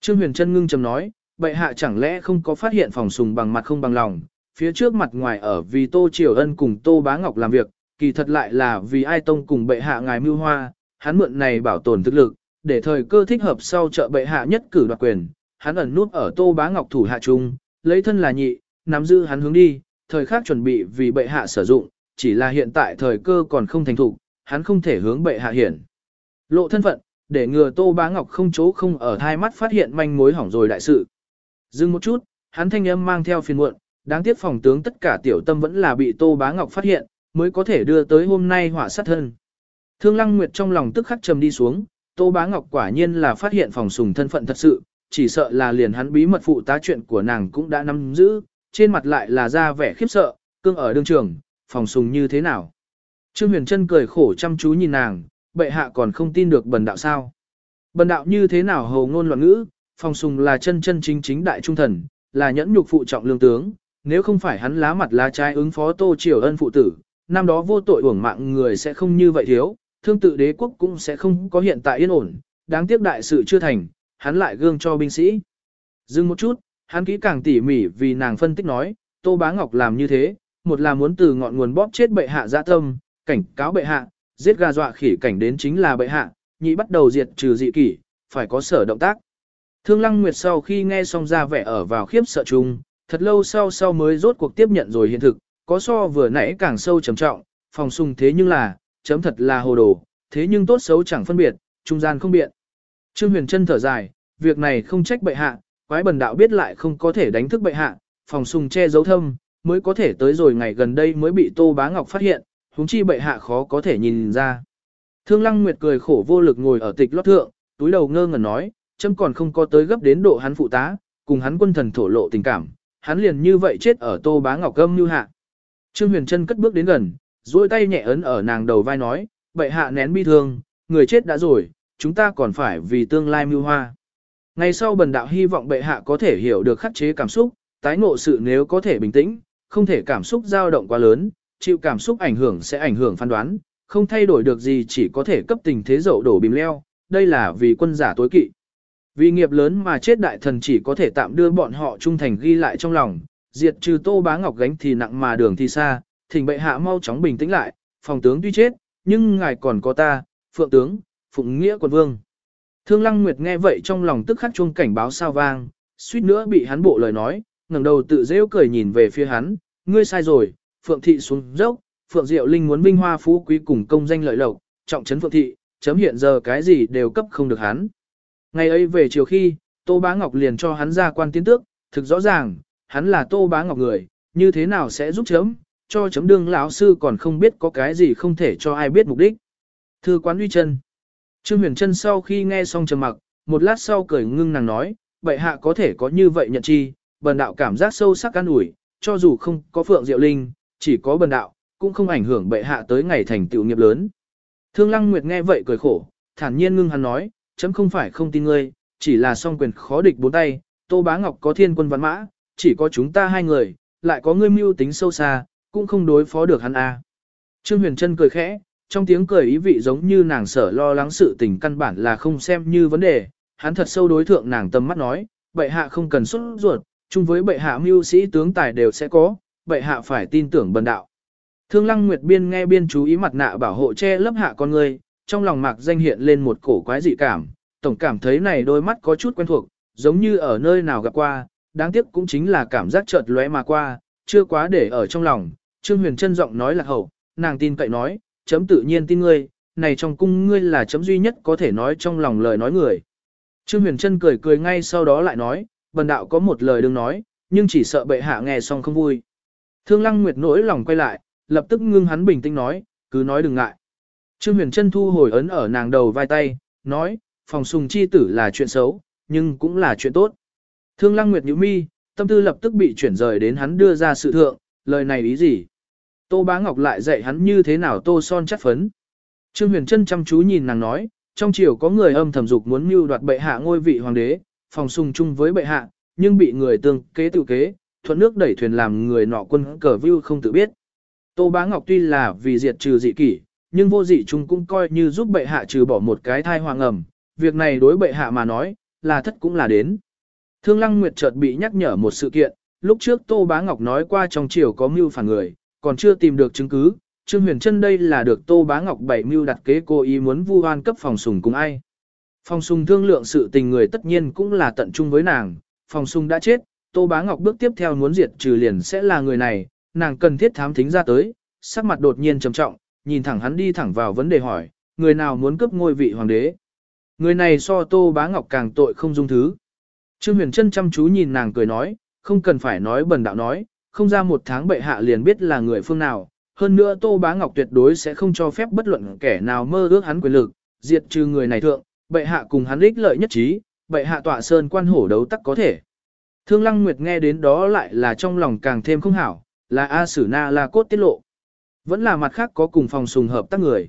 Trương Huyền Trân ngưng trầm nói, bệ hạ chẳng lẽ không có phát hiện phòng sùng bằng mặt không bằng lòng, phía trước mặt ngoài ở vì Tô Triều Ân cùng Tô Bá Ngọc làm việc, kỳ thật lại là vì ai tông cùng bệ hạ ngài mưu hoa, hắn mượn này bảo tồn thực lực, để thời cơ thích hợp sau trợ bệ hạ nhất cử đoạt quyền, hắn ẩn nút ở Tô Bá Ngọc thủ hạ trung, lấy thân là nhị, nắm giữ hắn hướng đi, thời khác chuẩn bị vì bệ hạ sử dụng, chỉ là hiện tại thời cơ còn không thành thủ, hắn không thể hướng bệ hạ hiển. Lộ thân phận, để ngừa Tô Bá Ngọc không chỗ không ở hai mắt phát hiện manh mối hỏng rồi đại sự. Dừng một chút, hắn thanh âm mang theo phiền muộn, đáng tiếc phòng tướng tất cả tiểu tâm vẫn là bị Tô Bá Ngọc phát hiện, mới có thể đưa tới hôm nay hỏa sát thân. Thương Lăng Nguyệt trong lòng tức khắc trầm đi xuống, Tô Bá Ngọc quả nhiên là phát hiện phòng sùng thân phận thật sự, chỉ sợ là liền hắn bí mật phụ tá chuyện của nàng cũng đã nắm giữ, trên mặt lại là ra vẻ khiếp sợ, cương ở đương trường, phòng sùng như thế nào. Trương Huyền Trân cười khổ chăm chú nhìn nàng, bệ hạ còn không tin được bần đạo sao. Bần đạo như thế nào hầu ngôn loạn ngữ, phòng sùng là chân chân chính chính đại trung thần, là nhẫn nhục phụ trọng lương tướng, nếu không phải hắn lá mặt lá trái ứng phó tô triều ân phụ tử, năm đó vô tội uổng mạng người sẽ không như vậy thiếu, thương tự đế quốc cũng sẽ không có hiện tại yên ổn, đáng tiếc đại sự chưa thành, hắn lại gương cho binh sĩ. Dừng một chút, hắn kỹ càng tỉ mỉ vì nàng phân tích nói, Tô Bá Ngọc làm như thế, một là muốn từ ngọn nguồn bóp chết bệ hạ dạ tâm, cảnh cáo bệ hạ, giết gà dọa khỉ cảnh đến chính là bệ hạ, nhị bắt đầu diệt trừ dị kỷ, phải có sở động tác. Thương Lăng Nguyệt sau khi nghe xong ra vẻ ở vào khiếp sợ chung, thật lâu sau sau mới rốt cuộc tiếp nhận rồi hiện thực, có so vừa nãy càng sâu trầm trọng, phòng sung thế nhưng là, chấm thật là hồ đồ, thế nhưng tốt xấu chẳng phân biệt, trung gian không biện. Trương Huyền Trân thở dài, việc này không trách bệ hạ, quái bần đạo biết lại không có thể đánh thức bệ hạ, phòng sung che giấu thâm, mới có thể tới rồi ngày gần đây mới bị Tô Bá Ngọc phát hiện, huống chi bệ hạ khó có thể nhìn ra. Thương Lăng Nguyệt cười khổ vô lực ngồi ở tịch lót thượng, túi đầu ngơ ngẩn nói, chấm còn không có tới gấp đến độ hắn phụ tá, cùng hắn quân thần thổ lộ tình cảm, hắn liền như vậy chết ở Tô Bá Ngọc gâm như hạ. Trương Huyền Trân cất bước đến gần, duỗi tay nhẹ ấn ở nàng đầu vai nói, bệ hạ nén bi thương, người chết đã rồi, chúng ta còn phải vì tương lai mưu hoa. Ngày sau bần đạo hy vọng bệ hạ có thể hiểu được khắc chế cảm xúc, tái ngộ sự nếu có thể bình tĩnh, không thể cảm xúc dao động quá lớn, chịu cảm xúc ảnh hưởng sẽ ảnh hưởng phán đoán, không thay đổi được gì chỉ có thể cấp tình thế dậu đổ bìm leo, đây là vì quân giả tối kỵ. Vì nghiệp lớn mà chết đại thần chỉ có thể tạm đưa bọn họ trung thành ghi lại trong lòng, diệt trừ tô bá ngọc gánh thì nặng mà đường thì xa, thỉnh bệ hạ mau chóng bình tĩnh lại, phòng tướng tuy chết, nhưng ngài còn có ta, phượng tướng, phụng nghĩa quân vương. Thương Lăng Nguyệt nghe vậy trong lòng tức khắc chuông cảnh báo sao vang, suýt nữa bị hắn bộ lời nói, ngẩng đầu tự rêu cười nhìn về phía hắn, ngươi sai rồi, Phượng thị xuống dốc, Phượng Diệu Linh muốn vinh hoa phú quý cùng công danh lợi lộc, trọng trấn Phượng thị, chấm hiện giờ cái gì đều cấp không được hắn. Ngày ấy về chiều khi, Tô Bá Ngọc liền cho hắn ra quan tiến tước, thực rõ ràng, hắn là Tô Bá Ngọc người, như thế nào sẽ giúp chấm, cho chấm đương lão sư còn không biết có cái gì không thể cho ai biết mục đích. Thư quán uy chân. Trương Huyền Trân sau khi nghe xong trầm mặc, một lát sau cười ngưng nàng nói, bệ hạ có thể có như vậy nhận chi, bần đạo cảm giác sâu sắc an ủi, cho dù không có Phượng Diệu Linh, chỉ có bần đạo, cũng không ảnh hưởng bệ hạ tới ngày thành tựu nghiệp lớn. Thương Lăng Nguyệt nghe vậy cười khổ, thản nhiên ngưng hắn nói, chấm không phải không tin ngươi, chỉ là song quyền khó địch bốn tay, Tô Bá Ngọc có thiên quân văn mã, chỉ có chúng ta hai người, lại có ngươi mưu tính sâu xa, cũng không đối phó được hắn a. Trương Huyền Trân cười khẽ, trong tiếng cười ý vị giống như nàng sở lo lắng sự tình căn bản là không xem như vấn đề, hắn thật sâu đối thượng nàng tâm mắt nói, bệ hạ không cần xuất ruột, chung với bệ hạ mưu sĩ tướng tài đều sẽ có, bệ hạ phải tin tưởng bần đạo. Thương Lăng Nguyệt Biên nghe biên chú ý mặt nạ bảo hộ che lấp hạ con người, trong lòng mạc danh hiện lên một cổ quái dị cảm, tổng cảm thấy này đôi mắt có chút quen thuộc, giống như ở nơi nào gặp qua, đáng tiếc cũng chính là cảm giác chợt lóe mà qua, chưa quá để ở trong lòng. Trương Huyền Trân giọng nói là hậu, nàng tin cậy nói, chấm tự nhiên tin ngươi, này trong cung ngươi là chấm duy nhất có thể nói trong lòng lời nói người. Trương Huyền Trân cười cười ngay sau đó lại nói, bần đạo có một lời đừng nói, nhưng chỉ sợ bệ hạ nghe xong không vui. Thương Lăng Nguyệt nỗi lòng quay lại, lập tức ngưng hắn bình tĩnh nói, cứ nói đừng ngại. Trương Huyền Trân thu hồi ấn ở nàng đầu vai tay, nói, phòng sùng chi tử là chuyện xấu, nhưng cũng là chuyện tốt. Thương Lăng Nguyệt nhíu mi, tâm tư lập tức bị chuyển rời đến hắn đưa ra sự thượng, lời này ý gì? Tô Bá Ngọc lại dạy hắn như thế nào tô son chất phấn. Trương Huyền Trân chăm chú nhìn nàng nói, trong triều có người âm thầm dục muốn mưu đoạt bệ hạ ngôi vị hoàng đế, phòng sùng chung với bệ hạ, nhưng bị người tương kế tự kế, thuận nước đẩy thuyền làm người nọ quân cờ view không tự biết. Tô Bá Ngọc tuy là vì diệt trừ dị kỷ, nhưng vô dị chung cũng coi như giúp bệ hạ trừ bỏ một cái thai hoàng ẩm, việc này đối bệ hạ mà nói, là thất cũng là đến. Thương Lăng Nguyệt chợt bị nhắc nhở một sự kiện, lúc trước Tô Bá Ngọc nói qua trong triều có mưu phản người, còn chưa tìm được chứng cứ, Trương Huyền Trân đây là được Tô Bá Ngọc bảy mưu đặt kế cô ý muốn vu oan cấp phòng sùng cùng ai. Phòng sùng thương lượng sự tình người tất nhiên cũng là tận trung với nàng, phòng sùng đã chết, Tô Bá Ngọc bước tiếp theo muốn diệt trừ liền sẽ là người này, nàng cần thiết thám thính ra tới, sắc mặt đột nhiên trầm trọng, nhìn thẳng hắn đi thẳng vào vấn đề hỏi, người nào muốn cướp ngôi vị hoàng đế. Người này so Tô Bá Ngọc càng tội không dung thứ. Trương Huyền Trân chăm chú nhìn nàng cười nói, không cần phải nói bần đạo nói, không ra một tháng bệ hạ liền biết là người phương nào. Hơn nữa Tô Bá Ngọc tuyệt đối sẽ không cho phép bất luận kẻ nào mơ ước hắn quyền lực, diệt trừ người này thượng, bệ hạ cùng hắn ích lợi nhất trí, bệ hạ tọa sơn quan hổ đấu tắc có thể. Thương Lăng Nguyệt nghe đến đó lại là trong lòng càng thêm không hảo, là A Sử Na La Cốt tiết lộ. Vẫn là mặt khác có cùng phòng sùng hợp tác người.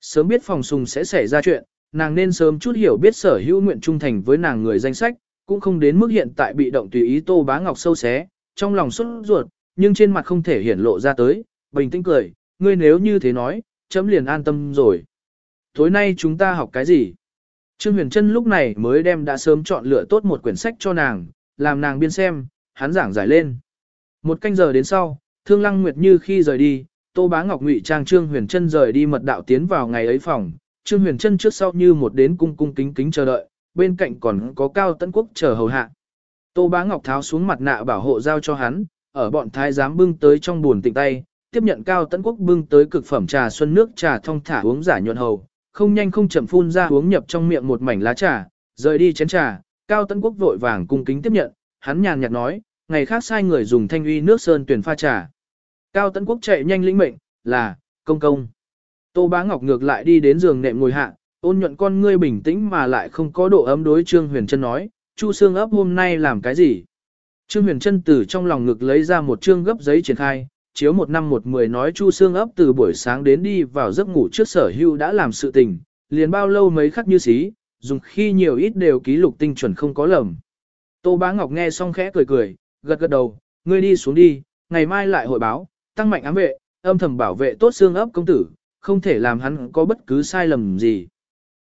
Sớm biết phòng sùng sẽ xảy ra chuyện, nàng nên sớm chút hiểu biết sở hữu nguyện trung thành với nàng người danh sách, cũng không đến mức hiện tại bị động tùy ý Tô Bá Ngọc sâu xé, trong lòng xuất ruột, nhưng trên mặt không thể hiển lộ ra tới, bình tĩnh cười, ngươi nếu như thế nói, chấm liền an tâm rồi. Tối nay chúng ta học cái gì? Trương Huyền Trân lúc này mới đem đã sớm chọn lựa tốt một quyển sách cho nàng, làm nàng biên xem, hắn giảng giải lên. Một canh giờ đến sau, Thương Lăng Nguyệt như khi rời đi, Tô Bá Ngọc Ngụy Trang Trương Huyền Trân rời đi mật đạo tiến vào ngày ấy phòng, Trương Huyền Trân trước sau như một đến cung cung kính kính chờ đợi, bên cạnh còn có Cao Tấn Quốc chờ hầu hạ. Tô Bá Ngọc tháo xuống mặt nạ bảo hộ giao cho hắn, ở bọn thái giám bưng tới trong buồn tịnh tay, tiếp nhận Cao Tấn Quốc bưng tới cực phẩm trà xuân nước trà thông thả uống giả nhuận hầu, không nhanh không chậm phun ra uống nhập trong miệng một mảnh lá trà, rời đi chén trà, Cao Tấn Quốc vội vàng cung kính tiếp nhận, hắn nhàn nhạt nói, ngày khác sai người dùng thanh uy nước sơn tuyển pha trà. Cao Tấn Quốc chạy nhanh lĩnh mệnh, là, công công. Tô Bá Ngọc ngược lại đi đến giường nệm ngồi hạ, ôn nhuận con ngươi bình tĩnh mà lại không có độ ấm đối Trương Huyền Trân nói, Chu Sương ấp hôm nay làm cái gì? Trương Huyền Trân từ trong lòng ngực lấy ra một trương gấp giấy triển khai, chiếu một năm một mười nói Chu Sương ấp từ buổi sáng đến đi vào giấc ngủ trước sở hưu đã làm sự tình, liền bao lâu mấy khắc như xí, dùng khi nhiều ít đều ký lục tinh chuẩn không có lầm. Tô Bá Ngọc nghe xong khẽ cười cười, gật gật đầu, ngươi đi xuống đi, ngày mai lại hội báo, tăng mạnh ám vệ, âm thầm bảo vệ tốt xương ấp công tử, không thể làm hắn có bất cứ sai lầm gì.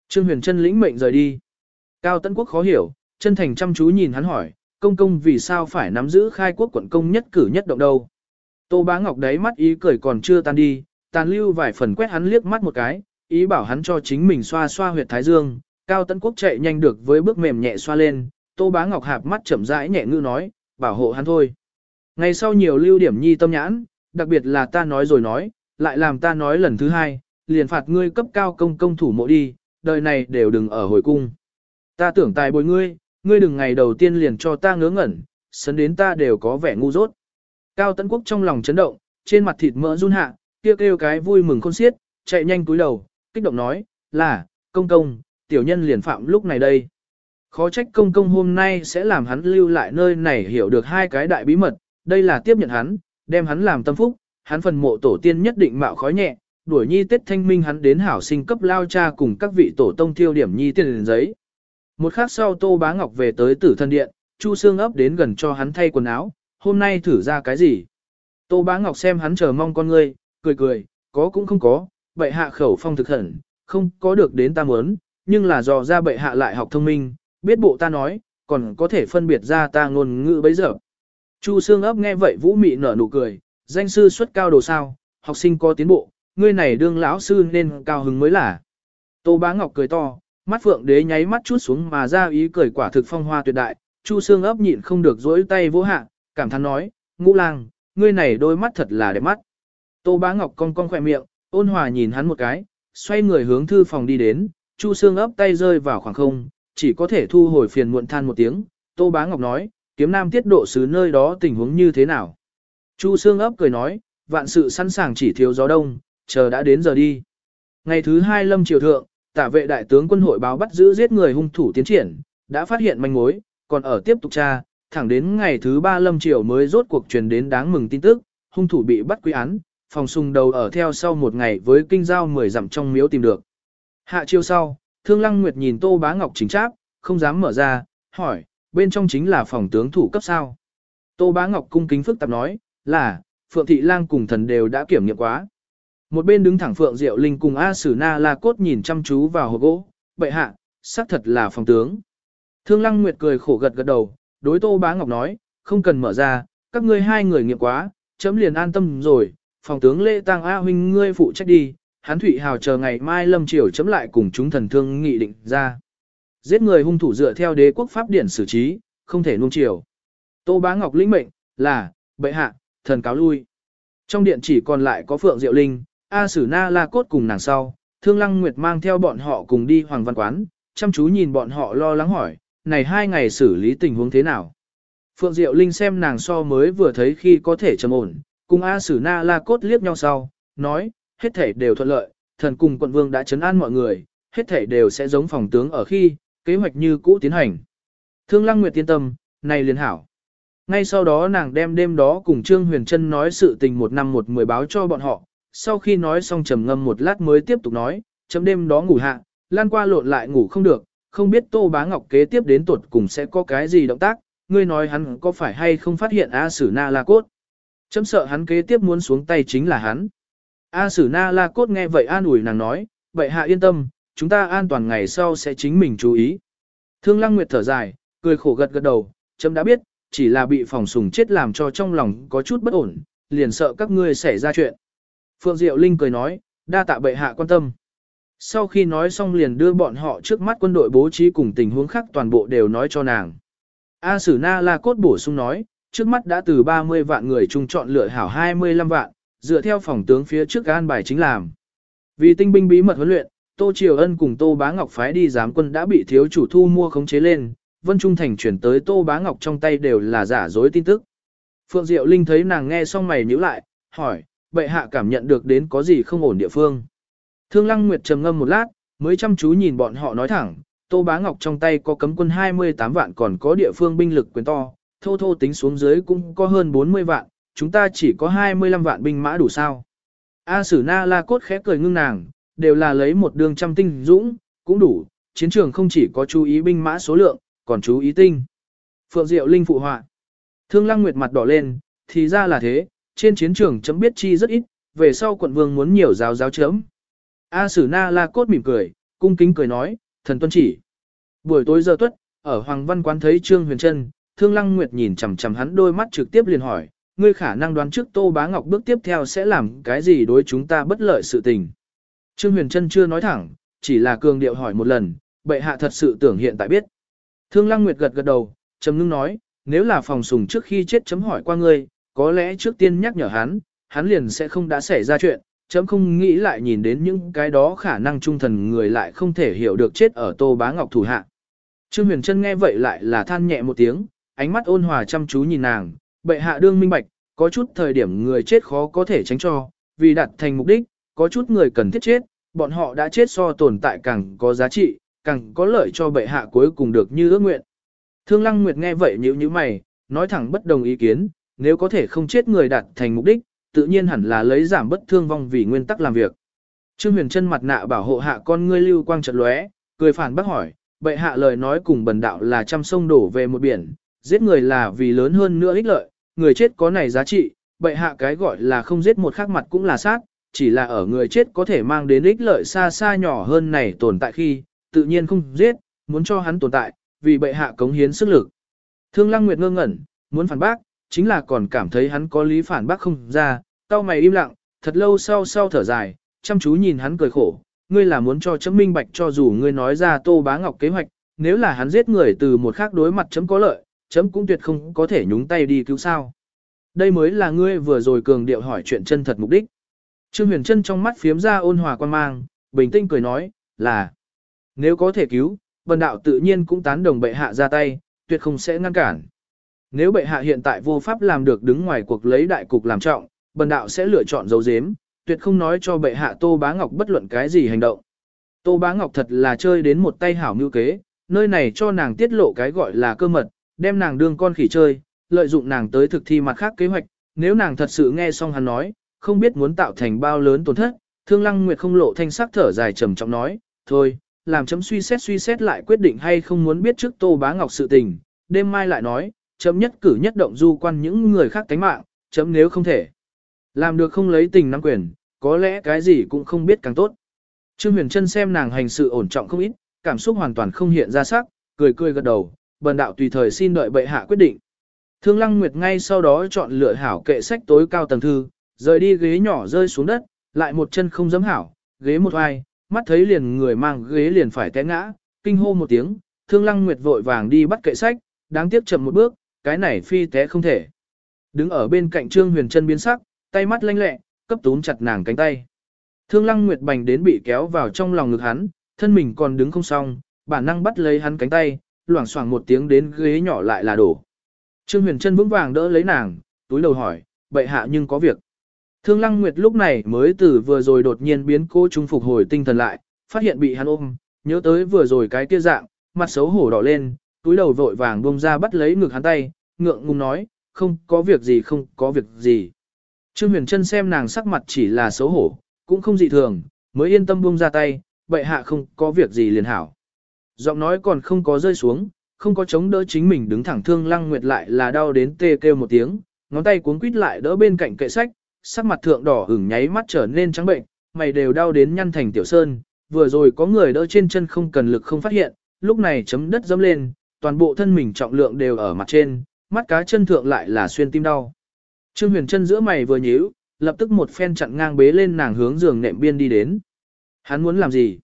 Trương Huyền Trân lĩnh mệnh rời đi. Cao Tấn Quốc khó hiểu, chân thành chăm chú nhìn hắn hỏi, công công vì sao phải nắm giữ khai quốc quận công nhất cử nhất động đâu. Tô Bá Ngọc đấy mắt ý cười còn chưa tan đi, tàn lưu vài phần quét hắn liếc mắt một cái, ý bảo hắn cho chính mình xoa xoa huyệt thái dương, Cao Tấn Quốc chạy nhanh được với bước mềm nhẹ xoa lên, Tô Bá Ngọc hạp mắt chậm rãi nhẹ ngư nói, bảo hộ hắn thôi. Ngày sau nhiều lưu điểm nhi tâm nhãn, đặc biệt là ta nói rồi nói, lại làm ta nói lần thứ hai, liền phạt ngươi cấp cao công công thủ mộ đi, đời này đều đừng ở hồi cung. Ta tưởng tài bồi ngươi, ngươi đừng ngày đầu tiên liền cho ta ngớ ngẩn, sấn đến ta đều có vẻ ngu dốt. Cao Tấn Quốc trong lòng chấn động, trên mặt thịt mỡ run hạ, kêu kêu cái vui mừng khôn xiết, chạy nhanh túi đầu, kích động nói, là, công công, tiểu nhân liền phạm lúc này đây. Khó trách công công hôm nay sẽ làm hắn lưu lại nơi này hiểu được hai cái đại bí mật, đây là tiếp nhận hắn, đem hắn làm tâm phúc, hắn phần mộ tổ tiên nhất định mạo khói nhẹ, đuổi nhi tết thanh minh hắn đến hảo sinh cấp lao cha cùng các vị tổ tông thiêu điểm nhi tiền giấy. Một khắc sau Tô Bá Ngọc về tới tử thân điện, Chu Sương ấp đến gần cho hắn thay quần áo, hôm nay thử ra cái gì. Tô Bá Ngọc xem hắn chờ mong con ngươi, cười cười, có cũng không có, bệ hạ khẩu phong thực hẩn, không có được đến ta muốn, nhưng là dò ra bệ hạ lại học thông minh, biết bộ ta nói, còn có thể phân biệt ra ta ngôn ngữ bấy giờ. Chu Sương ấp nghe vậy vũ mị nở nụ cười, danh sư xuất cao đồ sao, học sinh có tiến bộ, ngươi này đương lão sư nên cao hứng mới là. Tô Bá Ngọc cười to, mắt phượng đế nháy mắt chút xuống mà ra ý cười quả thực phong hoa tuyệt đại, Chu Sương ấp nhịn không được dỗi tay vỗ hạ, cảm thán nói, ngũ lang, ngươi này đôi mắt thật là đẹp mắt. Tô Bá Ngọc cong cong khỏe miệng, ôn hòa nhìn hắn một cái, xoay người hướng thư phòng đi đến, Chu Sương ấp tay rơi vào khoảng không, chỉ có thể thu hồi phiền muộn than một tiếng. Tô Bá Ngọc nói, kiếm nam tiết độ sứ nơi đó tình huống như thế nào? Chu Sương ấp cười nói, vạn sự sẵn sàng chỉ thiếu gió đông, chờ đã đến giờ đi. Ngày thứ hai lâm triều thượng, tả vệ đại tướng quân hội báo bắt giữ giết người hung thủ tiến triển, đã phát hiện manh mối, còn ở tiếp tục tra, thẳng đến ngày thứ ba lâm triều mới rốt cuộc truyền đến đáng mừng tin tức, hung thủ bị bắt quy án, phòng sùng đầu ở theo sau một ngày với kinh giao 10 dặm trong miếu tìm được. Hạ chiêu sau, Thương Lăng Nguyệt nhìn Tô Bá Ngọc chính tráp, không dám mở ra, hỏi, bên trong chính là phòng tướng thủ cấp sao. Tô Bá Ngọc cung kính phức tạp nói, là, Phượng Thị Lang cùng thần đều đã kiểm nghiệm quá. Một bên đứng thẳng Phượng Diệu Linh cùng A Sử Na La Cốt nhìn chăm chú vào hộp gỗ, bệ hạ, xác thật là phòng tướng. Thương Lăng Nguyệt cười khổ gật gật đầu, đối Tô Bá Ngọc nói, không cần mở ra, các ngươi hai người nghiệp quá, chấm liền an tâm rồi, phòng tướng Lê Tăng A huynh ngươi phụ trách đi, hắn Thụy Hào chờ ngày mai lâm triều chấm lại cùng chúng thần thương nghị định ra. Giết người hung thủ dựa theo đế quốc pháp điển xử trí, không thể nuông chiều. Tô Bá Ngọc lĩnh mệnh, là, bệ hạ, thần cáo lui. Trong điện chỉ còn lại có Phượng Diệu Linh, A Sử Na La Cốt cùng nàng sau, Thương Lăng Nguyệt mang theo bọn họ cùng đi Hoàng Văn Quán, chăm chú nhìn bọn họ lo lắng hỏi, này hai ngày xử lý tình huống thế nào. Phượng Diệu Linh xem nàng so mới vừa thấy khi có thể trầm ổn, cùng A Sử Na La Cốt liếc nhau sau, nói, hết thể đều thuận lợi, thần cùng quận vương đã chấn an mọi người, hết thể đều sẽ giống phòng tướng ở khi, kế hoạch như cũ tiến hành. Thương Lăng Nguyệt tiên tâm, này liền hảo. Ngay sau đó nàng đem đêm đó cùng Trương Huyền Trân nói sự tình một năm một mười báo cho bọn họ, sau khi nói xong trầm ngâm một lát mới tiếp tục nói, chấm đêm đó ngủ hạ, lan qua lộn lại ngủ không được, không biết Tô Bá Ngọc kế tiếp đến tuột cùng sẽ có cái gì động tác, ngươi nói hắn có phải hay không phát hiện A Sử Na La Cốt. Chấm sợ hắn kế tiếp muốn xuống tay chính là hắn. A Sử Na La Cốt nghe vậy an ủi nàng nói, vậy hạ yên tâm, chúng ta an toàn ngày sau sẽ chính mình chú ý. Thương Lăng Nguyệt thở dài, cười khổ gật gật đầu, chấm đã biết, chỉ là bị phòng sùng chết làm cho trong lòng có chút bất ổn, liền sợ các ngươi xảy ra chuyện. Phượng Diệu Linh cười nói, đa tạ bệ hạ quan tâm. Sau khi nói xong liền đưa bọn họ trước mắt quân đội bố trí cùng tình huống khác toàn bộ đều nói cho nàng. A Sử Na La Cốt bổ sung nói, trước mắt đã từ 30 vạn người chung chọn lựa hảo 25 vạn, dựa theo phòng tướng phía trước an bài chính làm. Vì tinh binh bí mật huấn luyện, Tô Triều Ân cùng Tô Bá Ngọc phái đi giám quân đã bị thiếu chủ thu mua khống chế lên, Vân Trung Thành chuyển tới Tô Bá Ngọc trong tay đều là giả dối tin tức. Phượng Diệu Linh thấy nàng nghe xong mày nhíu lại, hỏi, bệ hạ cảm nhận được đến có gì không ổn địa phương. Thương Lăng Nguyệt trầm ngâm một lát, mới chăm chú nhìn bọn họ nói thẳng, Tô Bá Ngọc trong tay có cấm quân 28 vạn còn có địa phương binh lực quyền to, thô thô tính xuống dưới cũng có hơn 40 vạn, chúng ta chỉ có 25 vạn binh mã đủ sao. A Sử Na La Cốt khẽ cười ngưng nàng, đều là lấy một đường trăm tinh dũng, cũng đủ, chiến trường không chỉ có chú ý binh mã số lượng, còn chú ý tinh. Phượng Diệu Linh phụ họa. Thương Lăng Nguyệt mặt đỏ lên, thì ra là thế, trên chiến trường chấm biết chi rất ít, về sau quận vương muốn nhiều giáo giáo chấm. A Sử Na La Cốt mỉm cười, cung kính cười nói, thần tuân chỉ. Buổi tối giờ tuất, ở Hoàng Văn Quán thấy Trương Huyền Trân, Thương Lăng Nguyệt nhìn chằm chằm hắn đôi mắt trực tiếp liền hỏi, ngươi khả năng đoán trước Tô Bá Ngọc bước tiếp theo sẽ làm cái gì đối chúng ta bất lợi sự tình. Trương Huyền Trân chưa nói thẳng, chỉ là cường điệu hỏi một lần, bệ hạ thật sự tưởng hiện tại biết. Thương Lăng Nguyệt gật gật đầu, trầm ngưng nói, nếu là phòng sùng trước khi chết chấm hỏi qua ngươi, có lẽ trước tiên nhắc nhở hắn, hắn liền sẽ không đã xảy ra chuyện, chấm không nghĩ lại nhìn đến những cái đó khả năng trung thần người lại không thể hiểu được chết ở Tô Bá Ngọc thủ hạ. Trương Huyền Trân nghe vậy lại là than nhẹ một tiếng, ánh mắt ôn hòa chăm chú nhìn nàng, bệ hạ đương minh bạch, có chút thời điểm người chết khó có thể tránh cho, vì đạt thành mục đích, có chút người cần thiết chết, bọn họ đã chết so tồn tại càng có giá trị, càng có lợi cho bệ hạ cuối cùng được như ước nguyện. Thương Lăng Nguyệt nghe vậy nhíu nhíu mày, nói thẳng bất đồng ý kiến, nếu có thể không chết người đạt thành mục đích, tự nhiên hẳn là lấy giảm bất thương vong vì nguyên tắc làm việc. Trương Huyền Trân mặt nạ bảo hộ hạ con ngươi lưu quang chợt lóe, cười phản bác hỏi, bệ hạ lời nói cùng bần đạo là trăm sông đổ về một biển, giết người là vì lớn hơn nữa ích lợi, người chết có này giá trị, bệ hạ cái gọi là không giết một khắc mặt cũng là sát, chỉ là ở người chết có thể mang đến ích lợi xa xa nhỏ hơn này tồn tại khi, tự nhiên không giết, muốn cho hắn tồn tại, vì bệ hạ cống hiến sức lực. Thương Lăng Nguyệt ngơ ngẩn, muốn phản bác, chính là còn cảm thấy hắn có lý phản bác không ra, tao mày im lặng, thật lâu sau sau thở dài, chăm chú nhìn hắn cười khổ, ngươi là muốn cho chấm minh bạch cho dù ngươi nói ra Tô Bá Ngọc kế hoạch, nếu là hắn giết người từ một khác đối mặt chấm có lợi, chấm cũng tuyệt không có thể nhúng tay đi cứu sao. Đây mới là ngươi vừa rồi cường điệu hỏi chuyện chân thật mục đích. Trương Huyền Trân trong mắt phiếm ra ôn hòa quan mang, bình tĩnh cười nói, là nếu có thể cứu, bần đạo tự nhiên cũng tán đồng bệ hạ ra tay, tuyệt không sẽ ngăn cản. Nếu bệ hạ hiện tại vô pháp làm được đứng ngoài cuộc lấy đại cục làm trọng, bần đạo sẽ lựa chọn dấu dếm, tuyệt không nói cho bệ hạ Tô Bá Ngọc bất luận cái gì hành động. Tô Bá Ngọc thật là chơi đến một tay hảo mưu kế, nơi này cho nàng tiết lộ cái gọi là cơ mật, đem nàng đương con khỉ chơi, lợi dụng nàng tới thực thi mặt khác kế hoạch, nếu nàng thật sự nghe xong hắn nói, không biết muốn tạo thành bao lớn tổn thất, Thương Lăng Nguyệt không lộ thanh sắc thở dài trầm trọng nói, thôi, làm chấm suy xét suy xét lại quyết định hay không muốn biết trước Tô Bá Ngọc sự tình, đêm mai lại nói, chấm nhất cử nhất động du quan những người khác tánh mạng, chấm nếu không thể. Làm được không lấy tình nắm quyền, có lẽ cái gì cũng không biết càng tốt. Trương Huyền Trân xem nàng hành sự ổn trọng không ít, cảm xúc hoàn toàn không hiện ra sắc, cười cười gật đầu, bần đạo tùy thời xin đợi bệ hạ quyết định. Thương Lăng Nguyệt ngay sau đó chọn lựa hảo kệ sách tối cao tầng thư, rời đi ghế nhỏ rơi xuống đất, lại một chân không dám hảo, ghế một ai mắt thấy liền người mang ghế liền phải té ngã, kinh hô một tiếng, Thương Lăng Nguyệt vội vàng đi bắt kệ sách, đáng tiếc chậm một bước, cái này phi té không thể. Đứng ở bên cạnh Trương Huyền Trân biến sắc, tay mắt lanh lẹ, cấp túm chặt nàng cánh tay. Thương Lăng Nguyệt Bành đến bị kéo vào trong lòng ngực hắn, thân mình còn đứng không xong, bản năng bắt lấy hắn cánh tay, loảng xoảng một tiếng đến ghế nhỏ lại là đổ. Trương Huyền Trân vững vàng đỡ lấy nàng, túi đầu hỏi, bệ hạ nhưng có việc. Thương Lăng Nguyệt lúc này mới từ vừa rồi đột nhiên biến cô trung phục hồi tinh thần lại, phát hiện bị hắn ôm, nhớ tới vừa rồi cái kia dạng, mặt xấu hổ đỏ lên, túi đầu vội vàng buông ra bắt lấy ngực hắn tay, ngượng ngùng nói, không có việc gì không có việc gì. Trương Huyền Trân xem nàng sắc mặt chỉ là xấu hổ, cũng không dị thường, mới yên tâm buông ra tay, bệ hạ không có việc gì liền hảo. Giọng nói còn không có rơi xuống, không có chống đỡ chính mình đứng thẳng thương lăng nguyệt lại là đau đến tê kêu một tiếng, ngón tay cuốn quýt lại đỡ bên cạnh kệ sách, sắc mặt thượng đỏ hửng nháy mắt trở nên trắng bệnh, mày đều đau đến nhăn thành tiểu sơn, vừa rồi có người đỡ trên chân không cần lực không phát hiện, lúc này chấm đất dẫm lên, toàn bộ thân mình trọng lượng đều ở mặt trên, mắt cá chân thượng lại là xuyên tim đau. Trương Huyền chân giữa mày vừa nhíu, lập tức một phen chặn ngang bế lên nàng hướng giường nệm biên đi đến. Hắn muốn làm gì?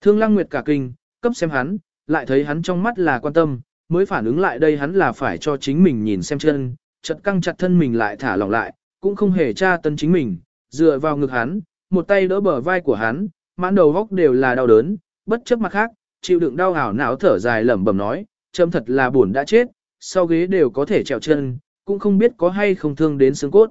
Thương Lăng Nguyệt cả kinh, cấp xem hắn, lại thấy hắn trong mắt là quan tâm, mới phản ứng lại đây hắn là phải cho chính mình nhìn xem chân, chật căng chặt thân mình lại thả lỏng lại, cũng không hề tra tấn chính mình, dựa vào ngực hắn, một tay đỡ bờ vai của hắn, mãn đầu góc đều là đau đớn, bất chấp mặt khác, chịu đựng đau ảo não thở dài lẩm bẩm nói, chấm thật là buồn đã chết, sau ghế đều có thể trèo chân, cũng không biết có hay không thương đến xương cốt.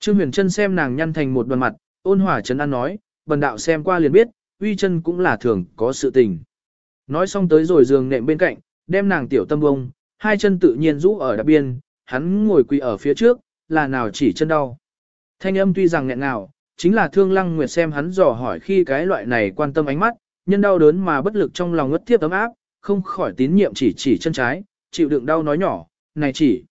Trương Huyền Trân xem nàng nhăn thành một đoàn mặt, ôn hòa trấn an nói, bần đạo xem qua liền biết, uy chân cũng là thường có sự tình. Nói xong tới rồi giường nệm bên cạnh, đem nàng tiểu tâm bông, hai chân tự nhiên rũ ở đặc biên, hắn ngồi quỳ ở phía trước, là nào chỉ chân đau. Thanh âm tuy rằng nghẹn ngào, chính là thương lăng nguyệt xem hắn dò hỏi khi cái loại này quan tâm ánh mắt, nhân đau đớn mà bất lực trong lòng ngất tiếp ấm áp, không khỏi tín nhiệm chỉ chỉ chân trái, chịu đựng đau nói nhỏ, này chỉ.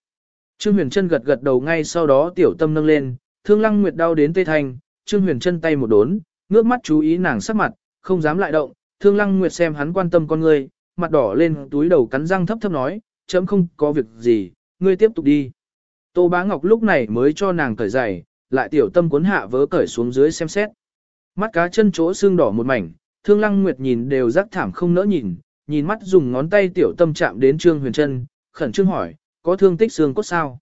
Trương Huyền Trân gật gật đầu ngay sau đó tiểu tâm nâng lên, thương lăng nguyệt đau đến tê thành, Trương Huyền Trân tay một đốn, ngước mắt chú ý nàng sắc mặt, không dám lại động, thương lăng nguyệt xem hắn quan tâm con người mặt đỏ lên túi đầu cắn răng thấp thấp nói, chấm không có việc gì, ngươi tiếp tục đi. Tô Bá Ngọc lúc này mới cho nàng cởi giày, lại tiểu tâm cuốn hạ vớ cởi xuống dưới xem xét. Mắt cá chân chỗ xương đỏ một mảnh, thương lăng nguyệt nhìn đều rắc thảm không nỡ nhìn, nhìn mắt dùng ngón tay tiểu tâm chạm đến trương huyền chân, khẩn trương hỏi, có thương tích xương cốt sao?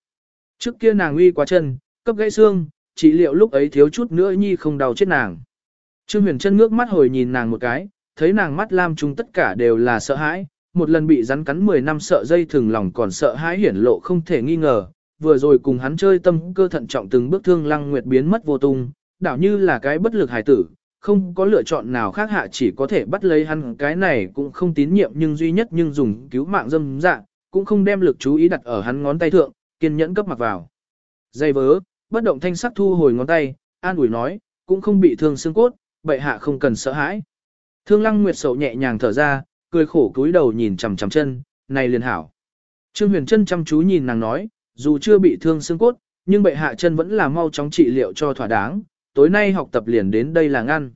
Trước kia nàng uy quá chân, cấp gãy xương, chỉ liệu lúc ấy thiếu chút nữa nhi không đau chết nàng. Trương huyền chân ngước mắt hồi nhìn nàng một cái, thấy nàng mắt lam trung tất cả đều là sợ hãi, một lần bị rắn cắn 10 năm sợ dây thường lòng còn sợ hãi hiển lộ không thể nghi ngờ, vừa rồi cùng hắn chơi tâm cơ thận trọng từng bước thương lăng nguyệt biến mất vô tung, đảo như là cái bất lực hài tử, không có lựa chọn nào khác hạ chỉ có thể bắt lấy hắn cái này cũng không tín nhiệm nhưng duy nhất nhưng dùng cứu mạng dâm dạ, cũng không đem lực chú ý đặt ở hắn ngón tay thượng, kiên nhẫn cấp mặc vào. Dây vớ, bất động thanh sắc thu hồi ngón tay, an ủi nói, cũng không bị thương xương cốt, bệ hạ không cần sợ hãi. Thương lăng nguyệt sầu nhẹ nhàng thở ra, cười khổ cúi đầu nhìn chằm chằm chân, này liền hảo. Trương huyền chân chăm chú nhìn nàng nói, dù chưa bị thương xương cốt, nhưng bệ hạ chân vẫn là mau chóng trị liệu cho thỏa đáng, tối nay học tập liền đến đây là ngăn.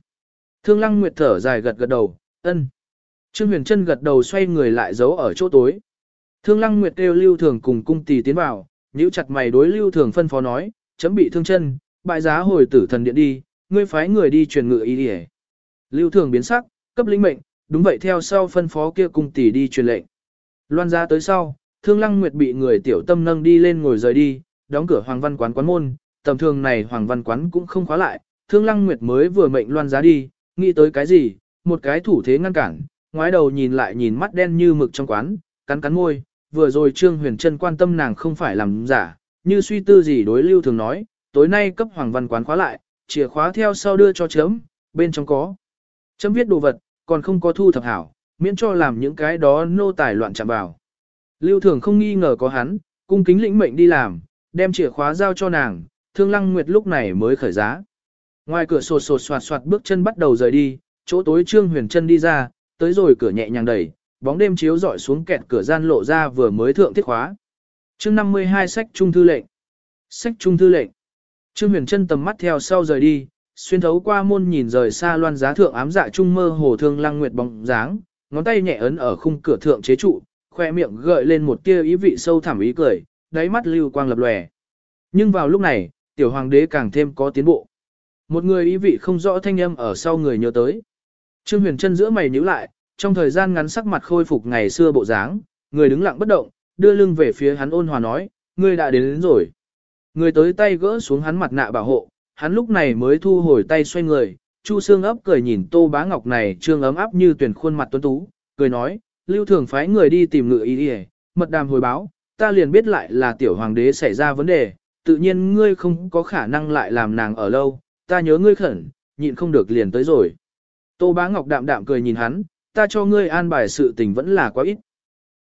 Thương lăng nguyệt thở dài gật gật đầu, ân. Trương huyền Trân gật đầu xoay người lại giấu ở chỗ tối. Thương lăng nguyệt kêu lưu thường cùng cung tỳ tiến vào, nhíu chặt mày đối lưu thường phân phó nói, chấm bị thương chân, bại giá hồi tử thần điện đi, ngươi phái người đi truyền ngự ý đi Lưu thường biến sắc, cấp lĩnh mệnh, đúng vậy theo sau phân phó kia cung tỷ đi truyền lệnh. Loan ra tới sau, Thương Lăng Nguyệt bị người tiểu tâm nâng đi lên ngồi rời đi, đóng cửa Hoàng Văn quán quán môn, tầm thường này Hoàng Văn quán cũng không khóa lại, Thương Lăng Nguyệt mới vừa mệnh Loan giá đi, nghĩ tới cái gì, một cái thủ thế ngăn cản, ngoái đầu nhìn lại nhìn mắt đen như mực trong quán, cắn cắn môi, vừa rồi Trương Huyền Trân quan tâm nàng không phải làm giả, như suy tư gì đối lưu thường nói, tối nay cấp Hoàng Văn quán khóa lại, chìa khóa theo sau đưa cho chấm, bên trong có. Chấm viết đồ vật, còn không có thu thập hảo, miễn cho làm những cái đó nô tài loạn chạm vào. Lưu Thường không nghi ngờ có hắn, cung kính lĩnh mệnh đi làm, đem chìa khóa giao cho nàng, Thương Lăng Nguyệt lúc này mới khởi giá. Ngoài cửa sột sột soạt soạt bước chân bắt đầu rời đi, chỗ tối Trương Huyền chân đi ra, tới rồi cửa nhẹ nhàng đẩy, bóng đêm chiếu dọi xuống kẹt cửa gian lộ ra vừa mới thượng thiết khóa. Chương 52 sách trung thư lệnh. Sách trung thư lệnh. Trương Huyền chân tầm mắt theo sau rời đi, xuyên thấu qua môn nhìn rời xa loan giá thượng ám dạ trung mơ hồ thương Lăng Nguyệt bóng dáng, ngón tay nhẹ ấn ở khung cửa thượng chế trụ, khoe miệng gợi lên một tia ý vị sâu thẳm ý cười, đáy mắt lưu quang lập lòe. Nhưng vào lúc này, tiểu hoàng đế càng thêm có tiến bộ. Một người ý vị không rõ thanh âm ở sau người nhớ tới. Trương Huyền Trân giữa mày nhíu lại, trong thời gian ngắn sắc mặt khôi phục ngày xưa bộ dáng, người đứng lặng bất động, đưa lưng về phía hắn ôn hòa nói, ngươi đã đến, đến rồi. Người tới tay gỡ xuống hắn mặt nạ bảo hộ, hắn lúc này mới thu hồi tay xoay người, Chu Sương ấp cười nhìn Tô Bá Ngọc này trương ấm áp như tuyển khuôn mặt tuấn tú, cười nói, lưu thường phái người đi tìm ngự ý đi mật đàm hồi báo, ta liền biết lại là tiểu hoàng đế xảy ra vấn đề, tự nhiên ngươi không có khả năng lại làm nàng ở lâu, ta nhớ ngươi khẩn, nhịn không được liền tới rồi. Tô bá ngọc đạm đạm cười nhìn hắn, ta cho ngươi an bài sự tình vẫn là quá ít.